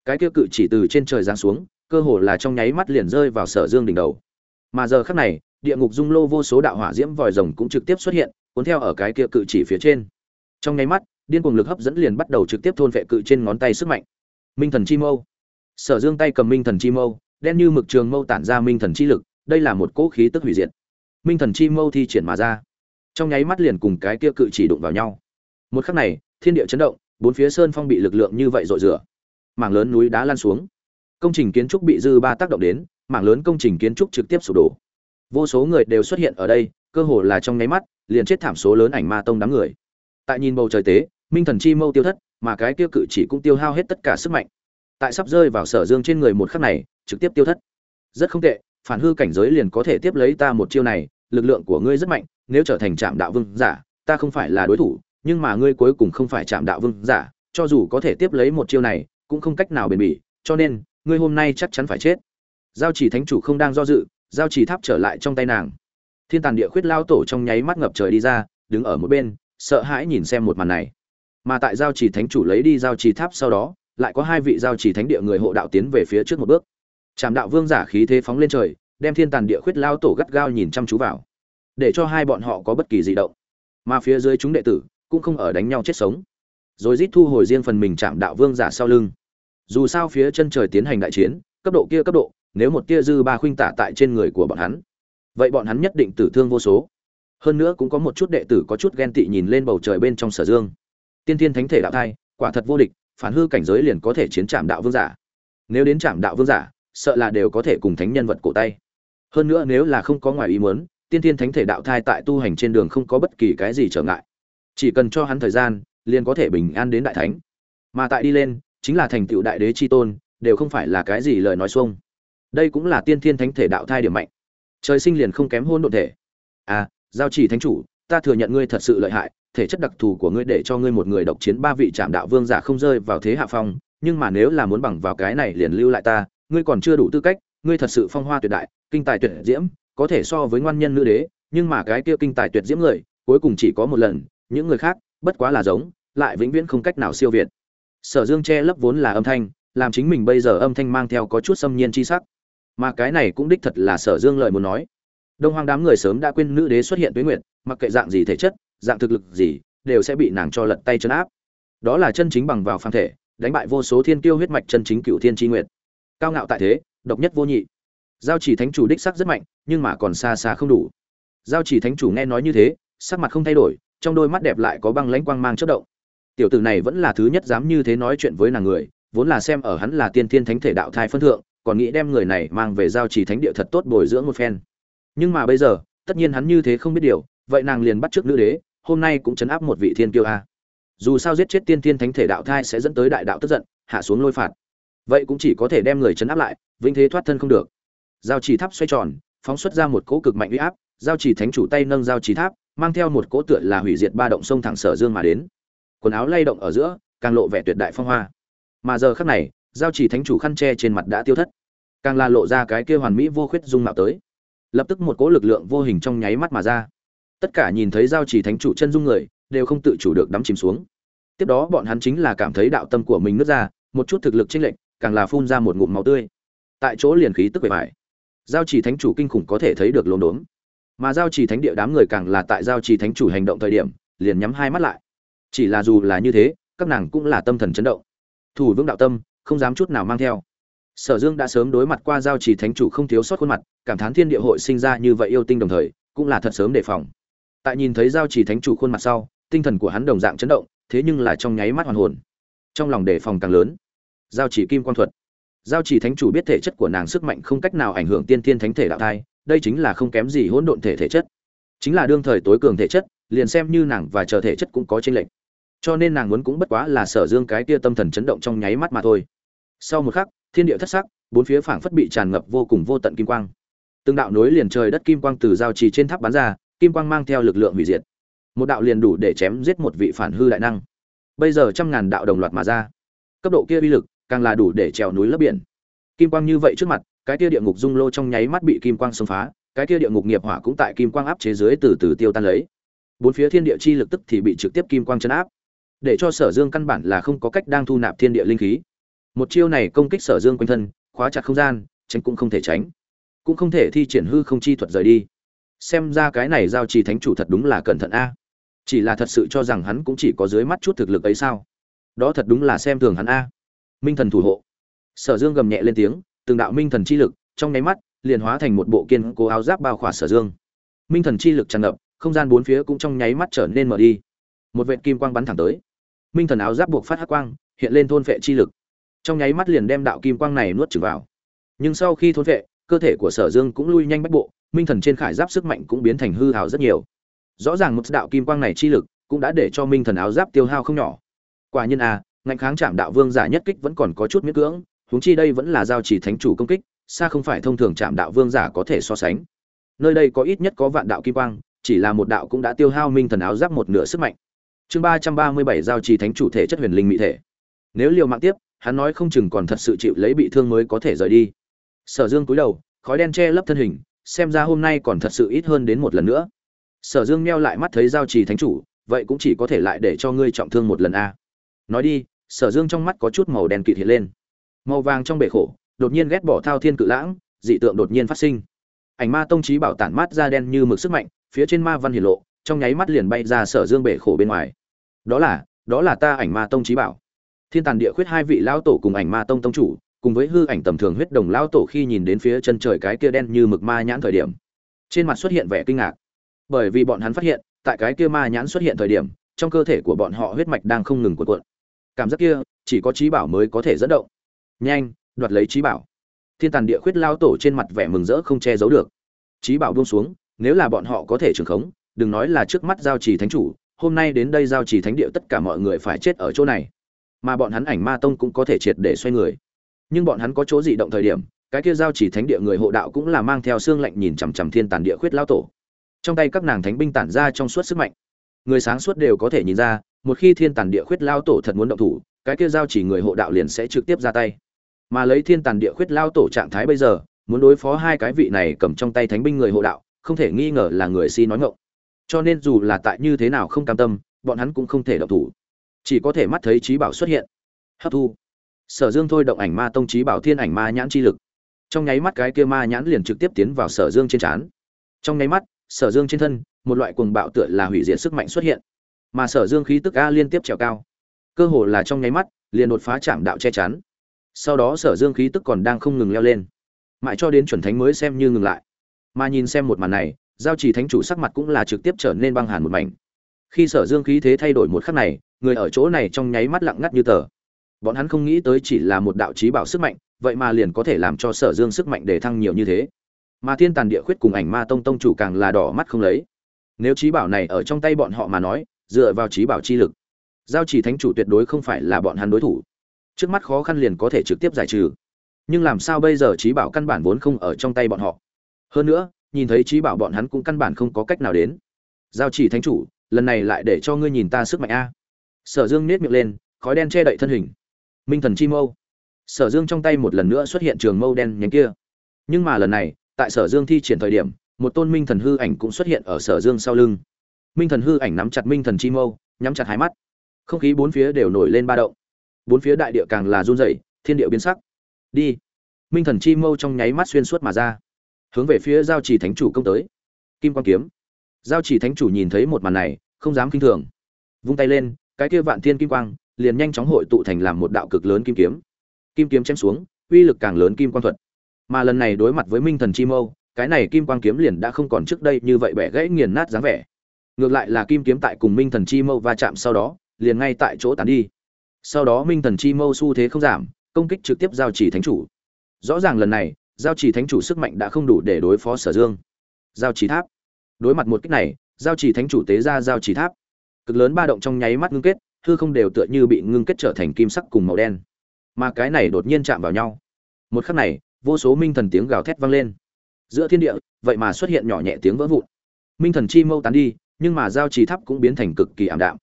cái kia cự chỉ từ trên trời giáng xuống, cơ hồ là trong nháy mắt liền rơi vào sở dương đỉnh đầu. Mà giờ khắc này, địa ngục dung lô vô số đạo hỏa diễm vòi rồng cũng trực tiếp xuất hiện, cuốn theo ở cái kia cự chỉ phía trên. Trong nháy mắt, điên cuồng lực hấp dẫn liền bắt đầu trực tiếp thôn vệ cự trên ngón tay sức mạnh. Minh thần chi mâu. Sở dương tay cầm minh thần chi mâu, đen như mực trường mâu tản ra minh thần chi lực, đây là một cỗ khí tức hủy diệt. Minh thần chi mâu thi triển mà ra. Trong nháy mắt liền cùng cái kia cự chỉ đụng vào nhau. Một khắc này, thiên địa chấn động, bốn phía sơn phong bị lực lượng như vậy rội rửa mảng lớn núi đá lan xuống. Công trình kiến trúc bị dư ba tác động đến, mảng lớn công trình kiến trúc trực tiếp sụp đổ. Vô số người đều xuất hiện ở đây, cơ hồ là trong nháy mắt, liền chết thảm số lớn ảnh ma tông đám người. Tại nhìn bầu trời tế, minh thần chi mâu tiêu thất, mà cái kia cự chỉ cũng tiêu hao hết tất cả sức mạnh. Tại sắp rơi vào sở dương trên người một khắc này, trực tiếp tiêu thất. Rất không tệ, phản hư cảnh giới liền có thể tiếp lấy ta một chiêu này, lực lượng của ngươi rất mạnh, nếu trở thành trạm đạo vương giả, ta không phải là đối thủ, nhưng mà ngươi cuối cùng không phải trạm đạo vương giả, cho dù có thể tiếp lấy một chiêu này cũng không cách nào bền bỉ, cho nên, ngươi hôm nay chắc chắn phải chết. Giao chỉ thánh chủ không đang do dự, giao chỉ tháp trở lại trong tay nàng. Thiên tàn địa khuyết lao tổ trong nháy mắt ngập trời đi ra, đứng ở một bên, sợ hãi nhìn xem một màn này. Mà tại giao chỉ thánh chủ lấy đi giao chỉ tháp sau đó, lại có hai vị giao chỉ thánh địa người hộ đạo tiến về phía trước một bước. Trạm đạo vương giả khí thế phóng lên trời, đem thiên tàn địa khuyết lao tổ gắt gao nhìn chăm chú vào, để cho hai bọn họ có bất kỳ di động. Mà phía dưới chúng đệ tử cũng không ở đánh nhau chết sống rồi rít thu hồi riêng phần mình chạm đạo vương giả sau lưng. Dù sao phía chân trời tiến hành đại chiến, cấp độ kia cấp độ, nếu một tia dư ba khuynh tả tại trên người của bọn hắn, vậy bọn hắn nhất định tử thương vô số. Hơn nữa cũng có một chút đệ tử có chút ghen tị nhìn lên bầu trời bên trong sở dương. Tiên thiên thánh thể đạo thai, quả thật vô địch, phản hư cảnh giới liền có thể chiến trạm đạo vương giả. Nếu đến trạm đạo vương giả, sợ là đều có thể cùng thánh nhân vật cổ tay. Hơn nữa nếu là không có ngoài ý muốn, tiên thiên thánh thể đạo thai tại tu hành trên đường không có bất kỳ cái gì trở ngại. Chỉ cần cho hắn thời gian liền có thể bình an đến đại thánh. Mà tại đi lên, chính là thành tựu đại đế chi tôn, đều không phải là cái gì lời nói xuông. Đây cũng là tiên thiên thánh thể đạo thai điểm mạnh. Trời sinh liền không kém hôn độn thể. À giao chỉ thánh chủ, ta thừa nhận ngươi thật sự lợi hại, thể chất đặc thù của ngươi để cho ngươi một người độc chiến ba vị trạm đạo vương giả không rơi vào thế hạ phong, nhưng mà nếu là muốn bằng vào cái này liền lưu lại ta, ngươi còn chưa đủ tư cách, ngươi thật sự phong hoa tuyệt đại, kinh tài tuyệt diễm, có thể so với ngoan nhân nữ đế, nhưng mà cái kia kinh tài tuyệt diễm người, cuối cùng chỉ có một lần, những người khác bất quá là giống, lại vĩnh viễn không cách nào siêu việt. Sở dương che lấp vốn là âm thanh, làm chính mình bây giờ âm thanh mang theo có chút xâm nhiên chi sắc. Mà cái này cũng đích thật là sở dương lời muốn nói. Đông hoang đám người sớm đã quên nữ đế xuất hiện tuyết nguyệt, mặc kệ dạng gì thể chất, dạng thực lực gì, đều sẽ bị nàng cho lật tay trấn áp. Đó là chân chính bằng vào phàm thể, đánh bại vô số thiên tiêu huyết mạch chân chính cựu thiên chi nguyệt. Cao ngạo tại thế, độc nhất vô nhị. Giao chỉ thánh chủ đích sắc rất mạnh, nhưng mà còn xa xa không đủ. Giao chỉ thánh chủ nghe nói như thế, sắc mặt không thay đổi trong đôi mắt đẹp lại có băng lãnh quang mang chất động. Tiểu tử này vẫn là thứ nhất dám như thế nói chuyện với nàng người, vốn là xem ở hắn là tiên thiên thánh thể đạo thai phân thượng, còn nghĩ đem người này mang về giao chỉ thánh địa thật tốt bồi dưỡng một phen. Nhưng mà bây giờ, tất nhiên hắn như thế không biết điều, vậy nàng liền bắt trước nữ đế, hôm nay cũng chấn áp một vị thiên kiêu a. Dù sao giết chết tiên thiên thánh thể đạo thai sẽ dẫn tới đại đạo tức giận, hạ xuống lôi phạt. Vậy cũng chỉ có thể đem người chấn áp lại, vĩnh thế thoát thân không được. Giao chỉ tháp xoay tròn, phóng xuất ra một cỗ cực mạnh uy áp, giao chỉ thánh chủ tay nâng giao chỉ tháp mang theo một cỗ tựa là hủy diệt ba động sông thẳng sở dương mà đến. Quần áo lay động ở giữa, càng lộ vẻ tuyệt đại phong hoa. Mà giờ khắc này, giao chỉ thánh chủ khăn che trên mặt đã tiêu thất. Càng là lộ ra cái kia hoàn mỹ vô khuyết dung mạo tới. Lập tức một cỗ lực lượng vô hình trong nháy mắt mà ra. Tất cả nhìn thấy giao chỉ thánh chủ chân dung người, đều không tự chủ được đắm chìm xuống. Tiếp đó bọn hắn chính là cảm thấy đạo tâm của mình nứt ra, một chút thực lực chênh lệch, càng là phun ra một ngụm máu tươi. Tại chỗ liền khí tức bề bài giao chỉ thánh chủ kinh khủng có thể thấy được lồn đốn mà giao chỉ thánh địa đám người càng là tại giao chỉ thánh chủ hành động thời điểm, liền nhắm hai mắt lại. Chỉ là dù là như thế, các nàng cũng là tâm thần chấn động. Thủ vững đạo tâm, không dám chút nào mang theo. Sở dương đã sớm đối mặt qua giao chỉ thánh chủ không thiếu sót khuôn mặt, cảm thán thiên địa hội sinh ra như vậy yêu tinh đồng thời, cũng là thật sớm đề phòng. Tại nhìn thấy giao chỉ thánh chủ khuôn mặt sau, tinh thần của hắn đồng dạng chấn động, thế nhưng là trong nháy mắt hoàn hồn. Trong lòng đề phòng càng lớn. Giao chỉ kim quan thuật. Giao chỉ thánh chủ biết thể chất của nàng sức mạnh không cách nào ảnh hưởng tiên thiên thánh thể đạo thai đây chính là không kém gì hỗn độn thể thể chất. Chính là đương thời tối cường thể chất, liền xem như nàng và chờ thể chất cũng có chênh lệch. Cho nên nàng muốn cũng bất quá là sở dương cái kia tâm thần chấn động trong nháy mắt mà thôi. Sau một khắc, thiên địa thất sắc, bốn phía phảng phất bị tràn ngập vô cùng vô tận kim quang. Từng đạo nối liền trời đất kim quang từ giao trì trên tháp bắn ra, kim quang mang theo lực lượng hủy diệt. Một đạo liền đủ để chém giết một vị phản hư đại năng. Bây giờ trăm ngàn đạo đồng loạt mà ra. Cấp độ kia uy lực càng là đủ để trèo núi lấp biển. Kim quang như vậy trước mặt cái kia địa ngục dung lô trong nháy mắt bị kim quang xông phá, cái kia địa ngục nghiệp hỏa cũng tại kim quang áp chế dưới từ từ tiêu tan lấy. Bốn phía thiên địa chi lực tức thì bị trực tiếp kim quang chấn áp, để cho sở dương căn bản là không có cách đang thu nạp thiên địa linh khí. Một chiêu này công kích sở dương quanh thân, khóa chặt không gian, tránh cũng không thể tránh, cũng không thể thi triển hư không chi thuật rời đi. Xem ra cái này giao trì thánh chủ thật đúng là cẩn thận a. Chỉ là thật sự cho rằng hắn cũng chỉ có dưới mắt chút thực lực ấy sao? Đó thật đúng là xem thường hắn a. Minh thần thủ hộ. Sở dương gầm nhẹ lên tiếng từng đạo minh thần chi lực, trong nháy mắt, liền hóa thành một bộ kiên cố áo giáp bao khỏa sở dương. Minh thần chi lực tràn ngập, không gian bốn phía cũng trong nháy mắt trở nên mở đi. Một vệt kim quang bắn thẳng tới. Minh thần áo giáp buộc phát hắc quang, hiện lên thôn vệ chi lực. Trong nháy mắt liền đem đạo kim quang này nuốt trừng vào. Nhưng sau khi thôn vệ, cơ thể của sở dương cũng lui nhanh bách bộ, minh thần trên khải giáp sức mạnh cũng biến thành hư hào rất nhiều. Rõ ràng một đạo kim quang này chi lực cũng đã để cho minh thần áo giáp tiêu hao không nhỏ. Quả nhiên a ngạnh kháng chạm đạo vương giả nhất kích vẫn còn có chút miễn cưỡng huống chi đây vẫn là giao chỉ thánh chủ công kích, xa không phải thông thường chạm đạo vương giả có thể so sánh. Nơi đây có ít nhất có vạn đạo kim quang, chỉ là một đạo cũng đã tiêu hao minh thần áo giáp một nửa sức mạnh. Chương ba trăm ba mươi bảy giao trì thánh chủ thể chất huyền linh mỹ thể. Nếu liều mạng tiếp, hắn nói không chừng còn thật sự chịu lấy bị thương mới có thể rời đi. Sở dương cúi đầu, khói đen che lấp thân hình, xem ra hôm nay còn thật sự ít hơn đến một lần nữa. Sở dương meo lại mắt thấy giao trì thánh chủ, vậy cũng chỉ có thể lại để cho ngươi trọng thương một lần a. Nói đi, sở dương trong mắt có chút màu đen kịt hiện lên màu vàng trong bể khổ, đột nhiên ghét bỏ thao thiên cự lãng, dị tượng đột nhiên phát sinh. Ảnh ma tông trí bảo tản mát ra đen như mực sức mạnh, phía trên ma văn hiển lộ, trong nháy mắt liền bay ra sở dương bể khổ bên ngoài. Đó là đó là ta ảnh ma tông trí bảo. Thiên tàn địa khuyết hai vị lão tổ cùng ảnh ma tông tông chủ, cùng với hư ảnh tầm thường huyết đồng lão tổ khi nhìn đến phía chân trời cái kia đen như mực ma nhãn thời điểm. Trên mặt xuất hiện vẻ kinh ngạc. Bởi vì bọn hắn phát hiện, tại cái kia ma nhãn xuất hiện thời điểm, trong cơ thể của bọn họ huyết mạch đang không ngừng cuộn cuộn. Cảm giác kia, chỉ có trí bảo mới có thể dẫn động nhanh, đoạt lấy trí bảo. Thiên tàn địa khuyết lao tổ trên mặt vẻ mừng rỡ không che giấu được. Trí bảo buông xuống, nếu là bọn họ có thể trường khống, đừng nói là trước mắt giao trì thánh chủ, hôm nay đến đây giao trì thánh địa tất cả mọi người phải chết ở chỗ này. Mà bọn hắn ảnh ma tông cũng có thể triệt để xoay người. Nhưng bọn hắn có chỗ dị động thời điểm, cái kia giao trì thánh địa người hộ đạo cũng là mang theo xương lạnh nhìn chằm chằm thiên tàn địa khuyết lao tổ. Trong tay các nàng thánh binh tản ra trong suốt sức mạnh. Người sáng suốt đều có thể nhìn ra, một khi thiên tàn địa khuyết lao tổ thật muốn động thủ, cái kia giao chỉ người hộ đạo liền sẽ trực tiếp ra tay mà lấy thiên tàn địa khuyết lao tổ trạng thái bây giờ, muốn đối phó hai cái vị này cầm trong tay thánh binh người hộ đạo, không thể nghi ngờ là người si nói ngộng cho nên dù là tại như thế nào không cam tâm, bọn hắn cũng không thể động thủ. Chỉ có thể mắt thấy trí bảo xuất hiện. Hấp thu. Sở dương thôi động ảnh ma tông trí bảo thiên ảnh ma nhãn chi lực. Trong nháy mắt cái kia ma nhãn liền trực tiếp tiến vào sở dương trên trán. Trong nháy mắt, sở dương trên thân, một loại cuồng bạo tựa là hủy diệt sức mạnh xuất hiện. Mà sở dương khí tức a liên tiếp trèo cao. Cơ hồ là trong nháy mắt, liền đột phá chạm đạo che chắn sau đó sở dương khí tức còn đang không ngừng leo lên. Mãi cho đến chuẩn thánh mới xem như ngừng lại. Mà nhìn xem một màn này, giao chỉ thánh chủ sắc mặt cũng là trực tiếp trở nên băng hàn một mảnh. Khi sở dương khí thế thay đổi một khắc này, người ở chỗ này trong nháy mắt lặng ngắt như tờ. Bọn hắn không nghĩ tới chỉ là một đạo trí bảo sức mạnh, vậy mà liền có thể làm cho sở dương sức mạnh để thăng nhiều như thế. Mà thiên tàn địa khuyết cùng ảnh ma tông tông chủ càng là đỏ mắt không lấy. Nếu trí bảo này ở trong tay bọn họ mà nói, dựa vào trí bảo chi lực, giao chỉ thánh chủ tuyệt đối không phải là bọn hắn đối thủ trước mắt khó khăn liền có thể trực tiếp giải trừ. Nhưng làm sao bây giờ trí bảo căn bản vốn không ở trong tay bọn họ? Hơn nữa, nhìn thấy trí bảo bọn hắn cũng căn bản không có cách nào đến. Giao chỉ thánh chủ, lần này lại để cho ngươi nhìn ta sức mạnh a. Sở dương nết miệng lên, khói đen che đậy thân hình. Minh thần chi mâu. Sở dương trong tay một lần nữa xuất hiện trường mâu đen nhánh kia. Nhưng mà lần này, tại sở dương thi triển thời điểm, một tôn minh thần hư ảnh cũng xuất hiện ở sở dương sau lưng. Minh thần hư ảnh nắm chặt minh thần chi mâu, nhắm chặt hai mắt. Không khí bốn phía đều nổi lên ba động bốn phía đại địa càng là run rẩy, thiên địa biến sắc. Đi. Minh thần chi mâu trong nháy mắt xuyên suốt mà ra. Hướng về phía giao trì thánh chủ công tới. Kim quan kiếm. Giao trì thánh chủ nhìn thấy một màn này, không dám kinh thường. Vung tay lên, cái kia vạn thiên kim quang, liền nhanh chóng hội tụ thành làm một đạo cực lớn kim kiếm. Kim kiếm chém xuống, uy lực càng lớn kim quang thuật. Mà lần này đối mặt với minh thần chi mâu, cái này kim quang kiếm liền đã không còn trước đây như vậy bẻ gãy nghiền nát dáng vẻ. Ngược lại là kim kiếm tại cùng minh thần chi mâu va chạm sau đó, liền ngay tại chỗ tán đi sau đó minh thần chi mâu xu thế không giảm, công kích trực tiếp giao chỉ thánh chủ. Rõ ràng lần này, giao chỉ thánh chủ sức mạnh đã không đủ để đối phó sở dương. Giao chỉ tháp. Đối mặt một kích này, giao chỉ thánh chủ tế ra giao chỉ tháp. Cực lớn ba động trong nháy mắt ngưng kết, hư không đều tựa như bị ngưng kết trở thành kim sắc cùng màu đen. Mà cái này đột nhiên chạm vào nhau. Một khắc này, vô số minh thần tiếng gào thét vang lên. Giữa thiên địa, vậy mà xuất hiện nhỏ nhẹ tiếng vỡ vụn. Minh thần chi mâu tán đi, nhưng mà giao trì tháp cũng biến thành cực kỳ ảm đạm.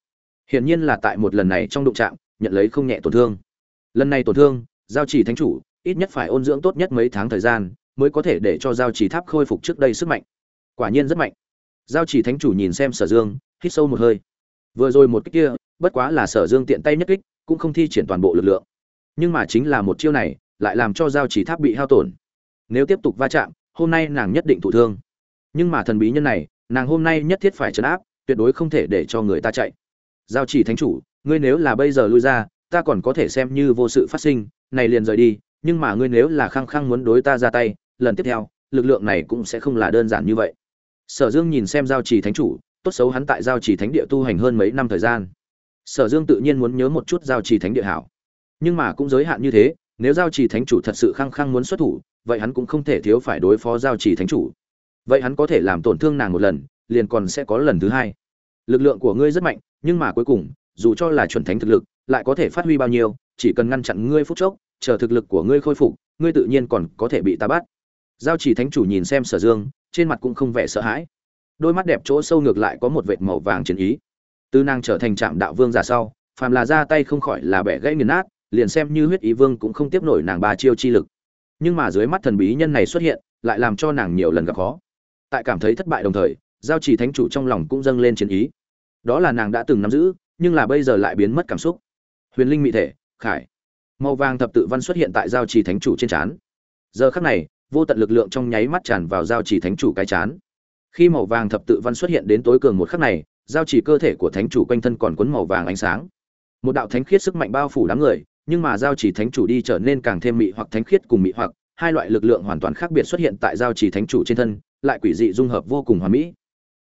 Hiển nhiên là tại một lần này trong đụng chạm nhận lấy không nhẹ tổn thương. Lần này tổn thương, giao chỉ thánh chủ, ít nhất phải ôn dưỡng tốt nhất mấy tháng thời gian, mới có thể để cho giao chỉ tháp khôi phục trước đây sức mạnh. Quả nhiên rất mạnh. Giao chỉ thánh chủ nhìn xem sở dương, hít sâu một hơi. Vừa rồi một kích kia, bất quá là sở dương tiện tay nhất kích, cũng không thi triển toàn bộ lực lượng. Nhưng mà chính là một chiêu này, lại làm cho giao chỉ tháp bị hao tổn. Nếu tiếp tục va chạm, hôm nay nàng nhất định thụ thương. Nhưng mà thần bí nhân này, nàng hôm nay nhất thiết phải trấn áp, tuyệt đối không thể để cho người ta chạy. Giao chỉ thánh chủ ngươi nếu là bây giờ lui ra, ta còn có thể xem như vô sự phát sinh, này liền rời đi, nhưng mà ngươi nếu là khăng khăng muốn đối ta ra tay, lần tiếp theo, lực lượng này cũng sẽ không là đơn giản như vậy. Sở dương nhìn xem giao chỉ thánh chủ, tốt xấu hắn tại giao chỉ thánh địa tu hành hơn mấy năm thời gian. Sở dương tự nhiên muốn nhớ một chút giao chỉ thánh địa hảo. Nhưng mà cũng giới hạn như thế, nếu giao chỉ thánh chủ thật sự khăng khăng muốn xuất thủ, vậy hắn cũng không thể thiếu phải đối phó giao chỉ thánh chủ. Vậy hắn có thể làm tổn thương nàng một lần, liền còn sẽ có lần thứ hai. Lực lượng của ngươi rất mạnh, nhưng mà cuối cùng dù cho là chuẩn thánh thực lực, lại có thể phát huy bao nhiêu, chỉ cần ngăn chặn ngươi phút chốc, chờ thực lực của ngươi khôi phục, ngươi tự nhiên còn có thể bị ta bắt. Giao chỉ thánh chủ nhìn xem sở dương, trên mặt cũng không vẻ sợ hãi. Đôi mắt đẹp chỗ sâu ngược lại có một vệt màu vàng chiến ý. Từ nàng trở thành trạm đạo vương giả sau, phàm là ra tay không khỏi là bẻ gãy nghiền nát, liền xem như huyết ý vương cũng không tiếp nổi nàng ba chiêu chi lực. Nhưng mà dưới mắt thần bí nhân này xuất hiện, lại làm cho nàng nhiều lần gặp khó. Tại cảm thấy thất bại đồng thời, giao chỉ thánh chủ trong lòng cũng dâng lên chiến ý. Đó là nàng đã từng nắm giữ nhưng là bây giờ lại biến mất cảm xúc. Huyền linh mị thể, khải. Màu vàng thập tự văn xuất hiện tại giao trì thánh chủ trên trán. Giờ khắc này, vô tận lực lượng trong nháy mắt tràn vào giao trì thánh chủ cái chán khi màu vàng thập tự văn xuất hiện đến tối cường một khắc này, giao trì cơ thể của thánh chủ quanh thân còn quấn màu vàng ánh sáng. Một đạo thánh khiết sức mạnh bao phủ đám người, nhưng mà giao trì thánh chủ đi trở nên càng thêm mị hoặc thánh khiết cùng mị hoặc, hai loại lực lượng hoàn toàn khác biệt xuất hiện tại giao trì thánh chủ trên thân, lại quỷ dị dung hợp vô cùng hoàn mỹ.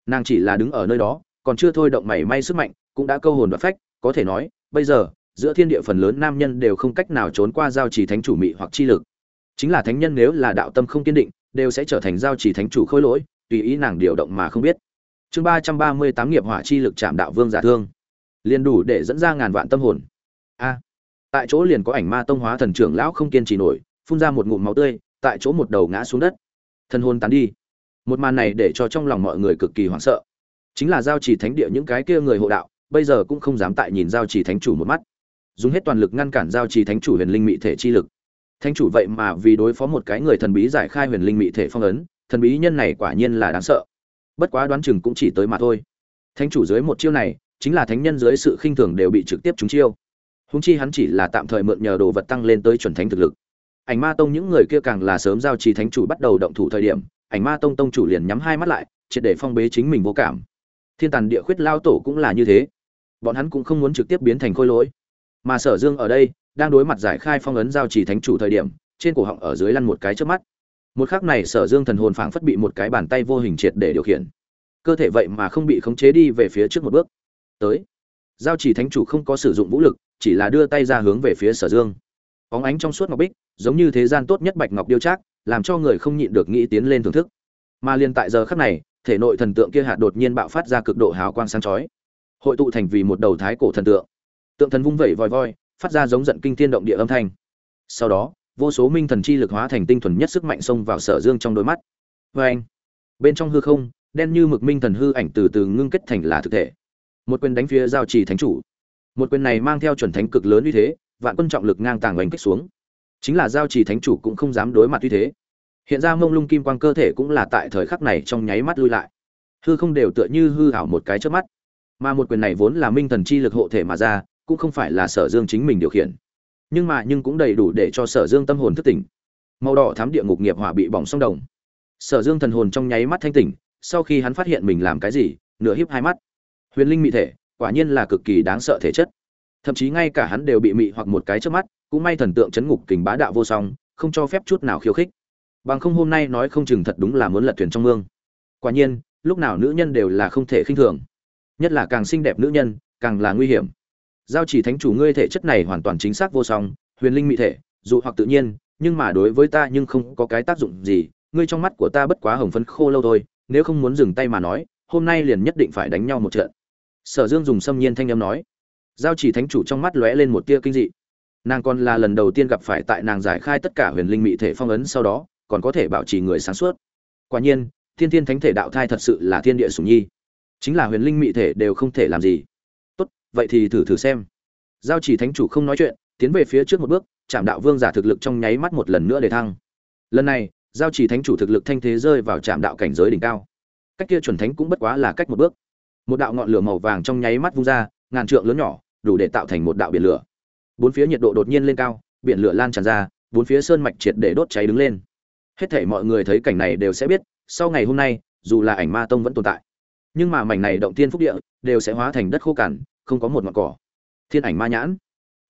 Nàng chỉ là đứng ở nơi đó, còn chưa thôi động mảy may sức mạnh cũng đã câu hồn đoạt phách, có thể nói, bây giờ, giữa thiên địa phần lớn nam nhân đều không cách nào trốn qua giao trì thánh chủ mị hoặc chi lực. Chính là thánh nhân nếu là đạo tâm không kiên định, đều sẽ trở thành giao trì thánh chủ khôi lỗi, tùy ý nàng điều động mà không biết. Chương ba trăm ba mươi tám nghiệp hỏa chi lực chạm đạo vương giả thương. Liền đủ để dẫn ra ngàn vạn tâm hồn. A. Tại chỗ liền có ảnh ma tông hóa thần trưởng lão không kiên trì nổi, phun ra một ngụm máu tươi, tại chỗ một đầu ngã xuống đất. Thân hồn tán đi. Một màn này để cho trong lòng mọi người cực kỳ hoảng sợ. Chính là giao chỉ thánh địa những cái kia người hộ đạo bây giờ cũng không dám tại nhìn giao trì thánh chủ một mắt. Dùng hết toàn lực ngăn cản giao trì thánh chủ huyền linh mị thể chi lực. Thánh chủ vậy mà vì đối phó một cái người thần bí giải khai huyền linh mị thể phong ấn, thần bí nhân này quả nhiên là đáng sợ. Bất quá đoán chừng cũng chỉ tới mà thôi. Thánh chủ dưới một chiêu này, chính là thánh nhân dưới sự khinh thường đều bị trực tiếp trúng chiêu. Húng chi hắn chỉ là tạm thời mượn nhờ đồ vật tăng lên tới chuẩn thánh thực lực. Ảnh ma tông những người kia càng là sớm giao trì thánh chủ bắt đầu động thủ thời điểm, ảnh ma tông tông chủ liền nhắm hai mắt lại, triệt để phong bế chính mình vô cảm. Thiên tàn địa khuyết lao tổ cũng là như thế bọn hắn cũng không muốn trực tiếp biến thành khôi lỗi. Mà sở dương ở đây, đang đối mặt giải khai phong ấn giao chỉ thánh chủ thời điểm, trên cổ họng ở dưới lăn một cái trước mắt. Một khắc này sở dương thần hồn phảng phất bị một cái bàn tay vô hình triệt để điều khiển. Cơ thể vậy mà không bị khống chế đi về phía trước một bước. Tới. Giao chỉ thánh chủ không có sử dụng vũ lực, chỉ là đưa tay ra hướng về phía sở dương. Óng ánh trong suốt ngọc bích, giống như thế gian tốt nhất bạch ngọc điêu trác, làm cho người không nhịn được nghĩ tiến lên thưởng thức. Mà liền tại giờ khắc này, thể nội thần tượng kia hạt đột nhiên bạo phát ra cực độ hào quang sáng chói hội tụ thành vì một đầu thái cổ thần tượng. Tượng thần vung vẩy vòi voi, phát ra giống giận kinh thiên động địa âm thanh. Sau đó, vô số minh thần chi lực hóa thành tinh thuần nhất sức mạnh xông vào sở dương trong đôi mắt. Vê anh, bên trong hư không, đen như mực minh thần hư ảnh từ từ ngưng kết thành là thực thể. Một quyền đánh phía giao trì thánh chủ. Một quyền này mang theo chuẩn thánh cực lớn uy thế, vạn quân trọng lực ngang tàng oanh kích xuống. Chính là giao trì thánh chủ cũng không dám đối mặt uy thế. Hiện ra mông lung kim quang cơ thể cũng là tại thời khắc này trong nháy mắt lui lại. Hư không đều tựa như hư hảo một cái trước mắt mà một quyền này vốn là minh thần chi lực hộ thể mà ra, cũng không phải là sở dương chính mình điều khiển. Nhưng mà nhưng cũng đầy đủ để cho sở dương tâm hồn thức tỉnh. Màu đỏ thám địa ngục nghiệp hỏa bị bỏng song đồng. Sở dương thần hồn trong nháy mắt thanh tỉnh, sau khi hắn phát hiện mình làm cái gì, nửa híp hai mắt. Huyền linh mị thể, quả nhiên là cực kỳ đáng sợ thể chất. Thậm chí ngay cả hắn đều bị mị hoặc một cái trước mắt, cũng may thần tượng chấn ngục kình bá đạo vô song, không cho phép chút nào khiêu khích. Bằng không hôm nay nói không chừng thật đúng là muốn lật thuyền trong mương. Quả nhiên, lúc nào nữ nhân đều là không thể khinh thường nhất là càng xinh đẹp nữ nhân, càng là nguy hiểm. Giao chỉ thánh chủ ngươi thể chất này hoàn toàn chính xác vô song, huyền linh mỹ thể dụ hoặc tự nhiên, nhưng mà đối với ta nhưng không có cái tác dụng gì, ngươi trong mắt của ta bất quá hồng phấn khô lâu thôi, nếu không muốn dừng tay mà nói, hôm nay liền nhất định phải đánh nhau một trận. Sở dương dùng xâm nhiên thanh âm nói. Giao chỉ thánh chủ trong mắt lóe lên một tia kinh dị. Nàng còn là lần đầu tiên gặp phải tại nàng giải khai tất cả huyền linh mỹ thể phong ấn sau đó, còn có thể bảo trì người sáng suốt. Quả nhiên, thiên thiên thánh thể đạo thai thật sự là thiên địa sủng nhi chính là huyền linh mị thể đều không thể làm gì. Tốt, vậy thì thử thử xem. Giao chỉ thánh chủ không nói chuyện, tiến về phía trước một bước chạm đạo vương giả thực lực trong nháy mắt một lần nữa để thăng. Lần này, giao chỉ thánh chủ thực lực thanh thế rơi vào chạm đạo cảnh giới đỉnh cao. Cách kia chuẩn thánh cũng bất quá là cách một bước. Một đạo ngọn lửa màu vàng trong nháy mắt vung ra, ngàn trượng lớn nhỏ, đủ để tạo thành một đạo biển lửa. Bốn phía nhiệt độ đột nhiên lên cao, biển lửa lan tràn ra, bốn phía sơn mạch triệt để đốt cháy đứng lên. Hết thảy mọi người thấy cảnh này đều sẽ biết, sau ngày hôm nay, dù là ảnh ma tông vẫn tồn tại nhưng mà mảnh này động tiên phúc địa đều sẽ hóa thành đất khô cằn, không có một ngọn cỏ. Thiên ảnh ma nhãn.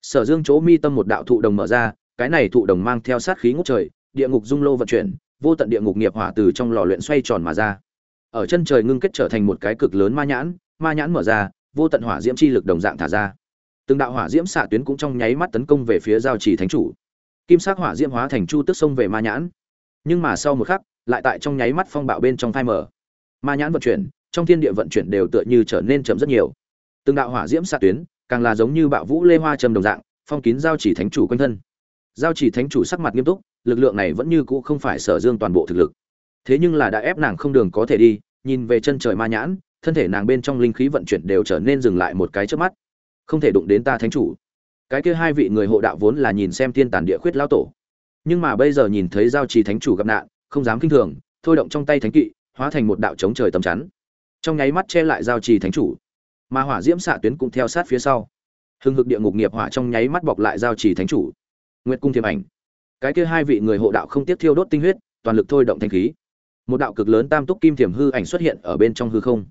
Sở dương chỗ mi tâm một đạo thụ đồng mở ra, cái này thụ đồng mang theo sát khí ngút trời, địa ngục dung lô vận chuyển, vô tận địa ngục nghiệp hỏa từ trong lò luyện xoay tròn mà ra. Ở chân trời ngưng kết trở thành một cái cực lớn ma nhãn ma nhãn mở ra, vô tận hỏa diễm chi lực đồng dạng thả ra. Từng đạo hỏa diễm xạ tuyến cũng trong nháy mắt tấn công về phía giao chỉ thánh chủ. Kim sắc hỏa diễm hóa thành chu tức sông về ma nhãn. Nhưng mà sau một khắc, lại tại trong nháy mắt phong bạo bên trong phai mở ma nhãn vận chuyển trong thiên địa vận chuyển đều tựa như trở nên chậm rất nhiều. Từng đạo hỏa diễm xạ tuyến, càng là giống như bạo vũ lê hoa trầm đồng dạng, phong kín giao chỉ thánh chủ quanh thân. Giao chỉ thánh chủ sắc mặt nghiêm túc, lực lượng này vẫn như cũ không phải sở dương toàn bộ thực lực. Thế nhưng là đã ép nàng không đường có thể đi, nhìn về chân trời ma nhãn, thân thể nàng bên trong linh khí vận chuyển đều trở nên dừng lại một cái trước mắt. Không thể đụng đến ta thánh chủ. Cái kia hai vị người hộ đạo vốn là nhìn xem thiên tàn địa khuyết lao tổ. Nhưng mà bây giờ nhìn thấy giao trì thánh chủ gặp nạn, không dám kinh thường, thôi động trong tay thánh kỵ, hóa thành một đạo chống trời tầm chắn trong nháy mắt che lại giao trì thánh chủ. Mà hỏa diễm xạ tuyến cũng theo sát phía sau. Hưng hực địa ngục nghiệp hỏa trong nháy mắt bọc lại giao trì thánh chủ. Nguyệt cung thiềm ảnh. Cái kia hai vị người hộ đạo không tiếp thiêu đốt tinh huyết, toàn lực thôi động thanh khí. Một đạo cực lớn tam túc kim thiềm hư ảnh xuất hiện ở bên trong hư không.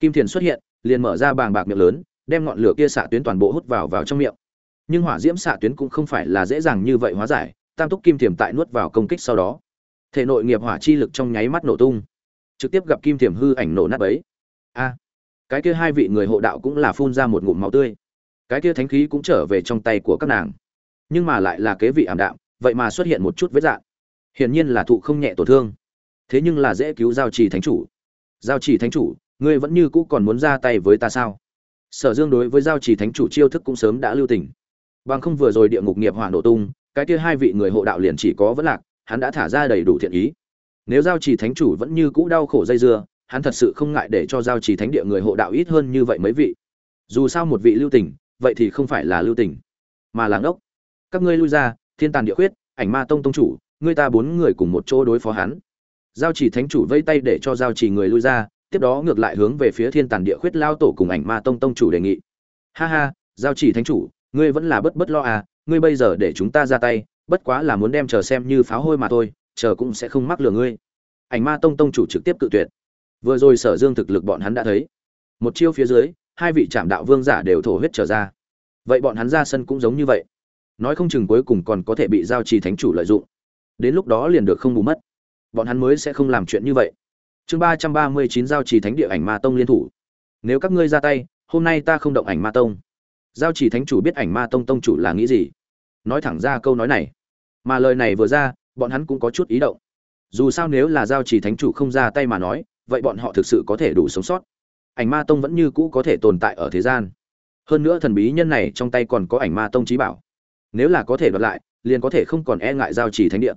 Kim thiền xuất hiện, liền mở ra bàng bạc miệng lớn, đem ngọn lửa kia xạ tuyến toàn bộ hút vào vào trong miệng. Nhưng hỏa diễm xạ tuyến cũng không phải là dễ dàng như vậy hóa giải, tam túc kim thiềm tại nuốt vào công kích sau đó. Thể nội nghiệp hỏa chi lực trong nháy mắt nổ tung. Trực tiếp gặp kim thiềm hư ảnh nổ nát ấy a cái kia hai vị người hộ đạo cũng là phun ra một ngụm máu tươi. Cái kia thánh khí cũng trở về trong tay của các nàng. Nhưng mà lại là kế vị ảm đạm, vậy mà xuất hiện một chút vết dạn hiển nhiên là thụ không nhẹ tổn thương. Thế nhưng là dễ cứu giao trì thánh chủ. Giao trì thánh chủ, ngươi vẫn như cũ còn muốn ra tay với ta sao? Sở dương đối với giao trì thánh chủ chiêu thức cũng sớm đã lưu tình. Bằng không vừa rồi địa ngục nghiệp hỏa nổ tung, cái kia hai vị người hộ đạo liền chỉ có vẫn lạc, hắn đã thả ra đầy đủ thiện ý. Nếu giao trì thánh chủ vẫn như cũ đau khổ dây dưa hắn thật sự không ngại để cho giao trì thánh địa người hộ đạo ít hơn như vậy mấy vị. Dù sao một vị lưu tình, vậy thì không phải là lưu tình, mà là ngốc. Các ngươi lui ra, thiên tàn địa khuyết, ảnh ma tông tông chủ, ngươi ta bốn người cùng một chỗ đối phó hắn. Giao chỉ thánh chủ vây tay để cho giao chỉ người lui ra, tiếp đó ngược lại hướng về phía thiên tàn địa khuyết lao tổ cùng ảnh ma tông tông chủ đề nghị. Ha ha, giao chỉ thánh chủ, ngươi vẫn là bất bất lo à ngươi bây giờ để chúng ta ra tay, bất quá là muốn đem chờ xem như pháo hôi mà thôi, chờ cũng sẽ không mắc lừa ngươi. Ảnh ma tông tông chủ trực tiếp cự tuyệt vừa rồi sở dương thực lực bọn hắn đã thấy. Một chiêu phía dưới, hai vị trạm đạo vương giả đều thổ huyết trở ra. Vậy bọn hắn ra sân cũng giống như vậy. Nói không chừng cuối cùng còn có thể bị giao trì thánh chủ lợi dụng. Đến lúc đó liền được không bù mất. Bọn hắn mới sẽ không làm chuyện như vậy. Chương ba trăm ba mươi chín giao trì thánh địa ảnh ma tông liên thủ. Nếu các ngươi ra tay, hôm nay ta không động ảnh ma tông. Giao trì thánh chủ biết ảnh ma tông tông chủ là nghĩ gì? Nói thẳng ra câu nói này. Mà lời này vừa ra, bọn hắn cũng có chút ý động. Dù sao nếu là giao trì thánh chủ không ra tay mà nói vậy bọn họ thực sự có thể đủ sống sót. Ảnh ma tông vẫn như cũ có thể tồn tại ở thế gian. Hơn nữa thần bí nhân này trong tay còn có ảnh ma tông trí bảo. Nếu là có thể đoạt lại, liền có thể không còn e ngại giao trì thánh địa.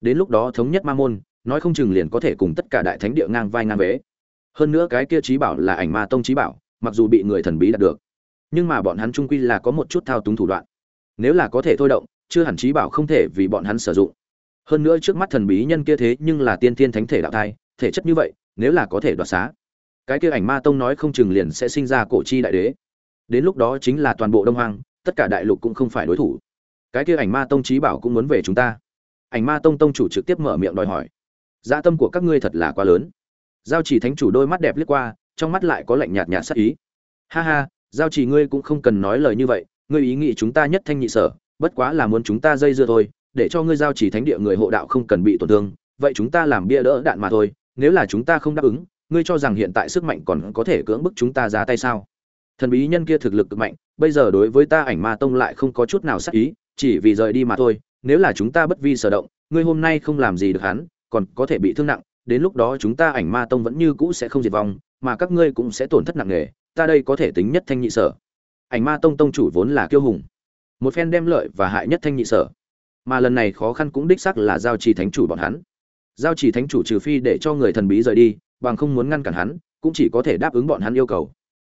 Đến lúc đó thống nhất ma môn, nói không chừng liền có thể cùng tất cả đại thánh địa ngang vai ngang vế. Hơn nữa cái kia trí bảo là ảnh ma tông trí bảo, mặc dù bị người thần bí đạt được. Nhưng mà bọn hắn trung quy là có một chút thao túng thủ đoạn. Nếu là có thể thôi động, chưa hẳn trí bảo không thể vì bọn hắn sử dụng. Hơn nữa trước mắt thần bí nhân kia thế nhưng là tiên thiên thánh thể đạo thai, thể chất như vậy nếu là có thể đoạt xá. Cái kia ảnh ma tông nói không chừng liền sẽ sinh ra cổ chi đại đế. Đến lúc đó chính là toàn bộ đông hoang, tất cả đại lục cũng không phải đối thủ. Cái kia ảnh ma tông trí bảo cũng muốn về chúng ta. Ảnh ma tông tông chủ trực tiếp mở miệng đòi hỏi. Dạ tâm của các ngươi thật là quá lớn. Giao chỉ thánh chủ đôi mắt đẹp liếc qua, trong mắt lại có lạnh nhạt nhạt sắc ý. Ha ha, giao chỉ ngươi cũng không cần nói lời như vậy, ngươi ý nghĩ chúng ta nhất thanh nhị sở, bất quá là muốn chúng ta dây dưa thôi, để cho ngươi giao chỉ thánh địa người hộ đạo không cần bị tổn thương, vậy chúng ta làm bia đỡ đạn mà thôi nếu là chúng ta không đáp ứng, ngươi cho rằng hiện tại sức mạnh còn có thể cưỡng bức chúng ta ra tay sao? Thần bí nhân kia thực lực cực mạnh, bây giờ đối với ta ảnh ma tông lại không có chút nào sắc ý, chỉ vì rời đi mà thôi, nếu là chúng ta bất vi sở động, ngươi hôm nay không làm gì được hắn, còn có thể bị thương nặng, đến lúc đó chúng ta ảnh ma tông vẫn như cũ sẽ không diệt vong, mà các ngươi cũng sẽ tổn thất nặng nề, ta đây có thể tính nhất thanh nhị sở. Ảnh ma tông tông chủ vốn là kiêu hùng, một phen đem lợi và hại nhất thanh nhị sở, mà lần này khó khăn cũng đích xác là giao trì thánh chủ bọn hắn giao chỉ thánh chủ trừ phi để cho người thần bí rời đi, bằng không muốn ngăn cản hắn, cũng chỉ có thể đáp ứng bọn hắn yêu cầu.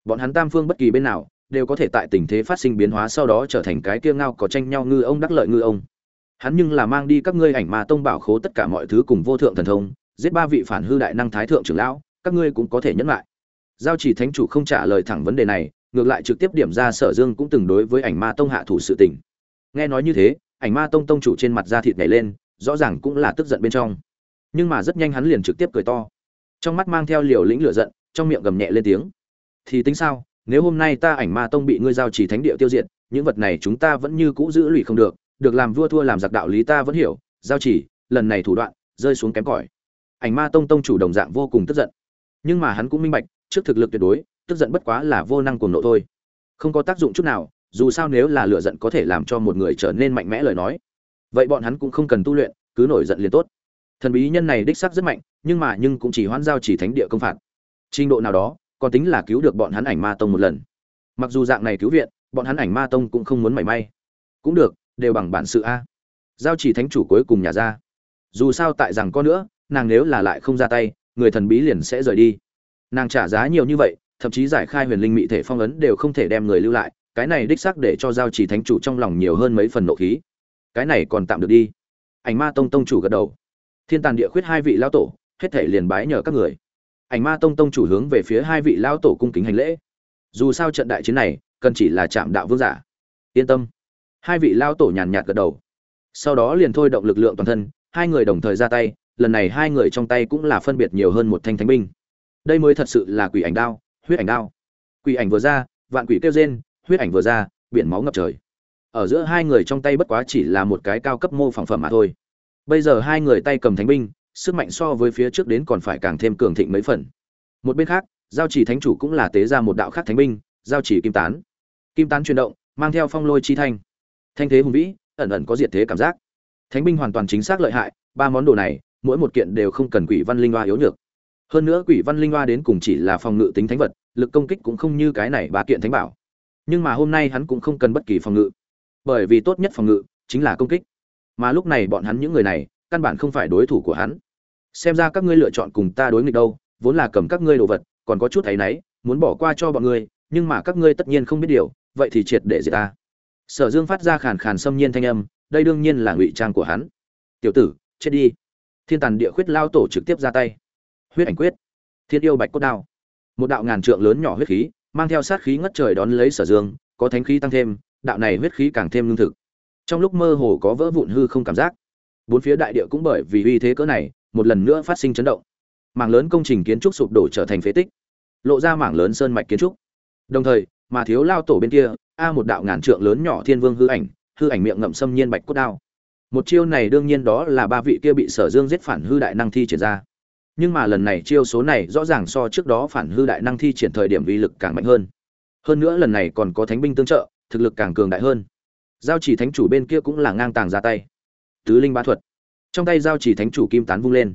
Bọn hắn tam phương bất kỳ bên nào, đều có thể tại tình thế phát sinh biến hóa sau đó trở thành cái kia ngao có tranh nhau ngư ông đắc lợi ngư ông. Hắn nhưng là mang đi các ngươi ảnh ma tông bảo khố tất cả mọi thứ cùng vô thượng thần thông, giết ba vị phản hư đại năng thái thượng trưởng lão, các ngươi cũng có thể nhẫn lại. Giao chỉ thánh chủ không trả lời thẳng vấn đề này, ngược lại trực tiếp điểm ra sở dương cũng từng đối với ảnh ma tông hạ thủ sự tình. Nghe nói như thế, ảnh ma tông tông chủ trên mặt da thịt nhảy lên, rõ ràng cũng là tức giận bên trong nhưng mà rất nhanh hắn liền trực tiếp cười to. Trong mắt mang theo liều lĩnh lửa giận, trong miệng gầm nhẹ lên tiếng. Thì tính sao, nếu hôm nay ta ảnh ma tông bị ngươi giao chỉ thánh địa tiêu diệt, những vật này chúng ta vẫn như cũ giữ lụy không được được làm vua thua làm giặc đạo lý ta vẫn hiểu, giao chỉ lần này thủ đoạn, rơi xuống kém cỏi. Ảnh ma tông tông chủ đồng dạng vô cùng tức giận. Nhưng mà hắn cũng minh bạch, trước thực lực tuyệt đối, tức giận bất quá là vô năng cuồng nộ thôi. Không có tác dụng chút nào, dù sao nếu là lựa giận có thể làm cho một người trở nên mạnh mẽ lời nói. Vậy bọn hắn cũng không cần tu luyện, cứ nổi giận liền tốt thần bí nhân này đích xác rất mạnh, nhưng mà nhưng cũng chỉ hoãn giao chỉ thánh địa công phạt. Trình độ nào đó, còn tính là cứu được bọn hắn ảnh ma tông một lần. Mặc dù dạng này cứu viện, bọn hắn ảnh ma tông cũng không muốn mảy may. Cũng được, đều bằng bản sự a. Giao chỉ thánh chủ cuối cùng nhà ra. Dù sao tại rằng có nữa, nàng nếu là lại không ra tay, người thần bí liền sẽ rời đi. Nàng trả giá nhiều như vậy, thậm chí giải khai huyền linh mị thể phong ấn đều không thể đem người lưu lại, cái này đích xác để cho giao chỉ thánh chủ trong lòng nhiều hơn mấy phần nộ khí. Cái này còn tạm được đi. Ảnh ma tông tông chủ gật đầu thiên tàn địa khuyết hai vị lão tổ, hết thể liền bái nhờ các người. Ảnh ma tông tông chủ hướng về phía hai vị lão tổ cung kính hành lễ. Dù sao trận đại chiến này, cần chỉ là chạm đạo vương giả. Yên tâm. Hai vị lão tổ nhàn nhạt gật đầu. Sau đó liền thôi động lực lượng toàn thân, hai người đồng thời ra tay, lần này hai người trong tay cũng là phân biệt nhiều hơn một thanh thánh binh. Đây mới thật sự là quỷ ảnh đao, huyết ảnh đao. Quỷ ảnh vừa ra, vạn quỷ kêu rên, huyết ảnh vừa ra, biển máu ngập trời. Ở giữa hai người trong tay bất quá chỉ là một cái cao cấp mô phỏng phẩm mà thôi bây giờ hai người tay cầm thánh binh, sức mạnh so với phía trước đến còn phải càng thêm cường thịnh mấy phần. Một bên khác, giao chỉ thánh chủ cũng là tế ra một đạo khác thánh binh, giao chỉ kim tán. Kim tán chuyển động, mang theo phong lôi chi thanh. Thanh thế hùng vĩ, ẩn ẩn có diệt thế cảm giác. Thánh binh hoàn toàn chính xác lợi hại, ba món đồ này, mỗi một kiện đều không cần quỷ văn linh hoa yếu nhược. Hơn nữa quỷ văn linh hoa đến cùng chỉ là phòng ngự tính thánh vật, lực công kích cũng không như cái này ba kiện thánh bảo. Nhưng mà hôm nay hắn cũng không cần bất kỳ phòng ngự. Bởi vì tốt nhất phòng ngự chính là công kích mà lúc này bọn hắn những người này, căn bản không phải đối thủ của hắn. Xem ra các ngươi lựa chọn cùng ta đối nghịch đâu, vốn là cầm các ngươi đồ vật, còn có chút thấy náy, muốn bỏ qua cho bọn ngươi, nhưng mà các ngươi tất nhiên không biết điều, vậy thì triệt để diệt ta. Sở dương phát ra khàn khàn xâm nhiên thanh âm, đây đương nhiên là ngụy trang của hắn. Tiểu tử, chết đi. Thiên tàn địa khuyết lao tổ trực tiếp ra tay. Huyết ảnh quyết. Thiên yêu bạch cốt đao. Một đạo ngàn trượng lớn nhỏ huyết khí, mang theo sát khí ngất trời đón lấy sở dương, có thánh khí tăng thêm, đạo này huyết khí càng thêm lương thực trong lúc mơ hồ có vỡ vụn hư không cảm giác. Bốn phía đại địa cũng bởi vì uy thế cỡ này, một lần nữa phát sinh chấn động. Mảng lớn công trình kiến trúc sụp đổ trở thành phế tích, lộ ra mảng lớn sơn mạch kiến trúc. Đồng thời, mà thiếu lao tổ bên kia, a một đạo ngàn trượng lớn nhỏ thiên vương hư ảnh hư ảnh miệng ngậm xâm nhiên bạch cốt đao. Một chiêu này đương nhiên đó là ba vị kia bị sở dương giết phản hư đại năng thi triển ra. Nhưng mà lần này chiêu số này rõ ràng so trước đó phản hư đại năng thi triển thời điểm uy lực càng mạnh hơn. Hơn nữa lần này còn có thánh binh tương trợ, thực lực càng cường đại hơn giao chỉ thánh chủ bên kia cũng là ngang tàng ra tay. Tứ linh ba thuật. Trong tay giao chỉ thánh chủ kim tán vung lên.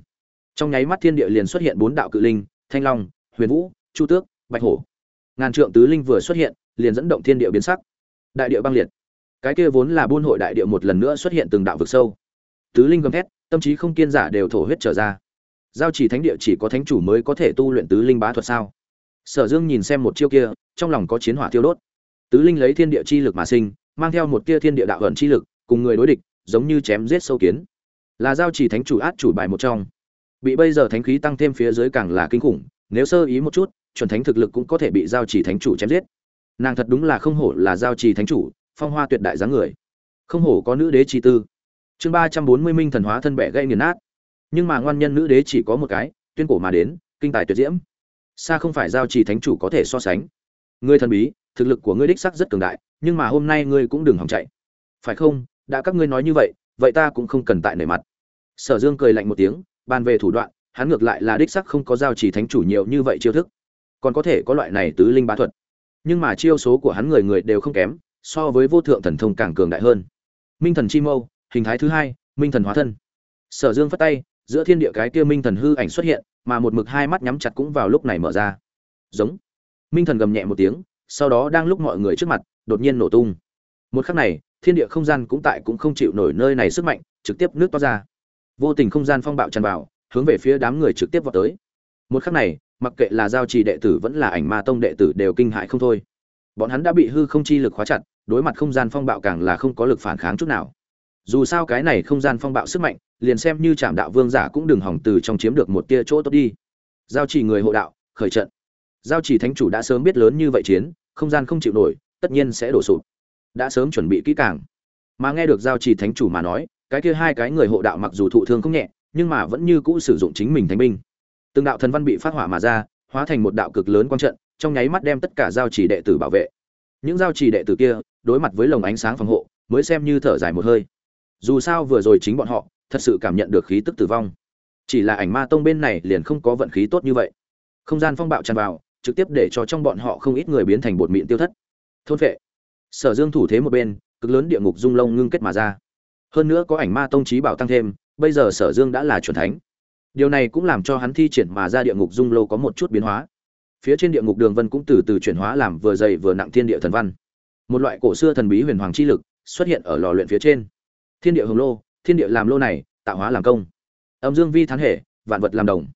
Trong nháy mắt thiên địa liền xuất hiện bốn đạo cự linh, thanh long, huyền vũ, chu tước, bạch hổ. Ngàn trượng tứ linh vừa xuất hiện, liền dẫn động thiên địa biến sắc. Đại địa băng liệt. Cái kia vốn là buôn hội đại địa một lần nữa xuất hiện từng đạo vực sâu. Tứ linh gầm thét, tâm trí không kiên giả đều thổ huyết trở ra. Giao chỉ thánh địa chỉ có thánh chủ mới có thể tu luyện tứ linh bá thuật sao? Sở dương nhìn xem một chiêu kia, trong lòng có chiến hỏa tiêu đốt. Tứ linh lấy thiên địa chi lực mà sinh mang theo một tia thiên địa đạo ẩn chi lực, cùng người đối địch, giống như chém giết sâu kiến. Là giao chỉ thánh chủ át chủ bài một trong. Bị bây giờ thánh khí tăng thêm phía dưới càng là kinh khủng, nếu sơ ý một chút, chuẩn thánh thực lực cũng có thể bị giao chỉ thánh chủ chém giết. Nàng thật đúng là không hổ là giao chỉ thánh chủ, phong hoa tuyệt đại dáng người. Không hổ có nữ đế chi tư. Chương ba trăm bốn mươi minh thần hóa thân bẻ gãy nghiền nát. Nhưng mà ngoan nhân nữ đế chỉ có một cái, tuyên cổ mà đến, kinh tài tuyệt diễm. Xa không phải giao chỉ thánh chủ có thể so sánh. Người thần bí thực lực của ngươi đích sắc rất cường đại, nhưng mà hôm nay ngươi cũng đừng hòng chạy. Phải không? Đã các ngươi nói như vậy vậy ta cũng không cần tại nể mặt. Sở dương cười lạnh một tiếng, bàn về thủ đoạn, hắn ngược lại là đích sắc không có giao trì thánh chủ nhiều như vậy chiêu thức. Còn có thể có loại này tứ linh bá thuật. Nhưng mà chiêu số của hắn người người đều không kém, so với vô thượng thần thông càng cường đại hơn. Minh thần chi mâu, hình thái thứ hai, minh thần hóa thân. Sở dương phất tay, giữa thiên địa cái kia minh thần hư ảnh xuất hiện, mà một mực hai mắt nhắm chặt cũng vào lúc này mở ra. Giống. Minh thần gầm nhẹ một tiếng sau đó đang lúc mọi người trước mặt, đột nhiên nổ tung. Một khắc này, thiên địa không gian cũng tại cũng không chịu nổi nơi này sức mạnh, trực tiếp nước to ra. Vô tình không gian phong bạo tràn vào, hướng về phía đám người trực tiếp vào tới. Một khắc này, mặc kệ là giao trì đệ tử vẫn là ảnh ma tông đệ tử đều kinh hại không thôi. Bọn hắn đã bị hư không chi lực khóa chặt, đối mặt không gian phong bạo càng là không có lực phản kháng chút nào. Dù sao cái này không gian phong bạo sức mạnh, liền xem như trạm đạo vương giả cũng đừng hỏng từ trong chiếm được một tia chỗ tốt đi. Giao trì người hộ đạo, khởi trận. Giao trì thánh chủ đã sớm biết lớn như vậy chiến không gian không chịu nổi, tất nhiên sẽ đổ sụp. Đã sớm chuẩn bị kỹ càng. Mà nghe được giao chỉ thánh chủ mà nói, cái kia hai cái người hộ đạo mặc dù thụ thương không nhẹ, nhưng mà vẫn như cũ sử dụng chính mình thánh binh. Từng đạo thần văn bị phát hỏa mà ra, hóa thành một đạo cực lớn quang trận, trong nháy mắt đem tất cả giao chỉ đệ tử bảo vệ. Những giao chỉ đệ tử kia, đối mặt với lồng ánh sáng phòng hộ, mới xem như thở dài một hơi. Dù sao vừa rồi chính bọn họ, thật sự cảm nhận được khí tức tử vong. Chỉ là ảnh ma tông bên này liền không có vận khí tốt như vậy. Không gian phong bạo tràn vào trực tiếp để cho trong bọn họ không ít người biến thành bột mịn tiêu thất. Thôn vệ. Sở dương thủ thế một bên, cực lớn địa ngục dung lông ngưng kết mà ra. Hơn nữa có ảnh ma tông trí bảo tăng thêm, bây giờ sở dương đã là chuẩn thánh. Điều này cũng làm cho hắn thi triển mà ra địa ngục dung lô có một chút biến hóa. Phía trên địa ngục đường vân cũng từ từ chuyển hóa làm vừa dày vừa nặng thiên địa thần văn. Một loại cổ xưa thần bí huyền hoàng chi lực xuất hiện ở lò luyện phía trên. Thiên địa hồng lô, thiên địa làm lô này, tạo hóa làm công. Âm dương vi thán hệ, vạn vật làm đồng.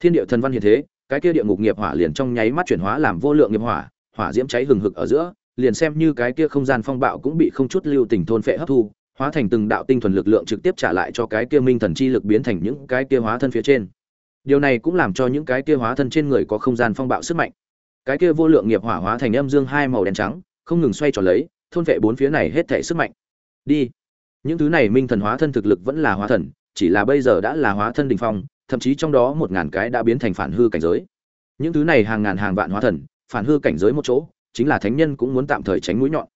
Thiên địa thần văn hiện thế cái kia địa ngục nghiệp hỏa liền trong nháy mắt chuyển hóa làm vô lượng nghiệp hỏa hỏa diễm cháy hừng hực ở giữa, liền xem như cái kia không gian phong bạo cũng bị không chút lưu tình thôn phệ hấp thu, hóa thành từng đạo tinh thuần lực lượng trực tiếp trả lại cho cái kia minh thần chi lực biến thành những cái kia hóa thân phía trên. Điều này cũng làm cho những cái kia hóa thân trên người có không gian phong bạo sức mạnh. Cái kia vô lượng nghiệp hỏa hóa thành âm dương hai màu đen trắng, không ngừng xoay tròn lấy, thôn vệ bốn phía này hết thể sức mạnh. Đi. Những thứ này minh thần hóa thân thực lực vẫn là hóa thần, chỉ là bây giờ đã là hóa thân đỉnh phong thậm chí trong đó một ngàn cái đã biến thành phản hư cảnh giới. Những thứ này hàng ngàn hàng vạn hóa thần, phản hư cảnh giới một chỗ, chính là thánh nhân cũng muốn tạm thời tránh mũi nhọn.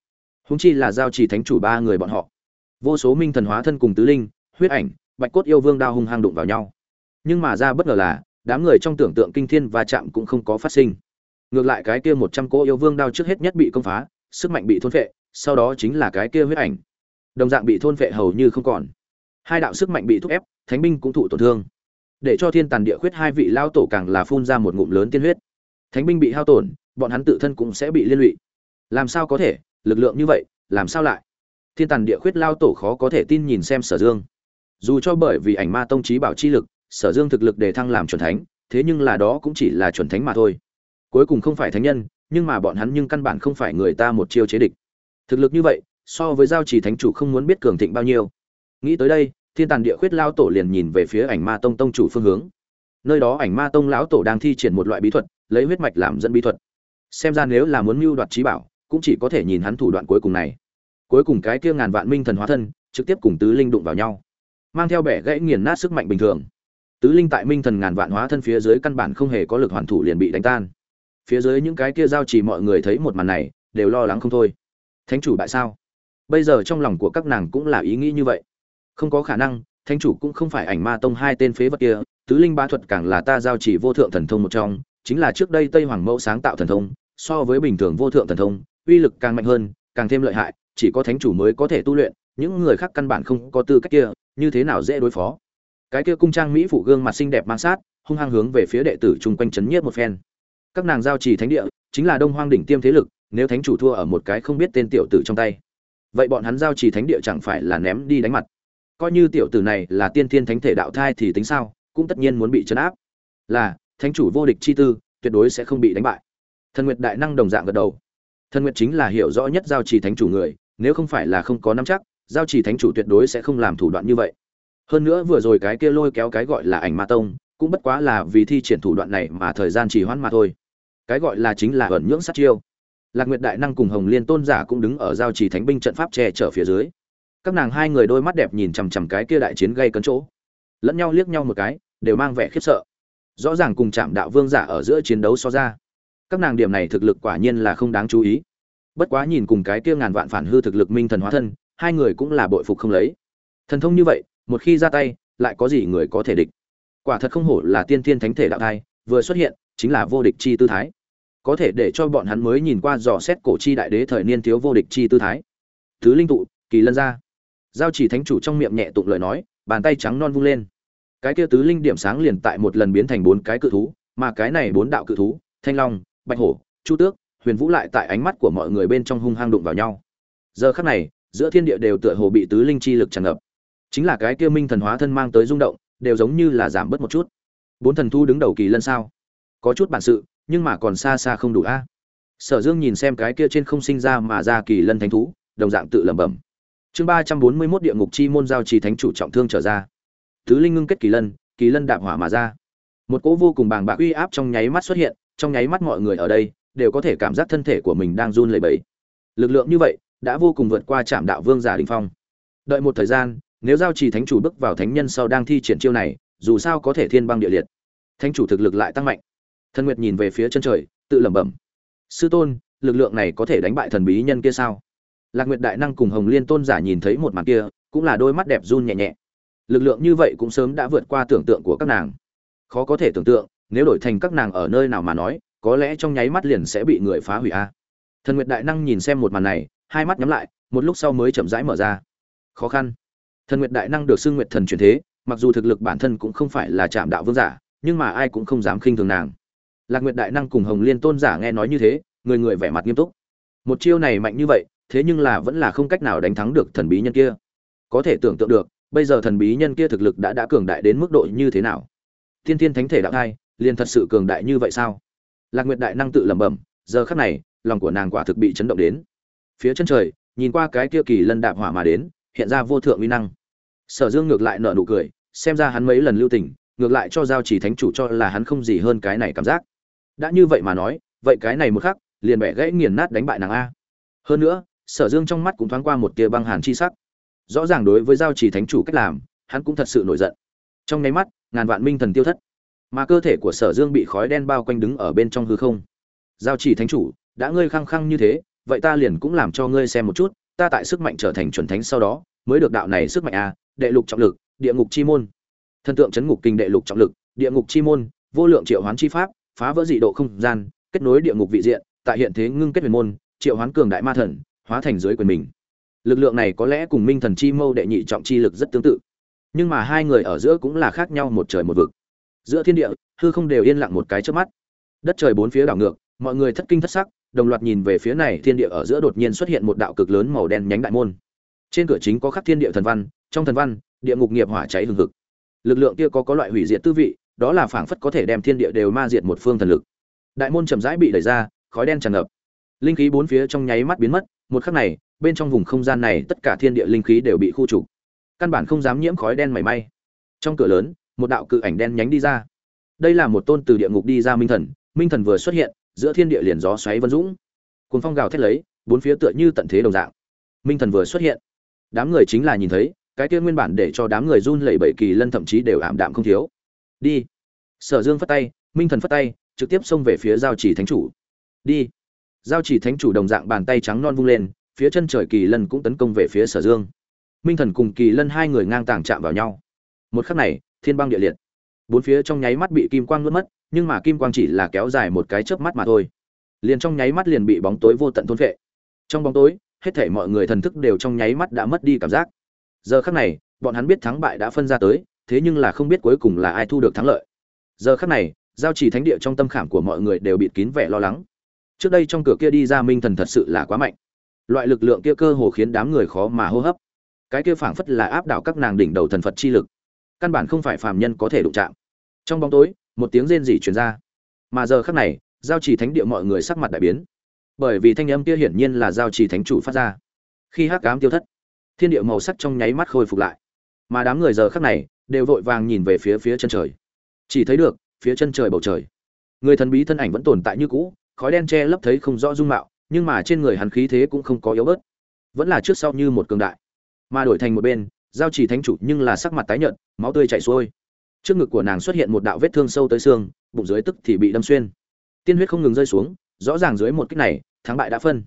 Húng chi là giao trì thánh chủ ba người bọn họ. Vô số minh thần hóa thân cùng tứ linh, huyết ảnh, bạch cốt yêu vương đao hung hăng đụng vào nhau. Nhưng mà ra bất ngờ là, đám người trong tưởng tượng kinh thiên và chạm cũng không có phát sinh. Ngược lại cái kia một trăm cỗ yêu vương đao trước hết nhất bị công phá, sức mạnh bị thôn phệ, sau đó chính là cái kia huyết ảnh. Đồng dạng bị thôn phệ hầu như không còn. Hai đạo sức mạnh bị thúc ép, thánh binh cũng thụ tổn thương để cho thiên tàn địa khuyết hai vị lao tổ càng là phun ra một ngụm lớn tiên huyết. Thánh binh bị hao tổn, bọn hắn tự thân cũng sẽ bị liên lụy. Làm sao có thể? Lực lượng như vậy, làm sao lại? Thiên tàn địa khuyết lao tổ khó có thể tin nhìn xem sở dương. Dù cho bởi vì ảnh ma tông trí bảo chi lực, sở dương thực lực đề thăng làm chuẩn thánh, thế nhưng là đó cũng chỉ là chuẩn thánh mà thôi. Cuối cùng không phải thánh nhân, nhưng mà bọn hắn nhưng căn bản không phải người ta một chiêu chế địch. Thực lực như vậy, so với giao trì thánh chủ không muốn biết cường thịnh bao nhiêu. Nghĩ tới đây thiên tàn địa khuyết lao tổ liền nhìn về phía ảnh ma tông tông chủ phương hướng. Nơi đó ảnh ma tông lão tổ đang thi triển một loại bí thuật, lấy huyết mạch làm dẫn bí thuật. Xem ra nếu là muốn mưu đoạt trí bảo, cũng chỉ có thể nhìn hắn thủ đoạn cuối cùng này. Cuối cùng cái kia ngàn vạn minh thần hóa thân, trực tiếp cùng tứ linh đụng vào nhau, mang theo bẻ gãy nghiền nát sức mạnh bình thường. Tứ linh tại minh thần ngàn vạn hóa thân phía dưới căn bản không hề có lực hoàn thủ liền bị đánh tan. Phía dưới những cái kia giao chỉ mọi người thấy một màn này, đều lo lắng không thôi. Thánh chủ bại sao? Bây giờ trong lòng của các nàng cũng là ý nghĩ như vậy không có khả năng, thánh chủ cũng không phải ảnh ma tông hai tên phế vật kia, tứ linh ba thuật càng là ta giao chỉ vô thượng thần thông một trong, chính là trước đây tây hoàng mẫu sáng tạo thần thông, so với bình thường vô thượng thần thông, uy lực càng mạnh hơn, càng thêm lợi hại, chỉ có thánh chủ mới có thể tu luyện, những người khác căn bản không có tư cách kia, như thế nào dễ đối phó? Cái kia cung trang mỹ phụ gương mặt xinh đẹp mang sát, hung hăng hướng về phía đệ tử chung quanh chấn nhiếp một phen. Các nàng giao trì thánh địa, chính là đông hoang đỉnh tiêm thế lực, nếu thánh chủ thua ở một cái không biết tên tiểu tử trong tay, vậy bọn hắn giao trì thánh địa chẳng phải là ném đi đánh mặt coi như tiểu tử này là tiên thiên thánh thể đạo thai thì tính sao, cũng tất nhiên muốn bị chấn áp. Là, thánh chủ vô địch chi tư, tuyệt đối sẽ không bị đánh bại. Thần nguyệt đại năng đồng dạng gật đầu. Thần nguyệt chính là hiểu rõ nhất giao trì thánh chủ người, nếu không phải là không có nắm chắc, giao trì thánh chủ tuyệt đối sẽ không làm thủ đoạn như vậy. Hơn nữa vừa rồi cái kia lôi kéo cái gọi là ảnh ma tông, cũng bất quá là vì thi triển thủ đoạn này mà thời gian trì hoãn mà thôi. Cái gọi là chính là ẩn nhưỡng sát chiêu. Lạc nguyệt đại năng cùng hồng liên tôn giả cũng đứng ở giao trì thánh binh trận pháp che chở phía dưới các nàng hai người đôi mắt đẹp nhìn chằm chằm cái kia đại chiến gây cấn chỗ. Lẫn nhau liếc nhau một cái, đều mang vẻ khiếp sợ. Rõ ràng cùng chạm đạo vương giả ở giữa chiến đấu so ra, các nàng điểm này thực lực quả nhiên là không đáng chú ý. Bất quá nhìn cùng cái kia ngàn vạn phản hư thực lực minh thần hóa thân, hai người cũng là bội phục không lấy. Thần thông như vậy, một khi ra tay, lại có gì người có thể địch? Quả thật không hổ là tiên thiên thánh thể đạo thai, vừa xuất hiện, chính là vô địch chi tư thái. Có thể để cho bọn hắn mới nhìn qua dò xét cổ chi đại đế thời niên thiếu vô địch chi tư thái. Thứ linh tụ, kỳ lân gia giao chỉ thánh chủ trong miệng nhẹ tụng lời nói, bàn tay trắng non vung lên. Cái kia tứ linh điểm sáng liền tại một lần biến thành bốn cái cự thú, mà cái này bốn đạo cự thú, thanh long, bạch hổ, chu tước, huyền vũ lại tại ánh mắt của mọi người bên trong hung hăng đụng vào nhau. Giờ khắc này, giữa thiên địa đều tựa hồ bị tứ linh chi lực tràn ngập. Chính là cái kia minh thần hóa thân mang tới rung động, đều giống như là giảm bớt một chút. Bốn thần thu đứng đầu kỳ lân sao? Có chút bản sự, nhưng mà còn xa xa không đủ a. Sở dương nhìn xem cái kia trên không sinh ra mà ra kỳ lân thánh thú, đồng dạng tự lẩm bẩm chương ba trăm bốn mươi mốt địa ngục chi môn giao trì thánh chủ trọng thương trở ra. Tứ linh ngưng kết kỳ lân kỳ lân đạp hỏa mà ra. Một cỗ vô cùng bàng bạc uy áp trong nháy mắt xuất hiện, trong nháy mắt mọi người ở đây đều có thể cảm giác thân thể của mình đang run lẩy bẩy. Lực lượng như vậy đã vô cùng vượt qua trạm đạo vương giả đình phong. Đợi một thời gian, nếu giao trì thánh chủ bước vào thánh nhân sau đang thi triển chiêu này, dù sao có thể thiên băng địa liệt, thánh chủ thực lực lại tăng mạnh. Thân nguyệt nhìn về phía chân trời, tự lẩm bẩm, sư tôn, lực lượng này có thể đánh bại thần bí nhân kia sao? Lạc nguyệt đại năng cùng hồng liên tôn giả nhìn thấy một màn kia, cũng là đôi mắt đẹp run nhẹ nhẹ. Lực lượng như vậy cũng sớm đã vượt qua tưởng tượng của các nàng. Khó có thể tưởng tượng, nếu đổi thành các nàng ở nơi nào mà nói, có lẽ trong nháy mắt liền sẽ bị người phá hủy a. Thần nguyệt đại năng nhìn xem một màn này, hai mắt nhắm lại, một lúc sau mới chậm rãi mở ra. Khó khăn. Thần nguyệt đại năng được xưng nguyệt thần truyền thế, mặc dù thực lực bản thân cũng không phải là trạm đạo vương giả, nhưng mà ai cũng không dám khinh thường nàng. Lạc nguyệt đại năng cùng hồng liên tôn giả nghe nói như thế, người người vẻ mặt nghiêm túc. Một chiêu này mạnh như vậy thế nhưng là vẫn là không cách nào đánh thắng được thần bí nhân kia. Có thể tưởng tượng được, bây giờ thần bí nhân kia thực lực đã đã cường đại đến mức độ như thế nào? Thiên thiên thánh thể đạo thai, liền thật sự cường đại như vậy sao? Lạc nguyệt đại năng tự lẩm bẩm, giờ khắc này, lòng của nàng quả thực bị chấn động đến. Phía chân trời, nhìn qua cái kia kỳ lân đạp hỏa mà đến, hiện ra vô thượng uy năng. Sở dương ngược lại nở nụ cười, xem ra hắn mấy lần lưu tình, ngược lại cho giao chỉ thánh chủ cho là hắn không gì hơn cái này cảm giác. Đã như vậy mà nói, vậy cái này một khắc, liền bẻ gãy nghiền nát đánh bại nàng a. Hơn nữa sở dương trong mắt cũng thoáng qua một tia băng hàn chi sắc. Rõ ràng đối với giao chỉ thánh chủ cách làm, hắn cũng thật sự nổi giận. Trong nháy mắt, ngàn vạn minh thần tiêu thất. Mà cơ thể của sở dương bị khói đen bao quanh đứng ở bên trong hư không. Giao chỉ thánh chủ, đã ngươi khăng khăng như thế, vậy ta liền cũng làm cho ngươi xem một chút, ta tại sức mạnh trở thành chuẩn thánh sau đó, mới được đạo này sức mạnh a đệ lục trọng lực, địa ngục chi môn. Thần tượng chấn ngục kinh đệ lục trọng lực, địa ngục chi môn, vô lượng triệu hoán chi pháp, phá vỡ dị độ không gian, kết nối địa ngục vị diện, tại hiện thế ngưng kết huyền môn, triệu hoán cường đại ma thần hóa thành dưới quyền mình. Lực lượng này có lẽ cùng minh thần chi mâu đệ nhị trọng chi lực rất tương tự. Nhưng mà hai người ở giữa cũng là khác nhau một trời một vực. Giữa thiên địa, hư không đều yên lặng một cái trước mắt. Đất trời bốn phía đảo ngược, mọi người thất kinh thất sắc, đồng loạt nhìn về phía này thiên địa ở giữa đột nhiên xuất hiện một đạo cực lớn màu đen nhánh đại môn. Trên cửa chính có khắc thiên địa thần văn, trong thần văn, địa ngục nghiệp hỏa cháy hừng hực. Lực lượng kia có có loại hủy diệt tư vị, đó là phảng phất có thể đem thiên địa đều ma diệt một phương thần lực. Đại môn chậm rãi bị đẩy ra, khói đen tràn ngập. Linh khí bốn phía trong nháy mắt biến mất một khắc này, bên trong vùng không gian này tất cả thiên địa linh khí đều bị khu trục. Căn bản không dám nhiễm khói đen mảy may. Trong cửa lớn, một đạo cự ảnh đen nhánh đi ra. Đây là một tôn từ địa ngục đi ra minh thần. Minh thần vừa xuất hiện, giữa thiên địa liền gió xoáy vân dũng. Cuốn phong gào thét lấy, bốn phía tựa như tận thế đồng dạng. Minh thần vừa xuất hiện, đám người chính là nhìn thấy, cái kia nguyên bản để cho đám người run lẩy bẩy kỳ lân thậm chí đều ảm đạm không thiếu. Đi. Sở dương phất tay, minh thần phất tay, trực tiếp xông về phía giao chỉ thánh chủ. Đi giao chỉ thánh chủ đồng dạng bàn tay trắng non vung lên, phía chân trời kỳ lân cũng tấn công về phía sở dương. Minh thần cùng kỳ lân hai người ngang tàng chạm vào nhau. Một khắc này, thiên băng địa liệt. Bốn phía trong nháy mắt bị kim quang nuốt mất, nhưng mà kim quang chỉ là kéo dài một cái chớp mắt mà thôi. Liền trong nháy mắt liền bị bóng tối vô tận thôn vệ trong bóng tối, hết thảy mọi người thần thức đều trong nháy mắt đã mất đi cảm giác. Giờ khắc này, bọn hắn biết thắng bại đã phân ra tới, thế nhưng là không biết cuối cùng là ai thu được thắng lợi. Giờ khắc này, giao chỉ thánh địa trong tâm khảm của mọi người đều bịt kín vẻ lo lắng trước đây trong cửa kia đi ra minh thần thật sự là quá mạnh. Loại lực lượng kia cơ hồ khiến đám người khó mà hô hấp. Cái kia phảng phất là áp đảo các nàng đỉnh đầu thần phật chi lực. Căn bản không phải phàm nhân có thể đụng chạm. Trong bóng tối, một tiếng rên rỉ truyền ra. Mà giờ khắc này, giao chỉ thánh địa mọi người sắc mặt đại biến. Bởi vì thanh âm kia hiển nhiên là giao chỉ thánh chủ phát ra. Khi hắc ám tiêu thất, thiên địa màu sắc trong nháy mắt khôi phục lại. Mà đám người giờ khắc này, đều vội vàng nhìn về phía phía chân trời. Chỉ thấy được, phía chân trời bầu trời. Người thần bí thân ảnh vẫn tồn tại như cũ khói đen che lấp thấy không rõ dung mạo, nhưng mà trên người hắn khí thế cũng không có yếu bớt. Vẫn là trước sau như một cường đại. Mà đổi thành một bên, giao chỉ thánh chủ nhưng là sắc mặt tái nhợt, máu tươi chảy xuôi. Trước ngực của nàng xuất hiện một đạo vết thương sâu tới xương, bụng dưới tức thì bị đâm xuyên. Tiên huyết không ngừng rơi xuống, rõ ràng dưới một kích này, thắng bại đã phân.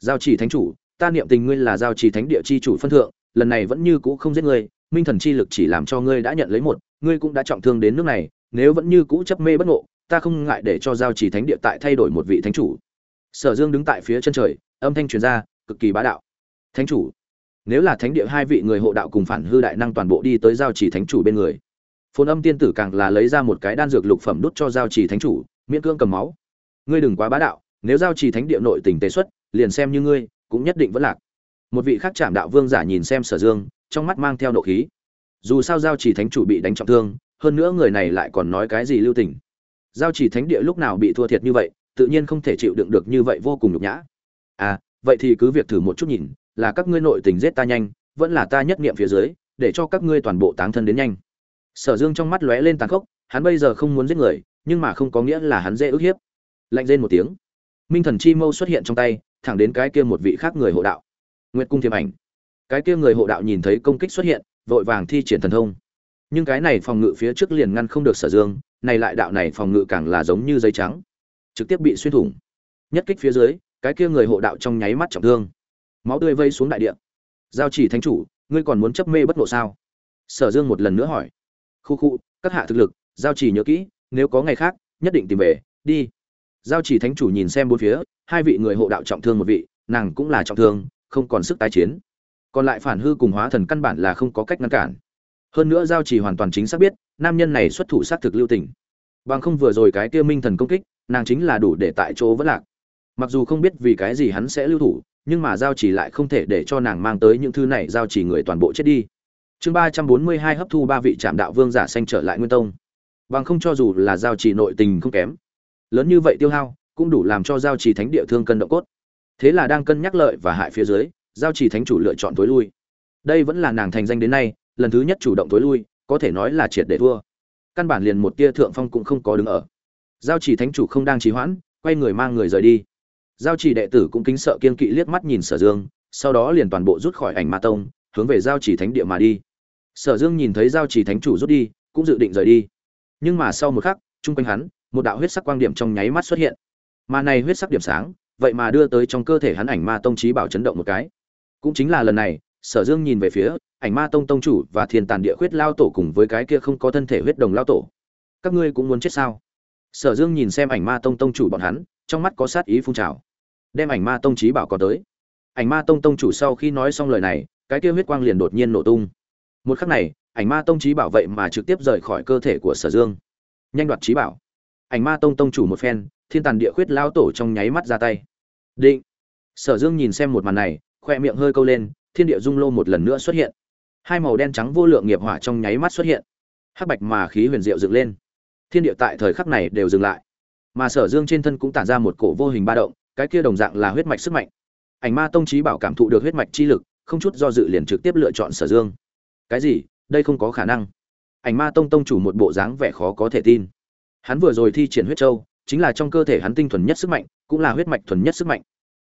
Giao chỉ thánh chủ, ta niệm tình ngươi là giao chỉ thánh địa chi chủ phân thượng, lần này vẫn như cũ không giết ngươi, minh thần chi lực chỉ làm cho ngươi đã nhận lấy một, ngươi cũng đã trọng thương đến nước này, nếu vẫn như cũ chấp mê bất ngộ ta không ngại để cho giao chỉ thánh địa tại thay đổi một vị thánh chủ. Sở dương đứng tại phía chân trời, âm thanh truyền ra, cực kỳ bá đạo. Thánh chủ, nếu là thánh địa hai vị người hộ đạo cùng phản hư đại năng toàn bộ đi tới giao chỉ thánh chủ bên người, phồn âm tiên tử càng là lấy ra một cái đan dược lục phẩm đút cho giao chỉ thánh chủ, miễn cương cầm máu. Ngươi đừng quá bá đạo, nếu giao trì thánh địa nội tình tế xuất, liền xem như ngươi, cũng nhất định vẫn lạc. Một vị khác chạm đạo vương giả nhìn xem sở dương, trong mắt mang theo nộ khí. Dù sao giao trì thánh chủ bị đánh trọng thương, hơn nữa người này lại còn nói cái gì lưu tình giao chỉ thánh địa lúc nào bị thua thiệt như vậy, tự nhiên không thể chịu đựng được như vậy vô cùng nhục nhã. À vậy thì cứ việc thử một chút nhìn, là các ngươi nội tình giết ta nhanh, vẫn là ta nhất niệm phía dưới, để cho các ngươi toàn bộ táng thân đến nhanh. Sở dương trong mắt lóe lên tàn khốc, hắn bây giờ không muốn giết người, nhưng mà không có nghĩa là hắn dễ ức hiếp. Lạnh rên một tiếng. Minh thần chi mâu xuất hiện trong tay, thẳng đến cái kia một vị khác người hộ đạo. Nguyệt cung thiềm ảnh. Cái kia người hộ đạo nhìn thấy công kích xuất hiện, vội vàng thi triển thần thông. Nhưng cái này phòng ngự phía trước liền ngăn không được sở dương này lại đạo này phòng ngự càng là giống như giấy trắng, trực tiếp bị xuyên thủng. Nhất kích phía dưới, cái kia người hộ đạo trong nháy mắt trọng thương. Máu tươi vây xuống đại địa. Giao chỉ thánh chủ, ngươi còn muốn chấp mê bất ngộ sao? Sở dương một lần nữa hỏi. Khu khu, các hạ thực lực, giao chỉ nhớ kỹ, nếu có ngày khác, nhất định tìm về, đi. Giao chỉ thánh chủ nhìn xem bốn phía, hai vị người hộ đạo trọng thương một vị, nàng cũng là trọng thương, không còn sức tái chiến. Còn lại phản hư cùng hóa thần căn bản là không có cách ngăn cản hơn nữa giao chỉ hoàn toàn chính xác biết, nam nhân này xuất thủ xác thực lưu tình. Bằng không vừa rồi cái kia minh thần công kích, nàng chính là đủ để tại chỗ vẫn lạc. Mặc dù không biết vì cái gì hắn sẽ lưu thủ, nhưng mà giao chỉ lại không thể để cho nàng mang tới những thứ này giao chỉ người toàn bộ chết đi. Chương ba trăm bốn mươi hai hấp thu ba vị trạm đạo vương giả xanh trở lại nguyên tông. Bằng không cho dù là giao chỉ nội tình không kém, lớn như vậy tiêu hao, cũng đủ làm cho giao chỉ thánh địa thương cân động cốt. Thế là đang cân nhắc lợi và hại phía dưới, giao chỉ thánh chủ lựa chọn tối lui. Đây vẫn là nàng thành danh đến nay lần thứ nhất chủ động tối lui, có thể nói là triệt để thua. Căn bản liền một tia thượng phong cũng không có đứng ở. Giao chỉ thánh chủ không đang trì hoãn, quay người mang người rời đi. Giao chỉ đệ tử cũng kính sợ kiên kỵ liếc mắt nhìn sở dương, sau đó liền toàn bộ rút khỏi ảnh ma tông, hướng về giao chỉ thánh địa mà đi. Sở dương nhìn thấy giao chỉ thánh chủ rút đi, cũng dự định rời đi. Nhưng mà sau một khắc, chung quanh hắn, một đạo huyết sắc quang điểm trong nháy mắt xuất hiện. Mà này huyết sắc điểm sáng, vậy mà đưa tới trong cơ thể hắn ảnh ma tông trí bảo chấn động một cái. Cũng chính là lần này sở dương nhìn về phía ảnh ma tông tông chủ và thiên tàn địa khuyết lao tổ cùng với cái kia không có thân thể huyết đồng lao tổ. Các ngươi cũng muốn chết sao? Sở dương nhìn xem ảnh ma tông tông chủ bọn hắn, trong mắt có sát ý phun trào. Đem ảnh ma tông trí bảo có tới. Ảnh ma tông tông chủ sau khi nói xong lời này, cái kia huyết quang liền đột nhiên nổ tung. Một khắc này, ảnh ma tông trí bảo vậy mà trực tiếp rời khỏi cơ thể của sở dương. Nhanh đoạt trí bảo. Ảnh ma tông tông chủ một phen, thiên tàn địa khuyết lao tổ trong nháy mắt ra tay. Định. Sở dương nhìn xem một màn này, khoe miệng hơi câu lên thiên địa dung lô một lần nữa xuất hiện. Hai màu đen trắng vô lượng nghiệp hỏa trong nháy mắt xuất hiện. Hắc bạch mà khí huyền diệu dựng lên. Thiên địa tại thời khắc này đều dừng lại. Mà sở dương trên thân cũng tản ra một cổ vô hình ba động, cái kia đồng dạng là huyết mạch sức mạnh. Ảnh ma tông trí bảo cảm thụ được huyết mạch chi lực, không chút do dự liền trực tiếp lựa chọn sở dương. Cái gì? Đây không có khả năng. Ảnh ma tông tông chủ một bộ dáng vẻ khó có thể tin. Hắn vừa rồi thi triển huyết châu, chính là trong cơ thể hắn tinh thuần nhất sức mạnh, cũng là huyết mạch thuần nhất sức mạnh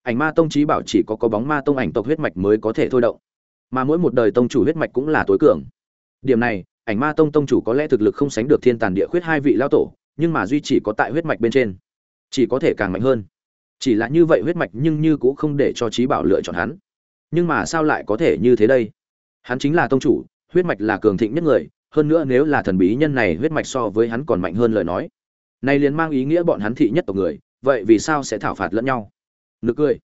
ảnh ma tông trí bảo chỉ có có bóng ma tông ảnh tộc huyết mạch mới có thể thôi động. Mà mỗi một đời tông chủ huyết mạch cũng là tối cường. Điểm này, ảnh ma tông tông chủ có lẽ thực lực không sánh được thiên tàn địa khuyết hai vị lao tổ, nhưng mà duy chỉ có tại huyết mạch bên trên. Chỉ có thể càng mạnh hơn. Chỉ là như vậy huyết mạch nhưng như cũng không để cho trí bảo lựa chọn hắn. Nhưng mà sao lại có thể như thế đây? Hắn chính là tông chủ, huyết mạch là cường thịnh nhất người, hơn nữa nếu là thần bí nhân này huyết mạch so với hắn còn mạnh hơn lời nói. Này liền mang ý nghĩa bọn hắn thị nhất tộc người, vậy vì sao sẽ thảo phạt lẫn nhau? Nực cười.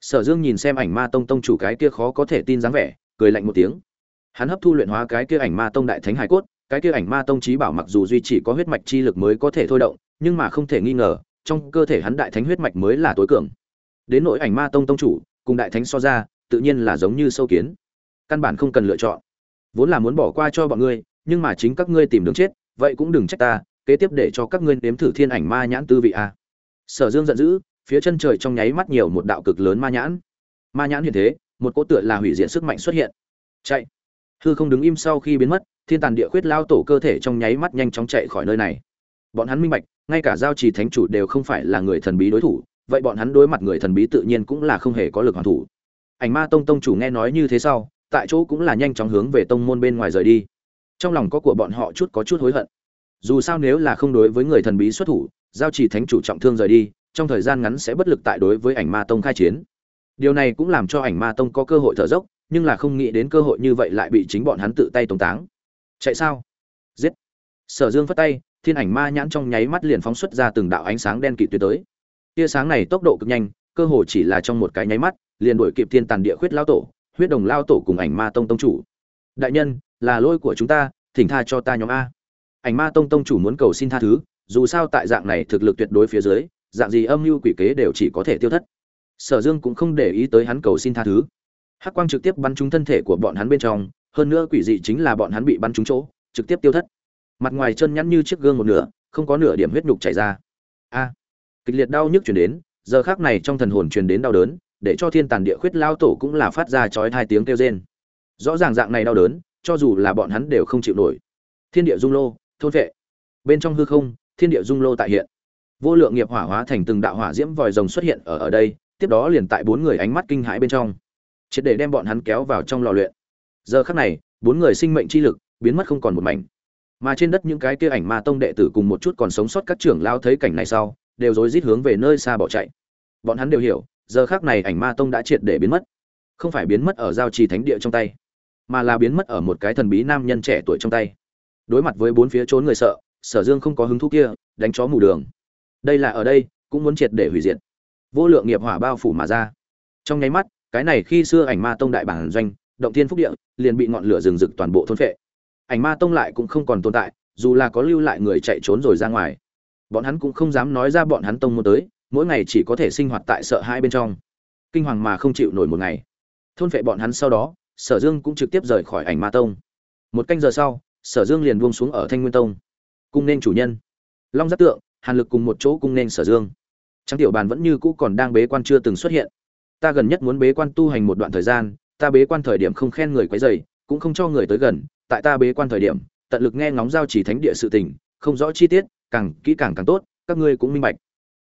Sở dương nhìn xem ảnh ma tông tông chủ cái kia khó có thể tin dáng vẻ, cười lạnh một tiếng. Hắn hấp thu luyện hóa cái kia ảnh ma tông đại thánh hải cốt, cái kia ảnh ma tông trí bảo mặc dù duy chỉ có huyết mạch chi lực mới có thể thôi động, nhưng mà không thể nghi ngờ, trong cơ thể hắn đại thánh huyết mạch mới là tối cường. Đến nỗi ảnh ma tông tông chủ, cùng đại thánh so ra, tự nhiên là giống như sâu kiến. Căn bản không cần lựa chọn. Vốn là muốn bỏ qua cho bọn ngươi, nhưng mà chính các ngươi tìm đường chết, vậy cũng đừng trách ta, kế tiếp để cho các ngươi nếm thử thiên ảnh ma nhãn tư vị a. Sở dương giận dữ phía chân trời trong nháy mắt nhiều một đạo cực lớn ma nhãn. Ma nhãn hiện thế, một cỗ tựa là hủy diệt sức mạnh xuất hiện. Chạy. Hư không đứng im sau khi biến mất, thiên tàn địa khuyết lao tổ cơ thể trong nháy mắt nhanh chóng chạy khỏi nơi này. Bọn hắn minh bạch, ngay cả giao trì thánh chủ đều không phải là người thần bí đối thủ, vậy bọn hắn đối mặt người thần bí tự nhiên cũng là không hề có lực hoàn thủ. Ảnh ma tông tông chủ nghe nói như thế sau, tại chỗ cũng là nhanh chóng hướng về tông môn bên ngoài rời đi. Trong lòng có của bọn họ chút có chút hối hận. Dù sao nếu là không đối với người thần bí xuất thủ, giao trì thánh chủ trọng thương rời đi trong thời gian ngắn sẽ bất lực tại đối với ảnh ma tông khai chiến. Điều này cũng làm cho ảnh ma tông có cơ hội thở dốc, nhưng là không nghĩ đến cơ hội như vậy lại bị chính bọn hắn tự tay tống táng. Chạy sao? Giết! Sở dương phất tay, thiên ảnh ma nhãn trong nháy mắt liền phóng xuất ra từng đạo ánh sáng đen kịt tuyệt tới. Tia sáng này tốc độ cực nhanh, cơ hồ chỉ là trong một cái nháy mắt, liền đuổi kịp thiên tàn địa khuyết lao tổ, huyết đồng lao tổ cùng ảnh ma tông tông chủ. Đại nhân, là lỗi của chúng ta, thỉnh tha cho ta nhóm a. Ảnh ma tông tông chủ muốn cầu xin tha thứ, dù sao tại dạng này thực lực tuyệt đối phía dưới dạng gì âm mưu quỷ kế đều chỉ có thể tiêu thất. Sở dương cũng không để ý tới hắn cầu xin tha thứ. Hắc quang trực tiếp bắn trúng thân thể của bọn hắn bên trong, hơn nữa quỷ dị chính là bọn hắn bị bắn trúng chỗ, trực tiếp tiêu thất. Mặt ngoài chân nhắn như chiếc gương một nửa, không có nửa điểm huyết nhục chảy ra. A! Kịch liệt đau nhức chuyển đến, giờ khác này trong thần hồn truyền đến đau đớn, để cho thiên tàn địa khuyết lao tổ cũng là phát ra chói hai tiếng kêu rên. Rõ ràng dạng này đau đớn, cho dù là bọn hắn đều không chịu nổi. Thiên địa dung lô, thôn vệ. Bên trong hư không, thiên địa dung lô tại hiện vô lượng nghiệp hỏa hóa thành từng đạo hỏa diễm vòi rồng xuất hiện ở ở đây, tiếp đó liền tại bốn người ánh mắt kinh hãi bên trong. Triệt để đem bọn hắn kéo vào trong lò luyện. Giờ khắc này, bốn người sinh mệnh chi lực biến mất không còn một mảnh. Mà trên đất những cái kia ảnh ma tông đệ tử cùng một chút còn sống sót các trưởng lao thấy cảnh này sau, đều rối rít hướng về nơi xa bỏ chạy. Bọn hắn đều hiểu, giờ khắc này ảnh ma tông đã triệt để biến mất. Không phải biến mất ở giao trì thánh địa trong tay, mà là biến mất ở một cái thần bí nam nhân trẻ tuổi trong tay. Đối mặt với bốn phía trốn người sợ, sở dương không có hứng thú kia, đánh chó mù đường đây là ở đây, cũng muốn triệt để hủy diệt. Vô lượng nghiệp hỏa bao phủ mà ra. Trong nháy mắt, cái này khi xưa ảnh ma tông đại bản doanh, động thiên phúc địa, liền bị ngọn lửa rừng rực toàn bộ thôn phệ. Ảnh ma tông lại cũng không còn tồn tại, dù là có lưu lại người chạy trốn rồi ra ngoài. Bọn hắn cũng không dám nói ra bọn hắn tông muốn tới, mỗi ngày chỉ có thể sinh hoạt tại sợ hai bên trong. Kinh hoàng mà không chịu nổi một ngày. Thôn phệ bọn hắn sau đó, sở dương cũng trực tiếp rời khỏi ảnh ma tông. Một canh giờ sau, sở dương liền buông xuống ở thanh nguyên tông. Cung nên chủ nhân. Long giác tượng hàn lực cùng một chỗ cung nên sở dương. Trang tiểu bàn vẫn như cũ còn đang bế quan chưa từng xuất hiện. Ta gần nhất muốn bế quan tu hành một đoạn thời gian, ta bế quan thời điểm không khen người quấy dày cũng không cho người tới gần, tại ta bế quan thời điểm, tận lực nghe ngóng giao chỉ thánh địa sự tình, không rõ chi tiết, càng kỹ càng càng tốt, các ngươi cũng minh bạch.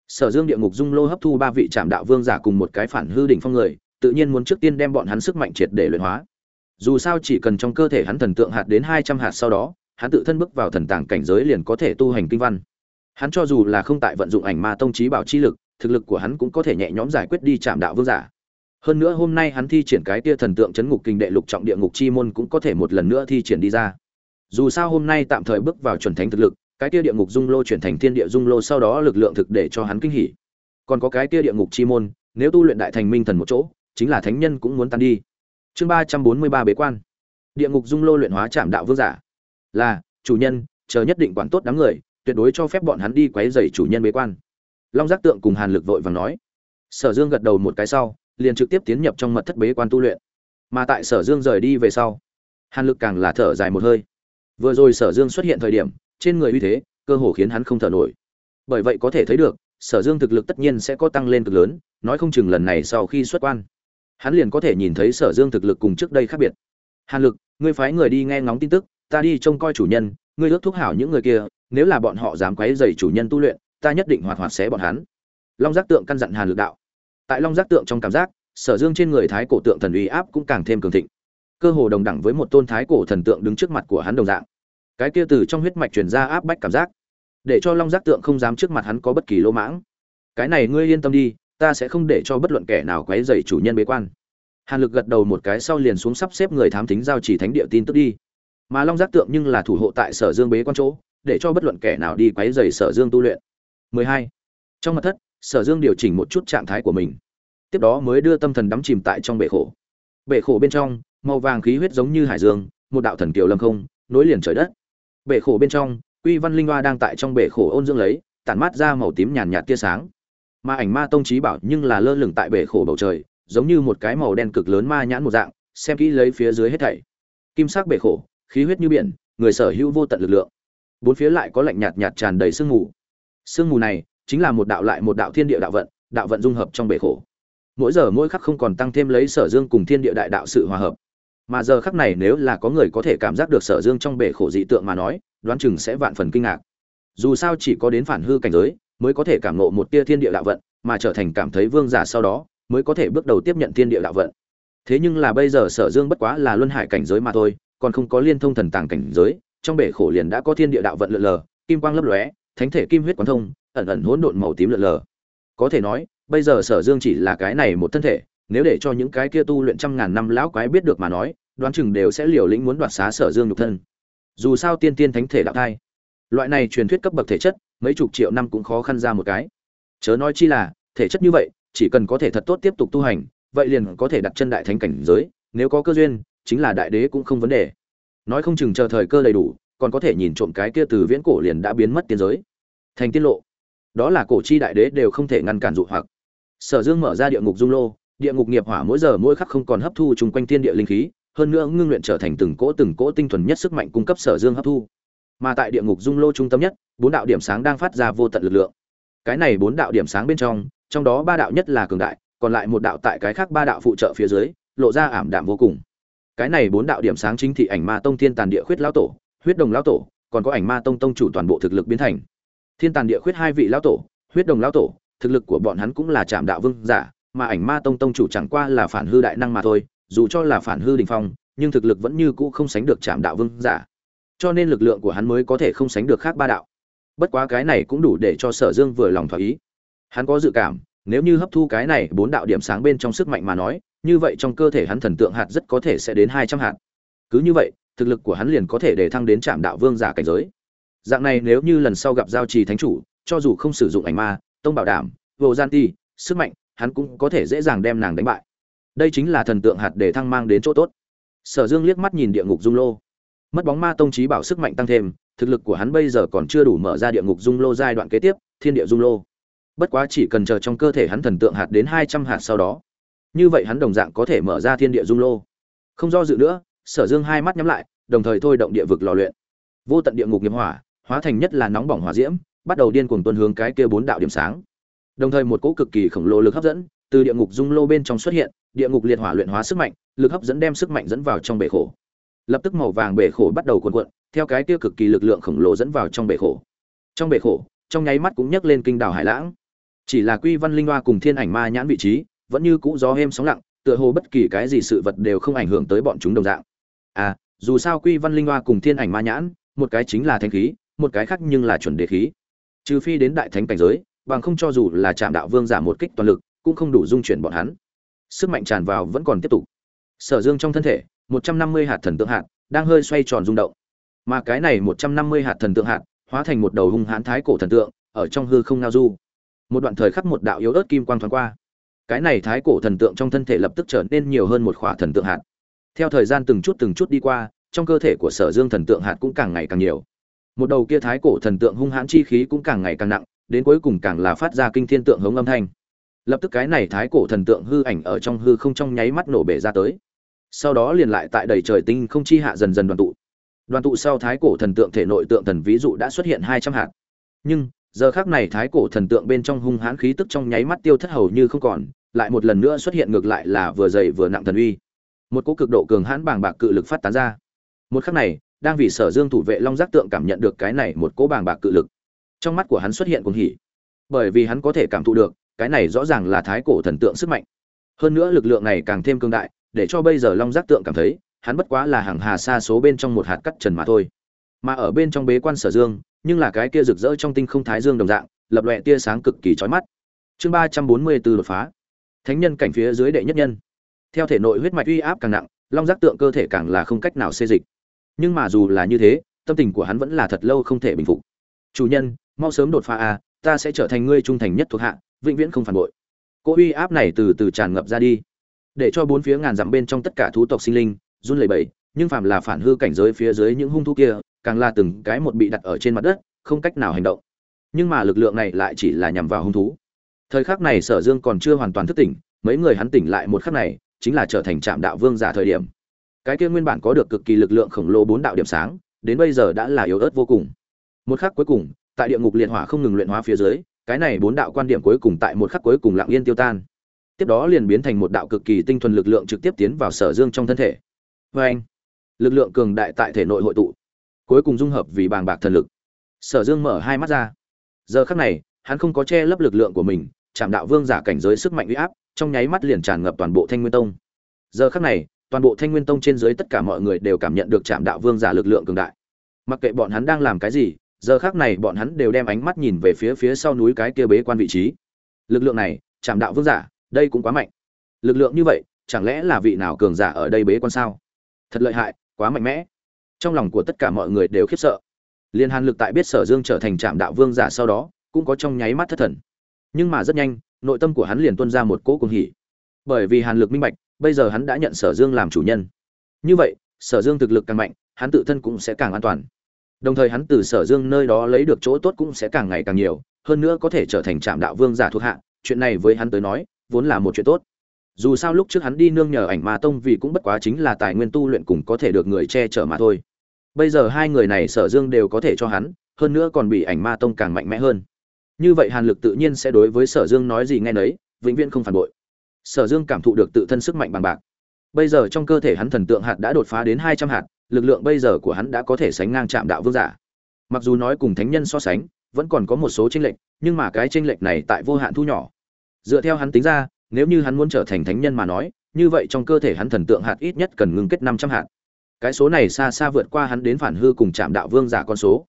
Sở dương địa ngục dung lô hấp thu ba vị trạm đạo vương giả cùng một cái phản hư đỉnh phong người, tự nhiên muốn trước tiên đem bọn hắn sức mạnh triệt để luyện hóa. Dù sao chỉ cần trong cơ thể hắn thần tượng hạt đến hai trăm hạt sau đó, hắn tự thân bước vào thần tàng cảnh giới liền có thể tu hành kinh văn hắn cho dù là không tại vận dụng ảnh ma tông trí bảo chi lực, thực lực của hắn cũng có thể nhẹ nhõm giải quyết đi chạm đạo vương giả. Hơn nữa hôm nay hắn thi triển cái tia thần tượng chấn ngục kinh đệ lục trọng địa ngục chi môn cũng có thể một lần nữa thi triển đi ra. Dù sao hôm nay tạm thời bước vào chuẩn thánh thực lực, cái tia địa ngục dung lô chuyển thành thiên địa dung lô sau đó lực lượng thực để cho hắn kinh hỉ. Còn có cái tia địa ngục chi môn, nếu tu luyện đại thành minh thần một chỗ, chính là thánh nhân cũng muốn tan đi. Chương ba trăm bốn mươi ba bế quan. Địa ngục dung lô luyện hóa chạm đạo vương giả. Là, chủ nhân, chờ nhất định quản tốt đám người tuyệt đối cho phép bọn hắn đi quấy rầy chủ nhân bế quan. Long giác tượng cùng hàn lực vội vàng nói. Sở dương gật đầu một cái sau, liền trực tiếp tiến nhập trong mật thất bế quan tu luyện. Mà tại sở dương rời đi về sau, hàn lực càng là thở dài một hơi. Vừa rồi sở dương xuất hiện thời điểm, trên người uy thế, cơ hồ khiến hắn không thở nổi. Bởi vậy có thể thấy được, sở dương thực lực tất nhiên sẽ có tăng lên cực lớn, nói không chừng lần này sau khi xuất quan, hắn liền có thể nhìn thấy sở dương thực lực cùng trước đây khác biệt. Hàn lực, ngươi phái người đi nghe ngóng tin tức, ta đi trông coi chủ nhân ngươi ước thúc hảo những người kia, nếu là bọn họ dám quấy dày chủ nhân tu luyện, ta nhất định hoạt hoạt xé bọn hắn. Long giác tượng căn dặn hàn lực đạo. Tại long giác tượng trong cảm giác, sở dương trên người thái cổ tượng thần uy áp cũng càng thêm cường thịnh. Cơ hồ đồng đẳng với một tôn thái cổ thần tượng đứng trước mặt của hắn đồng dạng. Cái kia từ trong huyết mạch truyền ra áp bách cảm giác, để cho long giác tượng không dám trước mặt hắn có bất kỳ lỗ mãng. Cái này ngươi yên tâm đi, ta sẽ không để cho bất luận kẻ nào quấy rầy chủ nhân bế quan. Hàn lực gật đầu một cái sau liền xuống sắp xếp người thám thính giao chỉ thánh địa tin tức đi mà long giác tượng nhưng là thủ hộ tại sở dương bế quan chỗ, để cho bất luận kẻ nào đi quấy rầy sở dương tu luyện. 12. trong mật thất, sở dương điều chỉnh một chút trạng thái của mình. Tiếp đó mới đưa tâm thần đắm chìm tại trong bể khổ. Bể khổ bên trong, màu vàng khí huyết giống như hải dương, một đạo thần kiều lâm không, nối liền trời đất. Bể khổ bên trong, quy văn linh hoa đang tại trong bể khổ ôn dương lấy, tản mát ra màu tím nhàn nhạt tia sáng. Mà ảnh ma tông trí bảo nhưng là lơ lửng tại bể khổ bầu trời, giống như một cái màu đen cực lớn ma nhãn một dạng, xem kỹ lấy phía dưới hết thảy. Kim sắc bể khổ khí huyết như biển, người sở hữu vô tận lực lượng. Bốn phía lại có lạnh nhạt nhạt tràn đầy sương mù. Sương mù này chính là một đạo lại một đạo thiên địa đạo vận đạo vận dung hợp trong bể khổ. Mỗi giờ mỗi khắc không còn tăng thêm lấy sở dương cùng thiên địa đại đạo sự hòa hợp. Mà giờ khắc này nếu là có người có thể cảm giác được sở dương trong bể khổ dị tượng mà nói, đoán chừng sẽ vạn phần kinh ngạc. Dù sao chỉ có đến phản hư cảnh giới, mới có thể cảm ngộ một tia thiên địa đạo vận, mà trở thành cảm thấy vương giả sau đó, mới có thể bước đầu tiếp nhận thiên địa đạo vận. Thế nhưng là bây giờ sở dương bất quá là luân hải cảnh giới mà thôi còn không có liên thông thần tàng cảnh giới, trong bể khổ liền đã có thiên địa đạo vận lượn lờ, kim quang lấp lóe, thánh thể kim huyết quán thông, ẩn ẩn hỗn độn màu tím lượn lờ. Có thể nói, bây giờ sở dương chỉ là cái này một thân thể, nếu để cho những cái kia tu luyện trăm ngàn năm lão quái biết được mà nói, đoán chừng đều sẽ liều lĩnh muốn đoạt xá sở dương nhục thân. Dù sao tiên tiên thánh thể đạo thai, loại này truyền thuyết cấp bậc thể chất, mấy chục triệu năm cũng khó khăn ra một cái. Chớ nói chi là, thể chất như vậy, chỉ cần có thể thật tốt tiếp tục tu hành, vậy liền có thể đặt chân đại thánh cảnh giới, nếu có cơ duyên chính là đại đế cũng không vấn đề. Nói không chừng chờ thời cơ đầy đủ, còn có thể nhìn trộm cái kia từ viễn cổ liền đã biến mất tiên giới. Thành tiết lộ. Đó là cổ chi đại đế đều không thể ngăn cản dụ hoặc. Sở dương mở ra địa ngục dung lô, địa ngục nghiệp hỏa mỗi giờ mỗi khắc không còn hấp thu chung quanh thiên địa linh khí, hơn nữa ngưng luyện trở thành từng cỗ từng cỗ tinh thuần nhất sức mạnh cung cấp sở dương hấp thu. Mà tại địa ngục dung lô trung tâm nhất, bốn đạo điểm sáng đang phát ra vô tận lực lượng. Cái này bốn đạo điểm sáng bên trong trong đó ba đạo nhất là cường đại, còn lại một đạo tại cái khác ba đạo phụ trợ phía dưới, lộ ra ảm đạm vô cùng cái này bốn đạo điểm sáng chính thị ảnh ma tông thiên tàn địa khuyết lão tổ, huyết đồng lão tổ, còn có ảnh ma tông tông chủ toàn bộ thực lực biến thành. Thiên tàn địa khuyết hai vị lão tổ, huyết đồng lão tổ, thực lực của bọn hắn cũng là chạm đạo vương giả, mà ảnh ma tông tông chủ chẳng qua là phản hư đại năng mà thôi, dù cho là phản hư đình phong, nhưng thực lực vẫn như cũ không sánh được chạm đạo vương giả. Cho nên lực lượng của hắn mới có thể không sánh được khác ba đạo. Bất quá cái này cũng đủ để cho sở dương vừa lòng thỏa ý. Hắn có dự cảm, nếu như hấp thu cái này bốn đạo điểm sáng bên trong sức mạnh mà nói như vậy trong cơ thể hắn thần tượng hạt rất có thể sẽ đến hai trăm hạt. Cứ như vậy, thực lực của hắn liền có thể để thăng đến trạm đạo vương giả cảnh giới. Dạng này nếu như lần sau gặp giao trì thánh chủ, cho dù không sử dụng ảnh ma, tông bảo đảm, vô gian ti, sức mạnh, hắn cũng có thể dễ dàng đem nàng đánh bại. Đây chính là thần tượng hạt để thăng mang đến chỗ tốt. Sở dương liếc mắt nhìn địa ngục dung lô. Mất bóng ma tông trí bảo sức mạnh tăng thêm, thực lực của hắn bây giờ còn chưa đủ mở ra địa ngục dung lô giai đoạn kế tiếp, thiên địa dung lô. Bất quá chỉ cần chờ trong cơ thể hắn thần tượng hạt đến hai trăm hạt sau đó như vậy hắn đồng dạng có thể mở ra thiên địa dung lô. Không do dự nữa, sở dương hai mắt nhắm lại, đồng thời thôi động địa vực lò luyện. Vô tận địa ngục nghiệp hỏa, hóa thành nhất là nóng bỏng hỏa diễm, bắt đầu điên cuồng tuân hướng cái kia bốn đạo điểm sáng. Đồng thời một cỗ cực kỳ khổng lồ lực hấp dẫn, từ địa ngục dung lô bên trong xuất hiện, địa ngục liệt hỏa luyện hóa sức mạnh, lực hấp dẫn đem sức mạnh dẫn vào trong bể khổ. Lập tức màu vàng bể khổ bắt đầu cuộn cuộn, theo cái kia cực kỳ lực lượng khổng lồ dẫn vào trong bể khổ. Trong bể khổ, trong nháy mắt cũng nhấc lên kinh đảo hải lãng. Chỉ là quy văn linh hoa cùng thiên ảnh ma nhãn vị trí vẫn như cũ gió êm sóng lặng, tựa hồ bất kỳ cái gì sự vật đều không ảnh hưởng tới bọn chúng đồng dạng. À dù sao quy văn linh hoa cùng thiên ảnh ma nhãn, một cái chính là thanh khí, một cái khác nhưng là chuẩn đề khí. Trừ phi đến đại thánh cảnh giới, bằng không cho dù là chạm đạo vương giả một kích toàn lực, cũng không đủ dung chuyển bọn hắn. Sức mạnh tràn vào vẫn còn tiếp tục. Sở dương trong thân thể, một trăm năm mươi hạt thần tượng hạt, đang hơi xoay tròn rung động. Mà cái này một trăm năm mươi hạt thần tượng hạt, hóa thành một đầu hung hãn thái cổ thần tượng, ở trong hư không ngao du. Một đoạn thời khắc một đạo yếu ớt kim quang thoáng qua cái này thái cổ thần tượng trong thân thể lập tức trở nên nhiều hơn một khỏa thần tượng hạt. Theo thời gian từng chút từng chút đi qua, trong cơ thể của sở dương thần tượng hạt cũng càng ngày càng nhiều. Một đầu kia thái cổ thần tượng hung hãn chi khí cũng càng ngày càng nặng, đến cuối cùng càng là phát ra kinh thiên tượng hống âm thanh. Lập tức cái này thái cổ thần tượng hư ảnh ở trong hư không trong nháy mắt nổ bể ra tới. Sau đó liền lại tại đầy trời tinh không chi hạ dần dần đoàn tụ. Đoàn tụ sau thái cổ thần tượng thể nội tượng thần ví dụ đã xuất hiện hai trăm hạt. Nhưng giờ khác này thái cổ thần tượng bên trong hung hãn khí tức trong nháy mắt tiêu thất hầu như không còn, lại một lần nữa xuất hiện ngược lại là vừa dày vừa nặng thần uy. Một cỗ cực độ cường hãn bàng bạc cự lực phát tán ra. Một khắc này, đang vì sở dương thủ vệ long giác tượng cảm nhận được cái này một cỗ bàng bạc cự lực. Trong mắt của hắn xuất hiện cuồng hỉ. Bởi vì hắn có thể cảm thụ được, cái này rõ ràng là thái cổ thần tượng sức mạnh. Hơn nữa lực lượng này càng thêm cương đại, để cho bây giờ long giác tượng cảm thấy, hắn bất quá là hàng hà xa số bên trong một hạt cắt trần mà thôi mà ở bên trong bế quan sở dương, nhưng là cái kia rực rỡ trong tinh không thái dương đồng dạng, lập lòe tia sáng cực kỳ chói mắt. Chương ba trăm bốn mươi 344 đột phá. Thánh nhân cảnh phía dưới đệ nhất nhân. Theo thể nội huyết mạch uy áp càng nặng, long giác tượng cơ thể càng là không cách nào xê dịch. Nhưng mà dù là như thế, tâm tình của hắn vẫn là thật lâu không thể bình phục. Chủ nhân, mau sớm đột phá a ta sẽ trở thành ngươi trung thành nhất thuộc hạ, vĩnh viễn không phản bội. Cỗ uy áp này từ từ tràn ngập ra đi. Để cho bốn phía ngàn dặm bên trong tất cả thú tộc sinh linh, run lẩy bẩy, nhưng phàm là phản hư cảnh giới phía dưới những hung thú kia càng là từng cái một bị đặt ở trên mặt đất, không cách nào hành động. Nhưng mà lực lượng này lại chỉ là nhằm vào hung thú. Thời khắc này sở dương còn chưa hoàn toàn thức tỉnh, mấy người hắn tỉnh lại một khắc này, chính là trở thành trạm đạo vương giả thời điểm. Cái kia nguyên bản có được cực kỳ lực lượng khổng lồ bốn đạo điểm sáng, đến bây giờ đã là yếu ớt vô cùng. Một khắc cuối cùng, tại địa ngục liệt hỏa không ngừng luyện hóa phía dưới, cái này bốn đạo quan điểm cuối cùng tại một khắc cuối cùng lặng yên tiêu tan. Tiếp đó liền biến thành một đạo cực kỳ tinh thuần lực lượng trực tiếp tiến vào sở dương trong thân thể. Vê anh lực lượng cường đại tại thể nội hội tụ cuối cùng dung hợp vì bàng bạc thần lực. Sở dương mở hai mắt ra. Giờ khắc này, hắn không có che lấp lực lượng của mình, chạm đạo vương giả cảnh giới sức mạnh uy áp, trong nháy mắt liền tràn ngập toàn bộ thanh nguyên tông. Giờ khắc này, toàn bộ thanh nguyên tông trên dưới tất cả mọi người đều cảm nhận được chạm đạo vương giả lực lượng cường đại. Mặc kệ bọn hắn đang làm cái gì, giờ khắc này bọn hắn đều đem ánh mắt nhìn về phía phía sau núi cái kia bế quan vị trí. Lực lượng này, chạm đạo vương giả, đây cũng quá mạnh. Lực lượng như vậy, chẳng lẽ là vị nào cường giả ở đây bế quan sao? Thật lợi hại, quá mạnh mẽ trong lòng của tất cả mọi người đều khiếp sợ. Liên hàn lực tại biết sở dương trở thành trạm đạo vương giả sau đó, cũng có trong nháy mắt thất thần. Nhưng mà rất nhanh, nội tâm của hắn liền tuân ra một cỗ cùng hỉ. Bởi vì hàn lực minh bạch, bây giờ hắn đã nhận sở dương làm chủ nhân. Như vậy, sở dương thực lực càng mạnh, hắn tự thân cũng sẽ càng an toàn. Đồng thời hắn từ sở dương nơi đó lấy được chỗ tốt cũng sẽ càng ngày càng nhiều, hơn nữa có thể trở thành trạm đạo vương giả thuộc hạ, chuyện này với hắn tới nói, vốn là một chuyện tốt. Dù sao lúc trước hắn đi nương nhờ ảnh ma tông vì cũng bất quá chính là tài nguyên tu luyện cùng có thể được người che chở mà thôi bây giờ hai người này sở dương đều có thể cho hắn, hơn nữa còn bị ảnh ma tông càng mạnh mẽ hơn. Như vậy hàn lực tự nhiên sẽ đối với sở dương nói gì nghe nấy, vĩnh viễn không phản bội. Sở dương cảm thụ được tự thân sức mạnh bằng bạc. Bây giờ trong cơ thể hắn thần tượng hạt đã đột phá đến hai trăm hạt, lực lượng bây giờ của hắn đã có thể sánh ngang chạm đạo vương giả. Mặc dù nói cùng thánh nhân so sánh, vẫn còn có một số tranh lệch, nhưng mà cái tranh lệch này tại vô hạn thu nhỏ. Dựa theo hắn tính ra, nếu như hắn muốn trở thành thánh nhân mà nói, như vậy trong cơ thể hắn thần tượng hạt ít nhất cần ngưng kết năm trăm hạt cái số này xa xa vượt qua hắn đến phản hư cùng chạm đạo vương giả con số.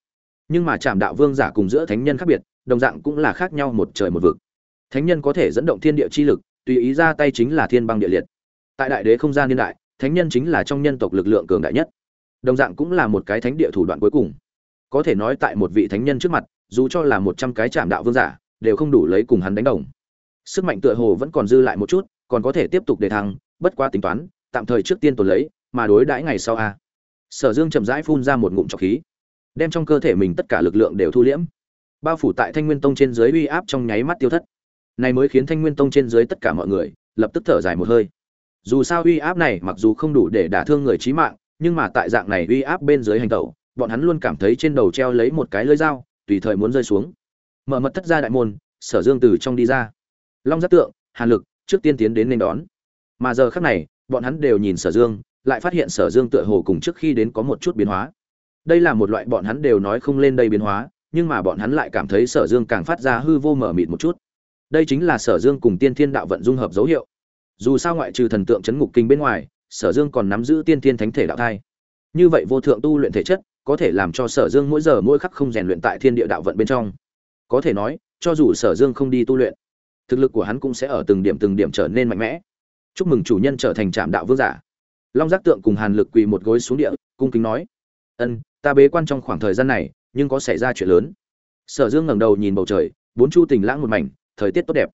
Nhưng mà chạm đạo vương giả cùng giữa thánh nhân khác biệt, đồng dạng cũng là khác nhau một trời một vực. Thánh nhân có thể dẫn động thiên địa chi lực, tùy ý ra tay chính là thiên băng địa liệt. Tại đại đế không gian niên đại, thánh nhân chính là trong nhân tộc lực lượng cường đại nhất. Đồng dạng cũng là một cái thánh địa thủ đoạn cuối cùng. Có thể nói tại một vị thánh nhân trước mặt, dù cho là một trăm cái chạm đạo vương giả, đều không đủ lấy cùng hắn đánh đồng. Sức mạnh tựa hồ vẫn còn dư lại một chút, còn có thể tiếp tục đề thăng, bất quá tính toán, tạm thời trước tiên tồn lấy mà đối đãi ngày sau a. Sở dương chậm rãi phun ra một ngụm trọc khí, đem trong cơ thể mình tất cả lực lượng đều thu liễm. Bao phủ tại thanh nguyên tông trên dưới uy áp trong nháy mắt tiêu thất. Này mới khiến thanh nguyên tông trên dưới tất cả mọi người lập tức thở dài một hơi. Dù sao uy áp này mặc dù không đủ để đả thương người trí mạng, nhưng mà tại dạng này uy áp bên dưới hành tẩu, bọn hắn luôn cảm thấy trên đầu treo lấy một cái lưỡi dao, tùy thời muốn rơi xuống. Mở mật thất ra đại môn, sở dương từ trong đi ra. Long giác tượng, hàn lực, trước tiên tiến đến nên đón. Mà giờ khắc này, bọn hắn đều nhìn sở dương lại phát hiện sở dương tựa hồ cùng trước khi đến có một chút biến hóa. Đây là một loại bọn hắn đều nói không lên đây biến hóa, nhưng mà bọn hắn lại cảm thấy sở dương càng phát ra hư vô mở mịt một chút. Đây chính là sở dương cùng tiên thiên đạo vận dung hợp dấu hiệu. Dù sao ngoại trừ thần tượng chấn ngục kinh bên ngoài, sở dương còn nắm giữ tiên thiên thánh thể đạo thai. Như vậy vô thượng tu luyện thể chất, có thể làm cho sở dương mỗi giờ mỗi khắc không rèn luyện tại thiên địa đạo vận bên trong. Có thể nói, cho dù sở dương không đi tu luyện, thực lực của hắn cũng sẽ ở từng điểm từng điểm trở nên mạnh mẽ. Chúc mừng chủ nhân trở thành trạm đạo vương giả long giác tượng cùng hàn lực quỳ một gối xuống địa, cung kính nói, ân, ta bế quan trong khoảng thời gian này, nhưng có xảy ra chuyện lớn. Sở dương ngẩng đầu nhìn bầu trời, bốn chu tình lãng một mảnh, thời tiết tốt đẹp.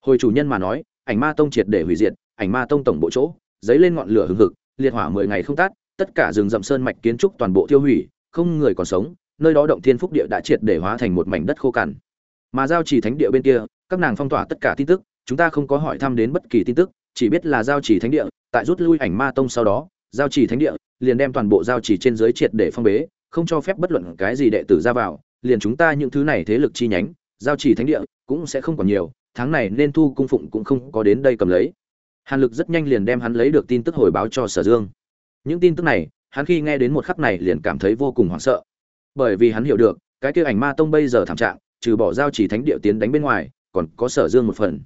Hồi chủ nhân mà nói, ảnh ma tông triệt để hủy diệt, ảnh ma tông tổng bộ chỗ, dấy lên ngọn lửa hừng hực, liệt hỏa mười ngày không tắt tất cả rừng rậm sơn mạch kiến trúc toàn bộ tiêu hủy, không người còn sống, nơi đó động thiên phúc địa đã triệt để hóa thành một mảnh đất khô cằn. Mà giao chỉ thánh địa bên kia, các nàng phong tỏa tất cả tin tức, chúng ta không có hỏi thăm đến bất kỳ tin tức chỉ biết là giao chỉ thánh địa, tại rút lui ảnh ma tông sau đó, giao chỉ thánh địa, liền đem toàn bộ giao chỉ trên dưới triệt để phong bế, không cho phép bất luận cái gì đệ tử ra vào, liền chúng ta những thứ này thế lực chi nhánh, giao chỉ thánh địa cũng sẽ không còn nhiều, tháng này nên thu cung phụng cũng không có đến đây cầm lấy. Hàn lực rất nhanh liền đem hắn lấy được tin tức hồi báo cho sở dương. Những tin tức này, hắn khi nghe đến một khắc này liền cảm thấy vô cùng hoảng sợ. Bởi vì hắn hiểu được, cái kia ảnh ma tông bây giờ thảm trạng, trừ bỏ giao chỉ thánh địa tiến đánh bên ngoài, còn có sở dương một phần.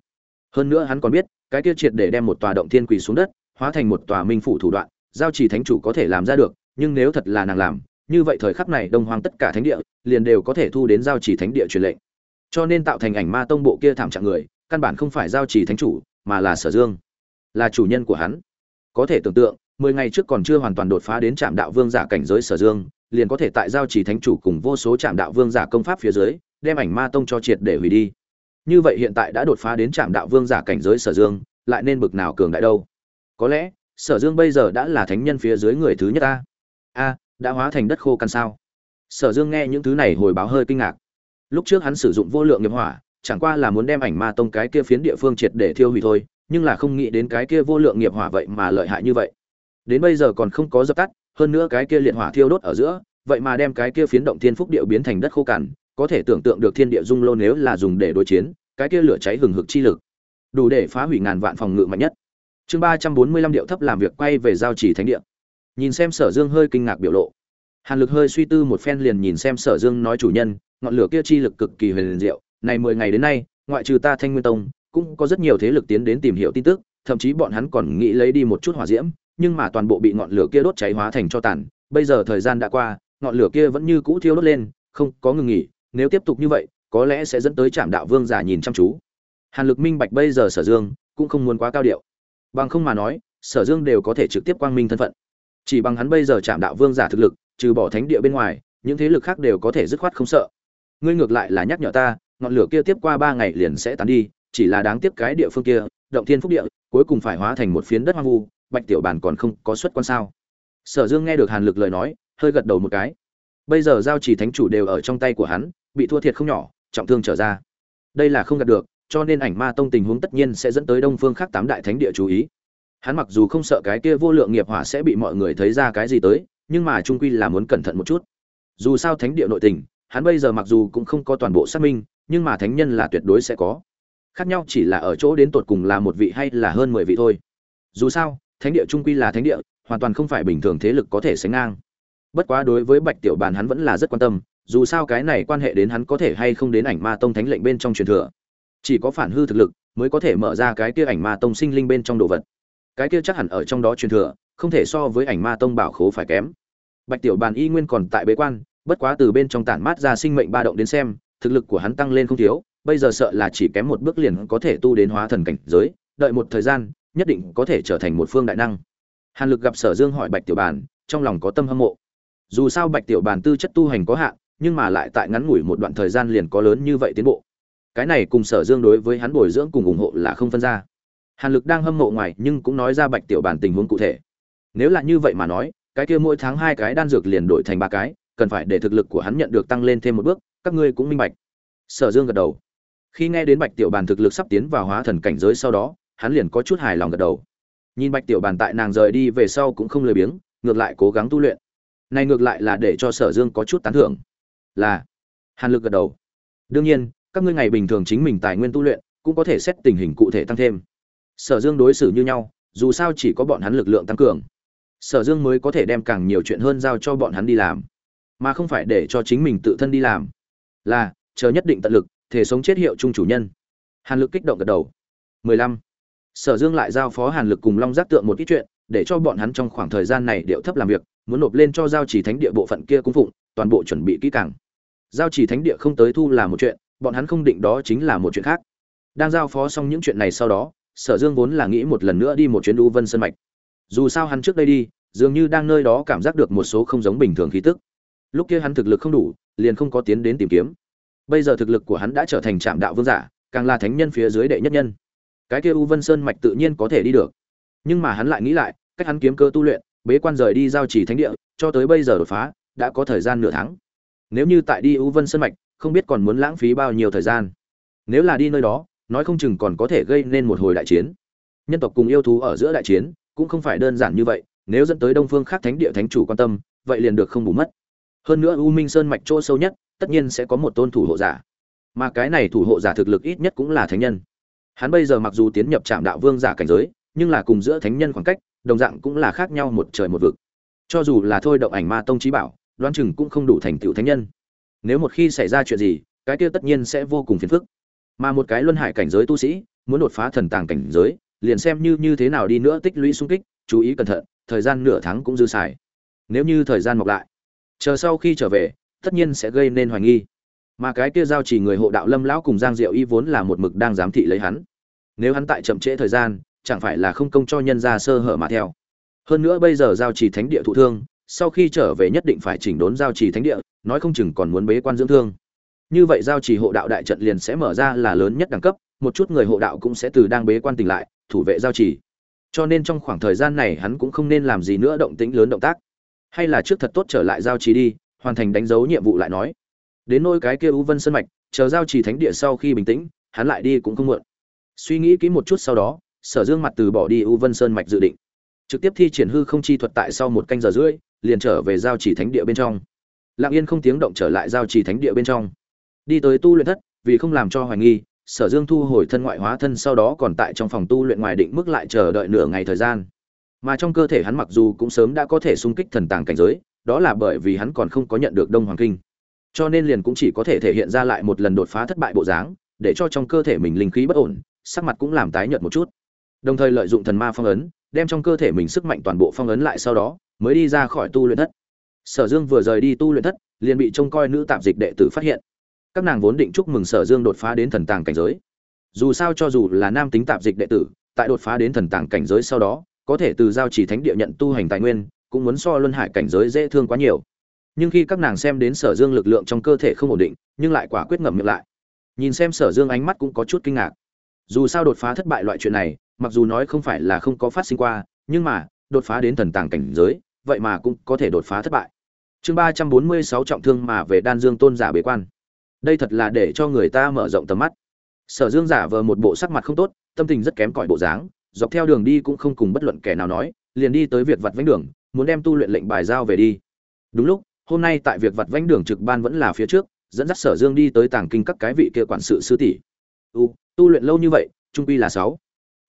Hơn nữa hắn còn biết cái kia triệt để đem một tòa động thiên quỳ xuống đất, hóa thành một tòa minh phủ thủ đoạn, giao chỉ thánh chủ có thể làm ra được, nhưng nếu thật là nàng làm, như vậy thời khắc này đông hoang tất cả thánh địa, liền đều có thể thu đến giao chỉ thánh địa truyền lệnh. Cho nên tạo thành ảnh ma tông bộ kia thảm trạng người, căn bản không phải giao chỉ thánh chủ, mà là sở dương, là chủ nhân của hắn. Có thể tưởng tượng, mười ngày trước còn chưa hoàn toàn đột phá đến trạm đạo vương giả cảnh giới sở dương, liền có thể tại giao chỉ thánh chủ cùng vô số trạm đạo vương giả công pháp phía dưới, đem ảnh ma tông cho triệt để hủy đi như vậy hiện tại đã đột phá đến trạm đạo vương giả cảnh giới sở dương, lại nên bực nào cường đại đâu? Có lẽ, sở dương bây giờ đã là thánh nhân phía dưới người thứ nhất ta. A, đã hóa thành đất khô căn sao? Sở dương nghe những thứ này hồi báo hơi kinh ngạc. Lúc trước hắn sử dụng vô lượng nghiệp hỏa, chẳng qua là muốn đem ảnh ma tông cái kia phiến địa phương triệt để thiêu hủy thôi, nhưng là không nghĩ đến cái kia vô lượng nghiệp hỏa vậy mà lợi hại như vậy. Đến bây giờ còn không có dập tắt, hơn nữa cái kia liệt hỏa thiêu đốt ở giữa, vậy mà đem cái kia phiến động thiên phúc điệu biến thành đất khô cằn có thể tưởng tượng được thiên địa dung lô nếu là dùng để đối chiến, cái kia lửa cháy hừng hực chi lực, đủ để phá hủy ngàn vạn phòng ngự mạnh nhất. Chương ba trăm bốn mươi lăm điệu thấp làm việc quay về giao chỉ thánh địa. Nhìn xem sở dương hơi kinh ngạc biểu lộ. Hàn lực hơi suy tư một phen liền nhìn xem sở dương nói chủ nhân, ngọn lửa kia chi lực cực kỳ huyền diệu, này mười ngày đến nay, ngoại trừ ta thanh nguyên tông, cũng có rất nhiều thế lực tiến đến tìm hiểu tin tức, thậm chí bọn hắn còn nghĩ lấy đi một chút hỏa diễm, nhưng mà toàn bộ bị ngọn lửa kia đốt cháy hóa thành cho tàn. Bây giờ thời gian đã qua, ngọn lửa kia vẫn như cũ thiêu đốt lên, không có ngừng nghỉ nếu tiếp tục như vậy, có lẽ sẽ dẫn tới trạm đạo vương giả nhìn chăm chú. Hàn lực minh bạch bây giờ sở dương cũng không muốn quá cao điệu. Bằng không mà nói, sở dương đều có thể trực tiếp quang minh thân phận. Chỉ bằng hắn bây giờ trạm đạo vương giả thực lực, trừ bỏ thánh địa bên ngoài, những thế lực khác đều có thể dứt khoát không sợ. Ngươi ngược lại là nhắc nhở ta, ngọn lửa kia tiếp qua ba ngày liền sẽ tán đi, chỉ là đáng tiếc cái địa phương kia, động thiên phúc địa, cuối cùng phải hóa thành một phiến đất hoang vu, bạch tiểu bản còn không có xuất quan sao? Sở dương nghe được hàn lực lời nói, hơi gật đầu một cái. Bây giờ giao chỉ thánh chủ đều ở trong tay của hắn bị thua thiệt không nhỏ, trọng thương trở ra. Đây là không gặp được, cho nên ảnh ma tông tình huống tất nhiên sẽ dẫn tới đông phương khác tám đại thánh địa chú ý. Hắn mặc dù không sợ cái kia vô lượng nghiệp hỏa sẽ bị mọi người thấy ra cái gì tới, nhưng mà trung quy là muốn cẩn thận một chút. Dù sao thánh địa nội tình, hắn bây giờ mặc dù cũng không có toàn bộ xác minh, nhưng mà thánh nhân là tuyệt đối sẽ có. Khác nhau chỉ là ở chỗ đến tột cùng là một vị hay là hơn mười vị thôi. Dù sao, thánh địa trung quy là thánh địa, hoàn toàn không phải bình thường thế lực có thể sánh ngang. Bất quá đối với bạch tiểu bàn hắn vẫn là rất quan tâm dù sao cái này quan hệ đến hắn có thể hay không đến ảnh ma tông thánh lệnh bên trong truyền thừa. Chỉ có phản hư thực lực mới có thể mở ra cái kia ảnh ma tông sinh linh bên trong đồ vật. Cái kia chắc hẳn ở trong đó truyền thừa, không thể so với ảnh ma tông bảo khố phải kém. Bạch tiểu bàn y nguyên còn tại bế quan, bất quá từ bên trong tản mát ra sinh mệnh ba động đến xem, thực lực của hắn tăng lên không thiếu, bây giờ sợ là chỉ kém một bước liền có thể tu đến hóa thần cảnh giới, đợi một thời gian, nhất định có thể trở thành một phương đại năng. Hàn lực gặp sở dương hỏi bạch tiểu bàn, trong lòng có tâm hâm mộ. Dù sao bạch tiểu bàn tư chất tu hành có hạn nhưng mà lại tại ngắn ngủi một đoạn thời gian liền có lớn như vậy tiến bộ. Cái này cùng sở dương đối với hắn bồi dưỡng cùng ủng hộ là không phân ra. Hàn lực đang hâm mộ ngoài nhưng cũng nói ra bạch tiểu bản tình huống cụ thể. Nếu là như vậy mà nói, cái kia mỗi tháng hai cái đan dược liền đổi thành ba cái, cần phải để thực lực của hắn nhận được tăng lên thêm một bước, các ngươi cũng minh bạch. Sở dương gật đầu. Khi nghe đến bạch tiểu bàn thực lực sắp tiến vào hóa thần cảnh giới sau đó, hắn liền có chút hài lòng gật đầu. Nhìn bạch tiểu bàn tại nàng rời đi về sau cũng không lười biếng, ngược lại cố gắng tu luyện. Này ngược lại là để cho sở dương có chút tán thưởng là hàn lực gật đầu. Đương nhiên, các ngươi ngày bình thường chính mình tài nguyên tu luyện, cũng có thể xét tình hình cụ thể tăng thêm. Sở dương đối xử như nhau, dù sao chỉ có bọn hắn lực lượng tăng cường. Sở dương mới có thể đem càng nhiều chuyện hơn giao cho bọn hắn đi làm, mà không phải để cho chính mình tự thân đi làm. Là, chờ nhất định tận lực, thể sống chết hiệu chung chủ nhân. Hàn lực kích động gật đầu. 15. sở dương lại giao phó hàn lực cùng long giác tượng một ít chuyện, để cho bọn hắn trong khoảng thời gian này điệu thấp làm việc, muốn nộp lên cho giao chỉ thánh địa bộ phận kia cung phụng, toàn bộ chuẩn bị kỹ càng giao chỉ thánh địa không tới thu là một chuyện, bọn hắn không định đó chính là một chuyện khác. Đang giao phó xong những chuyện này sau đó, sở dương vốn là nghĩ một lần nữa đi một chuyến u vân sân mạch. Dù sao hắn trước đây đi, dường như đang nơi đó cảm giác được một số không giống bình thường khí tức. Lúc kia hắn thực lực không đủ, liền không có tiến đến tìm kiếm. Bây giờ thực lực của hắn đã trở thành trạm đạo vương giả, càng là thánh nhân phía dưới đệ nhất nhân. Cái kia u vân sơn mạch tự nhiên có thể đi được. Nhưng mà hắn lại nghĩ lại, cách hắn kiếm cơ tu luyện, bế quan rời đi giao chỉ thánh địa, cho tới bây giờ đột phá, đã có thời gian nửa tháng nếu như tại đi u vân sơn mạch, không biết còn muốn lãng phí bao nhiêu thời gian. Nếu là đi nơi đó, nói không chừng còn có thể gây nên một hồi đại chiến. Nhân tộc cùng yêu thú ở giữa đại chiến, cũng không phải đơn giản như vậy, nếu dẫn tới đông phương khác thánh địa thánh chủ quan tâm, vậy liền được không bù mất. Hơn nữa u minh sơn mạch chỗ sâu nhất, tất nhiên sẽ có một tôn thủ hộ giả. Mà cái này thủ hộ giả thực lực ít nhất cũng là thánh nhân. Hắn bây giờ mặc dù tiến nhập trạm đạo vương giả cảnh giới, nhưng là cùng giữa thánh nhân khoảng cách, đồng dạng cũng là khác nhau một trời một vực. Cho dù là thôi động ảnh ma tông trí bảo đoan chừng cũng không đủ thành tựu thánh nhân. Nếu một khi xảy ra chuyện gì, cái kia tất nhiên sẽ vô cùng phiền phức. Mà một cái luân hải cảnh giới tu sĩ, muốn đột phá thần tàng cảnh giới, liền xem như như thế nào đi nữa tích lũy sung kích, chú ý cẩn thận, thời gian nửa tháng cũng dư xài. Nếu như thời gian mọc lại, chờ sau khi trở về, tất nhiên sẽ gây nên hoài nghi. Mà cái kia giao chỉ người hộ đạo lâm lão cùng giang diệu y vốn là một mực đang giám thị lấy hắn. Nếu hắn tại chậm trễ thời gian, chẳng phải là không công cho nhân ra sơ hở mà theo. Hơn nữa bây giờ giao chỉ thánh địa thụ thương sau khi trở về nhất định phải chỉnh đốn giao trì thánh địa, nói không chừng còn muốn bế quan dưỡng thương. Như vậy giao trì hộ đạo đại trận liền sẽ mở ra là lớn nhất đẳng cấp, một chút người hộ đạo cũng sẽ từ đang bế quan tỉnh lại, thủ vệ giao trì. Cho nên trong khoảng thời gian này hắn cũng không nên làm gì nữa động tĩnh lớn động tác. Hay là trước thật tốt trở lại giao trì đi, hoàn thành đánh dấu nhiệm vụ lại nói. Đến nôi cái kia u vân sân mạch, chờ giao trì thánh địa sau khi bình tĩnh, hắn lại đi cũng không muộn. Suy nghĩ kỹ một chút sau đó, sở dương mặt từ bỏ đi u vân sơn mạch dự định trực tiếp thi triển hư không chi thuật tại sau một canh giờ rưỡi, liền trở về giao chỉ thánh địa bên trong. Lặng yên không tiếng động trở lại giao chỉ thánh địa bên trong. Đi tới tu luyện thất, vì không làm cho hoài nghi, sở dương thu hồi thân ngoại hóa thân sau đó còn tại trong phòng tu luyện ngoài định mức lại chờ đợi nửa ngày thời gian. Mà trong cơ thể hắn mặc dù cũng sớm đã có thể xung kích thần tàng cảnh giới, đó là bởi vì hắn còn không có nhận được đông hoàng kinh. Cho nên liền cũng chỉ có thể thể hiện ra lại một lần đột phá thất bại bộ dáng, để cho trong cơ thể mình linh khí bất ổn, sắc mặt cũng làm tái nhợt một chút. Đồng thời lợi dụng thần ma phong ấn đem trong cơ thể mình sức mạnh toàn bộ phong ấn lại sau đó, mới đi ra khỏi tu luyện thất. Sở dương vừa rời đi tu luyện thất, liền bị trông coi nữ tạp dịch đệ tử phát hiện. Các nàng vốn định chúc mừng sở dương đột phá đến thần tàng cảnh giới. Dù sao cho dù là nam tính tạp dịch đệ tử, tại đột phá đến thần tàng cảnh giới sau đó, có thể từ giao chỉ thánh địa nhận tu hành tài nguyên, cũng muốn so luân hải cảnh giới dễ thương quá nhiều. Nhưng khi các nàng xem đến sở dương lực lượng trong cơ thể không ổn định, nhưng lại quả quyết ngậm miệng lại. Nhìn xem sở dương ánh mắt cũng có chút kinh ngạc. Dù sao đột phá thất bại loại chuyện này mặc dù nói không phải là không có phát sinh qua, nhưng mà, đột phá đến thần tàng cảnh giới, vậy mà cũng có thể đột phá thất bại. Chương ba trăm bốn mươi sáu trọng thương mà về đan dương tôn giả bế quan. Đây thật là để cho người ta mở rộng tầm mắt. Sở dương giả vờ một bộ sắc mặt không tốt, tâm tình rất kém cỏi bộ dáng, dọc theo đường đi cũng không cùng bất luận kẻ nào nói, liền đi tới việc vặt vánh đường, muốn đem tu luyện lệnh bài giao về đi. Đúng lúc, hôm nay tại việc vặt vánh đường trực ban vẫn là phía trước, dẫn dắt sở dương đi tới tàng kinh các cái vị kia quản sự sư tỷ. Tu tu luyện lâu như vậy, trung quy là sáu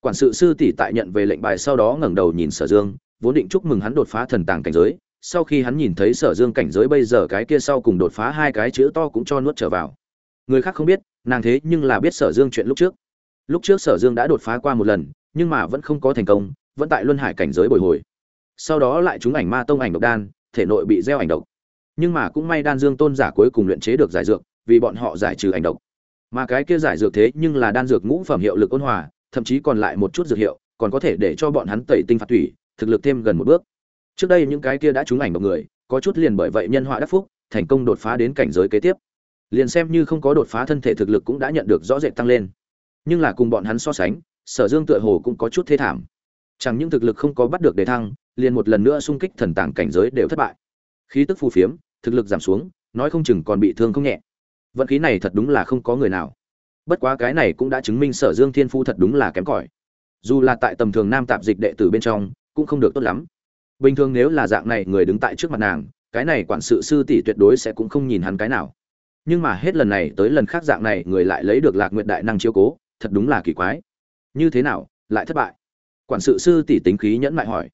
quản sự sư tỷ tại nhận về lệnh bài sau đó ngẩng đầu nhìn sở dương, vốn định chúc mừng hắn đột phá thần tàng cảnh giới, sau khi hắn nhìn thấy sở dương cảnh giới bây giờ cái kia sau cùng đột phá hai cái chữ to cũng cho nuốt trở vào. Người khác không biết, nàng thế nhưng là biết sở dương chuyện lúc trước. Lúc trước sở dương đã đột phá qua một lần, nhưng mà vẫn không có thành công, vẫn tại luân hải cảnh giới bồi hồi. Sau đó lại trúng ảnh ma tông ảnh độc đan, thể nội bị gieo ảnh độc. Nhưng mà cũng may đan dương tôn giả cuối cùng luyện chế được giải dược, vì bọn họ giải trừ ảnh độc. Mà cái kia giải dược thế nhưng là đan dược ngũ phẩm hiệu lực ôn hòa thậm chí còn lại một chút dược hiệu, còn có thể để cho bọn hắn tẩy tinh phạt thủy thực lực thêm gần một bước. Trước đây những cái kia đã trúng ảnh độc người, có chút liền bởi vậy nhân họa đắc phúc, thành công đột phá đến cảnh giới kế tiếp. Liền xem như không có đột phá thân thể thực lực cũng đã nhận được rõ rệt tăng lên. Nhưng là cùng bọn hắn so sánh, sở dương tựa hồ cũng có chút thê thảm. Chẳng những thực lực không có bắt được đề thăng, liền một lần nữa xung kích thần tàng cảnh giới đều thất bại. Khí tức phù phiếm, thực lực giảm xuống, nói không chừng còn bị thương không nhẹ. Vận khí này thật đúng là không có người nào bất quá cái này cũng đã chứng minh sở dương thiên phu thật đúng là kém cỏi. Dù là tại tầm thường nam tạp dịch đệ tử bên trong, cũng không được tốt lắm. Bình thường nếu là dạng này người đứng tại trước mặt nàng, cái này quản sự sư tỷ tuyệt đối sẽ cũng không nhìn hắn cái nào. Nhưng mà hết lần này tới lần khác dạng này người lại lấy được lạc nguyện đại năng chiếu cố, thật đúng là kỳ quái. Như thế nào, lại thất bại? Quản sự sư tỷ tính khí nhẫn mại hỏi.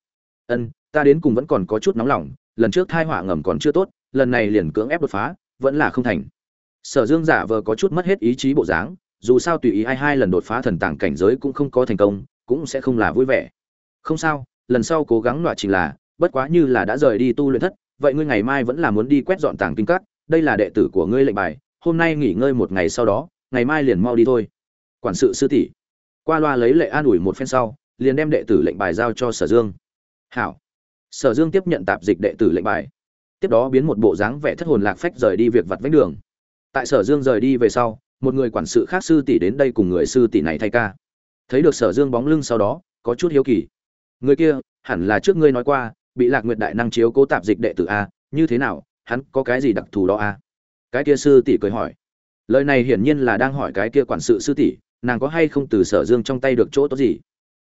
Ân, ta đến cùng vẫn còn có chút nóng lòng, lần trước thai họa ngầm còn chưa tốt, lần này liền cưỡng ép đột phá, vẫn là không thành. Sở dương giả vờ có chút mất hết ý chí bộ dáng dù sao tùy ý ai hai lần đột phá thần tàng cảnh giới cũng không có thành công, cũng sẽ không là vui vẻ. Không sao, lần sau cố gắng loại trình là, bất quá như là đã rời đi tu luyện thất, vậy ngươi ngày mai vẫn là muốn đi quét dọn tàng kinh các, đây là đệ tử của ngươi lệnh bài, hôm nay nghỉ ngơi một ngày sau đó, ngày mai liền mau đi thôi. Quản sự sư tỷ, qua loa lấy lệ an ủi một phen sau, liền đem đệ tử lệnh bài giao cho sở dương. Hảo. Sở dương tiếp nhận tạp dịch đệ tử lệnh bài. Tiếp đó biến một bộ dáng vẻ thất hồn lạc phách rời đi việc vặt vách đường. Tại sở dương rời đi về sau một người quản sự khác sư tỷ đến đây cùng người sư tỷ này thay ca. Thấy được sở dương bóng lưng sau đó, có chút hiếu kỳ. Người kia, hẳn là trước ngươi nói qua, bị lạc nguyệt đại năng chiếu cố tạp dịch đệ tử a, như thế nào, hắn có cái gì đặc thù đó a? Cái kia sư tỷ cười hỏi. Lời này hiển nhiên là đang hỏi cái kia quản sự sư tỷ, nàng có hay không từ sở dương trong tay được chỗ tốt gì?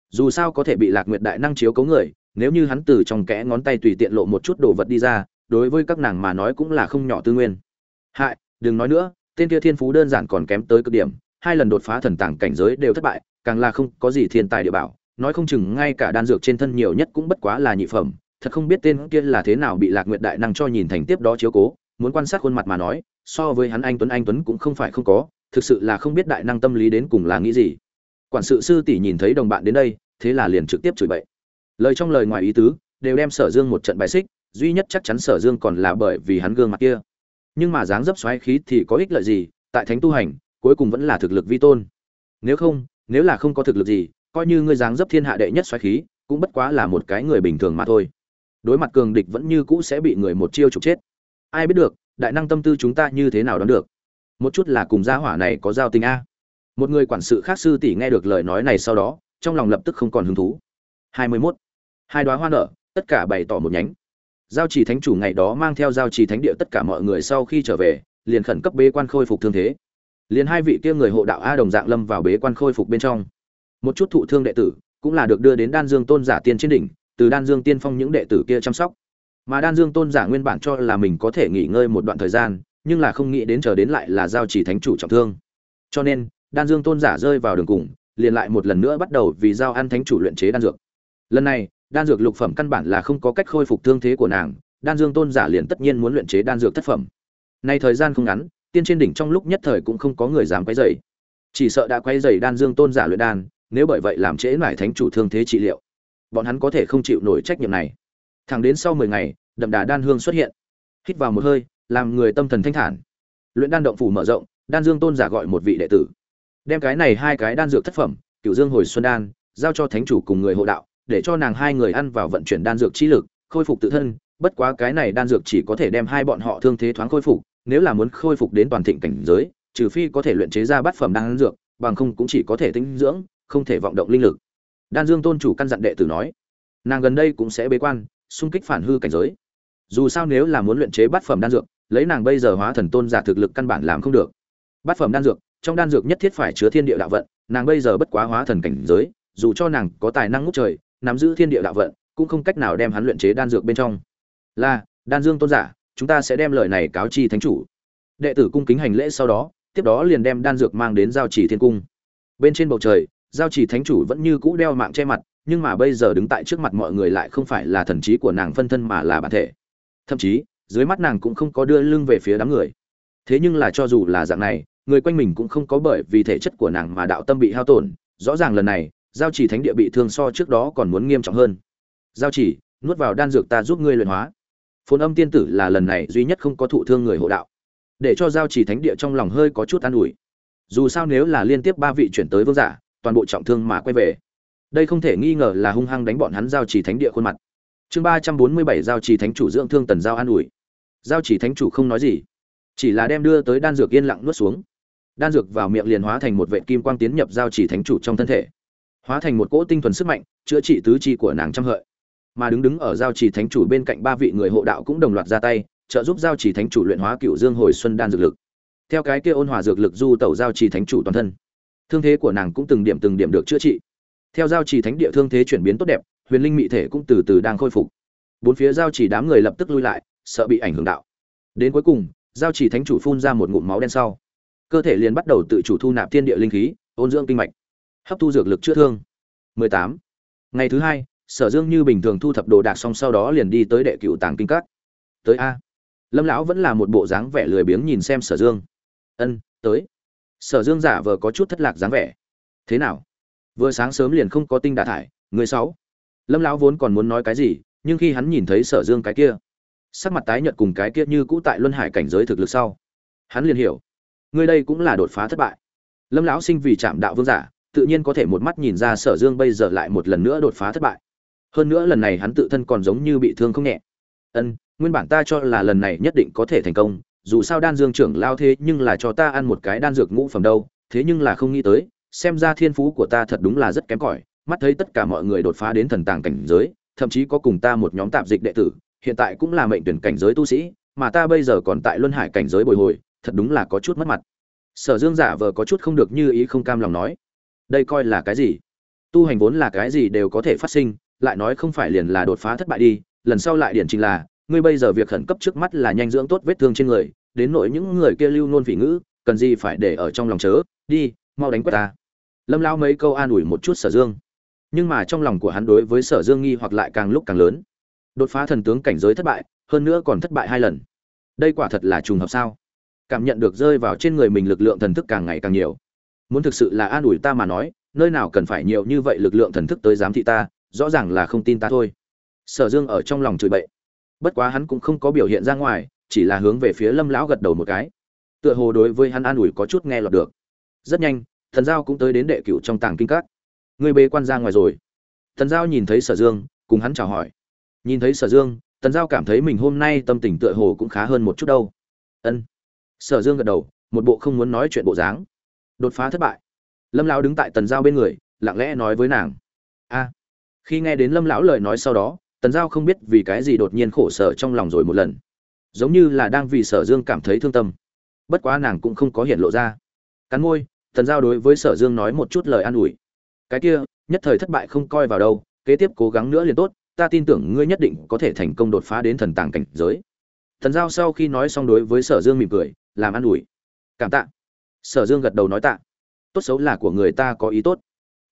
Dù sao có thể bị lạc nguyệt đại năng chiếu cố người, nếu như hắn từ trong kẽ ngón tay tùy tiện lộ một chút đồ vật đi ra, đối với các nàng mà nói cũng là không nhỏ tư nguyên. Hại, đừng nói nữa tên kia thiên phú đơn giản còn kém tới cực điểm, hai lần đột phá thần tàng cảnh giới đều thất bại, càng là không có gì thiên tài địa bảo. Nói không chừng ngay cả đan dược trên thân nhiều nhất cũng bất quá là nhị phẩm, thật không biết tên kia là thế nào bị lạc nguyệt đại năng cho nhìn thành tiếp đó chiếu cố, muốn quan sát khuôn mặt mà nói, so với hắn anh tuấn anh tuấn cũng không phải không có, thực sự là không biết đại năng tâm lý đến cùng là nghĩ gì. Quản sự sư tỷ nhìn thấy đồng bạn đến đây, thế là liền trực tiếp chửi bậy. Lời trong lời ngoài ý tứ, đều đem sở dương một trận bài xích, duy nhất chắc chắn sở dương còn là bởi vì hắn gương mặt kia nhưng mà dáng dấp xoáy khí thì có ích lợi gì, tại thánh tu hành, cuối cùng vẫn là thực lực vi tôn. Nếu không, nếu là không có thực lực gì, coi như ngươi dáng dấp thiên hạ đệ nhất xoáy khí, cũng bất quá là một cái người bình thường mà thôi. Đối mặt cường địch vẫn như cũ sẽ bị người một chiêu trục chết. Ai biết được, đại năng tâm tư chúng ta như thế nào đón được? Một chút là cùng gia hỏa này có giao tình a. Một người quản sự khác sư tỷ nghe được lời nói này sau đó, trong lòng lập tức không còn hứng thú. Hai mươi 21. hai đoá hoa nở, tất cả bày tỏ một nhánh giao trì thánh chủ ngày đó mang theo giao trì thánh địa tất cả mọi người sau khi trở về, liền khẩn cấp bế quan khôi phục thương thế. Liền hai vị kia người hộ đạo a đồng dạng lâm vào bế quan khôi phục bên trong. Một chút thụ thương đệ tử cũng là được đưa đến đan dương tôn giả tiên trên đỉnh, từ đan dương tiên phong những đệ tử kia chăm sóc. Mà đan dương tôn giả nguyên bản cho là mình có thể nghỉ ngơi một đoạn thời gian, nhưng là không nghĩ đến chờ đến lại là giao chỉ thánh chủ trọng thương. Cho nên, đan dương tôn giả rơi vào đường cùng, liền lại một lần nữa bắt đầu vì giao ăn thánh chủ luyện chế đan dược. Lần này đan dược lục phẩm căn bản là không có cách khôi phục thương thế của nàng, đan dương tôn giả liền tất nhiên muốn luyện chế đan dược thất phẩm. Nay thời gian không ngắn, tiên trên đỉnh trong lúc nhất thời cũng không có người dám quay dày chỉ sợ đã quay dày đan dương tôn giả luyện đan, nếu bởi vậy làm trễ mải thánh chủ thương thế trị liệu, bọn hắn có thể không chịu nổi trách nhiệm này. Thẳng đến sau mười ngày, đậm đà đan hương xuất hiện. Hít vào một hơi, làm người tâm thần thanh thản. Luyện đan động phủ mở rộng, đan dương tôn giả gọi một vị đệ tử. Đem cái này hai cái đan dược thất phẩm cựu dương hồi xuân đan, giao cho thánh chủ cùng người hộ đạo để cho nàng hai người ăn vào vận chuyển đan dược chi lực, khôi phục tự thân, bất quá cái này đan dược chỉ có thể đem hai bọn họ thương thế thoáng khôi phục, nếu là muốn khôi phục đến toàn thịnh cảnh giới, trừ phi có thể luyện chế ra bát phẩm đan dược, bằng không cũng chỉ có thể tĩnh dưỡng, không thể vọng động linh lực. Đan dương tôn chủ căn dặn đệ tử nói, nàng gần đây cũng sẽ bế quan, xung kích phản hư cảnh giới. Dù sao nếu là muốn luyện chế bát phẩm đan dược, lấy nàng bây giờ hóa thần tôn giả thực lực căn bản làm không được. Bát phẩm đan dược, trong đan dược nhất thiết phải chứa thiên địa đạo vận, nàng bây giờ bất quá hóa thần cảnh giới, dù cho nàng có tài năng ngút trời nắm giữ thiên địa đạo vận, cũng không cách nào đem hắn luyện chế đan dược bên trong. Là, đan dương tôn giả, chúng ta sẽ đem lời này cáo chi thánh chủ. Đệ tử cung kính hành lễ sau đó, tiếp đó liền đem đan dược mang đến giao chỉ thiên cung. Bên trên bầu trời, giao chỉ thánh chủ vẫn như cũ đeo mạng che mặt, nhưng mà bây giờ đứng tại trước mặt mọi người lại không phải là thần trí của nàng phân thân mà là bản thể. Thậm chí, dưới mắt nàng cũng không có đưa lưng về phía đám người. Thế nhưng là cho dù là dạng này, người quanh mình cũng không có bởi vì thể chất của nàng mà đạo tâm bị hao tổn. Rõ ràng lần này giao chỉ thánh địa bị thương so trước đó còn muốn nghiêm trọng hơn. Giao chỉ, nuốt vào đan dược ta giúp ngươi luyện hóa. Phồn âm tiên tử là lần này duy nhất không có thụ thương người hộ đạo. Để cho giao chỉ thánh địa trong lòng hơi có chút an ủi. Dù sao nếu là liên tiếp ba vị chuyển tới vương giả, toàn bộ trọng thương mà quay về. Đây không thể nghi ngờ là hung hăng đánh bọn hắn giao chỉ thánh địa khuôn mặt. Chương ba trăm bốn mươi bảy, giao chỉ thánh chủ dưỡng thương tần giao an ủi. Giao chỉ thánh chủ không nói gì, chỉ là đem đưa tới đan dược yên lặng nuốt xuống. Đan dược vào miệng liền hóa thành một vệ kim quang tiến nhập giao chỉ thánh chủ trong thân thể hóa thành một cỗ tinh thuần sức mạnh, chữa trị tứ chi của nàng trăm hợi. Mà đứng đứng ở giao chỉ thánh chủ bên cạnh ba vị người hộ đạo cũng đồng loạt ra tay, trợ giúp giao chỉ thánh chủ luyện hóa cựu dương hồi xuân đan dược lực. Theo cái kia ôn hòa dược lực du tẩu giao chỉ thánh chủ toàn thân, thương thế của nàng cũng từng điểm từng điểm được chữa trị. Theo giao chỉ thánh địa thương thế chuyển biến tốt đẹp, huyền linh mị thể cũng từ từ đang khôi phục. Bốn phía giao chỉ đám người lập tức lui lại, sợ bị ảnh hưởng đạo. Đến cuối cùng, giao chỉ thánh chủ phun ra một ngụm máu đen sau. Cơ thể liền bắt đầu tự chủ thu nạp thiên địa linh khí, ôn dưỡng kinh mạch hấp thu dược lực chữa thương. 18. ngày thứ hai, sở dương như bình thường thu thập đồ đạc xong sau đó liền đi tới đệ cựu tàng kinh các. Tới a. Lâm lão vẫn là một bộ dáng vẻ lười biếng nhìn xem sở dương. Ân, tới. Sở dương giả vờ có chút thất lạc dáng vẻ. Thế nào? Vừa sáng sớm liền không có tinh đà thải, người sáu. Lâm lão vốn còn muốn nói cái gì, nhưng khi hắn nhìn thấy sở dương cái kia, sắc mặt tái nhợt cùng cái kia như cũ tại luân hải cảnh giới thực lực sau, hắn liền hiểu, người đây cũng là đột phá thất bại. Lâm lão sinh vì chạm đạo vương giả tự nhiên có thể một mắt nhìn ra sở dương bây giờ lại một lần nữa đột phá thất bại. Hơn nữa lần này hắn tự thân còn giống như bị thương không nhẹ. Ân, nguyên bản ta cho là lần này nhất định có thể thành công, dù sao đan dương trưởng lao thế nhưng là cho ta ăn một cái đan dược ngũ phẩm đâu, thế nhưng là không nghĩ tới, xem ra thiên phú của ta thật đúng là rất kém cỏi. Mắt thấy tất cả mọi người đột phá đến thần tàng cảnh giới, thậm chí có cùng ta một nhóm tạp dịch đệ tử, hiện tại cũng là mệnh tuyển cảnh giới tu sĩ, mà ta bây giờ còn tại luân hải cảnh giới bồi hồi, thật đúng là có chút mất mặt. Sở dương giả vờ có chút không được như ý không cam lòng nói đây coi là cái gì? Tu hành vốn là cái gì đều có thể phát sinh, lại nói không phải liền là đột phá thất bại đi, lần sau lại điển trình là, ngươi bây giờ việc khẩn cấp trước mắt là nhanh dưỡng tốt vết thương trên người, đến nỗi những người kia lưu nôn phỉ ngữ, cần gì phải để ở trong lòng chớ, đi, mau đánh quét ta. Lâm lao mấy câu an ủi một chút sở dương. Nhưng mà trong lòng của hắn đối với sở dương nghi hoặc lại càng lúc càng lớn. Đột phá thần tướng cảnh giới thất bại, hơn nữa còn thất bại hai lần. Đây quả thật là trùng hợp sao? Cảm nhận được rơi vào trên người mình lực lượng thần thức càng ngày càng nhiều muốn thực sự là an ủi ta mà nói, nơi nào cần phải nhiều như vậy lực lượng thần thức tới giám thị ta, rõ ràng là không tin ta thôi. Sở dương ở trong lòng chửi bậy. Bất quá hắn cũng không có biểu hiện ra ngoài, chỉ là hướng về phía lâm lão gật đầu một cái. Tựa hồ đối với hắn an ủi có chút nghe lọt được. Rất nhanh, thần giao cũng tới đến đệ cựu trong tàng kinh các. Người bê quan ra ngoài rồi. Thần giao nhìn thấy sở dương, cùng hắn chào hỏi. Nhìn thấy sở dương, thần giao cảm thấy mình hôm nay tâm tình tựa hồ cũng khá hơn một chút đâu. Ân. Sở dương gật đầu, một bộ không muốn nói chuyện bộ dáng đột phá thất bại. Lâm lão đứng tại tần giao bên người, lặng lẽ nói với nàng. A. Khi nghe đến lâm lão lời nói sau đó, tần giao không biết vì cái gì đột nhiên khổ sở trong lòng rồi một lần. Giống như là đang vì sở dương cảm thấy thương tâm. Bất quá nàng cũng không có hiện lộ ra. Cắn môi, tần giao đối với sở dương nói một chút lời an ủi. Cái kia, nhất thời thất bại không coi vào đâu, kế tiếp cố gắng nữa liền tốt, ta tin tưởng ngươi nhất định có thể thành công đột phá đến thần tàng cảnh giới. Thần giao sau khi nói xong đối với sở dương mỉm cười, làm an ủi. Cảm tạ sở dương gật đầu nói tạ. Tốt xấu là của người ta có ý tốt.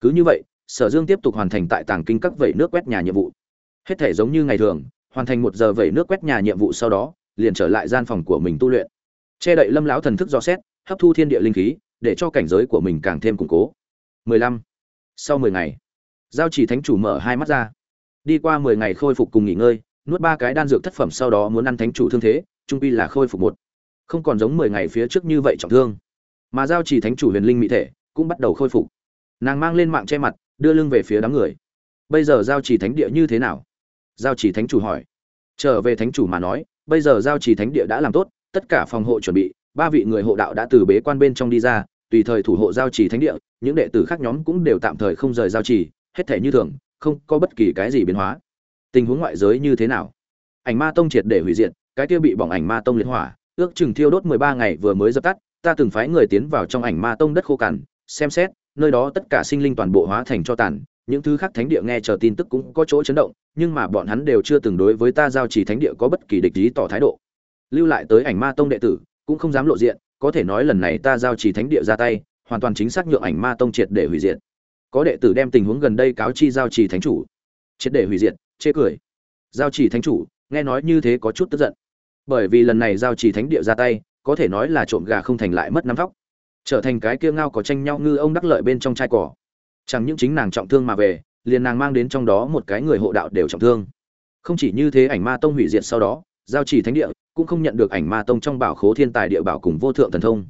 Cứ như vậy, sở dương tiếp tục hoàn thành tại tàng kinh các vẩy nước quét nhà nhiệm vụ. Hết thể giống như ngày thường, hoàn thành một giờ vẩy nước quét nhà nhiệm vụ sau đó, liền trở lại gian phòng của mình tu luyện. Che đậy lâm lão thần thức do xét, hấp thu thiên địa linh khí, để cho cảnh giới của mình càng thêm củng cố. 15. sau 10 ngày, giao chỉ thánh chủ mở hai mắt ra. Đi qua 10 ngày khôi phục cùng nghỉ ngơi, nuốt ba cái đan dược thất phẩm sau đó muốn ăn thánh chủ thương thế, trung pi là khôi phục một. Không còn giống 10 ngày phía trước như vậy trọng thương mà giao chỉ thánh chủ huyền linh mỹ thể cũng bắt đầu khôi phục. Nàng mang lên mạng che mặt, đưa lưng về phía đám người. Bây giờ giao chỉ thánh địa như thế nào? Giao chỉ thánh chủ hỏi. Trở về thánh chủ mà nói, bây giờ giao chỉ thánh địa đã làm tốt, tất cả phòng hộ chuẩn bị, ba vị người hộ đạo đã từ bế quan bên trong đi ra, tùy thời thủ hộ giao chỉ thánh địa, những đệ tử khác nhóm cũng đều tạm thời không rời giao chỉ, hết thể như thường, không có bất kỳ cái gì biến hóa. Tình huống ngoại giới như thế nào? Ảnh ma tông triệt để hủy diệt, cái kia bị bỏng ảnh ma tông liệt hỏa, ước chừng thiêu đốt mười ba ngày vừa mới dập tắt ta từng phái người tiến vào trong ảnh ma tông đất khô cằn, xem xét, nơi đó tất cả sinh linh toàn bộ hóa thành cho tàn, những thứ khác thánh địa nghe chờ tin tức cũng có chỗ chấn động, nhưng mà bọn hắn đều chưa từng đối với ta giao chỉ thánh địa có bất kỳ địch ý tỏ thái độ. Lưu lại tới ảnh ma tông đệ tử, cũng không dám lộ diện, có thể nói lần này ta giao chỉ thánh địa ra tay, hoàn toàn chính xác nhượng ảnh ma tông triệt để hủy diệt. Có đệ tử đem tình huống gần đây cáo chi giao chỉ thánh chủ. Triệt để hủy diệt, chê cười. Giao chỉ thánh chủ, nghe nói như thế có chút tức giận. Bởi vì lần này giao chỉ thánh địa ra tay có thể nói là trộm gà không thành lại mất nắm vóc. Trở thành cái kia ngao có tranh nhau ngư ông đắc lợi bên trong chai cỏ. Chẳng những chính nàng trọng thương mà về, liền nàng mang đến trong đó một cái người hộ đạo đều trọng thương. Không chỉ như thế ảnh ma tông hủy diệt sau đó, giao chỉ thánh địa, cũng không nhận được ảnh ma tông trong bảo khố thiên tài địa bảo cùng vô thượng thần thông.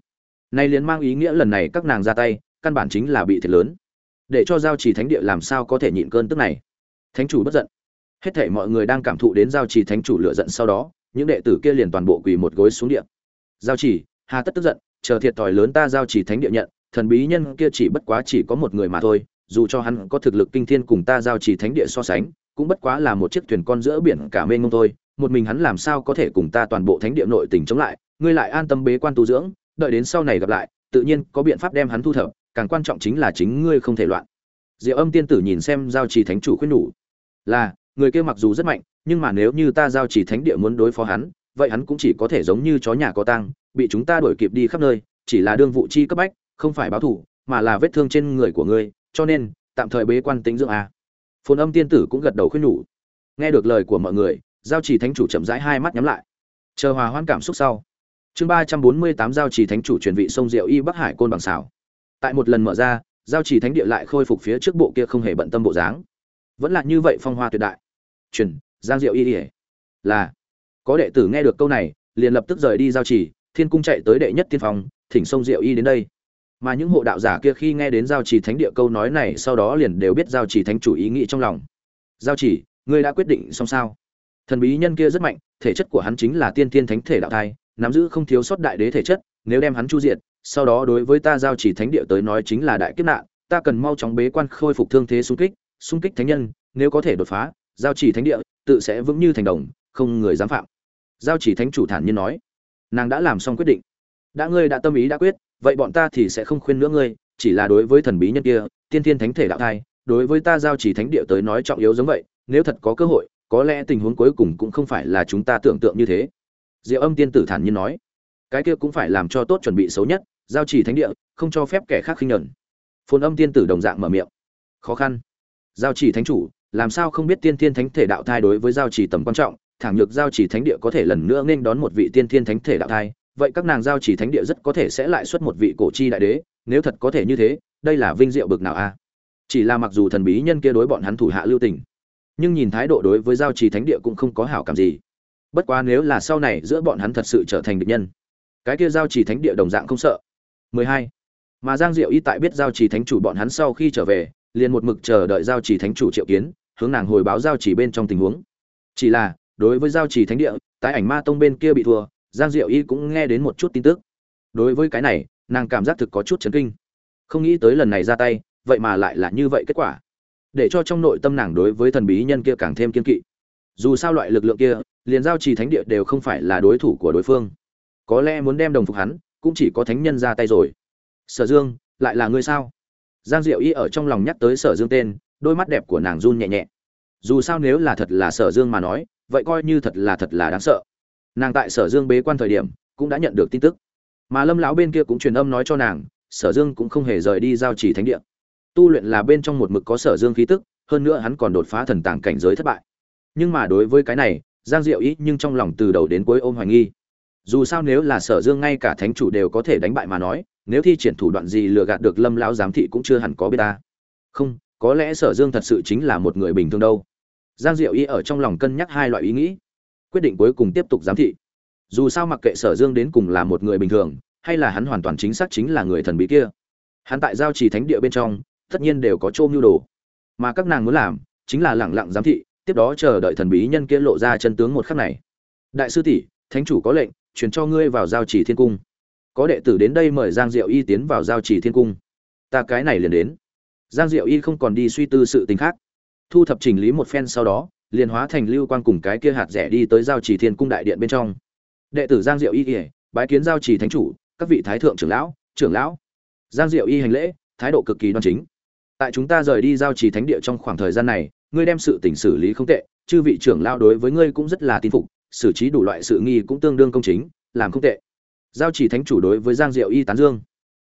Nay liền mang ý nghĩa lần này các nàng ra tay, căn bản chính là bị thiệt lớn. Để cho giao chỉ thánh địa làm sao có thể nhịn cơn tức này? Thánh chủ bất giận. Hết thảy mọi người đang cảm thụ đến giao chỉ thánh chủ lựa giận sau đó, những đệ tử kia liền toàn bộ quỳ một gối xuống địa giao chỉ, hà tất tức giận, chờ thiệt thòi lớn ta giao chỉ thánh địa nhận, thần bí nhân kia chỉ bất quá chỉ có một người mà thôi, dù cho hắn có thực lực kinh thiên cùng ta giao chỉ thánh địa so sánh, cũng bất quá là một chiếc thuyền con giữa biển cả mênh mông thôi, một mình hắn làm sao có thể cùng ta toàn bộ thánh địa nội tình chống lại, ngươi lại an tâm bế quan tu dưỡng, đợi đến sau này gặp lại, tự nhiên có biện pháp đem hắn thu thập, càng quan trọng chính là chính ngươi không thể loạn. Diệu âm tiên tử nhìn xem giao trì thánh chủ khuyên nhủ, là, người kia mặc dù rất mạnh, nhưng mà nếu như ta giao trì thánh địa muốn đối phó hắn vậy hắn cũng chỉ có thể giống như chó nhà có tang, bị chúng ta đuổi kịp đi khắp nơi, chỉ là đương vụ chi cấp bách, không phải báo thủ, mà là vết thương trên người của ngươi, cho nên, tạm thời bế quan tính dưỡng à phồn âm tiên tử cũng gật đầu khuyên nhủ. Nghe được lời của mọi người, giao trì thánh chủ chậm rãi hai mắt nhắm lại. Chờ hòa hoan cảm xúc sau. Chương ba trăm bốn mươi tám giao trì thánh chủ truyền vị sông diệu y bắc hải côn bằng xảo. Tại một lần mở ra, giao trì thánh địa lại khôi phục phía trước bộ kia không hề bận tâm bộ dáng. Vẫn là như vậy phong hoa tuyệt đại. Truyền, giang diệu y ỉa là có đệ tử nghe được câu này, liền lập tức rời đi giao trì, thiên cung chạy tới đệ nhất tiên phong, thỉnh sông diệu y đến đây. Mà những hộ đạo giả kia khi nghe đến giao trì thánh địa câu nói này, sau đó liền đều biết giao trì thánh chủ ý nghĩ trong lòng. Giao trì, ngươi đã quyết định xong sao? Thần bí nhân kia rất mạnh, thể chất của hắn chính là tiên tiên thánh thể đạo thai, nắm giữ không thiếu sót đại đế thể chất, nếu đem hắn chu diệt, sau đó đối với ta giao chỉ thánh địa tới nói chính là đại kiếp nạn, ta cần mau chóng bế quan khôi phục thương thế xung kích xung kích thánh nhân, nếu có thể đột phá, giao chỉ thánh địa, tự sẽ vững như thành đồng, không người dám phạm giao chỉ thánh chủ thản nhiên nói, nàng đã làm xong quyết định. Đã ngươi đã tâm ý đã quyết, vậy bọn ta thì sẽ không khuyên nữa ngươi, chỉ là đối với thần bí nhân kia, tiên thiên thánh thể đạo thai, đối với ta giao chỉ thánh địa tới nói trọng yếu giống vậy, nếu thật có cơ hội, có lẽ tình huống cuối cùng cũng không phải là chúng ta tưởng tượng như thế. Diệu âm tiên tử thản nhiên nói, cái kia cũng phải làm cho tốt chuẩn bị xấu nhất, giao chỉ thánh địa, không cho phép kẻ khác khinh nhẫn. Phồn âm tiên tử đồng dạng mở miệng, khó khăn. Giao chỉ thánh chủ, làm sao không biết tiên thiên thánh thể đạo thai đối với giao chỉ tầm quan trọng thẳng nhược giao chỉ thánh địa có thể lần nữa nên đón một vị tiên thiên thánh thể đạo thai, vậy các nàng giao chỉ thánh địa rất có thể sẽ lại xuất một vị cổ chi đại đế, nếu thật có thể như thế, đây là vinh diệu bực nào a? Chỉ là mặc dù thần bí nhân kia đối bọn hắn thủ hạ lưu tình, nhưng nhìn thái độ đối với giao trì thánh địa cũng không có hảo cảm gì. Bất quá nếu là sau này giữa bọn hắn thật sự trở thành địch nhân, cái kia giao trì thánh địa đồng dạng không sợ. 12. mà giang diệu y tại biết giao trì thánh chủ bọn hắn sau khi trở về, liền một mực chờ đợi giao trì thánh chủ triệu kiến, hướng nàng hồi báo giao trì bên trong tình huống. Chỉ là đối với giao trì thánh địa tại ảnh ma tông bên kia bị thua, giang diệu y cũng nghe đến một chút tin tức. Đối với cái này, nàng cảm giác thực có chút chấn kinh. Không nghĩ tới lần này ra tay, vậy mà lại là như vậy kết quả. Để cho trong nội tâm nàng đối với thần bí nhân kia càng thêm kiên kỵ. Dù sao loại lực lượng kia, liền giao trì thánh địa đều không phải là đối thủ của đối phương. Có lẽ muốn đem đồng phục hắn, cũng chỉ có thánh nhân ra tay rồi. Sở dương, lại là ngươi sao? Giang diệu y ở trong lòng nhắc tới sở dương tên, đôi mắt đẹp của nàng run nhẹ nhẹ. Dù sao nếu là thật là sở dương mà nói vậy coi như thật là thật là đáng sợ. Nàng tại sở dương bế quan thời điểm, cũng đã nhận được tin tức. Mà lâm lão bên kia cũng truyền âm nói cho nàng, sở dương cũng không hề rời đi giao chỉ thánh địa. Tu luyện là bên trong một mực có sở dương khí tức, hơn nữa hắn còn đột phá thần tàng cảnh giới thất bại. Nhưng mà đối với cái này, giang diệu ý nhưng trong lòng từ đầu đến cuối ôm hoài nghi. Dù sao nếu là sở dương ngay cả thánh chủ đều có thể đánh bại mà nói, nếu thi triển thủ đoạn gì lừa gạt được lâm lão giám thị cũng chưa hẳn có biết ta. Không, có lẽ sở dương thật sự chính là một người bình thường đâu giang diệu Y ở trong lòng cân nhắc hai loại ý nghĩ, quyết định cuối cùng tiếp tục giám thị. Dù sao mặc kệ sở dương đến cùng là một người bình thường, hay là hắn hoàn toàn chính xác chính là người thần bí kia, hắn tại giao trì thánh địa bên trong, tất nhiên đều có chôm nhu đồ. Mà các nàng muốn làm, chính là lẳng lặng giám thị, tiếp đó chờ đợi thần bí nhân kia lộ ra chân tướng một khắc này. Đại sư tỷ, thánh chủ có lệnh, truyền cho ngươi vào giao chỉ thiên cung. Có đệ tử đến đây mời giang diệu y tiến vào giao chỉ thiên cung. Ta cái này liền đến. Giang diệu y không còn đi suy tư sự tình khác thu thập chỉnh lý một phen sau đó, liền hóa thành lưu quan cùng cái kia hạt rẻ đi tới giao chỉ thiên cung đại điện bên trong. Đệ tử giang diệu y kể bái kiến giao chỉ thánh chủ, các vị thái thượng trưởng lão trưởng lão. Giang diệu y hành lễ, thái độ cực kỳ đoan chính. Tại chúng ta rời đi giao trì thánh địa trong khoảng thời gian này, ngươi đem sự tình xử lý không tệ, chư vị trưởng lão đối với ngươi cũng rất là tin phục, xử trí đủ loại sự nghi cũng tương đương công chính, làm không tệ. Giao trì thánh chủ đối với giang diệu y tán dương.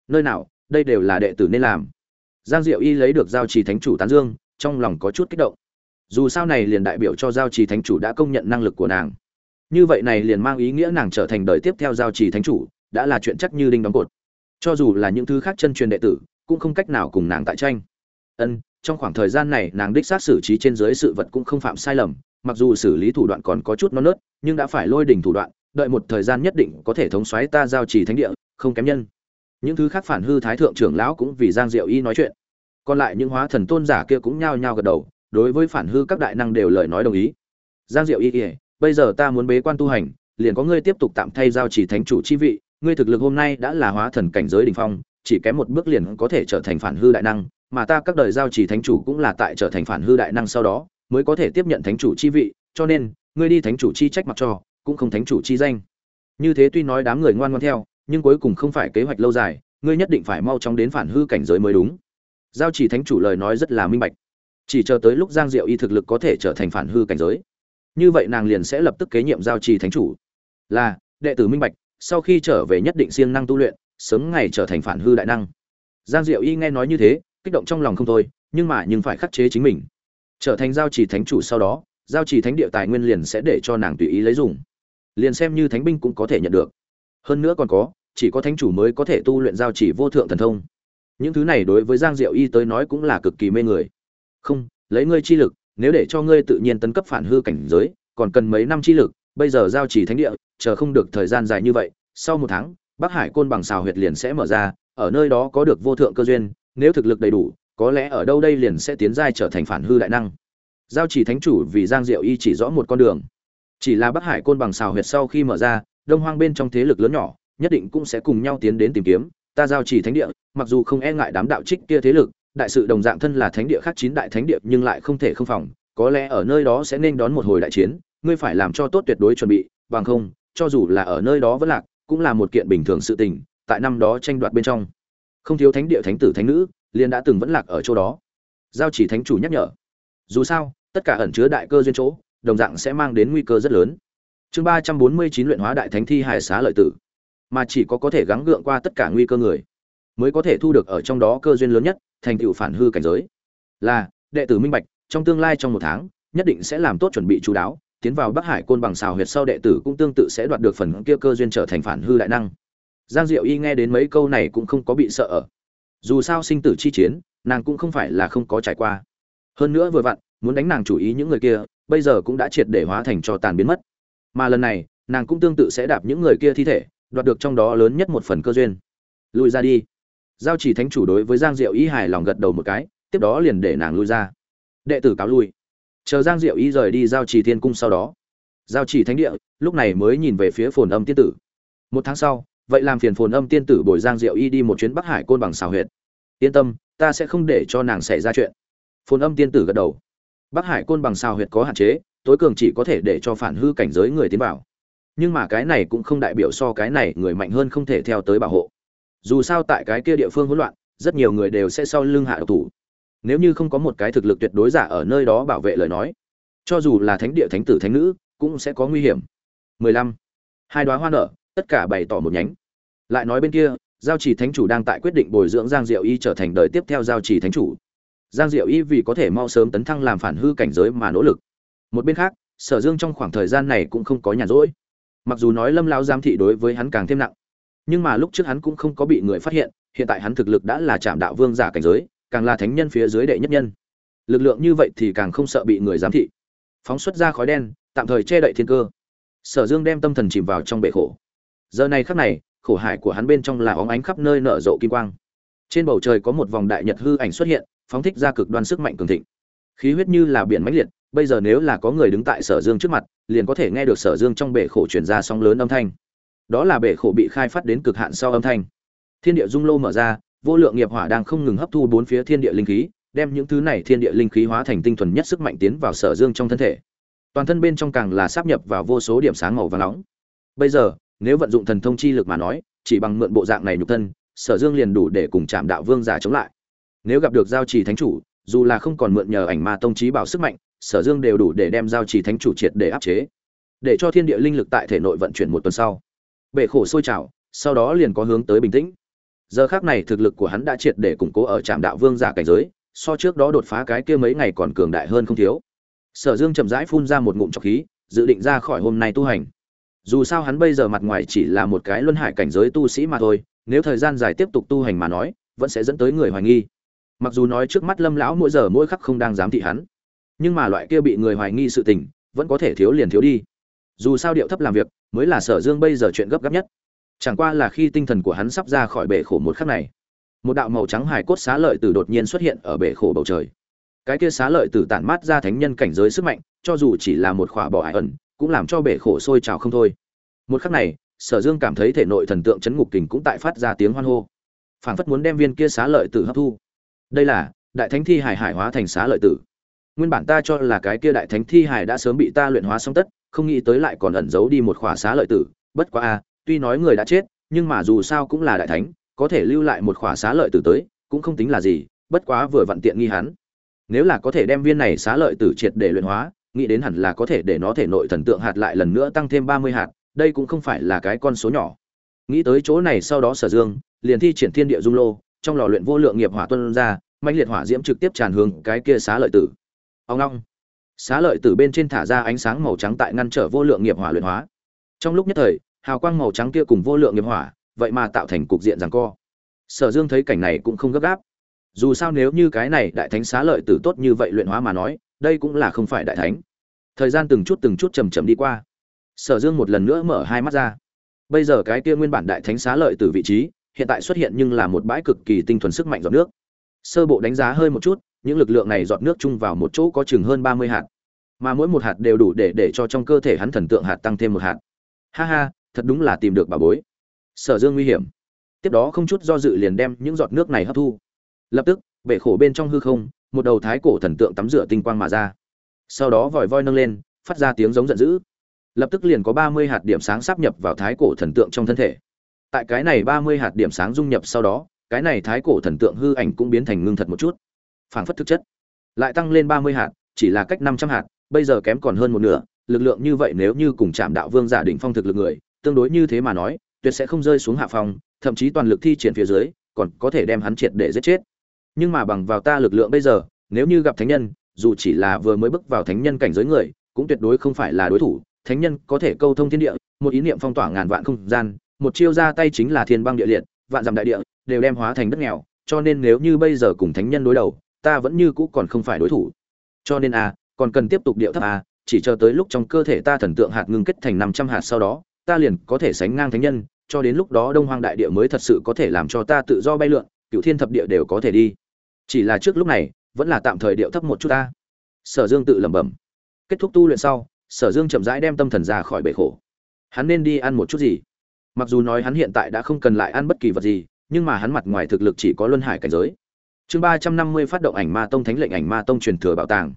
Nơi nào, đây đều là đệ tử nên làm. Giang diệu y lấy được giao trì thánh chủ tán dương trong lòng có chút kích động. Dù sao này liền đại biểu cho giao trì thánh chủ đã công nhận năng lực của nàng. Như vậy này liền mang ý nghĩa nàng trở thành đời tiếp theo giao trì thánh chủ, đã là chuyện chắc như đinh đóng cột. Cho dù là những thứ khác chân truyền đệ tử, cũng không cách nào cùng nàng tại tranh. Ân, trong khoảng thời gian này nàng đích xác xử trí trên dưới sự vật cũng không phạm sai lầm, mặc dù xử lý thủ đoạn còn có chút non nớt, nhưng đã phải lôi đỉnh thủ đoạn, đợi một thời gian nhất định có thể thống xoáy ta giao trì thánh địa, không kém nhân. Những thứ khác phản hư thái thượng trưởng lão cũng vì giang diệu y nói chuyện còn lại những hóa thần tôn giả kia cũng nhao nhao gật đầu, đối với phản hư các đại năng đều lời nói đồng ý. Giang diệu y ỉa bây giờ ta muốn bế quan tu hành, liền có ngươi tiếp tục tạm thay giao chỉ thánh chủ chi vị, ngươi thực lực hôm nay đã là hóa thần cảnh giới đỉnh phong, chỉ kém một bước liền có thể trở thành phản hư đại năng, mà ta các đời giao chỉ thánh chủ cũng là tại trở thành phản hư đại năng sau đó, mới có thể tiếp nhận thánh chủ chi vị, cho nên, ngươi đi thánh chủ chi trách mặc cho, cũng không thánh chủ chi danh. Như thế tuy nói đám người ngoan ngoan theo, nhưng cuối cùng không phải kế hoạch lâu dài, ngươi nhất định phải mau chóng đến phản hư cảnh giới mới đúng giao chỉ thánh chủ lời nói rất là minh bạch. Chỉ chờ tới lúc giang diệu y thực lực có thể trở thành phản hư cảnh giới, như vậy nàng liền sẽ lập tức kế nhiệm giao trì thánh chủ. Là, đệ tử minh bạch, sau khi trở về nhất định siêng năng tu luyện, sớm ngày trở thành phản hư đại năng. Giang diệu y nghe nói như thế, kích động trong lòng không thôi, nhưng mà nhưng phải khắc chế chính mình. Trở thành giao trì thánh chủ sau đó, giao trì thánh địa tài nguyên liền sẽ để cho nàng tùy ý lấy dùng. Liền xem như thánh binh cũng có thể nhận được. Hơn nữa còn có, chỉ có thánh chủ mới có thể tu luyện giao chỉ vô thượng thần thông những thứ này đối với giang diệu y tới nói cũng là cực kỳ mê người. Không, lấy ngươi chi lực, nếu để cho ngươi tự nhiên tấn cấp phản hư cảnh giới, còn cần mấy năm chi lực, bây giờ giao chỉ thánh địa, chờ không được thời gian dài như vậy, sau một tháng, bắc hải côn bằng xào huyệt liền sẽ mở ra, ở nơi đó có được vô thượng cơ duyên, nếu thực lực đầy đủ, có lẽ ở đâu đây liền sẽ tiến giai trở thành phản hư đại năng. Giao chỉ thánh chủ vì giang diệu y chỉ rõ một con đường. Chỉ là bắc hải côn bằng xào huyệt sau khi mở ra, đông hoang bên trong thế lực lớn nhỏ, nhất định cũng sẽ cùng nhau tiến đến tìm kiếm ta giao chỉ thánh địa, mặc dù không e ngại đám đạo trích kia thế lực, đại sự đồng dạng thân là thánh địa khác chín đại thánh địa nhưng lại không thể không phòng, có lẽ ở nơi đó sẽ nên đón một hồi đại chiến, ngươi phải làm cho tốt tuyệt đối chuẩn bị, bằng không, cho dù là ở nơi đó vẫn lạc, cũng là một kiện bình thường sự tình, tại năm đó tranh đoạt bên trong. Không thiếu thánh địa thánh tử thánh nữ, liền đã từng vẫn lạc ở chỗ đó. Giao chỉ thánh chủ nhắc nhở. Dù sao, tất cả ẩn chứa đại cơ duyên chỗ, đồng dạng sẽ mang đến nguy cơ rất lớn. Chương ba trăm bốn mươi chín luyện hóa đại thánh thi hải xá lợi tử mà chỉ có có thể gắng gượng qua tất cả nguy cơ người, mới có thể thu được ở trong đó cơ duyên lớn nhất, thành tựu phản hư cảnh giới. Là, đệ tử minh bạch, trong tương lai trong một tháng, nhất định sẽ làm tốt chuẩn bị chú đáo, tiến vào bắc hải côn bằng xào huyệt sau đệ tử cũng tương tự sẽ đoạt được phần kia cơ duyên trở thành phản hư đại năng. Giang diệu y nghe đến mấy câu này cũng không có bị sợ ở. Dù sao sinh tử chi chiến, nàng cũng không phải là không có trải qua. Hơn nữa vừa vặn, muốn đánh nàng chủ ý những người kia, bây giờ cũng đã triệt để hóa thành cho tàn biến mất. Mà lần này, nàng cũng tương tự sẽ đạp những người kia thi thể đoạt được trong đó lớn nhất một phần cơ duyên. Lùi ra đi. Giao chỉ thánh chủ đối với giang diệu y hài lòng gật đầu một cái, tiếp đó liền để nàng lui ra. Đệ tử cáo lui. Chờ giang diệu y rời đi giao chỉ thiên cung sau đó, giao chỉ thánh địa, lúc này mới nhìn về phía phồn âm tiên tử. Một tháng sau, vậy làm phiền phồn âm tiên tử bồi giang diệu y đi một chuyến bắc hải côn bằng xào huyệt. Yên tâm, ta sẽ không để cho nàng xảy ra chuyện. Phồn âm tiên tử gật đầu. Bắc hải côn bằng xào huyệt có hạn chế, tối cường chỉ có thể để cho phản hư cảnh giới người tiến vào nhưng mà cái này cũng không đại biểu so cái này người mạnh hơn không thể theo tới bảo hộ. Dù sao tại cái kia địa phương hỗn loạn, rất nhiều người đều sẽ sau lưng hạ độc thủ. Nếu như không có một cái thực lực tuyệt đối giả ở nơi đó bảo vệ lời nói, cho dù là thánh địa thánh tử thánh nữ, cũng sẽ có nguy hiểm. 15. hai đoá hoa nở, tất cả bày tỏ một nhánh. Lại nói bên kia, giao chỉ thánh chủ đang tại quyết định bồi dưỡng giang diệu y trở thành đời tiếp theo giao chỉ thánh chủ. Giang diệu y vì có thể mau sớm tấn thăng làm phản hư cảnh giới mà nỗ lực. Một bên khác, sở dương trong khoảng thời gian này cũng không có nhàn rỗi mặc dù nói lâm lao giám thị đối với hắn càng thêm nặng, nhưng mà lúc trước hắn cũng không có bị người phát hiện hiện tại hắn thực lực đã là trạm đạo vương giả cảnh giới, càng là thánh nhân phía dưới đệ nhất nhân. Lực lượng như vậy thì càng không sợ bị người giám thị. Phóng xuất ra khói đen, tạm thời che đậy thiên cơ. Sở dương đem tâm thần chìm vào trong bệ khổ. Giờ này khắc này, khổ hải của hắn bên trong là óng ánh khắp nơi nở rộ kim quang. Trên bầu trời có một vòng đại nhật hư ảnh xuất hiện, phóng thích ra cực đoan sức mạnh cường thịnh. Khí huyết như là biển mãnh liệt bây giờ nếu là có người đứng tại sở dương trước mặt, liền có thể nghe được sở dương trong bể khổ truyền ra sóng lớn âm thanh. Đó là bể khổ bị khai phát đến cực hạn sau âm thanh. Thiên địa dung lô mở ra, vô lượng nghiệp hỏa đang không ngừng hấp thu bốn phía thiên địa linh khí, đem những thứ này thiên địa linh khí hóa thành tinh thuần nhất sức mạnh tiến vào sở dương trong thân thể. Toàn thân bên trong càng là sáp nhập vào vô số điểm sáng màu và nóng. Bây giờ, nếu vận dụng thần thông chi lực mà nói, chỉ bằng mượn bộ dạng này nhục thân, sở dương liền đủ để cùng chạm đạo vương giả chống lại. Nếu gặp được giao trì thánh chủ, dù là không còn mượn nhờ ảnh ma tông trí bảo sức mạnh sở dương đều đủ để đem giao trì thánh chủ triệt để áp chế. Để cho thiên địa linh lực tại thể nội vận chuyển một tuần sau, bể khổ sôi trào, sau đó liền có hướng tới bình tĩnh. Giờ khác này thực lực của hắn đã triệt để củng cố ở trạm đạo vương giả cảnh giới, so trước đó đột phá cái kia mấy ngày còn cường đại hơn không thiếu. Sở dương chậm rãi phun ra một ngụm trọc khí, dự định ra khỏi hôm nay tu hành. Dù sao hắn bây giờ mặt ngoài chỉ là một cái luân hải cảnh giới tu sĩ mà thôi, nếu thời gian dài tiếp tục tu hành mà nói, vẫn sẽ dẫn tới người hoài nghi. Mặc dù nói trước mắt lâm lão mỗi giờ mỗi khắc không đang dám thị hắn nhưng mà loại kia bị người hoài nghi sự tình, vẫn có thể thiếu liền thiếu đi. Dù sao điệu thấp làm việc, mới là sở dương bây giờ chuyện gấp gáp nhất. Chẳng qua là khi tinh thần của hắn sắp ra khỏi bể khổ một khắc này, một đạo màu trắng hài cốt xá lợi tử đột nhiên xuất hiện ở bể khổ bầu trời. Cái kia xá lợi tử tản mát ra thánh nhân cảnh giới sức mạnh, cho dù chỉ là một khỏa bỏ ải ẩn, cũng làm cho bể khổ sôi trào không thôi. Một khắc này, sở dương cảm thấy thể nội thần tượng chấn ngục kình cũng tại phát ra tiếng hoan hô. Phảng phất muốn đem viên kia xá lợi tử hấp thu. Đây là, đại thánh thi hải hải hóa thành xá lợi tử nguyên bản ta cho là cái kia đại thánh thi hải đã sớm bị ta luyện hóa xong tất, không nghĩ tới lại còn ẩn giấu đi một khỏa xá lợi tử. Bất quá a tuy nói người đã chết, nhưng mà dù sao cũng là đại thánh, có thể lưu lại một khỏa xá lợi tử tới, cũng không tính là gì, bất quá vừa vặn tiện nghi hắn. Nếu là có thể đem viên này xá lợi tử triệt để luyện hóa, nghĩ đến hẳn là có thể để nó thể nội thần tượng hạt lại lần nữa tăng thêm ba mươi hạt, đây cũng không phải là cái con số nhỏ. Nghĩ tới chỗ này sau đó sở dương, liền thi triển thiên địa dung lô, trong lò luyện vô lượng nghiệp hỏa tuân ra mạnh liệt hỏa diễm trực tiếp tràn hướng cái kia xá lợi tử ông long xá lợi tử bên trên thả ra ánh sáng màu trắng tại ngăn trở vô lượng nghiệp hỏa luyện hóa. Trong lúc nhất thời, hào quang màu trắng kia cùng vô lượng nghiệp hỏa, vậy mà tạo thành cục diện rằng co. Sở dương thấy cảnh này cũng không gấp gáp. Dù sao nếu như cái này đại thánh xá lợi tử tốt như vậy luyện hóa mà nói, đây cũng là không phải đại thánh. Thời gian từng chút từng chút chầm chậm đi qua. Sở dương một lần nữa mở hai mắt ra. Bây giờ cái kia nguyên bản đại thánh xá lợi từ vị trí, hiện tại xuất hiện nhưng là một bãi cực kỳ tinh thuần sức mạnh giọt nước. Sơ bộ đánh giá hơi một chút những lực lượng này giọt nước chung vào một chỗ có chừng hơn ba mươi hạt. Mà mỗi một hạt đều đủ để để cho trong cơ thể hắn thần tượng hạt tăng thêm một hạt. Ha ha, thật đúng là tìm được bà bối. Sở dương nguy hiểm. Tiếp đó không chút do dự liền đem những giọt nước này hấp thu. Lập tức, bể khổ bên trong hư không, một đầu thái cổ thần tượng tắm rửa tinh quang mà ra. Sau đó vòi voi nâng lên, phát ra tiếng giống giận dữ. Lập tức liền có ba mươi hạt điểm sáng sáp nhập vào thái cổ thần tượng trong thân thể. Tại cái này ba mươi hạt điểm sáng dung nhập sau đó, cái này thái cổ thần tượng hư ảnh cũng biến thành ngưng thật một chút phảng phất thực chất. Lại tăng lên ba mươi hạt, chỉ là cách năm trăm hạt, bây giờ kém còn hơn một nửa, lực lượng như vậy nếu như cùng chạm đạo vương giả định phong thực lực người, tương đối như thế mà nói, tuyệt sẽ không rơi xuống hạ phòng, thậm chí toàn lực thi triển phía dưới, còn có thể đem hắn triệt để giết chết. Nhưng mà bằng vào ta lực lượng bây giờ, nếu như gặp thánh nhân, dù chỉ là vừa mới bước vào thánh nhân cảnh giới người, cũng tuyệt đối không phải là đối thủ, thánh nhân có thể câu thông thiên địa, một ý niệm phong tỏa ngàn vạn không gian, một chiêu ra tay chính là thiên băng địa liệt, vạn dặm đại địa, đều đem hóa thành đất nghèo, cho nên nếu như bây giờ cùng thánh nhân đối đầu ta vẫn như cũ còn không phải đối thủ. Cho nên a còn cần tiếp tục điệu thấp a chỉ chờ tới lúc trong cơ thể ta thần tượng hạt ngưng kết thành năm trăm hạt sau đó, ta liền có thể sánh ngang thánh nhân, cho đến lúc đó đông hoang đại địa mới thật sự có thể làm cho ta tự do bay lượn cựu thiên thập địa đều có thể đi. Chỉ là trước lúc này, vẫn là tạm thời điệu thấp một chút ta. Sở dương tự lẩm bẩm. Kết thúc tu luyện sau, sở dương chậm rãi đem tâm thần ra khỏi bể khổ. Hắn nên đi ăn một chút gì? Mặc dù nói hắn hiện tại đã không cần lại ăn bất kỳ vật gì, nhưng mà hắn mặt ngoài thực lực chỉ có luân hải cảnh giới chương ba trăm năm mươi phát động ảnh ma tông thánh lệnh ảnh ma tông truyền thừa bảo tàng.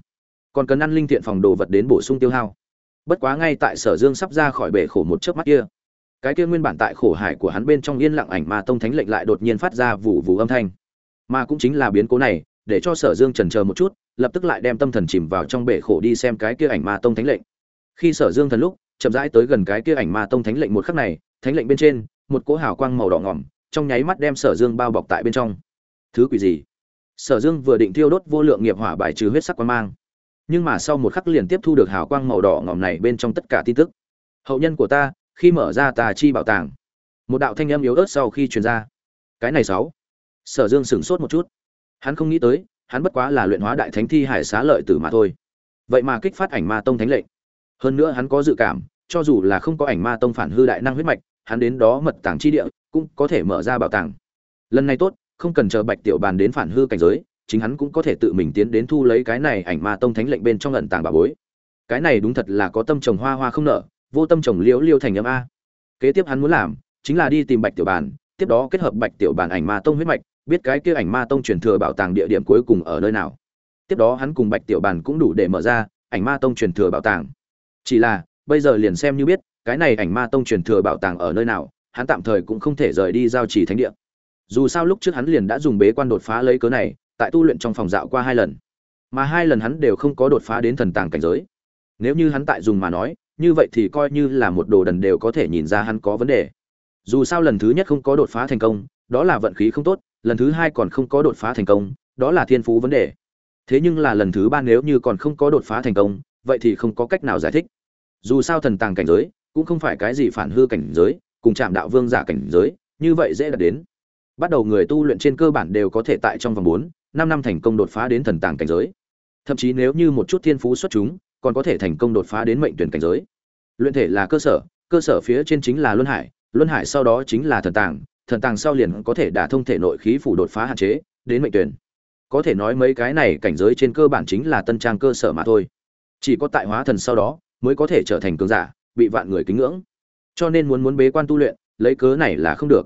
Còn cần ăn linh thiện phòng đồ vật đến bổ sung tiêu hao. Bất quá ngay tại sở dương sắp ra khỏi bể khổ một chớp mắt kia, cái kia nguyên bản tại khổ hải của hắn bên trong yên lặng ảnh ma tông thánh lệnh lại đột nhiên phát ra vụ vụ âm thanh. Mà cũng chính là biến cố này, để cho sở dương trần chờ một chút, lập tức lại đem tâm thần chìm vào trong bể khổ đi xem cái kia ảnh ma tông thánh lệnh. Khi sở dương thần lúc, chậm rãi tới gần cái kia ảnh ma tông thánh lệnh một khắc này, thánh lệnh bên trên, một cỗ hào quang màu đỏ ngỏm, trong nháy mắt đem sở dương bao bọc tại bên trong. Thứ quỷ gì? Sở dương vừa định thiêu đốt vô lượng nghiệp hỏa bài trừ huyết sắc quang mang. Nhưng mà sau một khắc liền tiếp thu được hào quang màu đỏ ngỏm này bên trong tất cả tin tức. Hậu nhân của ta, khi mở ra tà chi bảo tàng, một đạo thanh âm yếu ớt sau khi truyền ra. Cái này sáu. Sở dương sửng sốt một chút. Hắn không nghĩ tới, hắn bất quá là luyện hóa đại thánh thi hải xá lợi tử mà thôi. Vậy mà kích phát ảnh ma tông thánh lệnh. Hơn nữa hắn có dự cảm, cho dù là không có ảnh ma tông phản hư đại năng huyết mạch, hắn đến đó mật tàng chi địa, cũng có thể mở ra bảo tàng. Lần này tốt không cần chờ bạch tiểu bàn đến phản hư cảnh giới, chính hắn cũng có thể tự mình tiến đến thu lấy cái này ảnh ma tông thánh lệnh bên trong ẩn tàng bà bối. Cái này đúng thật là có tâm trồng hoa hoa không nở, vô tâm trồng liễu liêu thành âm a. Kế tiếp hắn muốn làm, chính là đi tìm bạch tiểu bàn, tiếp đó kết hợp bạch tiểu bàn ảnh ma tông huyết mạch, biết cái kia ảnh ma tông truyền thừa bảo tàng địa điểm cuối cùng ở nơi nào. Tiếp đó hắn cùng bạch tiểu bàn cũng đủ để mở ra, ảnh ma tông truyền thừa bảo tàng. Chỉ là, bây giờ liền xem như biết, cái này ảnh ma tông truyền thừa bảo tàng ở nơi nào, hắn tạm thời cũng không thể rời đi giao trì thánh địa dù sao lúc trước hắn liền đã dùng bế quan đột phá lấy cớ này, tại tu luyện trong phòng dạo qua hai lần. Mà hai lần hắn đều không có đột phá đến thần tàng cảnh giới. Nếu như hắn tại dùng mà nói, như vậy thì coi như là một đồ đần đều có thể nhìn ra hắn có vấn đề. Dù sao lần thứ nhất không có đột phá thành công, đó là vận khí không tốt, lần thứ hai còn không có đột phá thành công, đó là thiên phú vấn đề. Thế nhưng là lần thứ ba nếu như còn không có đột phá thành công, vậy thì không có cách nào giải thích. Dù sao thần tàng cảnh giới cũng không phải cái gì phản hư cảnh giới, cùng chạm đạo vương giả cảnh giới, như vậy dễ đạt đến bắt đầu người tu luyện trên cơ bản đều có thể tại trong vòng bốn, năm năm thành công đột phá đến thần tàng cảnh giới. Thậm chí nếu như một chút thiên phú xuất chúng, còn có thể thành công đột phá đến mệnh tuyển cảnh giới. Luyện thể là cơ sở cơ sở phía trên chính là luân hải luân hải sau đó chính là thần tàng thần tàng sau liền có thể đả thông thể nội khí phủ đột phá hạn chế, đến mệnh tuyển. Có thể nói mấy cái này cảnh giới trên cơ bản chính là tân trang cơ sở mà thôi. Chỉ có tại hóa thần sau đó, mới có thể trở thành cường giả, bị vạn người kính ngưỡng. Cho nên muốn muốn bế quan tu luyện, lấy cớ này là không được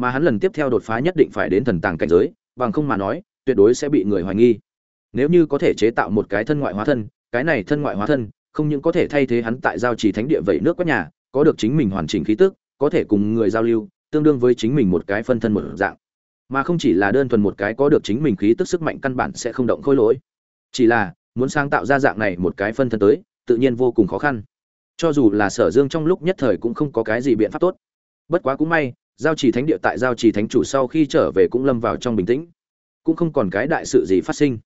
mà hắn lần tiếp theo đột phá nhất định phải đến thần tàng cảnh giới, bằng không mà nói, tuyệt đối sẽ bị người hoài nghi. Nếu như có thể chế tạo một cái thân ngoại hóa thân, cái này thân ngoại hóa thân, không những có thể thay thế hắn tại giao trì thánh địa vậy nước quét nhà, có được chính mình hoàn chỉnh khí tức, có thể cùng người giao lưu, tương đương với chính mình một cái phân thân một dạng. Mà không chỉ là đơn thuần một cái có được chính mình khí tức sức mạnh căn bản sẽ không động khôi lỗi. Chỉ là, muốn sáng tạo ra dạng này một cái phân thân tới, tự nhiên vô cùng khó khăn. Cho dù là sở dương trong lúc nhất thời cũng không có cái gì biện pháp tốt. Bất quá cũng may giao trì thánh địa tại giao trì thánh chủ sau khi trở về cũng lâm vào trong bình tĩnh. Cũng không còn cái đại sự gì phát sinh.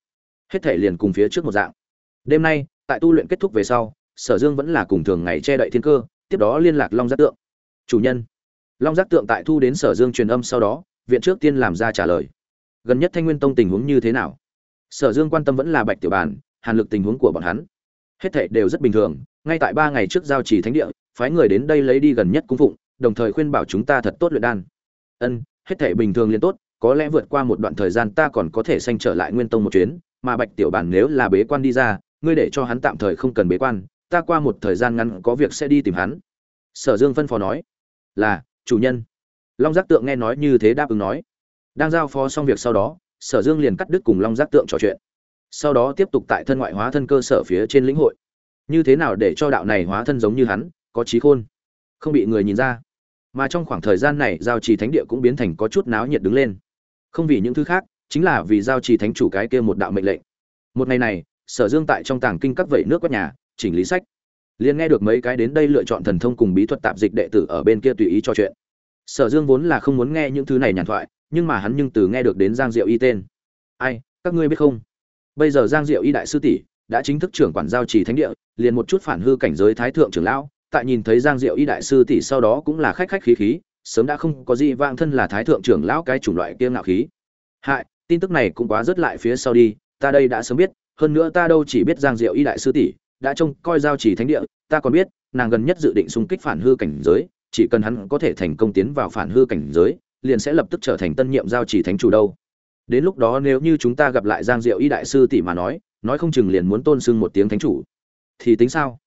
Hết thể liền cùng phía trước một dạng. Đêm nay, tại tu luyện kết thúc về sau, sở dương vẫn là cùng thường ngày che đậy thiên cơ, tiếp đó liên lạc long giác tượng. Chủ nhân. Long giác tượng tại thu đến sở dương truyền âm sau đó, viện trước tiên làm ra trả lời. Gần nhất thanh nguyên tông tình huống như thế nào? Sở dương quan tâm vẫn là bạch tiểu bàn, hàn lực tình huống của bọn hắn. Hết thệ đều rất bình thường, ngay tại ba ngày trước giao trì thánh địa, phái người đến đây lấy đi gần nhất cung phụng đồng thời khuyên bảo chúng ta thật tốt luyện đan. Ân, hết thảy bình thường liền tốt, có lẽ vượt qua một đoạn thời gian ta còn có thể sanh trở lại nguyên tông một chuyến, mà bạch tiểu bản nếu là bế quan đi ra, ngươi để cho hắn tạm thời không cần bế quan, ta qua một thời gian ngắn có việc sẽ đi tìm hắn. Sở dương phân phó nói. Là, chủ nhân. Long giác tượng nghe nói như thế đáp ứng nói. Đang giao phó xong việc sau đó, sở dương liền cắt đứt cùng long giác tượng trò chuyện. Sau đó tiếp tục tại thân ngoại hóa thân cơ sở phía trên lĩnh hội. Như thế nào để cho đạo này hóa thân giống như hắn, có trí khôn? Không bị người nhìn ra. Mà trong khoảng thời gian này, giao trì thánh địa cũng biến thành có chút náo nhiệt đứng lên. Không vì những thứ khác, chính là vì giao trì thánh chủ cái kia một đạo mệnh lệnh. Một ngày này, sở dương tại trong tàng kinh các vẩy nước quét nhà, chỉnh lý sách. Liền nghe được mấy cái đến đây lựa chọn thần thông cùng bí thuật tạp dịch đệ tử ở bên kia tùy ý cho chuyện. Sở dương vốn là không muốn nghe những thứ này nhàn thoại, nhưng mà hắn nhưng từ nghe được đến giang diệu y tên. Ai, các ngươi biết không? Bây giờ giang diệu y đại sư tỷ đã chính thức trưởng quản giao trì thánh địa, liền một chút phản hư cảnh giới thái thượng trưởng lão tại nhìn thấy giang diệu y đại sư tỷ sau đó cũng là khách khách khí khí, sớm đã không có gì vang thân là thái thượng trưởng lão cái chủng loại kia ngạo khí. Hại, tin tức này cũng quá rớt lại phía sau đi, ta đây đã sớm biết, hơn nữa ta đâu chỉ biết giang diệu y đại sư tỷ, đã trông coi giao chỉ thánh địa, ta còn biết, nàng gần nhất dự định xung kích phản hư cảnh giới, chỉ cần hắn có thể thành công tiến vào phản hư cảnh giới, liền sẽ lập tức trở thành tân nhiệm giao chỉ thánh chủ đâu. Đến lúc đó nếu như chúng ta gặp lại giang diệu y đại sư tỷ mà nói nói không chừng liền muốn tôn sưng một tiếng thánh chủ. Thì tính sao?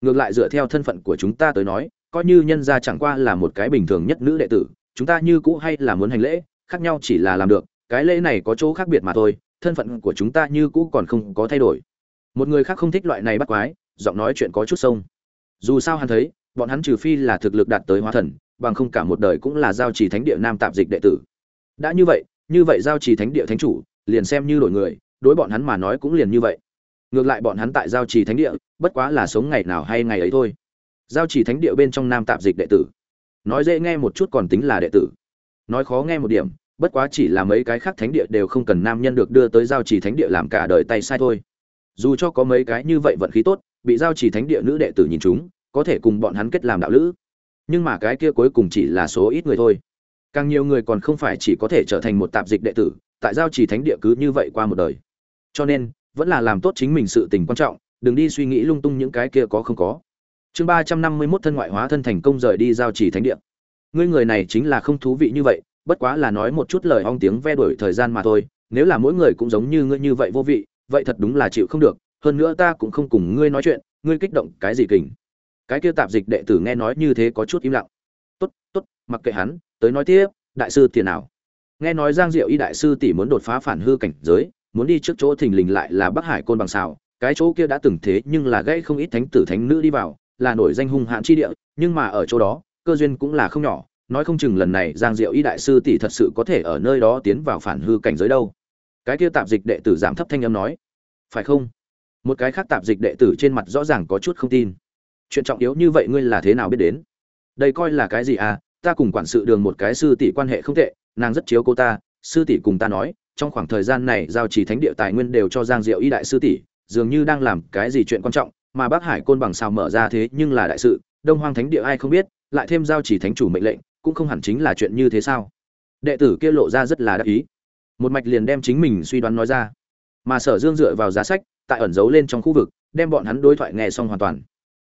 Ngược lại dựa theo thân phận của chúng ta tới nói, coi như nhân gia chẳng qua là một cái bình thường nhất nữ đệ tử, chúng ta như cũ hay là muốn hành lễ, khác nhau chỉ là làm được, cái lễ này có chỗ khác biệt mà thôi, thân phận của chúng ta như cũ còn không có thay đổi. Một người khác không thích loại này bắt quái, giọng nói chuyện có chút sông. Dù sao hắn thấy, bọn hắn trừ phi là thực lực đạt tới hóa thần, bằng không cả một đời cũng là giao trì thánh địa nam tạp dịch đệ tử. Đã như vậy như vậy giao trì thánh địa thánh chủ, liền xem như đổi người, đối bọn hắn mà nói cũng liền như vậy ngược lại bọn hắn tại giao trì thánh địa, bất quá là sống ngày nào hay ngày ấy thôi. Giao trì thánh địa bên trong nam tạp dịch đệ tử. Nói dễ nghe một chút còn tính là đệ tử. Nói khó nghe một điểm, bất quá chỉ là mấy cái khác thánh địa đều không cần nam nhân được đưa tới giao trì thánh địa làm cả đời tay sai thôi. Dù cho có mấy cái như vậy vận khí tốt, bị giao trì thánh địa nữ đệ tử nhìn chúng, có thể cùng bọn hắn kết làm đạo lữ. Nhưng mà cái kia cuối cùng chỉ là số ít người thôi. Càng nhiều người còn không phải chỉ có thể trở thành một tạp dịch đệ tử, tại giao trì thánh địa cứ như vậy qua một đời. Cho nên vẫn là làm tốt chính mình sự tình quan trọng, đừng đi suy nghĩ lung tung những cái kia có không có. Chương ba trăm năm mươi mốt thân ngoại hóa thân thành công rời đi giao trì thánh địa. Ngươi người này chính là không thú vị như vậy, bất quá là nói một chút lời ong tiếng ve đuổi thời gian mà thôi, nếu là mỗi người cũng giống như ngươi như vậy vô vị, vậy thật đúng là chịu không được, hơn nữa ta cũng không cùng ngươi nói chuyện, ngươi kích động cái gì kình. Cái kia tạp dịch đệ tử nghe nói như thế có chút im lặng. Tốt tốt, mặc kệ hắn, tới nói tiếp, đại sư tiền nào. Nghe nói giang diệu y đại sư tỷ muốn đột phá phản hư cảnh giới muốn đi trước chỗ thình lình lại là bắc hải côn bằng xào cái chỗ kia đã từng thế nhưng là gây không ít thánh tử thánh nữ đi vào, là nổi danh hung hãn chi địa, nhưng mà ở chỗ đó, cơ duyên cũng là không nhỏ, nói không chừng lần này giang diệu y đại sư tỷ thật sự có thể ở nơi đó tiến vào phản hư cảnh giới đâu. Cái kia tạp dịch đệ tử giảm thấp thanh âm nói, phải không? Một cái khác tạp dịch đệ tử trên mặt rõ ràng có chút không tin. Chuyện trọng yếu như vậy ngươi là thế nào biết đến? Đây coi là cái gì à? Ta cùng quản sự đường một cái sư tỷ quan hệ không tệ, nàng rất chiếu cô ta, sư tỷ cùng ta nói trong khoảng thời gian này giao trì thánh địa tài nguyên đều cho giang diệu y đại sư tỷ, dường như đang làm cái gì chuyện quan trọng, mà bác hải côn bằng xào mở ra thế nhưng là đại sự, đông hoang thánh địa ai không biết, lại thêm giao chỉ thánh chủ mệnh lệnh, cũng không hẳn chính là chuyện như thế sao? Đệ tử kia lộ ra rất là đắc ý. Một mạch liền đem chính mình suy đoán nói ra. Mà sở dương dựa vào giá sách, tại ẩn giấu lên trong khu vực, đem bọn hắn đối thoại nghe xong hoàn toàn.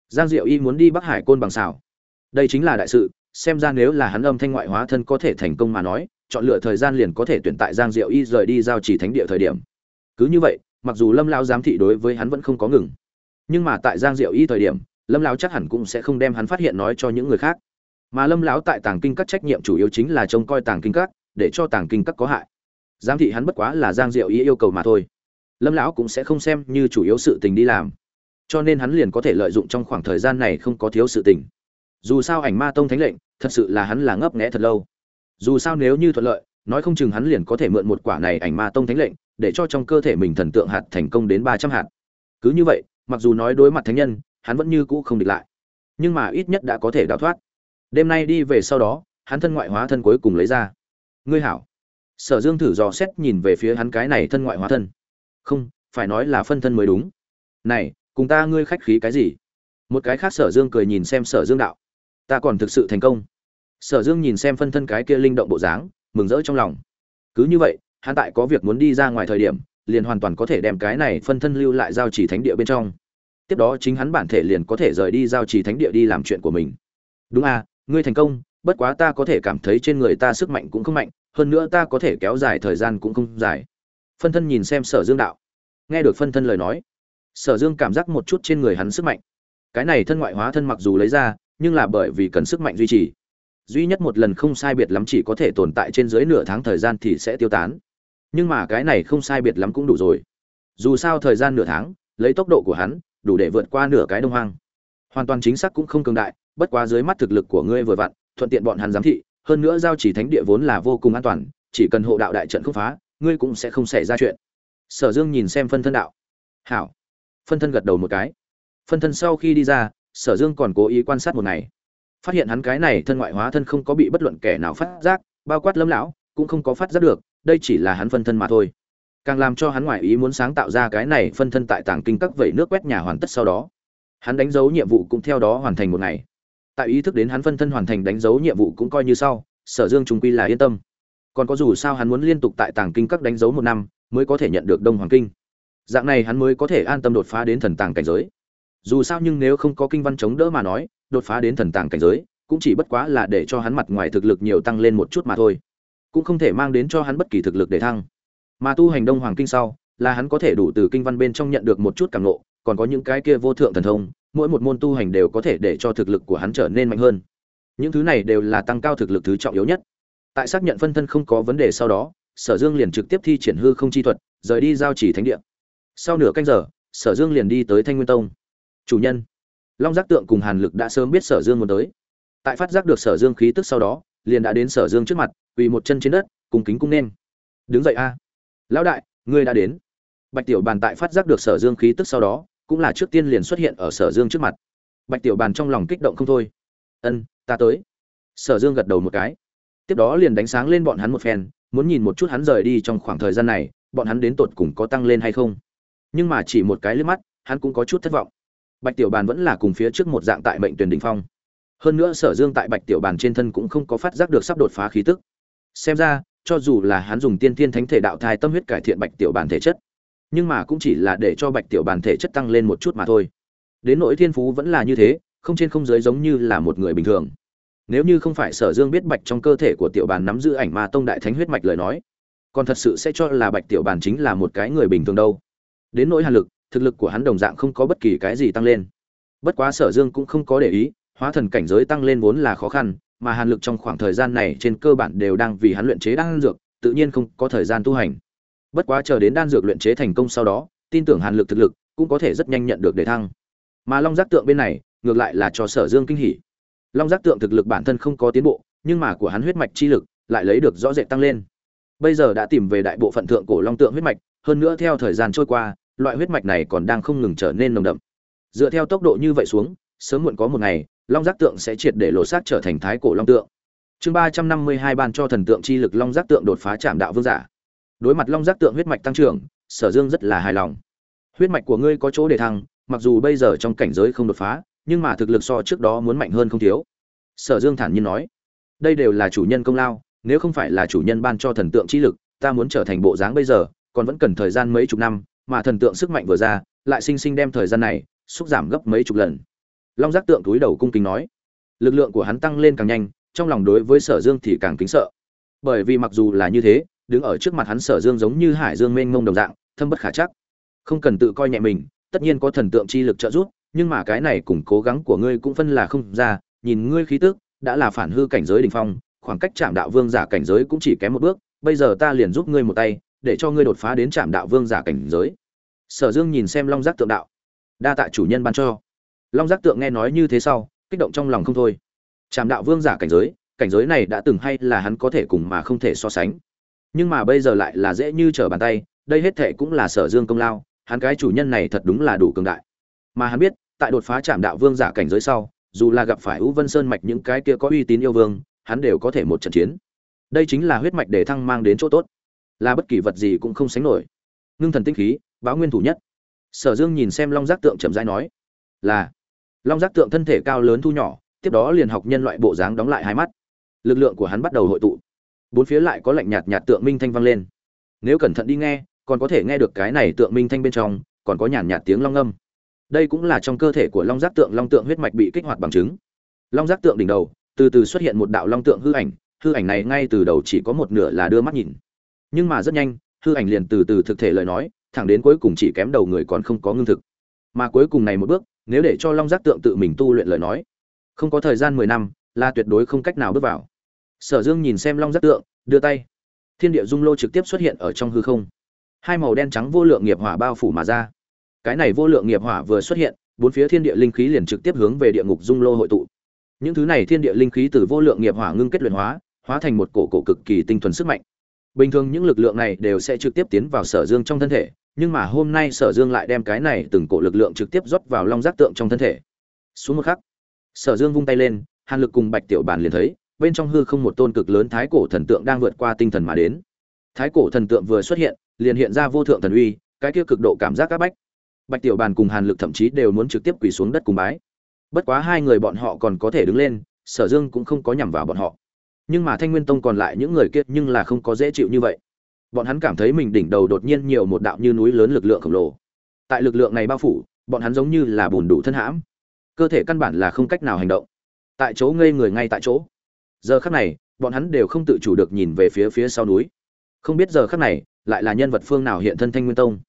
Giang diệu y muốn đi bắc hải côn bằng xào đây chính là đại sự, xem ra nếu là hắn âm thanh ngoại hóa thân có thể thành công mà nói chọn lựa thời gian liền có thể tuyển tại giang diệu y rời đi giao chỉ thánh địa thời điểm. Cứ như vậy, mặc dù lâm lao giám thị đối với hắn vẫn không có ngừng, nhưng mà tại giang diệu y thời điểm, lâm lão chắc hẳn cũng sẽ không đem hắn phát hiện nói cho những người khác. Mà lâm lão tại tàng kinh các trách nhiệm chủ yếu chính là trông coi tàng kinh các, để cho tàng kinh các có hại. Giám thị hắn bất quá là giang diệu Y yêu cầu mà thôi. Lâm lão cũng sẽ không xem như chủ yếu sự tình đi làm. Cho nên hắn liền có thể lợi dụng trong khoảng thời gian này không có thiếu sự tình. Dù sao ảnh ma tông thánh lệnh, thật sự là hắn là ngấp nghẽ thật lâu dù sao nếu như thuận lợi, nói không chừng hắn liền có thể mượn một quả này ảnh ma tông thánh lệnh, để cho trong cơ thể mình thần tượng hạt thành công đến ba trăm hạt. Cứ như vậy, mặc dù nói đối mặt thánh nhân, hắn vẫn như cũ không địch lại. Nhưng mà ít nhất đã có thể đào thoát. Đêm nay đi về sau đó, hắn thân ngoại hóa thân cuối cùng lấy ra. Ngươi hảo. Sở dương thử dò xét nhìn về phía hắn cái này thân ngoại hóa thân. Không, phải nói là phân thân mới đúng. Này, cùng ta ngươi khách khí cái gì? Một cái khác sở dương cười nhìn xem sở dương đạo. Ta còn thực sự thành công sở dương nhìn xem phân thân cái kia linh động bộ dáng, mừng rỡ trong lòng. Cứ như vậy, hắn tại có việc muốn đi ra ngoài thời điểm, liền hoàn toàn có thể đem cái này phân thân lưu lại giao chỉ thánh địa bên trong. Tiếp đó chính hắn bản thể liền có thể rời đi giao chỉ thánh địa đi làm chuyện của mình. Đúng à ngươi thành công, bất quá ta có thể cảm thấy trên người ta sức mạnh cũng không mạnh, hơn nữa ta có thể kéo dài thời gian cũng không dài. Phân thân nhìn xem sở dương đạo. Nghe được phân thân lời nói, sở dương cảm giác một chút trên người hắn sức mạnh. Cái này thân ngoại hóa thân mặc dù lấy ra, nhưng là bởi vì cần sức mạnh duy trì duy nhất một lần không sai biệt lắm chỉ có thể tồn tại trên dưới nửa tháng thời gian thì sẽ tiêu tán. Nhưng mà cái này không sai biệt lắm cũng đủ rồi. Dù sao thời gian nửa tháng, lấy tốc độ của hắn, đủ để vượt qua nửa cái đông hoang. Hoàn toàn chính xác cũng không cường đại, bất quá dưới mắt thực lực của ngươi vừa vặn, thuận tiện bọn hắn giám thị, hơn nữa giao chỉ thánh địa vốn là vô cùng an toàn, chỉ cần hộ đạo đại trận không phá, ngươi cũng sẽ không xảy ra chuyện. Sở dương nhìn xem phân thân đạo. Hảo. Phân thân gật đầu một cái. Phân thân sau khi đi ra, sở dương còn cố ý quan sát một ngày phát hiện hắn cái này thân ngoại hóa thân không có bị bất luận kẻ nào phát giác, bao quát lâm lão, cũng không có phát giác được, đây chỉ là hắn phân thân mà thôi. Càng làm cho hắn ngoại ý muốn sáng tạo ra cái này phân thân tại tàng kinh các vẩy nước quét nhà hoàn tất sau đó, hắn đánh dấu nhiệm vụ cũng theo đó hoàn thành một ngày. Tại ý thức đến hắn phân thân hoàn thành đánh dấu nhiệm vụ cũng coi như sau, sở dương trung quy là yên tâm. Còn có dù sao hắn muốn liên tục tại tàng kinh các đánh dấu một năm, mới có thể nhận được đông hoàng kinh. Dạng này hắn mới có thể an tâm đột phá đến thần tàng cảnh giới. Dù sao nhưng nếu không có kinh văn chống đỡ mà nói đột phá đến thần tàng cảnh giới, cũng chỉ bất quá là để cho hắn mặt ngoài thực lực nhiều tăng lên một chút mà thôi. Cũng không thể mang đến cho hắn bất kỳ thực lực để thăng. Mà tu hành đông hoàng kinh sau, là hắn có thể đủ từ kinh văn bên trong nhận được một chút cảm ngộ, còn có những cái kia vô thượng thần thông, mỗi một môn tu hành đều có thể để cho thực lực của hắn trở nên mạnh hơn. Những thứ này đều là tăng cao thực lực thứ trọng yếu nhất. Tại xác nhận phân thân không có vấn đề sau đó, sở dương liền trực tiếp thi triển hư không chi thuật, rời đi giao chỉ thánh địa. Sau nửa canh giờ, sở dương liền đi tới thanh nguyên tông. Chủ nhân long giác tượng cùng hàn lực đã sớm biết sở dương muốn tới. Tại phát giác được sở dương khí tức sau đó, liền đã đến sở dương trước mặt, quỳ một chân trên đất, cùng kính cung nên. Đứng dậy a. Lão đại, ngươi đã đến. Bạch tiểu bàn tại phát giác được sở dương khí tức sau đó, cũng là trước tiên liền xuất hiện ở sở dương trước mặt. Bạch tiểu bàn trong lòng kích động không thôi. Ân, ta tới. Sở dương gật đầu một cái. Tiếp đó liền đánh sáng lên bọn hắn một phen, muốn nhìn một chút hắn rời đi trong khoảng thời gian này, bọn hắn đến tột cùng có tăng lên hay không. Nhưng mà chỉ một cái liếc mắt, hắn cũng có chút thất vọng bạch tiểu bàn vẫn là cùng phía trước một dạng tại mệnh tuyển đỉnh phong. Hơn nữa sở dương tại bạch tiểu bàn trên thân cũng không có phát giác được sắp đột phá khí tức. Xem ra, cho dù là hắn dùng tiên thiên thánh thể đạo thai tâm huyết cải thiện bạch tiểu bàn thể chất, nhưng mà cũng chỉ là để cho bạch tiểu bàn thể chất tăng lên một chút mà thôi. Đến nỗi thiên phú vẫn là như thế, không trên không dưới giống như là một người bình thường. Nếu như không phải sở dương biết bạch trong cơ thể của tiểu bàn nắm giữ ảnh ma tông đại thánh huyết mạch lời nói, còn thật sự sẽ cho là bạch tiểu bàn chính là một cái người bình thường đâu. Đến nỗi hàn lực thực lực của hắn đồng dạng không có bất kỳ cái gì tăng lên. Bất quá sở dương cũng không có để ý, hóa thần cảnh giới tăng lên vốn là khó khăn, mà hàn lực trong khoảng thời gian này trên cơ bản đều đang vì hắn luyện chế đan dược, tự nhiên không có thời gian tu hành. Bất quá chờ đến đan dược luyện chế thành công sau đó, tin tưởng hàn lực thực lực cũng có thể rất nhanh nhận được đề thăng. Mà long giác tượng bên này, ngược lại là cho sở dương kinh hỉ. Long giác tượng thực lực bản thân không có tiến bộ, nhưng mà của hắn huyết mạch chi lực lại lấy được rõ rệt tăng lên. Bây giờ đã tìm về đại bộ phận thượng cổ long tượng huyết mạch, hơn nữa theo thời gian trôi qua loại huyết mạch này còn đang không ngừng trở nên nồng đậm. Dựa theo tốc độ như vậy xuống, sớm muộn có một ngày, long giác tượng sẽ triệt để lộ sát trở thành thái cổ long tượng. Chương ba trăm năm mươi hai ban cho thần tượng chi lực long giác tượng đột phá chạm đạo vương giả. Đối mặt long giác tượng huyết mạch tăng trưởng, sở dương rất là hài lòng. Huyết mạch của ngươi có chỗ để thăng, mặc dù bây giờ trong cảnh giới không đột phá, nhưng mà thực lực so trước đó muốn mạnh hơn không thiếu. Sở dương thản nhiên nói, đây đều là chủ nhân công lao, nếu không phải là chủ nhân ban cho thần tượng chi lực, ta muốn trở thành bộ dáng bây giờ, còn vẫn cần thời gian mấy chục năm mà thần tượng sức mạnh vừa ra, lại sinh sinh đem thời gian này xúc giảm gấp mấy chục lần. Long giác tượng túi đầu cung kính nói, lực lượng của hắn tăng lên càng nhanh, trong lòng đối với sở dương thì càng kính sợ. Bởi vì mặc dù là như thế, đứng ở trước mặt hắn sở dương giống như hải dương mênh mông đồng dạng, thâm bất khả chắc. Không cần tự coi nhẹ mình, tất nhiên có thần tượng chi lực trợ giúp, nhưng mà cái này cùng cố gắng của ngươi cũng phân là không ra, nhìn ngươi khí tức, đã là phản hư cảnh giới đỉnh phong, khoảng cách chạm đạo vương giả cảnh giới cũng chỉ kém một bước, bây giờ ta liền giúp ngươi một tay để cho ngươi đột phá đến chạm đạo vương giả cảnh giới. Sở dương nhìn xem long giác tượng đạo. Đa tạ chủ nhân ban cho. Long giác tượng nghe nói như thế sau kích động trong lòng không thôi. Chạm đạo vương giả cảnh giới cảnh giới này đã từng hay là hắn có thể cùng mà không thể so sánh. Nhưng mà bây giờ lại là dễ như trở bàn tay đây hết thệ cũng là sở dương công lao hắn cái chủ nhân này thật đúng là đủ cường đại. Mà hắn biết tại đột phá chạm đạo vương giả cảnh giới sau dù là gặp phải U Vân Sơn mạch những cái kia có uy tín yêu vương, hắn đều có thể một trận chiến. Đây chính là huyết mạch để thăng mang đến chỗ tốt, là bất kỳ vật gì cũng không sánh nổi. Ngưng thần tinh khí, báo nguyên thủ nhất. Sở Dương nhìn xem Long Giác tượng chậm rãi nói, là Long Giác tượng thân thể cao lớn thu nhỏ, tiếp đó liền học nhân loại bộ dáng đóng lại hai mắt. Lực lượng của hắn bắt đầu hội tụ. Bốn phía lại có lạnh nhạt nhạt tượng minh thanh vang lên. Nếu cẩn thận đi nghe, còn có thể nghe được cái này tượng minh thanh bên trong, còn có nhàn nhạt tiếng long âm. đây cũng là trong cơ thể của long giác tượng long tượng huyết mạch bị kích hoạt bằng chứng long giác tượng đỉnh đầu từ từ xuất hiện một đạo long tượng hư ảnh hư ảnh này ngay từ đầu chỉ có một nửa là đưa mắt nhìn nhưng mà rất nhanh, hư ảnh liền từ từ thực thể lời nói, thẳng đến cuối cùng chỉ kém đầu người còn không có ngưng thực. Mà cuối cùng này một bước, nếu để cho long giác tượng tự mình tu luyện lời nói, không có thời gian mười năm, là tuyệt đối không cách nào bước vào. Sở dương nhìn xem long giác tượng, đưa tay. Thiên địa dung lô trực tiếp xuất hiện ở trong hư không. Hai màu đen trắng vô lượng nghiệp hỏa bao phủ mà ra. Cái này vô lượng nghiệp hỏa vừa xuất hiện, bốn phía thiên địa linh khí liền trực tiếp hướng về địa ngục dung lô hội tụ. Những thứ này thiên địa linh khí từ vô lượng nghiệp hỏa ngưng kết luyện hóa hóa thành một cổ cổ cực kỳ tinh thuần sức mạnh bình thường những lực lượng này đều sẽ trực tiếp tiến vào sở dương trong thân thể, nhưng mà hôm nay sở dương lại đem cái này từng cổ lực lượng trực tiếp rót vào long giác tượng trong thân thể. Xuống một khắc, sở dương vung tay lên, hàn lực cùng bạch tiểu bàn liền thấy, bên trong hư không một tôn cực lớn thái cổ thần tượng đang vượt qua tinh thần mà đến. Thái cổ thần tượng vừa xuất hiện, liền hiện ra vô thượng thần uy, cái kia cực độ cảm giác các bách. Bạch tiểu bàn cùng hàn lực thậm chí đều muốn trực tiếp quỳ xuống đất cùng bái. Bất quá hai người bọn họ còn có thể đứng lên, sở dương cũng không có nhằm vào bọn họ nhưng mà thanh nguyên tông còn lại những người kia nhưng là không có dễ chịu như vậy. Bọn hắn cảm thấy mình đỉnh đầu đột nhiên nhiều một đạo như núi lớn lực lượng khổng lồ. Tại lực lượng này bao phủ, bọn hắn giống như là bùn đủ thân hãm. Cơ thể căn bản là không cách nào hành động. Tại chỗ ngây người ngay tại chỗ. Giờ khắc này, bọn hắn đều không tự chủ được nhìn về phía phía sau núi. Không biết giờ khắc này, lại là nhân vật phương nào hiện thân thanh nguyên tông.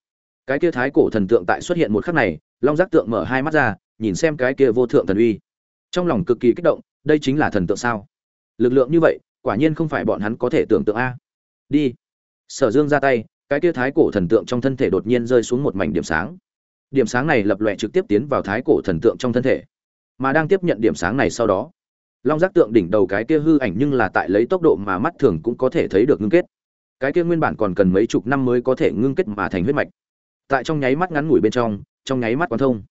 Cái kia thái cổ thần tượng tại xuất hiện một khắc này, long giác tượng mở hai mắt ra, nhìn xem cái kia vô thượng thần uy. Trong lòng cực kỳ kích động, đây chính là thần tượng sao? Lực lượng như vậy, quả nhiên không phải bọn hắn có thể tưởng tượng a. Đi. Sở dương ra tay, cái kia thái cổ thần tượng trong thân thể đột nhiên rơi xuống một mảnh điểm sáng. Điểm sáng này lập lòe trực tiếp tiến vào thái cổ thần tượng trong thân thể, mà đang tiếp nhận điểm sáng này sau đó, long giác tượng đỉnh đầu cái kia hư ảnh nhưng là tại lấy tốc độ mà mắt thường cũng có thể thấy được ngưng kết. Cái kia nguyên bản còn cần mấy chục năm mới có thể ngưng kết mà thành huyết mạch. Tại trong nháy mắt ngắn ngủi bên trong trong nháy mắt quán thông.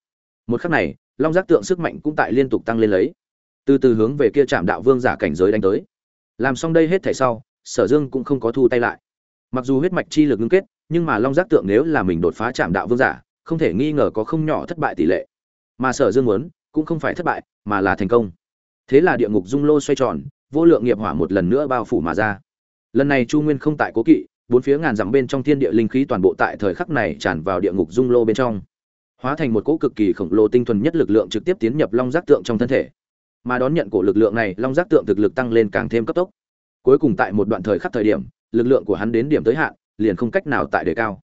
Một khắc này, long giác tượng sức mạnh cũng tại liên tục tăng lên lấy từ từ hướng về kia chạm đạo vương giả cảnh giới đánh tới. Làm xong đây hết thảy sau, sở dương cũng không có thu tay lại. Mặc dù huyết mạch chi lực ngưng kết, nhưng mà long giác tượng nếu là mình đột phá chạm đạo vương giả, không thể nghi ngờ có không nhỏ thất bại tỷ lệ. Mà sở dương muốn, cũng không phải thất bại, mà là thành công. Thế là địa ngục dung lô xoay tròn, vô lượng nghiệp hỏa một lần nữa bao phủ mà ra. Lần này chu nguyên không tại cố kỵ, bốn phía ngàn dặm bên trong thiên địa linh khí toàn bộ tại thời khắc này tràn vào địa ngục dung lô bên trong. Hóa thành một cỗ cực kỳ khổng lồ tinh thuần nhất lực lượng trực tiếp tiến nhập long giác tượng trong thân thể mà đón nhận cổ lực lượng này, long giác tượng thực lực tăng lên càng thêm cấp tốc. Cuối cùng tại một đoạn thời khắc thời điểm, lực lượng của hắn đến điểm tới hạn, liền không cách nào tại đề cao.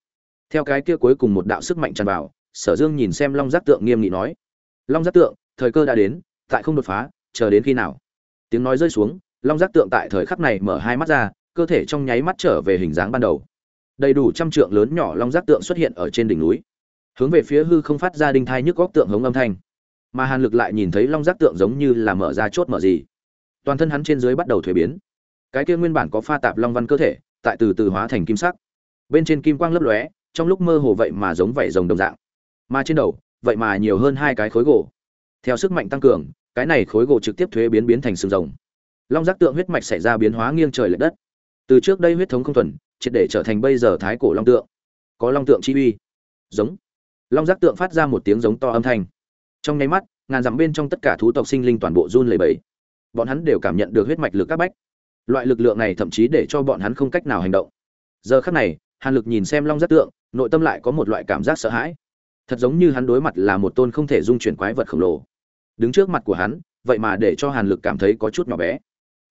Theo cái kia cuối cùng một đạo sức mạnh tràn vào, sở dương nhìn xem long giác tượng nghiêm nghị nói, long giác tượng, thời cơ đã đến, tại không đột phá, chờ đến khi nào? Tiếng nói rơi xuống, long giác tượng tại thời khắc này mở hai mắt ra, cơ thể trong nháy mắt trở về hình dáng ban đầu. Đầy đủ trăm trượng lớn nhỏ long giác tượng xuất hiện ở trên đỉnh núi. Hướng về phía hư không phát ra đinh thai nhức góc tượng hống âm thanh mà hàn lực lại nhìn thấy long giác tượng giống như là mở ra chốt mở gì. Toàn thân hắn trên dưới bắt đầu thuế biến. Cái kia nguyên bản có pha tạp long văn cơ thể, tại từ từ hóa thành kim sắc. Bên trên kim quang lấp lóe, trong lúc mơ hồ vậy mà giống vảy rồng đồng dạng. Mà trên đầu, vậy mà nhiều hơn hai cái khối gỗ. Theo sức mạnh tăng cường, cái này khối gỗ trực tiếp thuế biến biến thành sừng rồng. Long giác tượng huyết mạch xảy ra biến hóa nghiêng trời lệch đất. Từ trước đây huyết thống không thuần, triệt để trở thành bây giờ thái cổ long tượng. Có long tượng chi uy. Giống. Long giác tượng phát ra một tiếng giống to âm thanh trong nháy mắt, ngàn dặm bên trong tất cả thú tộc sinh linh toàn bộ run lẩy bẩy. Bọn hắn đều cảm nhận được huyết mạch lực các bách. Loại lực lượng này thậm chí để cho bọn hắn không cách nào hành động. Giờ khắc này, hàn lực nhìn xem long giác tượng, nội tâm lại có một loại cảm giác sợ hãi. Thật giống như hắn đối mặt là một tôn không thể dung chuyển quái vật khổng lồ. Đứng trước mặt của hắn, vậy mà để cho hàn lực cảm thấy có chút nhỏ bé.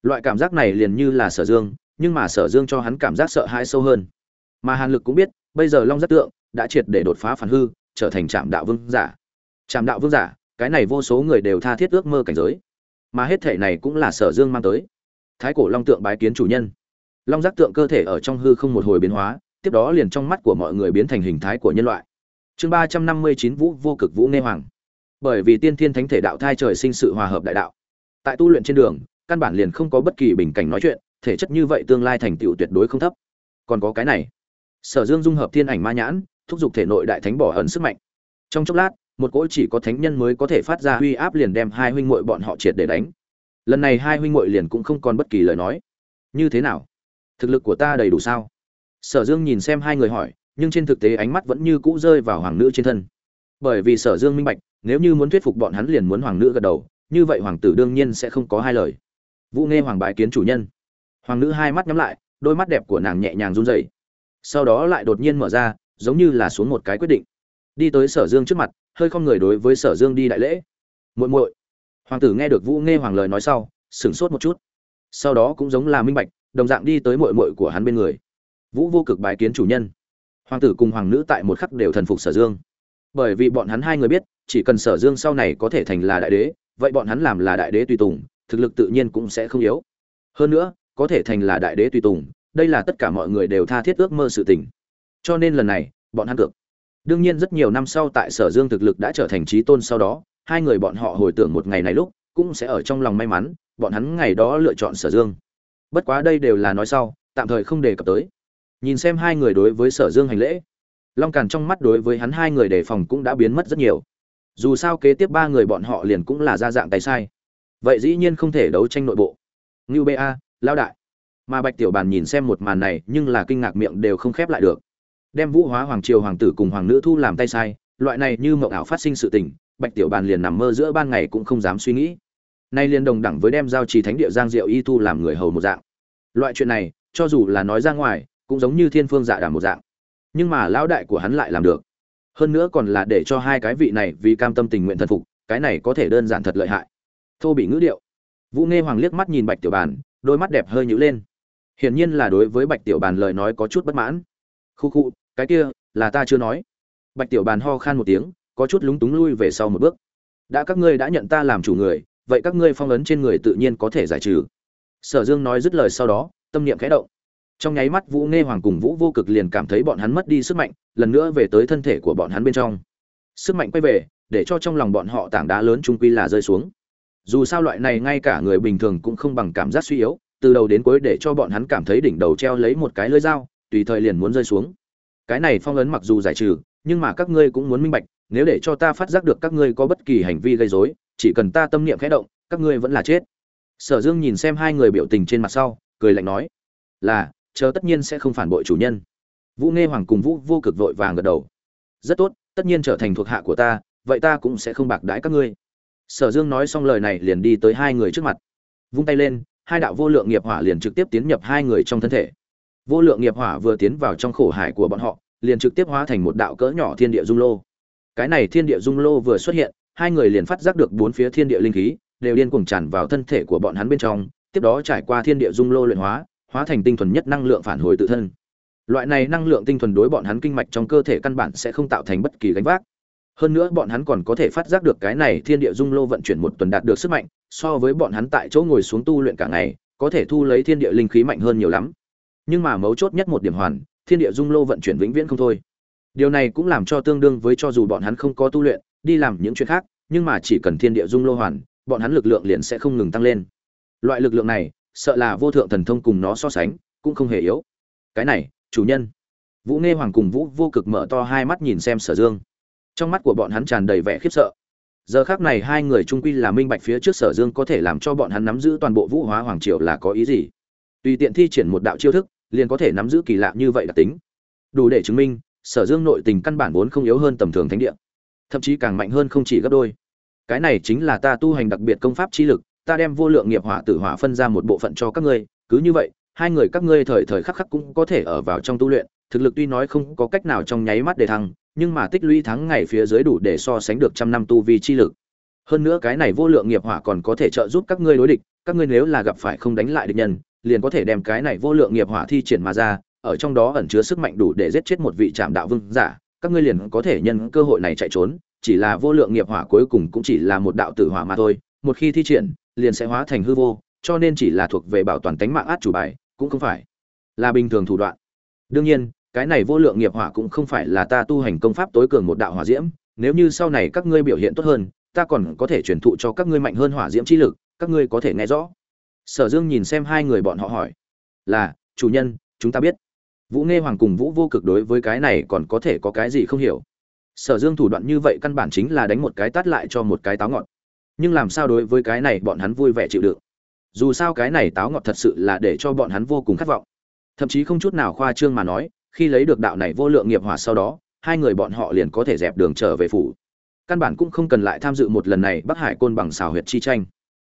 Loại cảm giác này liền như là sở dương, nhưng mà sở dương cho hắn cảm giác sợ hãi sâu hơn. Mà hàn lực cũng biết, bây giờ long giác tượng đã triệt để đột phá phản hư, trở thành trạm đạo vương giả. Trảm đạo vương giả, cái này vô số người đều tha thiết ước mơ cảnh giới. Mà hết thể này cũng là sở dương mang tới. Thái cổ long tượng bái kiến chủ nhân. Long giác tượng cơ thể ở trong hư không một hồi biến hóa, tiếp đó liền trong mắt của mọi người biến thành hình thái của nhân loại. Chương ba trăm năm mươi chín vũ vô cực vũ nê hoàng. Bởi vì tiên thiên thánh thể đạo thai trời sinh sự hòa hợp đại đạo. Tại tu luyện trên đường, căn bản liền không có bất kỳ bình cảnh nói chuyện, thể chất như vậy tương lai thành tựu tuyệt đối không thấp. Còn có cái này. Sở dương dung hợp thiên ảnh ma nhãn, thúc giục thể nội đại thánh bỏ ẩn sức mạnh. Trong chốc lát một cỗ chỉ có thánh nhân mới có thể phát ra uy áp liền đem hai huynh muội bọn họ triệt để đánh. Lần này hai huynh muội liền cũng không còn bất kỳ lời nói. Như thế nào? Thực lực của ta đầy đủ sao? Sở dương nhìn xem hai người hỏi, nhưng trên thực tế ánh mắt vẫn như cũ rơi vào hoàng nữ trên thân. Bởi vì sở dương minh bạch, nếu như muốn thuyết phục bọn hắn liền muốn hoàng nữ gật đầu, như vậy hoàng tử đương nhiên sẽ không có hai lời. Vũ nghe hoàng bái kiến chủ nhân. Hoàng nữ hai mắt nhắm lại, đôi mắt đẹp của nàng nhẹ nhàng run rẩy. Sau đó lại đột nhiên mở ra, giống như là xuống một cái quyết định. Đi tới sở dương trước mặt hơi không người đối với sở dương đi đại lễ. Muội muội. Hoàng tử nghe được vũ nghe hoàng lời nói sau, sửng sốt một chút. Sau đó cũng giống là minh bạch, đồng dạng đi tới muội muội của hắn bên người. Vũ vô cực bái kiến chủ nhân. Hoàng tử cùng hoàng nữ tại một khắc đều thần phục sở dương. Bởi vì bọn hắn hai người biết, chỉ cần sở dương sau này có thể thành là đại đế, vậy bọn hắn làm là đại đế tùy tùng, thực lực tự nhiên cũng sẽ không yếu. Hơn nữa, có thể thành là đại đế tùy tùng, đây là tất cả mọi người đều tha thiết ước mơ sự tình. Cho nên lần này, bọn hắn cược đương nhiên rất nhiều năm sau tại sở dương thực lực đã trở thành trí tôn sau đó, hai người bọn họ hồi tưởng một ngày này lúc, cũng sẽ ở trong lòng may mắn, bọn hắn ngày đó lựa chọn sở dương. Bất quá đây đều là nói sau, tạm thời không đề cập tới. Nhìn xem hai người đối với sở dương hành lễ, long càn trong mắt đối với hắn hai người đề phòng cũng đã biến mất rất nhiều. Dù sao kế tiếp ba người bọn họ liền cũng là ra dạng tay sai. Vậy dĩ nhiên không thể đấu tranh nội bộ. Ngưu ba lao đại. Mà bạch tiểu bàn nhìn xem một màn này, nhưng là kinh ngạc miệng đều không khép lại được đem vũ hóa hoàng triều hoàng tử cùng hoàng nữ thu làm tay sai, loại này như mộng ảo phát sinh sự tình, bạch tiểu bàn liền nằm mơ giữa ban ngày cũng không dám suy nghĩ. Nay liền đồng đẳng với đem giao trì thánh địa giang diệu y thu làm người hầu một dạng. Loại chuyện này, cho dù là nói ra ngoài, cũng giống như thiên phương dạ đàm một dạng. Nhưng mà lão đại của hắn lại làm được. Hơn nữa còn là để cho hai cái vị này vì cam tâm tình nguyện thần phục, cái này có thể đơn giản thật lợi hại. Thô bị ngữ điệu. Vũ nghe hoàng liếc mắt nhìn bạch tiểu bàn, đôi mắt đẹp hơi nhữ lên. Hiển nhiên là đối với bạch tiểu bàn lời nói có chút bất mãn. Khu khu cái kia, là ta chưa nói. Bạch tiểu bàn ho khan một tiếng, có chút lúng túng lui về sau một bước. Đã các ngươi đã nhận ta làm chủ người, vậy các ngươi phong ấn trên người tự nhiên có thể giải trừ. Sở dương nói dứt lời sau đó, tâm niệm khẽ động. Trong nháy mắt vũ nghe hoàng cùng vũ vô cực liền cảm thấy bọn hắn mất đi sức mạnh, lần nữa về tới thân thể của bọn hắn bên trong. Sức mạnh quay về, để cho trong lòng bọn họ tảng đá lớn trung quy là rơi xuống. Dù sao loại này ngay cả người bình thường cũng không bằng cảm giác suy yếu, từ đầu đến cuối để cho bọn hắn cảm thấy đỉnh đầu treo lấy một cái lưỡi dao, tùy thời liền muốn rơi xuống cái này phong ấn mặc dù giải trừ, nhưng mà các ngươi cũng muốn minh bạch, nếu để cho ta phát giác được các ngươi có bất kỳ hành vi gây rối, chỉ cần ta tâm niệm khẽ động, các ngươi vẫn là chết. Sở dương nhìn xem hai người biểu tình trên mặt sau, cười lạnh nói, là chờ tất nhiên sẽ không phản bội chủ nhân. Vũ nghe hoàng cùng vũ vô cực vội vàng gật đầu. Rất tốt, tất nhiên trở thành thuộc hạ của ta, vậy ta cũng sẽ không bạc đãi các ngươi. Sở dương nói xong lời này liền đi tới hai người trước mặt. Vung tay lên, hai đạo vô lượng nghiệp hỏa liền trực tiếp tiến nhập hai người trong thân thể vô lượng nghiệp hỏa vừa tiến vào trong khổ hải của bọn họ, liền trực tiếp hóa thành một đạo cỡ nhỏ thiên địa dung lô. Cái này thiên địa dung lô vừa xuất hiện, hai người liền phát giác được bốn phía thiên địa linh khí, đều điên cuồng tràn vào thân thể của bọn hắn bên trong, tiếp đó trải qua thiên địa dung lô luyện hóa hóa thành tinh thuần nhất năng lượng phản hồi tự thân. Loại này năng lượng tinh thuần đối bọn hắn kinh mạch trong cơ thể căn bản sẽ không tạo thành bất kỳ gánh vác. Hơn nữa bọn hắn còn có thể phát giác được cái này thiên địa dung lô vận chuyển một tuần đạt được sức mạnh, so với bọn hắn tại chỗ ngồi xuống tu luyện cả ngày, có thể thu lấy thiên địa linh khí mạnh hơn nhiều lắm nhưng mà mấu chốt nhất một điểm hoàn, thiên địa dung lô vận chuyển vĩnh viễn không thôi. Điều này cũng làm cho tương đương với cho dù bọn hắn không có tu luyện, đi làm những chuyện khác, nhưng mà chỉ cần thiên địa dung lô hoàn, bọn hắn lực lượng liền sẽ không ngừng tăng lên. Loại lực lượng này, sợ là vô thượng thần thông cùng nó so sánh, cũng không hề yếu. Cái này, chủ nhân. Vũ nghe hoàng cùng vũ vô cực mở to hai mắt nhìn xem sở dương. Trong mắt của bọn hắn tràn đầy vẻ khiếp sợ. Giờ khác này hai người trung quy là minh bạch phía trước sở dương có thể làm cho bọn hắn nắm giữ toàn bộ vũ hóa hoàng triều là có ý gì. Tùy tiện thi triển một đạo chiêu thức liền có thể nắm giữ kỳ lạ như vậy đặc tính. Đủ để chứng minh, sở dương nội tình căn bản vốn không yếu hơn tầm thường thánh địa. Thậm chí càng mạnh hơn không chỉ gấp đôi. Cái này chính là ta tu hành đặc biệt công pháp chi lực, ta đem vô lượng nghiệp hỏa tử hỏa phân ra một bộ phận cho các ngươi. Cứ như vậy, hai người các ngươi thời thời khắc khắc cũng có thể ở vào trong tu luyện. Thực lực tuy nói không có cách nào trong nháy mắt để thăng, nhưng mà tích lũy thắng ngày phía dưới đủ để so sánh được trăm năm tu vi chi lực. Hơn nữa cái này vô lượng nghiệp hỏa còn có thể trợ giúp các ngươi đối địch, các ngươi nếu là gặp phải không đánh lại địch nhân liền có thể đem cái này vô lượng nghiệp hỏa thi triển mà ra, ở trong đó ẩn chứa sức mạnh đủ để giết chết một vị trạm đạo vương giả. Các ngươi liền có thể nhân cơ hội này chạy trốn, chỉ là vô lượng nghiệp hỏa cuối cùng cũng chỉ là một đạo tử hỏa mà thôi. Một khi thi triển, liền sẽ hóa thành hư vô, cho nên chỉ là thuộc về bảo toàn tính mạng át chủ bài, cũng không phải là bình thường thủ đoạn. Đương nhiên, cái này vô lượng nghiệp hỏa cũng không phải là ta tu hành công pháp tối cường một đạo hỏa diễm. Nếu như sau này các ngươi biểu hiện tốt hơn, ta còn có thể truyền thụ cho các ngươi mạnh hơn hỏa diễm chi lực, các ngươi có thể nghe rõ sở dương nhìn xem hai người bọn họ hỏi. Là, chủ nhân, chúng ta biết. Vũ nghe hoàng cùng vũ vô cực đối với cái này còn có thể có cái gì không hiểu? Sở dương thủ đoạn như vậy căn bản chính là đánh một cái tát lại cho một cái táo ngọt. Nhưng làm sao đối với cái này bọn hắn vui vẻ chịu đựng? Dù sao cái này táo ngọt thật sự là để cho bọn hắn vô cùng khát vọng. Thậm chí không chút nào khoa trương mà nói, khi lấy được đạo này vô lượng nghiệp hỏa sau đó, hai người bọn họ liền có thể dẹp đường trở về phủ. Căn bản cũng không cần lại tham dự một lần này bắc hải côn bằng xào huyệt chi tranh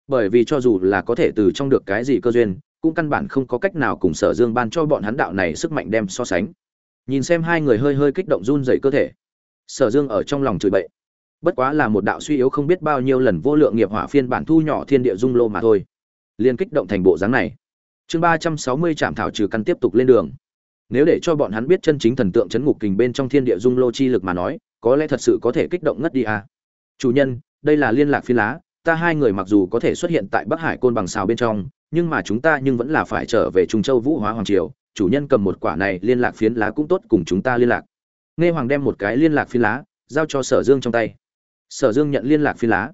bởi vì cho dù là có thể từ trong được cái gì cơ duyên, cũng căn bản không có cách nào cùng sở dương ban cho bọn hắn đạo này sức mạnh đem so sánh. Nhìn xem hai người hơi hơi kích động run dày cơ thể, sở dương ở trong lòng chửi bậy. Bất quá là một đạo suy yếu không biết bao nhiêu lần vô lượng nghiệp hỏa phiên bản thu nhỏ thiên địa dung lô mà thôi. Liên kích động thành bộ dáng này. Chương ba trăm sáu mươi trạm thảo trừ căn tiếp tục lên đường. Nếu để cho bọn hắn biết chân chính thần tượng chấn ngục kình bên trong thiên địa dung lô chi lực mà nói, có lẽ thật sự có thể kích động ngất đi à. chủ nhân, đây là liên lạc phi lá ta hai người mặc dù có thể xuất hiện tại bắc hải côn bằng xào bên trong, nhưng mà chúng ta nhưng vẫn là phải trở về trung châu vũ hóa hoàng triều. Chủ nhân cầm một quả này liên lạc phiến lá cũng tốt, cùng chúng ta liên lạc. Nghe hoàng đem một cái liên lạc phiến lá, giao cho sở dương trong tay. Sở dương nhận liên lạc phiến lá.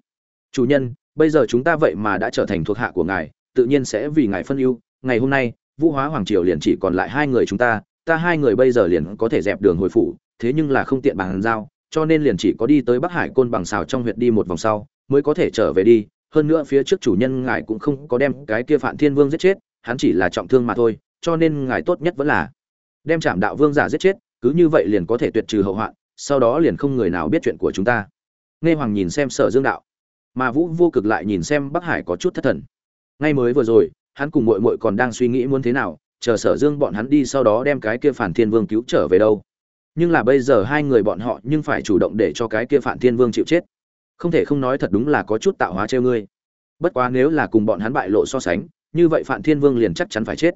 Chủ nhân, bây giờ chúng ta vậy mà đã trở thành thuộc hạ của ngài, tự nhiên sẽ vì ngài phân ưu. Ngày hôm nay, vũ hóa hoàng triều liền chỉ còn lại hai người chúng ta ta hai người bây giờ liền có thể dẹp đường hồi phủ, thế nhưng là không tiện bằng giao, cho nên liền chỉ có đi tới bắc hải côn bằng xào trong huyện đi một vòng sau mới có thể trở về đi, hơn nữa phía trước chủ nhân ngài cũng không có đem cái kia phản thiên vương giết chết, hắn chỉ là trọng thương mà thôi, cho nên ngài tốt nhất vẫn là đem trảm đạo vương giả giết chết, cứ như vậy liền có thể tuyệt trừ hậu hoạn, sau đó liền không người nào biết chuyện của chúng ta. Nghe hoàng nhìn xem sở dương đạo, mà vũ vô cực lại nhìn xem bắc hải có chút thất thần. Ngay mới vừa rồi, hắn cùng muội muội còn đang suy nghĩ muốn thế nào, chờ sở dương bọn hắn đi sau đó đem cái kia phản thiên vương cứu trở về đâu. Nhưng là bây giờ hai người bọn họ nhưng phải chủ động để cho cái kia phản thiên vương chịu chết không thể không nói thật đúng là có chút tạo hóa treo ngươi. Bất quá nếu là cùng bọn hắn bại lộ so sánh, như vậy phạm thiên vương liền chắc chắn phải chết.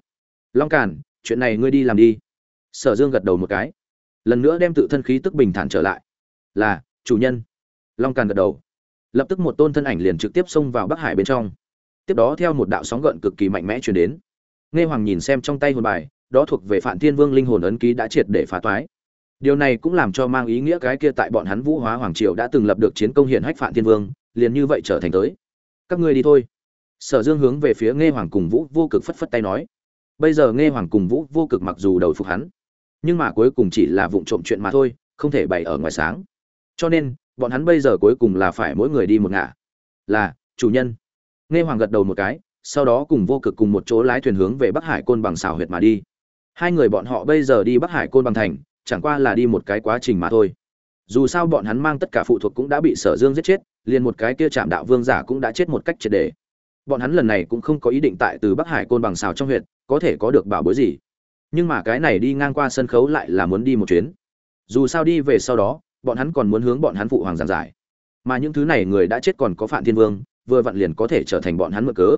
Long càn, chuyện này ngươi đi làm đi. Sở dương gật đầu một cái. Lần nữa đem tự thân khí tức bình thản trở lại. Là, chủ nhân. Long càn gật đầu. Lập tức một tôn thân ảnh liền trực tiếp xông vào bắc hải bên trong. Tiếp đó theo một đạo sóng gợn cực kỳ mạnh mẽ chuyển đến. Nghe hoàng nhìn xem trong tay hồn bài, đó thuộc về phạm thiên vương linh hồn ấn ký đã triệt để phá toái điều này cũng làm cho mang ý nghĩa cái kia tại bọn hắn vũ hóa hoàng triều đã từng lập được chiến công hiển hách phạm thiên vương, liền như vậy trở thành tới. Các ngươi đi thôi. Sở dương hướng về phía nghe hoàng cùng vũ vô cực phất phất tay nói. Bây giờ nghe hoàng cùng vũ vô cực mặc dù đầu phục hắn, nhưng mà cuối cùng chỉ là vụ trộm chuyện mà thôi, không thể bày ở ngoài sáng. Cho nên, bọn hắn bây giờ cuối cùng là phải mỗi người đi một ngả. Là, chủ nhân. Nghe hoàng gật đầu một cái, sau đó cùng vô cực cùng một chỗ lái thuyền hướng về bắc hải côn bằng xảo huyệt mà đi. Hai người bọn họ bây giờ đi bắc hải côn bằng thành chẳng qua là đi một cái quá trình mà thôi. Dù sao bọn hắn mang tất cả phụ thuộc cũng đã bị sở dương giết chết, liền một cái kia chạm đạo vương giả cũng đã chết một cách triệt đề. Bọn hắn lần này cũng không có ý định tại từ bắc hải côn bằng xào trong huyện có thể có được bảo bối gì. Nhưng mà cái này đi ngang qua sân khấu lại là muốn đi một chuyến. Dù sao đi về sau đó, bọn hắn còn muốn hướng bọn hắn phụ hoàng giảng giải. Mà những thứ này người đã chết còn có phạm thiên vương, vừa vặn liền có thể trở thành bọn hắn mượn cớ.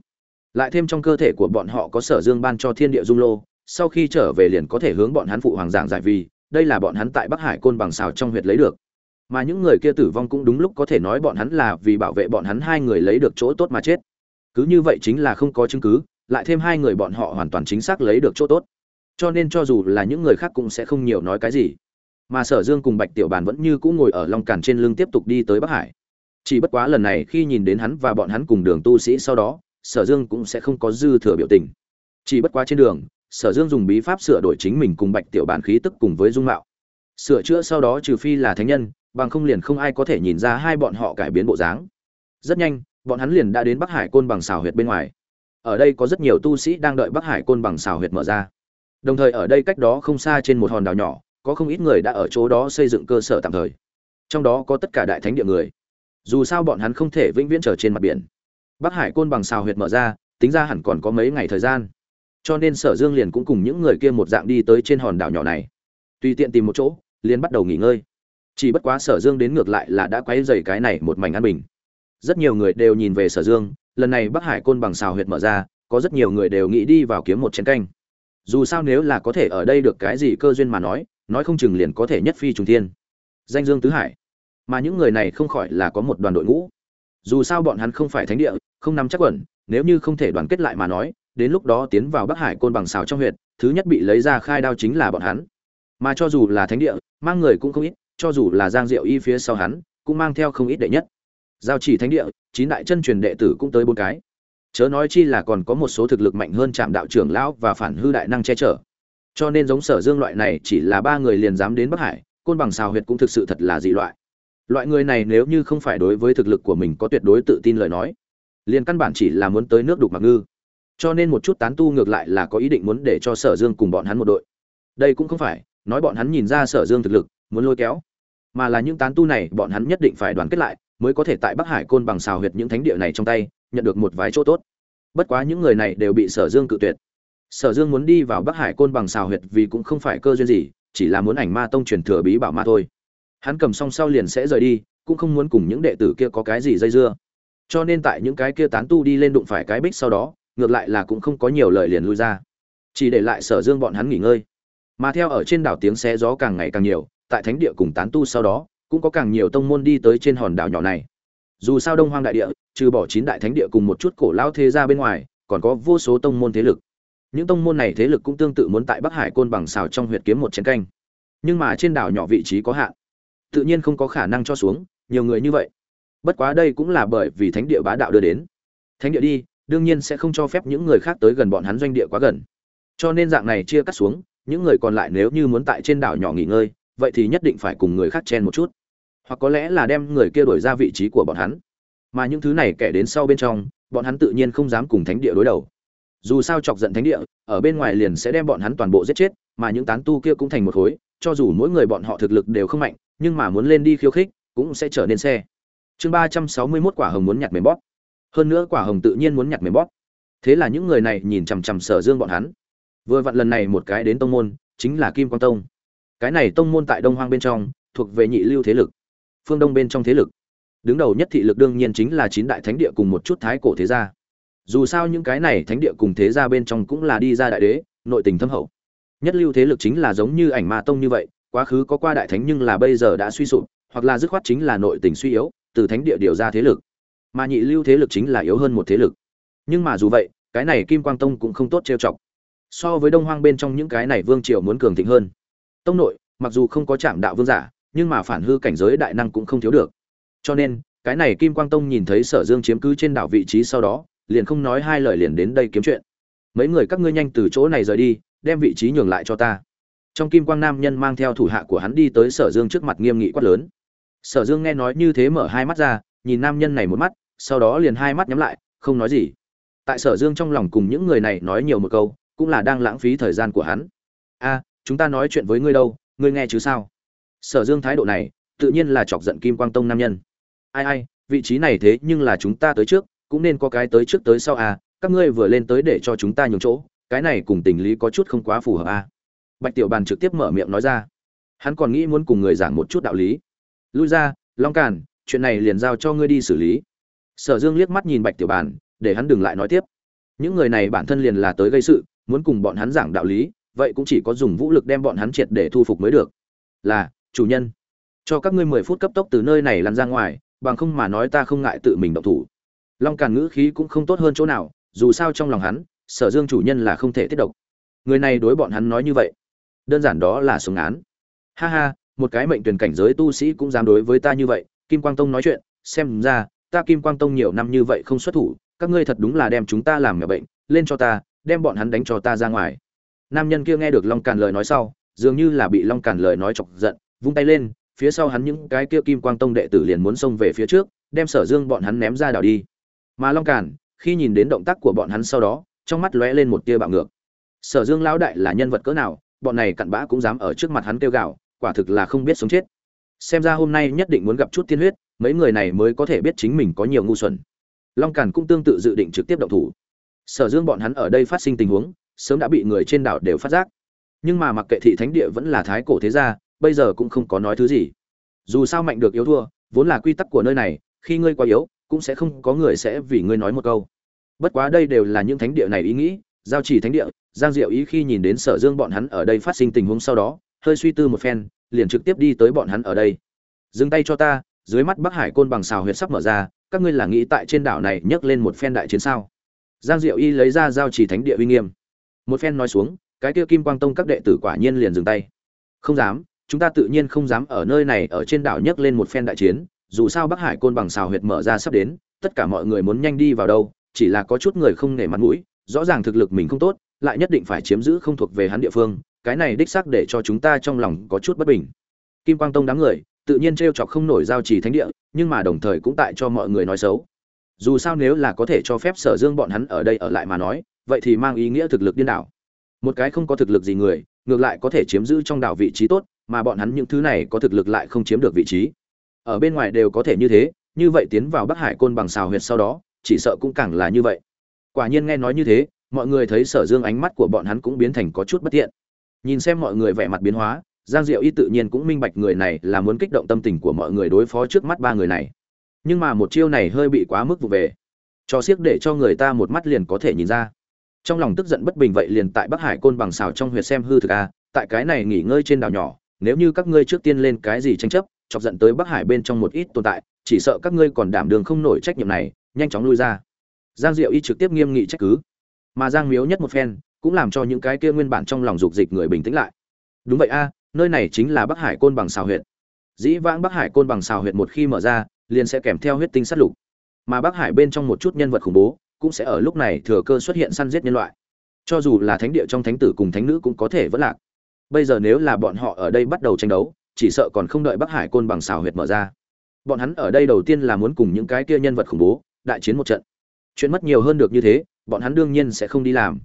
Lại thêm trong cơ thể của bọn họ có sở dương ban cho thiên địa dung lô, sau khi trở về liền có thể hướng bọn hắn phụ hoàng giảng giải vì đây là bọn hắn tại Bắc Hải côn bằng xào trong huyệt lấy được. Mà những người kia tử vong cũng đúng lúc có thể nói bọn hắn là vì bảo vệ bọn hắn hai người lấy được chỗ tốt mà chết. Cứ như vậy chính là không có chứng cứ, lại thêm hai người bọn họ hoàn toàn chính xác lấy được chỗ tốt. Cho nên cho dù là những người khác cũng sẽ không nhiều nói cái gì. Mà Sở Dương cùng Bạch Tiểu Bàn vẫn như cũ ngồi ở Long Cản trên lưng tiếp tục đi tới Bắc Hải. Chỉ bất quá lần này khi nhìn đến hắn và bọn hắn cùng đường tu sĩ sau đó, sở dương cũng sẽ không có dư thừa biểu tình chỉ bất quá trên đường sở dương dùng bí pháp sửa đổi chính mình cùng bạch tiểu bản khí tức cùng với dung mạo. Sửa chữa sau đó trừ phi là thánh nhân, bằng không liền không ai có thể nhìn ra hai bọn họ cải biến bộ dáng. Rất nhanh, bọn hắn liền đã đến bắc hải côn bằng xào huyệt bên ngoài. Ở đây có rất nhiều tu sĩ đang đợi bắc hải côn bằng xào huyệt mở ra. Đồng thời ở đây cách đó không xa trên một hòn đảo nhỏ, có không ít người đã ở chỗ đó xây dựng cơ sở tạm thời. Trong đó có tất cả đại thánh địa người. Dù sao bọn hắn không thể vĩnh viễn trở trên mặt biển. Bắc hải côn bằng xào huyệt mở ra, tính ra hẳn còn có mấy ngày thời gian cho nên sở dương liền cũng cùng những người kia một dạng đi tới trên hòn đảo nhỏ này. Tùy tiện tìm một chỗ, liền bắt đầu nghỉ ngơi. Chỉ bất quá sở dương đến ngược lại là đã quay dày cái này một mảnh an bình. Rất nhiều người đều nhìn về sở dương, lần này bắc hải côn bằng xào huyệt mở ra, có rất nhiều người đều nghĩ đi vào kiếm một chén canh. Dù sao nếu là có thể ở đây được cái gì cơ duyên mà nói nói không chừng liền có thể nhất phi trùng thiên. Danh dương tứ hải. Mà những người này không khỏi là có một đoàn đội ngũ. Dù sao bọn hắn không phải thánh địa, không nắm chắc quẩn, nếu như không thể đoàn kết lại mà nói đến lúc đó tiến vào bắc hải côn bằng xào trong huyện thứ nhất bị lấy ra khai đao chính là bọn hắn. Mà cho dù là thánh địa, mang người cũng không ít, cho dù là giang diệu y phía sau hắn, cũng mang theo không ít đệ nhất. Giao chỉ thánh địa, chín đại chân truyền đệ tử cũng tới bốn cái. Chớ nói chi là còn có một số thực lực mạnh hơn trạm đạo trưởng lão và phản hư đại năng che chở. Cho nên giống sở dương loại này chỉ là ba người liền dám đến bắc hải, côn bằng xào huyệt cũng thực sự thật là dị loại. Loại người này nếu như không phải đối với thực lực của mình có tuyệt đối tự tin lời nói, liền căn bản chỉ là muốn tới nước đục mặc ngư cho nên một chút tán tu ngược lại là có ý định muốn để cho sở dương cùng bọn hắn một đội. Đây cũng không phải, nói bọn hắn nhìn ra sở dương thực lực, muốn lôi kéo. Mà là những tán tu này, bọn hắn nhất định phải đoàn kết lại, mới có thể tại bắc hải côn bằng xào huyệt những thánh địa này trong tay, nhận được một vài chỗ tốt. Bất quá những người này đều bị sở dương cự tuyệt. Sở dương muốn đi vào bắc hải côn bằng xào huyệt vì cũng không phải cơ duyên gì, chỉ là muốn ảnh ma tông truyền thừa bí bảo ma thôi. Hắn cầm xong sau liền sẽ rời đi, cũng không muốn cùng những đệ tử kia có cái gì dây dưa. Cho nên tại những cái kia tán tu đi lên đụng phải cái bích sau đó ngược lại là cũng không có nhiều lời liền lui ra. Chỉ để lại sở dương bọn hắn nghỉ ngơi. Mà theo ở trên đảo tiếng xe gió càng ngày càng nhiều, tại thánh địa cùng tán tu sau đó, cũng có càng nhiều tông môn đi tới trên hòn đảo nhỏ này. Dù sao đông hoang đại địa, trừ bỏ chín đại thánh địa cùng một chút cổ lao thế ra bên ngoài, còn có vô số tông môn thế lực. Những tông môn này thế lực cũng tương tự muốn tại bắc hải côn bằng xào trong huyệt kiếm một chiến canh. Nhưng mà trên đảo nhỏ vị trí có hạn. Tự nhiên không có khả năng cho xuống, nhiều người như vậy. Bất quá đây cũng là bởi vì thánh địa bá đạo đưa đến. Thánh địa đi đương nhiên sẽ không cho phép những người khác tới gần bọn hắn doanh địa quá gần. Cho nên dạng này chia cắt xuống, những người còn lại nếu như muốn tại trên đảo nhỏ nghỉ ngơi, vậy thì nhất định phải cùng người khác chen một chút. Hoặc có lẽ là đem người kia đổi ra vị trí của bọn hắn. Mà những thứ này kẻ đến sau bên trong, bọn hắn tự nhiên không dám cùng thánh địa đối đầu. Dù sao chọc giận thánh địa, ở bên ngoài liền sẽ đem bọn hắn toàn bộ giết chết, mà những tán tu kia cũng thành một khối, cho dù mỗi người bọn họ thực lực đều không mạnh, nhưng mà muốn lên đi khiêu khích, cũng sẽ trở nên xe. Chương ba trăm sáu mươi mốt quả hồng muốn nhặt mềm bóp hơn nữa quả hồng tự nhiên muốn nhặt mềm bóp. Thế là những người này nhìn chằm chằm sở dương bọn hắn. Vừa vặn lần này một cái đến tông môn, chính là kim quang tông. Cái này tông môn tại đông hoang bên trong, thuộc về nhị lưu thế lực. Phương đông bên trong thế lực. Đứng đầu nhất thị lực đương nhiên chính là chín đại thánh địa cùng một chút thái cổ thế gia. Dù sao những cái này thánh địa cùng thế gia bên trong cũng là đi ra đại đế, nội tình thâm hậu. Nhất lưu thế lực chính là giống như ảnh ma tông như vậy, quá khứ có qua đại thánh nhưng là bây giờ đã suy sụp, hoặc là dứt khoát chính là nội tình suy yếu, từ thánh địa điều ra thế lực mà nhị lưu thế lực chính là yếu hơn một thế lực. Nhưng mà dù vậy, cái này kim quang tông cũng không tốt trêu chọc. So với đông hoang bên trong những cái này vương triều muốn cường thịnh hơn. Tông nội, mặc dù không có chạm đạo vương giả, nhưng mà phản hư cảnh giới đại năng cũng không thiếu được. Cho nên, cái này kim quang tông nhìn thấy sở dương chiếm cứ trên đảo vị trí sau đó, liền không nói hai lời liền đến đây kiếm chuyện. Mấy người các ngươi nhanh từ chỗ này rời đi, đem vị trí nhường lại cho ta. Trong kim quang nam nhân mang theo thủ hạ của hắn đi tới sở dương trước mặt nghiêm nghị quát lớn. Sở dương nghe nói như thế mở hai mắt ra, nhìn nam nhân này một mắt sau đó liền hai mắt nhắm lại, không nói gì. Tại sở dương trong lòng cùng những người này nói nhiều một câu, cũng là đang lãng phí thời gian của hắn. A, chúng ta nói chuyện với ngươi đâu, ngươi nghe chứ sao? Sở dương thái độ này, tự nhiên là chọc giận kim quang tông nam nhân. Ai ai, vị trí này thế nhưng là chúng ta tới trước, cũng nên có cái tới trước tới sau à các ngươi vừa lên tới để cho chúng ta nhường chỗ, cái này cùng tình lý có chút không quá phù hợp à. Bạch tiểu bàn trực tiếp mở miệng nói ra. Hắn còn nghĩ muốn cùng người giảng một chút đạo lý. Lui ra, long càn, chuyện này liền giao cho ngươi đi xử lý sở dương liếc mắt nhìn bạch tiểu bàn để hắn đừng lại nói tiếp. Những người này bản thân liền là tới gây sự, muốn cùng bọn hắn giảng đạo lý, vậy cũng chỉ có dùng vũ lực đem bọn hắn triệt để thu phục mới được. Là, chủ nhân, cho các ngươi mười phút cấp tốc từ nơi này lăn ra ngoài, bằng không mà nói ta không ngại tự mình động thủ. Long càn ngữ khí cũng không tốt hơn chỗ nào, dù sao trong lòng hắn, sở dương chủ nhân là không thể tiết độc. Người này đối bọn hắn nói như vậy, đơn giản đó là sống án ha ha, một cái mệnh tuyển cảnh giới tu sĩ cũng dám đối với ta như vậy, kim quang tông nói chuyện, xem ra ta kim quang tông nhiều năm như vậy không xuất thủ, các ngươi thật đúng là đem chúng ta làm nhà bệnh, lên cho ta, đem bọn hắn đánh cho ta ra ngoài. Nam nhân kia nghe được long càn lời nói sau, dường như là bị long càn lời nói chọc giận, vung tay lên, phía sau hắn những cái kia kim quang tông đệ tử liền muốn xông về phía trước, đem sở dương bọn hắn ném ra đảo đi. Mà long càn, khi nhìn đến động tác của bọn hắn sau đó, trong mắt lóe lên một tia bạo ngược. Sở dương lão đại là nhân vật cỡ nào, bọn này cặn bã cũng dám ở trước mặt hắn kêu gào, quả thực là không biết sống chết xem ra hôm nay nhất định muốn gặp chút tiên huyết, mấy người này mới có thể biết chính mình có nhiều ngu xuẩn. Long càn cũng tương tự dự định trực tiếp động thủ. Sở dương bọn hắn ở đây phát sinh tình huống, sớm đã bị người trên đảo đều phát giác. Nhưng mà mặc kệ thị thánh địa vẫn là thái cổ thế gia, bây giờ cũng không có nói thứ gì. Dù sao mạnh được yếu thua, vốn là quy tắc của nơi này, khi ngươi quá yếu, cũng sẽ không có người sẽ vì ngươi nói một câu. Bất quá đây đều là những thánh địa này ý nghĩ, giao chỉ thánh địa, giang diệu ý khi nhìn đến sở dương bọn hắn ở đây phát sinh tình huống sau đó, hơi suy tư một phen liền trực tiếp đi tới bọn hắn ở đây. Dừng tay cho ta, dưới mắt bắc hải côn bằng xào huyệt sắp mở ra, các ngươi là nghĩ tại trên đảo này nhấc lên một phen đại chiến sao? Giang diệu y lấy ra giao chỉ thánh địa uy nghiêm. Một phen nói xuống, cái kia kim quang tông các đệ tử quả nhiên liền dừng tay. Không dám, chúng ta tự nhiên không dám ở nơi này ở trên đảo nhấc lên một phen đại chiến, dù sao bắc hải côn bằng xào huyệt mở ra sắp đến, tất cả mọi người muốn nhanh đi vào đâu, chỉ là có chút người không nể mặt mũi, rõ ràng thực lực mình không tốt, lại nhất định phải chiếm giữ không thuộc về hắn địa phương cái này đích xác để cho chúng ta trong lòng có chút bất bình. Kim quang tông đám người, tự nhiên t chọc không nổi giao trì thánh địa, nhưng mà đồng thời cũng tại cho mọi người nói xấu. Dù sao nếu là có thể cho phép sở dương bọn hắn ở đây ở lại mà nói, vậy thì mang ý nghĩa thực lực điên đảo. Một cái không có thực lực gì người, ngược lại có thể chiếm giữ trong đảo vị trí tốt, mà bọn hắn những thứ này có thực lực lại không chiếm được vị trí. Ở bên ngoài đều có thể như thế, như vậy tiến vào bắc hải côn bằng xào huyệt sau đó, chỉ sợ cũng càng là như vậy. Quả nhiên nghe nói như thế, mọi người thấy sở dương ánh mắt của bọn hắn cũng biến thành có chút bất tiện nhìn xem mọi người vẻ mặt biến hóa, giang diệu y tự nhiên cũng minh bạch người này là muốn kích động tâm tình của mọi người đối phó trước mắt ba người này. Nhưng mà một chiêu này hơi bị quá mức vụ về. Cho siếc để cho người ta một mắt liền có thể nhìn ra. Trong lòng tức giận bất bình vậy liền tại bắc hải côn bằng xào trong huyệt xem hư thực a, tại cái này nghỉ ngơi trên đảo nhỏ, nếu như các ngươi trước tiên lên cái gì tranh chấp, chọc giận tới bắc hải bên trong một ít tồn tại, chỉ sợ các ngươi còn đảm đường không nổi trách nhiệm này, nhanh chóng lui ra. Giang diệu y trực tiếp nghiêm nghị trách cứ. Mà giang miếu nhất một phen cũng làm cho những cái kia nguyên bản trong lòng dục dịch người bình tĩnh lại. Đúng vậy a, nơi này chính là bắc hải côn bằng Sào huyện dĩ vãng bắc hải côn bằng Sào huyện một khi mở ra, liền sẽ kèm theo huyết tinh sát lục. Mà bắc hải bên trong một chút nhân vật khủng bố, cũng sẽ ở lúc này thừa cơ xuất hiện săn giết nhân loại. Cho dù là thánh địa trong thánh tử cùng thánh nữ cũng có thể vẫn lạc. Bây giờ nếu là bọn họ ở đây bắt đầu tranh đấu, chỉ sợ còn không đợi bắc hải côn bằng Sào huyệt mở ra. Bọn hắn ở đây đầu tiên là muốn cùng những cái kia nhân vật khủng bố đại chiến một trận. Chuyện mất nhiều hơn được như thế, bọn hắn đương nhiên sẽ không đi làm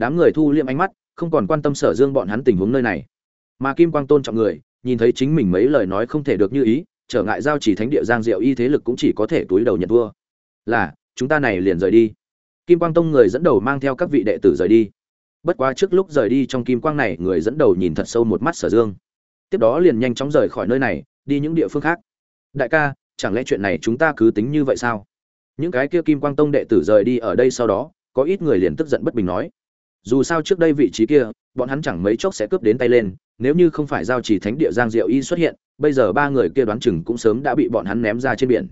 đám người thu liệm ánh mắt, không còn quan tâm sở dương bọn hắn tình huống nơi này. Mà kim quang tôn trọng người, nhìn thấy chính mình mấy lời nói không thể được như ý, trở ngại giao chỉ thánh địa giang diệu y thế lực cũng chỉ có thể túi đầu nhận thua. Là, chúng ta này liền rời đi. Kim quang tông người dẫn đầu mang theo các vị đệ tử rời đi. Bất quá trước lúc rời đi trong kim quang này, người dẫn đầu nhìn thật sâu một mắt sở dương. Tiếp đó liền nhanh chóng rời khỏi nơi này, đi những địa phương khác. Đại ca, chẳng lẽ chuyện này chúng ta cứ tính như vậy sao? Những cái kia kim quang tông đệ tử rời đi ở đây sau đó, có ít người liền tức giận bất bình nói dù sao trước đây vị trí kia, bọn hắn chẳng mấy chốc sẽ cướp đến tay lên, nếu như không phải giao chỉ thánh địa giang diệu y xuất hiện, bây giờ ba người kia đoán chừng cũng sớm đã bị bọn hắn ném ra trên biển.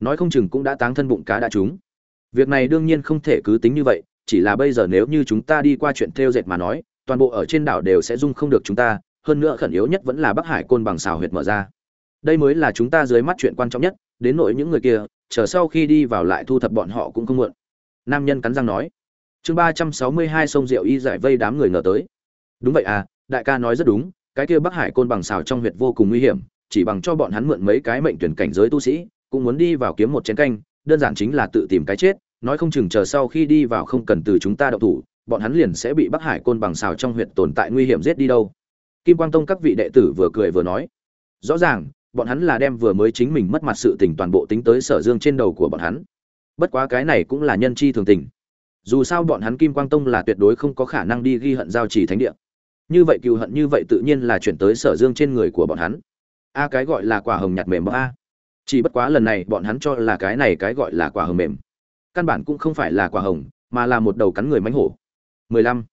Nói không chừng cũng đã táng thân bụng cá đã trúng. Việc này đương nhiên không thể cứ tính như vậy, chỉ là bây giờ nếu như chúng ta đi qua chuyện theo dệt mà nói, toàn bộ ở trên đảo đều sẽ dung không được chúng ta, hơn nữa khẩn yếu nhất vẫn là bắc hải côn bằng xào huyệt mở ra. Đây mới là chúng ta dưới mắt chuyện quan trọng nhất, đến nỗi những người kia, chờ sau khi đi vào lại thu thập bọn họ cũng không muộn. Nam nhân cắn răng nói chương ba trăm sáu mươi hai sông rượu y giải vây đám người ngờ tới. Đúng vậy à đại ca nói rất đúng, cái kia bắc hải côn bằng xào trong huyệt vô cùng nguy hiểm, chỉ bằng cho bọn hắn mượn mấy cái mệnh tuyển cảnh giới tu sĩ, cũng muốn đi vào kiếm một chén canh, đơn giản chính là tự tìm cái chết, nói không chừng chờ sau khi đi vào không cần từ chúng ta động thủ, bọn hắn liền sẽ bị bắc hải côn bằng xào trong huyệt tồn tại nguy hiểm giết đi đâu. Kim quang tông các vị đệ tử vừa cười vừa nói, rõ ràng, bọn hắn là đem vừa mới chính mình mất mặt sự tình toàn bộ tính tới sở dương trên đầu của bọn hắn. Bất quá cái này cũng là nhân chi thường tình dù sao bọn hắn kim quang tông là tuyệt đối không có khả năng đi ghi hận giao trì thánh địa. Như vậy cựu hận như vậy tự nhiên là chuyển tới sở dương trên người của bọn hắn. A cái gọi là quả hồng nhạt mềm a. Chỉ bất quá lần này bọn hắn cho là cái này cái gọi là quả hồng mềm. Căn bản cũng không phải là quả hồng, mà là một đầu cắn người mánh hổ. 15.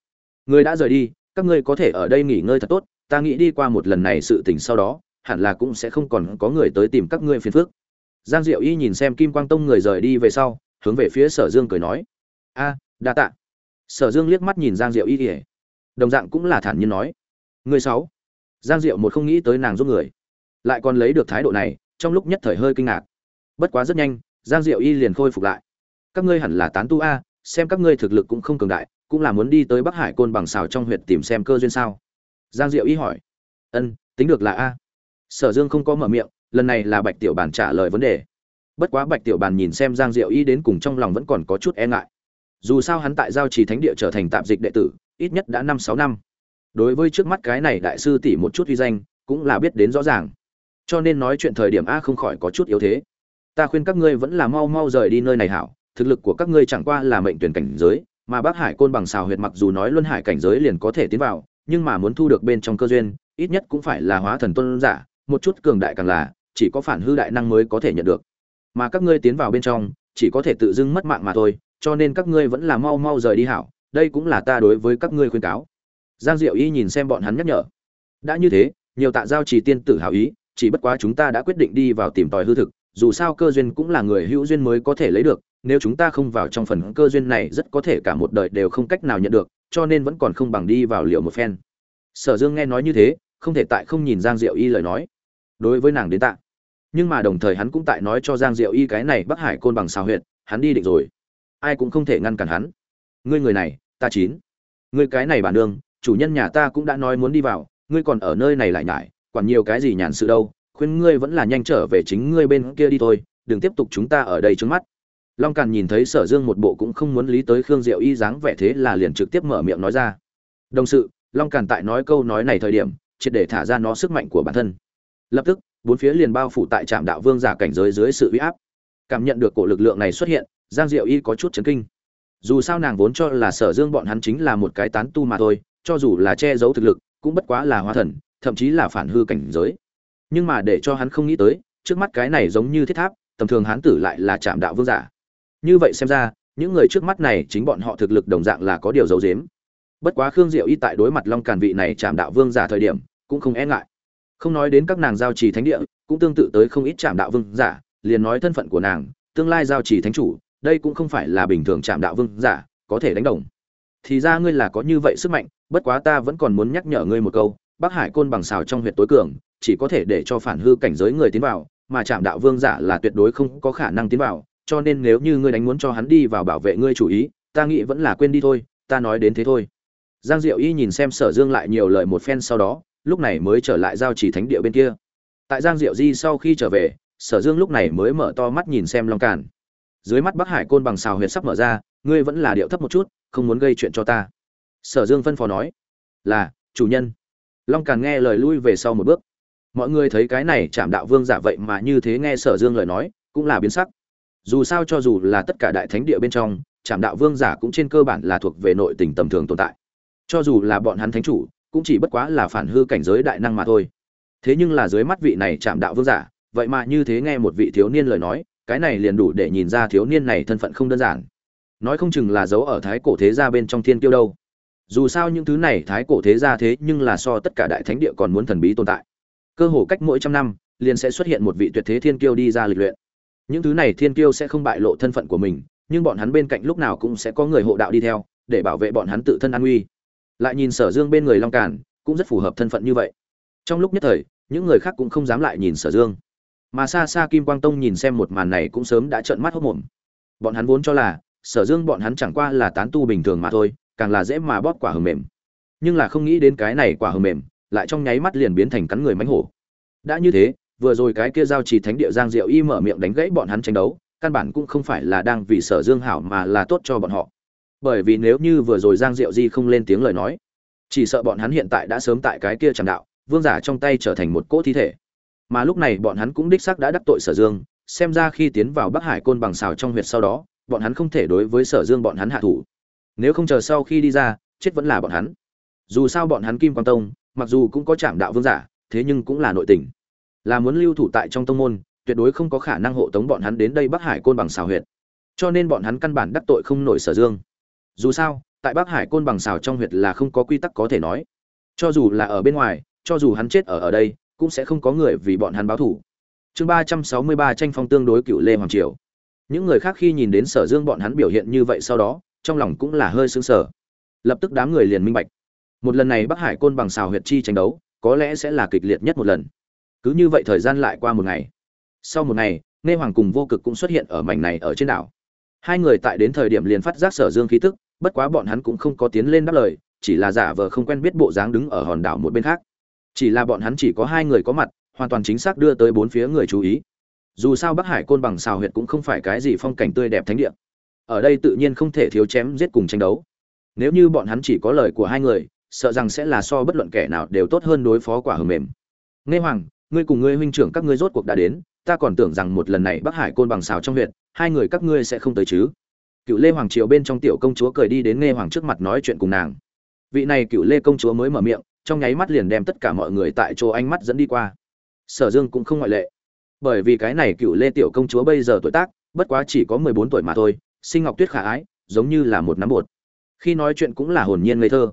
người đã rời đi, các ngươi có thể ở đây nghỉ ngơi thật tốt, ta nghĩ đi qua một lần này sự tình sau đó, hẳn là cũng sẽ không còn có người tới tìm các ngươi phiền phức. Giang diệu y nhìn xem kim quang tông người rời đi về sau, hướng về phía sở dương cười nói a, đa tạ. Sở dương liếc mắt nhìn giang diệu y ỉa đồng dạng cũng là thản nhiên nói. Người sáu. Giang diệu một không nghĩ tới nàng giúp người. Lại còn lấy được thái độ này, trong lúc nhất thời hơi kinh ngạc. Bất quá rất nhanh, giang diệu y liền khôi phục lại. Các ngươi hẳn là tán tu a, xem các ngươi thực lực cũng không cường đại, cũng là muốn đi tới bắc hải côn bằng xào trong huyện tìm xem cơ duyên sao? Giang diệu y hỏi. Ân, tính được là a. Sở dương không có mở miệng, lần này là bạch tiểu bàn trả lời vấn đề. Bất quá bạch tiểu bàn nhìn xem giang diệu y đến cùng trong lòng vẫn còn có chút e ngại dù sao hắn tại giao trì thánh địa trở thành tạm dịch đệ tử, ít nhất đã năm sáu năm. Đối với trước mắt cái này đại sư tỷ một chút uy danh, cũng là biết đến rõ ràng. Cho nên nói chuyện thời điểm a không khỏi có chút yếu thế. Ta khuyên các ngươi vẫn là mau mau rời đi nơi này hảo, thực lực của các ngươi chẳng qua là mệnh tuyển cảnh giới, mà bác hải côn bằng xào huyệt mặc dù nói luân hải cảnh giới liền có thể tiến vào, nhưng mà muốn thu được bên trong cơ duyên, ít nhất cũng phải là hóa thần tôn giả, một chút cường đại càng là, chỉ có phản hư đại năng mới có thể nhận được. Mà các ngươi tiến vào bên trong, chỉ có thể tự dưng mất mạng mà thôi cho nên các ngươi vẫn là mau mau rời đi hảo, đây cũng là ta đối với các ngươi khuyên cáo. Giang diệu y nhìn xem bọn hắn nhắc nhở. Đã như thế, nhiều tạ giao chỉ tiên tử hảo ý, chỉ bất quá chúng ta đã quyết định đi vào tìm tòi hư thực, dù sao cơ duyên cũng là người hữu duyên mới có thể lấy được, nếu chúng ta không vào trong phần cơ duyên này rất có thể cả một đời đều không cách nào nhận được, cho nên vẫn còn không bằng đi vào liệu một phen. Sở dương nghe nói như thế, không thể tại không nhìn giang diệu y lời nói. Đối với nàng đến tạ. Nhưng mà đồng thời hắn cũng tại nói cho giang diệu y cái này bắc hải côn bằng xào huyện hắn đi định rồi ai cũng không thể ngăn cản hắn. Ngươi người này, ta chín. Ngươi cái này bản đường, chủ nhân nhà ta cũng đã nói muốn đi vào, ngươi còn ở nơi này lại nhải, quản nhiều cái gì nhàn sự đâu, khuyên ngươi vẫn là nhanh trở về chính ngươi bên kia đi thôi, đừng tiếp tục chúng ta ở đây trước mắt. Long càn nhìn thấy sở dương một bộ cũng không muốn lý tới khương diệu y dáng vẻ thế là liền trực tiếp mở miệng nói ra. Đồng sự, long càn tại nói câu nói này thời điểm, triệt để thả ra nó sức mạnh của bản thân. Lập tức, bốn phía liền bao phủ tại trạm đạo vương giả cảnh giới dưới sự uy áp. Cảm nhận được cổ lực lượng này xuất hiện giang diệu y có chút chấn kinh. Dù sao nàng vốn cho là sở dương bọn hắn chính là một cái tán tu mà thôi, cho dù là che giấu thực lực, cũng bất quá là hóa thần, thậm chí là phản hư cảnh giới. Nhưng mà để cho hắn không nghĩ tới, trước mắt cái này giống như thiết tháp, tầm thường hán tử lại là trạm đạo vương giả. Như vậy xem ra, những người trước mắt này chính bọn họ thực lực đồng dạng là có điều giấu giếm. Bất quá khương diệu y tại đối mặt long càn vị này trạm đạo vương giả thời điểm, cũng không e ngại. Không nói đến các nàng giao trì thánh địa, cũng tương tự tới không ít trạm đạo vương giả, liền nói thân phận của nàng, tương lai giao trì thánh chủ đây cũng không phải là bình thường trạm đạo vương giả, có thể đánh đồng. Thì ra ngươi là có như vậy sức mạnh, bất quá ta vẫn còn muốn nhắc nhở ngươi một câu, bắc hải côn bằng xào trong huyệt tối cường, chỉ có thể để cho phản hư cảnh giới người tiến vào, mà trạm đạo vương giả là tuyệt đối không có khả năng tiến vào, cho nên nếu như ngươi đánh muốn cho hắn đi vào bảo vệ ngươi chủ ý, ta nghĩ vẫn là quên đi thôi, ta nói đến thế thôi. Giang diệu y nhìn xem sở dương lại nhiều lời một phen sau đó, lúc này mới trở lại giao chỉ thánh địa bên kia. Tại giang diệu di sau khi trở về, sở dương lúc này mới mở to mắt nhìn xem long càn dưới mắt bắc hải côn bằng xào huyệt sắp mở ra, ngươi vẫn là điệu thấp một chút, không muốn gây chuyện cho ta. Sở dương phân phó nói. Là, chủ nhân. Long càn nghe lời lui về sau một bước. Mọi người thấy cái này Trạm đạo vương giả vậy mà như thế nghe sở dương lời nói, cũng là biến sắc. Dù sao cho dù là tất cả đại thánh địa bên trong, Trạm đạo vương giả cũng trên cơ bản là thuộc về nội tình tầm thường tồn tại. Cho dù là bọn hắn thánh chủ, cũng chỉ bất quá là phản hư cảnh giới đại năng mà thôi. Thế nhưng là dưới mắt vị này Trạm đạo vương giả, vậy mà như thế nghe một vị thiếu niên lời nói cái này liền đủ để nhìn ra thiếu niên này thân phận không đơn giản. Nói không chừng là giấu ở thái cổ thế gia bên trong thiên tiêu đâu. Dù sao những thứ này thái cổ thế gia thế nhưng là so tất cả đại thánh địa còn muốn thần bí tồn tại. Cơ hồ cách mỗi trăm năm, liền sẽ xuất hiện một vị tuyệt thế thiên kiêu đi ra lịch luyện. Những thứ này thiên kiêu sẽ không bại lộ thân phận của mình, nhưng bọn hắn bên cạnh lúc nào cũng sẽ có người hộ đạo đi theo, để bảo vệ bọn hắn tự thân an nguy. Lại nhìn sở dương bên người long càn, cũng rất phù hợp thân phận như vậy. Trong lúc nhất thời, những người khác cũng không dám lại nhìn sở dương mà xa xa kim quang tông nhìn xem một màn này cũng sớm đã trợn mắt hốc mồm. Bọn hắn vốn cho là, sở dương bọn hắn chẳng qua là tán tu bình thường mà thôi, càng là dễ mà bóp quả hầm mềm. Nhưng là không nghĩ đến cái này quả hầm mềm, lại trong nháy mắt liền biến thành cắn người mánh hổ. Đã như thế, vừa rồi cái kia giao trì thánh địa giang diệu y mở miệng đánh gãy bọn hắn tranh đấu, căn bản cũng không phải là đang vì sở dương hảo mà là tốt cho bọn họ. Bởi vì nếu như vừa rồi giang diệu di không lên tiếng lời nói, chỉ sợ bọn hắn hiện tại đã sớm tại cái kia tràng đạo, vương giả trong tay trở thành một cỗ thi thể mà lúc này bọn hắn cũng đích xác đã đắc tội sở dương, xem ra khi tiến vào bắc hải côn bằng xào trong huyệt sau đó, bọn hắn không thể đối với sở dương bọn hắn hạ thủ. Nếu không chờ sau khi đi ra, chết vẫn là bọn hắn. Dù sao bọn hắn kim quang tông, mặc dù cũng có trạm đạo vương giả, thế nhưng cũng là nội tình. Là muốn lưu thủ tại trong tông môn, tuyệt đối không có khả năng hộ tống bọn hắn đến đây bắc hải côn bằng xào huyệt. Cho nên bọn hắn căn bản đắc tội không nổi sở dương. Dù sao, tại bắc hải côn bằng xào trong huyệt là không có quy tắc có thể nói. Cho dù là ở bên ngoài, cho dù hắn chết ở ở đây cũng sẽ không có người vì bọn hắn báo thủ chương ba trăm sáu mươi ba tranh phong tương đối cựu lê hoàng triều. Những người khác khi nhìn đến sở dương bọn hắn biểu hiện như vậy sau đó, trong lòng cũng là hơi sững sờ. Lập tức đám người liền minh bạch. Một lần này bắc hải côn bằng xào huyệt chi tranh đấu, có lẽ sẽ là kịch liệt nhất một lần. Cứ như vậy thời gian lại qua một ngày. Sau một ngày nghe hoàng cùng vô cực cũng xuất hiện ở mảnh này ở trên đảo. Hai người tại đến thời điểm liền phát giác sở dương khí tức, bất quá bọn hắn cũng không có tiến lên đáp lời, chỉ là giả vờ không quen biết bộ dáng đứng ở hòn đảo một bên khác chỉ là bọn hắn chỉ có hai người có mặt, hoàn toàn chính xác đưa tới bốn phía người chú ý. Dù sao bắc hải côn bằng xào huyệt cũng không phải cái gì phong cảnh tươi đẹp thánh địa. Ở đây tự nhiên không thể thiếu chém giết cùng tranh đấu. Nếu như bọn hắn chỉ có lời của hai người, sợ rằng sẽ là so bất luận kẻ nào đều tốt hơn đối phó quả hờ mềm. Nghe hoàng, ngươi cùng ngươi huynh trưởng các ngươi rốt cuộc đã đến, ta còn tưởng rằng một lần này bắc hải côn bằng xào trong huyện hai người các ngươi sẽ không tới chứ. Cựu lê hoàng triều bên trong tiểu công chúa cười đi đến nghe hoàng trước mặt nói chuyện cùng nàng. Vị này cựu lê công chúa mới mở miệng trong nháy mắt liền đem tất cả mọi người tại chỗ ánh mắt dẫn đi qua. Sở dương cũng không ngoại lệ. Bởi vì cái này cựu lê tiểu công chúa bây giờ tuổi tác, bất quá chỉ có mười bốn tuổi mà thôi, sinh ngọc tuyết khả ái, giống như là một nắm bột. Khi nói chuyện cũng là hồn nhiên ngây thơ.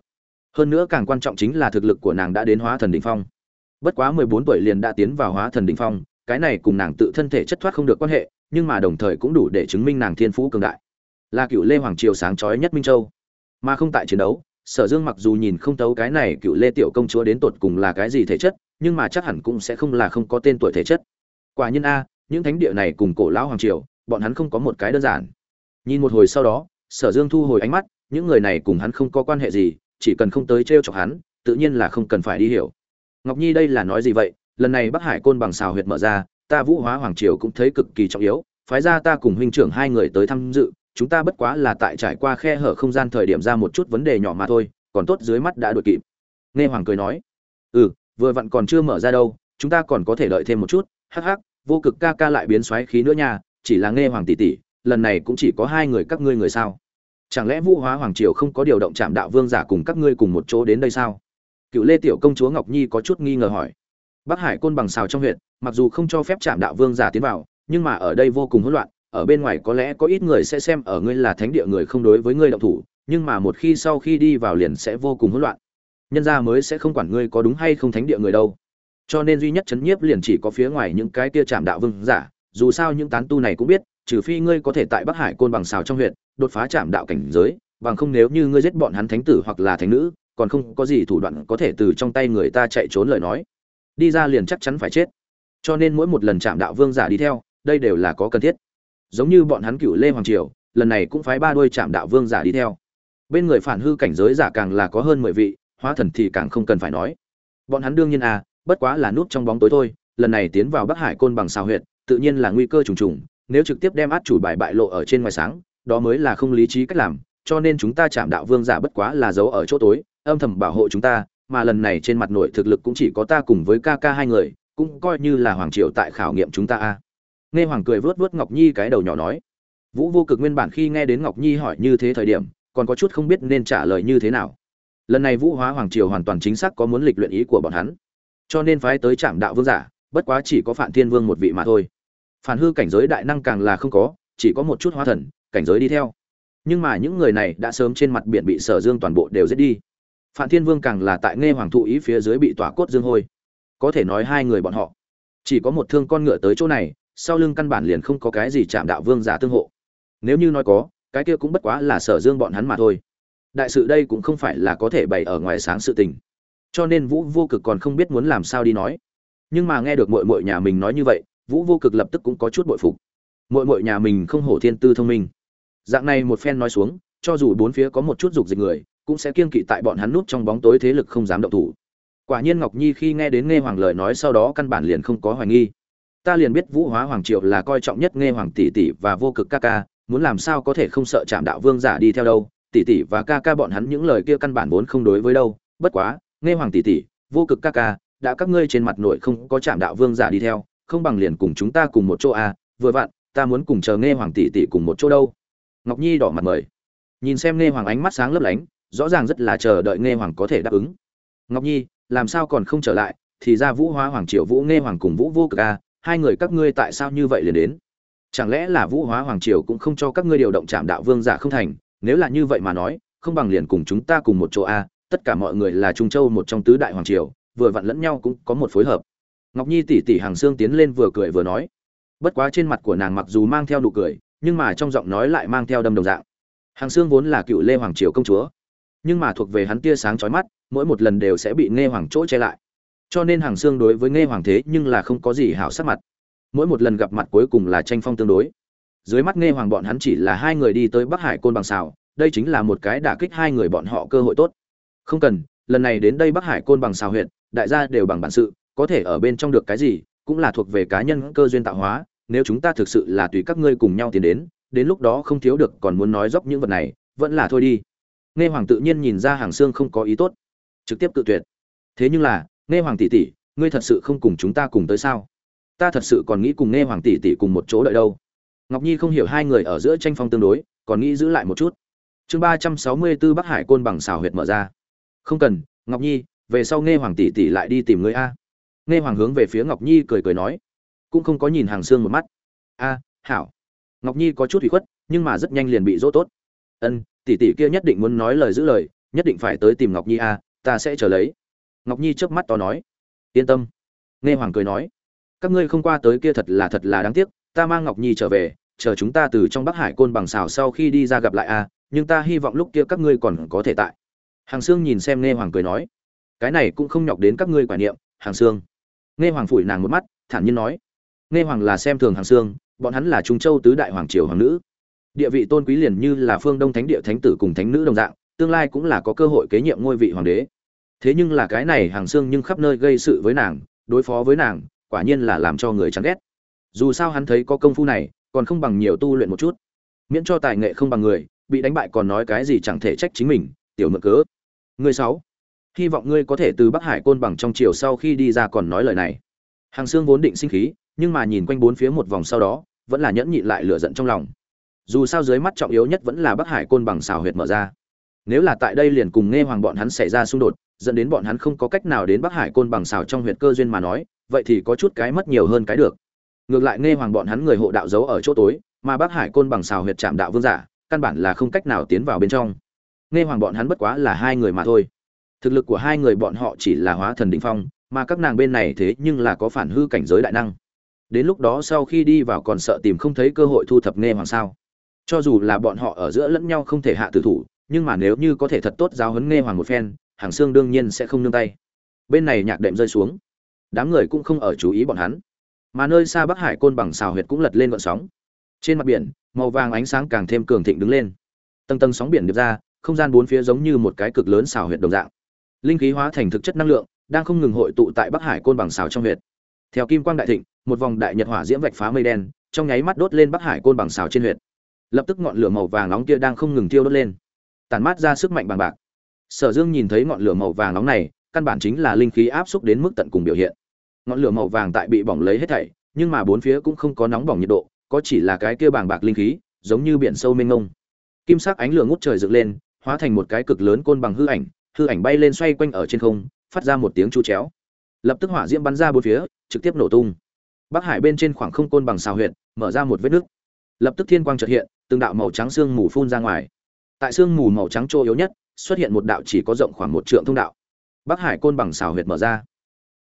Hơn nữa càng quan trọng chính là thực lực của nàng đã đến hóa thần đỉnh phong. Bất quá mười bốn tuổi liền đã tiến vào hóa thần đỉnh phong, cái này cùng nàng tự thân thể chất thoát không được quan hệ, nhưng mà đồng thời cũng đủ để chứng minh nàng thiên phú cường đại. Là cựu lê hoàng triều sáng chói nhất minh châu. Mà không tại chiến đấu sở dương mặc dù nhìn không tấu cái này cựu lê tiểu công chúa đến tột cùng là cái gì thể chất, nhưng mà chắc hẳn cũng sẽ không là không có tên tuổi thể chất. Quả nhiên a, những thánh địa này cùng cổ lão hoàng triều, bọn hắn không có một cái đơn giản. Nhìn một hồi sau đó, sở dương thu hồi ánh mắt, những người này cùng hắn không có quan hệ gì, chỉ cần không tới t r e o chọc hắn, tự nhiên là không cần phải đi hiểu. Ngọc nhi đây là nói gì vậy? Lần này bắc hải côn bằng xào huyệt mở ra, ta vũ hóa hoàng triều cũng thấy cực kỳ trọng yếu, phái ra ta cùng huynh trưởng hai người tới tham dự chúng ta bất quá là tại trải qua khe hở không gian thời điểm ra một chút vấn đề nhỏ mà thôi, còn tốt dưới mắt đã đuổi kịp. Nghe hoàng cười nói. Ừ vừa vặn còn chưa mở ra đâu, chúng ta còn có thể đợi thêm một chút, hắc hắc, vô cực ca ca lại biến xoáy khí nữa nha, chỉ là nghe hoàng tỷ tỷ, lần này cũng chỉ có hai người các ngươi người sao. Chẳng lẽ vũ hóa hoàng triều không có điều động chạm đạo vương giả cùng các ngươi cùng một chỗ đến đây sao? Cựu lê tiểu công chúa ngọc nhi có chút nghi ngờ hỏi. Bắc hải côn bằng xào trong huyện, mặc dù không cho phép chạm đạo vương giả tiến vào, nhưng mà ở đây vô cùng hỗn loạn ở bên ngoài có lẽ có ít người sẽ xem ở ngươi là thánh địa người không đối với ngươi động thủ, nhưng mà một khi sau khi đi vào liền sẽ vô cùng hỗn loạn. Nhân gia mới sẽ không quản ngươi có đúng hay không thánh địa người đâu. Cho nên duy nhất chấn nhiếp liền chỉ có phía ngoài những cái kia chạm đạo vương giả, dù sao những tán tu này cũng biết, trừ phi ngươi có thể tại bắc hải côn bằng xào trong huyện, đột phá chạm đạo cảnh giới, bằng không nếu như ngươi giết bọn hắn thánh tử hoặc là thánh nữ, còn không có gì thủ đoạn có thể từ trong tay người ta chạy trốn lời nói. Đi ra liền chắc chắn phải chết. Cho nên mỗi một lần chạm đạo vương giả đi theo, đây đều là có cần thiết giống như bọn hắn cựu lê hoàng triều, lần này cũng phái ba đôi chạm đạo vương giả đi theo. Bên người phản hư cảnh giới giả càng là có hơn mười vị, hóa thần thì càng không cần phải nói. Bọn hắn đương nhiên à bất quá là nút trong bóng tối thôi, lần này tiến vào bắc hải côn bằng xào huyện tự nhiên là nguy cơ trùng trùng, nếu trực tiếp đem át chủ bài bại lộ ở trên ngoài sáng, đó mới là không lý trí cách làm, cho nên chúng ta chạm đạo vương giả bất quá là giấu ở chỗ tối, âm thầm bảo hộ chúng ta, mà lần này trên mặt nội thực lực cũng chỉ có ta cùng với ca ca hai người, cũng coi như là hoàng triều tại khảo nghiệm chúng ta a nghe hoàng cười vớt vớt ngọc nhi cái đầu nhỏ nói. Vũ vô cực nguyên bản khi nghe đến ngọc nhi hỏi như thế thời điểm, còn có chút không biết nên trả lời như thế nào. Lần này vũ hóa hoàng triều hoàn toàn chính xác có muốn lịch luyện ý của bọn hắn. Cho nên phái tới trạm đạo vương giả, bất quá chỉ có phản thiên vương một vị mà thôi. Phản hư cảnh giới đại năng càng là không có, chỉ có một chút hóa thần, cảnh giới đi theo. Nhưng mà những người này đã sớm trên mặt biển bị sở dương toàn bộ đều giết đi. Phạm thiên vương càng là tại nghe hoàng thụ ý phía dưới bị tỏa cốt dương hôi. Có thể nói hai người bọn họ, chỉ có một thương con ngựa tới chỗ này sau lưng căn bản liền không có cái gì chạm đạo vương giả tương hộ. Nếu như nói có, cái kia cũng bất quá là sở dương bọn hắn mà thôi. Đại sự đây cũng không phải là có thể bày ở ngoài sáng sự tình. Cho nên vũ vô cực còn không biết muốn làm sao đi nói. Nhưng mà nghe được mội mội nhà mình nói như vậy, vũ vô cực lập tức cũng có chút bội phục. Mội mội nhà mình không hổ thiên tư thông minh. Dạng này một phen nói xuống, cho dù bốn phía có một chút dục dịch người, cũng sẽ kiên kỵ tại bọn hắn núp trong bóng tối thế lực không dám động thủ. Quả nhiên ngọc nhi khi nghe đến nghe hoàng lời nói sau đó căn bản liền không có hoài nghi ta liền biết vũ hóa hoàng triệu là coi trọng nhất nghe hoàng tỷ tỷ và vô cực ca ca muốn làm sao có thể không sợ chạm đạo vương giả đi theo đâu tỷ tỷ và ca ca bọn hắn những lời kia căn bản vốn không đối với đâu bất quá nghe hoàng tỷ tỷ vô cực ca ca đã các ngươi trên mặt nội không có chạm đạo vương giả đi theo không bằng liền cùng chúng ta cùng một chỗ à, vừa vặn, ta muốn cùng chờ nghe hoàng tỷ tỷ cùng một chỗ đâu. Ngọc Nhi đỏ mặt mời. Nhìn xem nghe hoàng ánh mắt sáng lấp lánh, rõ ràng rất là chờ đợi nghe hoàng có thể đáp ứng. Ngọc Nhi, làm sao còn không trở lại, thì ra Vũ Hóa Hoàng Triều Vũ nghe hoàng cùng Vũ Vô Cực a, hai người các ngươi tại sao như vậy liền đến? Chẳng lẽ là Vũ Hóa Hoàng Triều cũng không cho các ngươi điều động trạm Đạo Vương giả không thành, nếu là như vậy mà nói, không bằng liền cùng chúng ta cùng một chỗ a, tất cả mọi người là Trung Châu một trong tứ đại hoàng triều, vừa vặn lẫn nhau cũng có một phối hợp. Ngọc nhi tỷ tỷ hàng xương tiến lên vừa cười vừa nói. Bất quá trên mặt của nàng mặc dù mang theo nụ cười nhưng mà trong giọng nói lại mang theo đâm đồng dạng. Hàng xương vốn là cựu lê hoàng triều công chúa nhưng mà thuộc về hắn tia sáng chói mắt mỗi một lần đều sẽ bị nghe hoàng chỗ che lại cho nên hàng xương đối với nghe hoàng thế nhưng là không có gì hảo sắc mặt. Mỗi một lần gặp mặt cuối cùng là tranh phong tương đối. Dưới mắt nghe hoàng bọn hắn chỉ là hai người đi tới bắc hải côn bằng xào đây chính là một cái đả kích hai người bọn họ cơ hội tốt. Không cần, lần này đến đây bắc hải côn bằng xào huyện, đại gia đều bằng bản sự, có thể ở bên trong được cái gì, cũng là thuộc về cá nhân cơ duyên tạo hóa, nếu chúng ta thực sự là tùy các ngươi cùng nhau tiến đến đến lúc đó không thiếu được còn muốn nói dốc những vật này, vẫn là thôi đi. Nghe hoàng tự nhiên nhìn ra hàng xương không có ý tốt, trực tiếp tự tuyệt. Thế nhưng là nghe hoàng tỷ tỷ, ngươi thật sự không cùng chúng ta cùng tới sao? Ta thật sự còn nghĩ cùng nghe hoàng tỷ tỷ cùng một chỗ đợi đâu. Ngọc nhi không hiểu hai người ở giữa tranh phong tương đối, còn nghĩ giữ lại một chút. Chương ba trăm sáu mươi 364 bắc hải côn bằng xào huyệt mở ra. Không cần, ngọc nhi, về sau nghe hoàng tỷ tỷ lại đi tìm ngươi a. Nghe hoàng hướng về phía ngọc nhi cười cười nói, cũng không có nhìn hàng xương một mắt. A, hảo. Ngọc nhi có chút ủy khuất, nhưng mà rất nhanh liền bị dỗ tốt. Ân, tỷ tỷ kia nhất định muốn nói lời giữ lời, nhất định phải tới tìm ngọc nhi a, ta sẽ chờ lấy ngọc nhi chớp mắt to nói, yên tâm. Nghe hoàng cười nói, các ngươi không qua tới kia thật là thật là đáng tiếc, ta mang ngọc nhi trở về, chờ chúng ta từ trong bắc hải côn bằng xào sau khi đi ra gặp lại a, nhưng ta hy vọng lúc kia các ngươi còn có thể tại. Hàng sương nhìn xem nghe hoàng cười nói, cái này cũng không nhọc đến các ngươi quả niệm, hàng sương. Nghe hoàng phủi nàng một mắt, thản nhiên nói, nghe hoàng là xem thường hàng sương, bọn hắn là trung châu tứ đại hoàng triều hoàng nữ. Địa vị tôn quý liền như là phương đông thánh địa thánh tử cùng thánh nữ đồng dạng, tương lai cũng là có cơ hội kế nhiệm ngôi vị hoàng đế thế nhưng là cái này hàng xương nhưng khắp nơi gây sự với nàng, đối phó với nàng, quả nhiên là làm cho người chán ghét. Dù sao hắn thấy có công phu này, còn không bằng nhiều tu luyện một chút. Miễn cho tài nghệ không bằng người, bị đánh bại còn nói cái gì chẳng thể trách chính mình, tiểu mượn cớ. Người sáu, hy vọng ngươi có thể từ bắc hải côn bằng trong chiều sau khi đi ra còn nói lời này. Hàng xương vốn định sinh khí, nhưng mà nhìn quanh bốn phía một vòng sau đó, vẫn là nhẫn nhịn lại lửa giận trong lòng. Dù sao dưới mắt trọng yếu nhất vẫn là bắc hải côn bằng xào huyệt mở ra. Nếu là tại đây liền cùng nghe hoàng bọn hắn xảy ra xung đột dẫn đến bọn hắn không có cách nào đến bắc hải côn bằng xào trong huyệt cơ duyên mà nói, vậy thì có chút cái mất nhiều hơn cái được. Ngược lại nghe hoàng bọn hắn người hộ đạo giấu ở chỗ tối, mà bắc hải côn bằng xào huyệt chạm đạo vương giả, căn bản là không cách nào tiến vào bên trong. Nghe hoàng bọn hắn bất quá là hai người mà thôi. Thực lực của hai người bọn họ chỉ là hóa thần đỉnh phong, mà các nàng bên này thế nhưng là có phản hư cảnh giới đại năng. Đến lúc đó sau khi đi vào còn sợ tìm không thấy cơ hội thu thập nghe hoàng sao. Cho dù là bọn họ ở giữa lẫn nhau không thể hạ tử thủ, nhưng mà nếu như có thể thật tốt giáo huấn nghe hoàng một phen hàng xương đương nhiên sẽ không nương tay. Bên này nhạc đệm rơi xuống. Đám người cũng không ở chú ý bọn hắn. Mà nơi xa bắc hải côn bằng xào huyệt cũng lật lên vận sóng. Trên mặt biển, màu vàng ánh sáng càng thêm cường thịnh đứng lên. Tầng tầng sóng biển điệp ra, không gian bốn phía giống như một cái cực lớn xào huyệt đồng dạng. Linh khí hóa thành thực chất năng lượng, đang không ngừng hội tụ tại bắc hải côn bằng xào trong huyệt. Theo kim quang đại thịnh, một vòng đại nhật hỏa diễm vạch phá mây đen, trong nháy mắt đốt lên bắc hải côn bằng xào trên huyệt. Lập tức ngọn lửa màu vàng nóng kia đang không ngừng thiêu đốt lên. Tàn mát ra sức mạnh bằng bạc sở dương nhìn thấy ngọn lửa màu vàng nóng này, căn bản chính là linh khí áp xúc đến mức tận cùng biểu hiện. Ngọn lửa màu vàng tại bị bỏng lấy hết thảy, nhưng mà bốn phía cũng không có nóng bỏng nhiệt độ, có chỉ là cái kia bàng bạc linh khí, giống như biển sâu mênh mông. Kim sắc ánh lửa ngút trời dựng lên, hóa thành một cái cực lớn côn bằng hư ảnh hư ảnh bay lên xoay quanh ở trên không, phát ra một tiếng chu chéo. Lập tức hỏa diễm bắn ra bốn phía, trực tiếp nổ tung. Bắc hải bên trên khoảng không côn bằng xào huyệt, mở ra một vết nứt. Lập tức thiên quang chợt hiện, từng đạo màu trắng xương mù phun ra ngoài. Tại xương mù màu trắng trô yếu nhất xuất hiện một đạo chỉ có rộng khoảng một trượng thông đạo. Bắc hải côn bằng xào huyệt mở ra.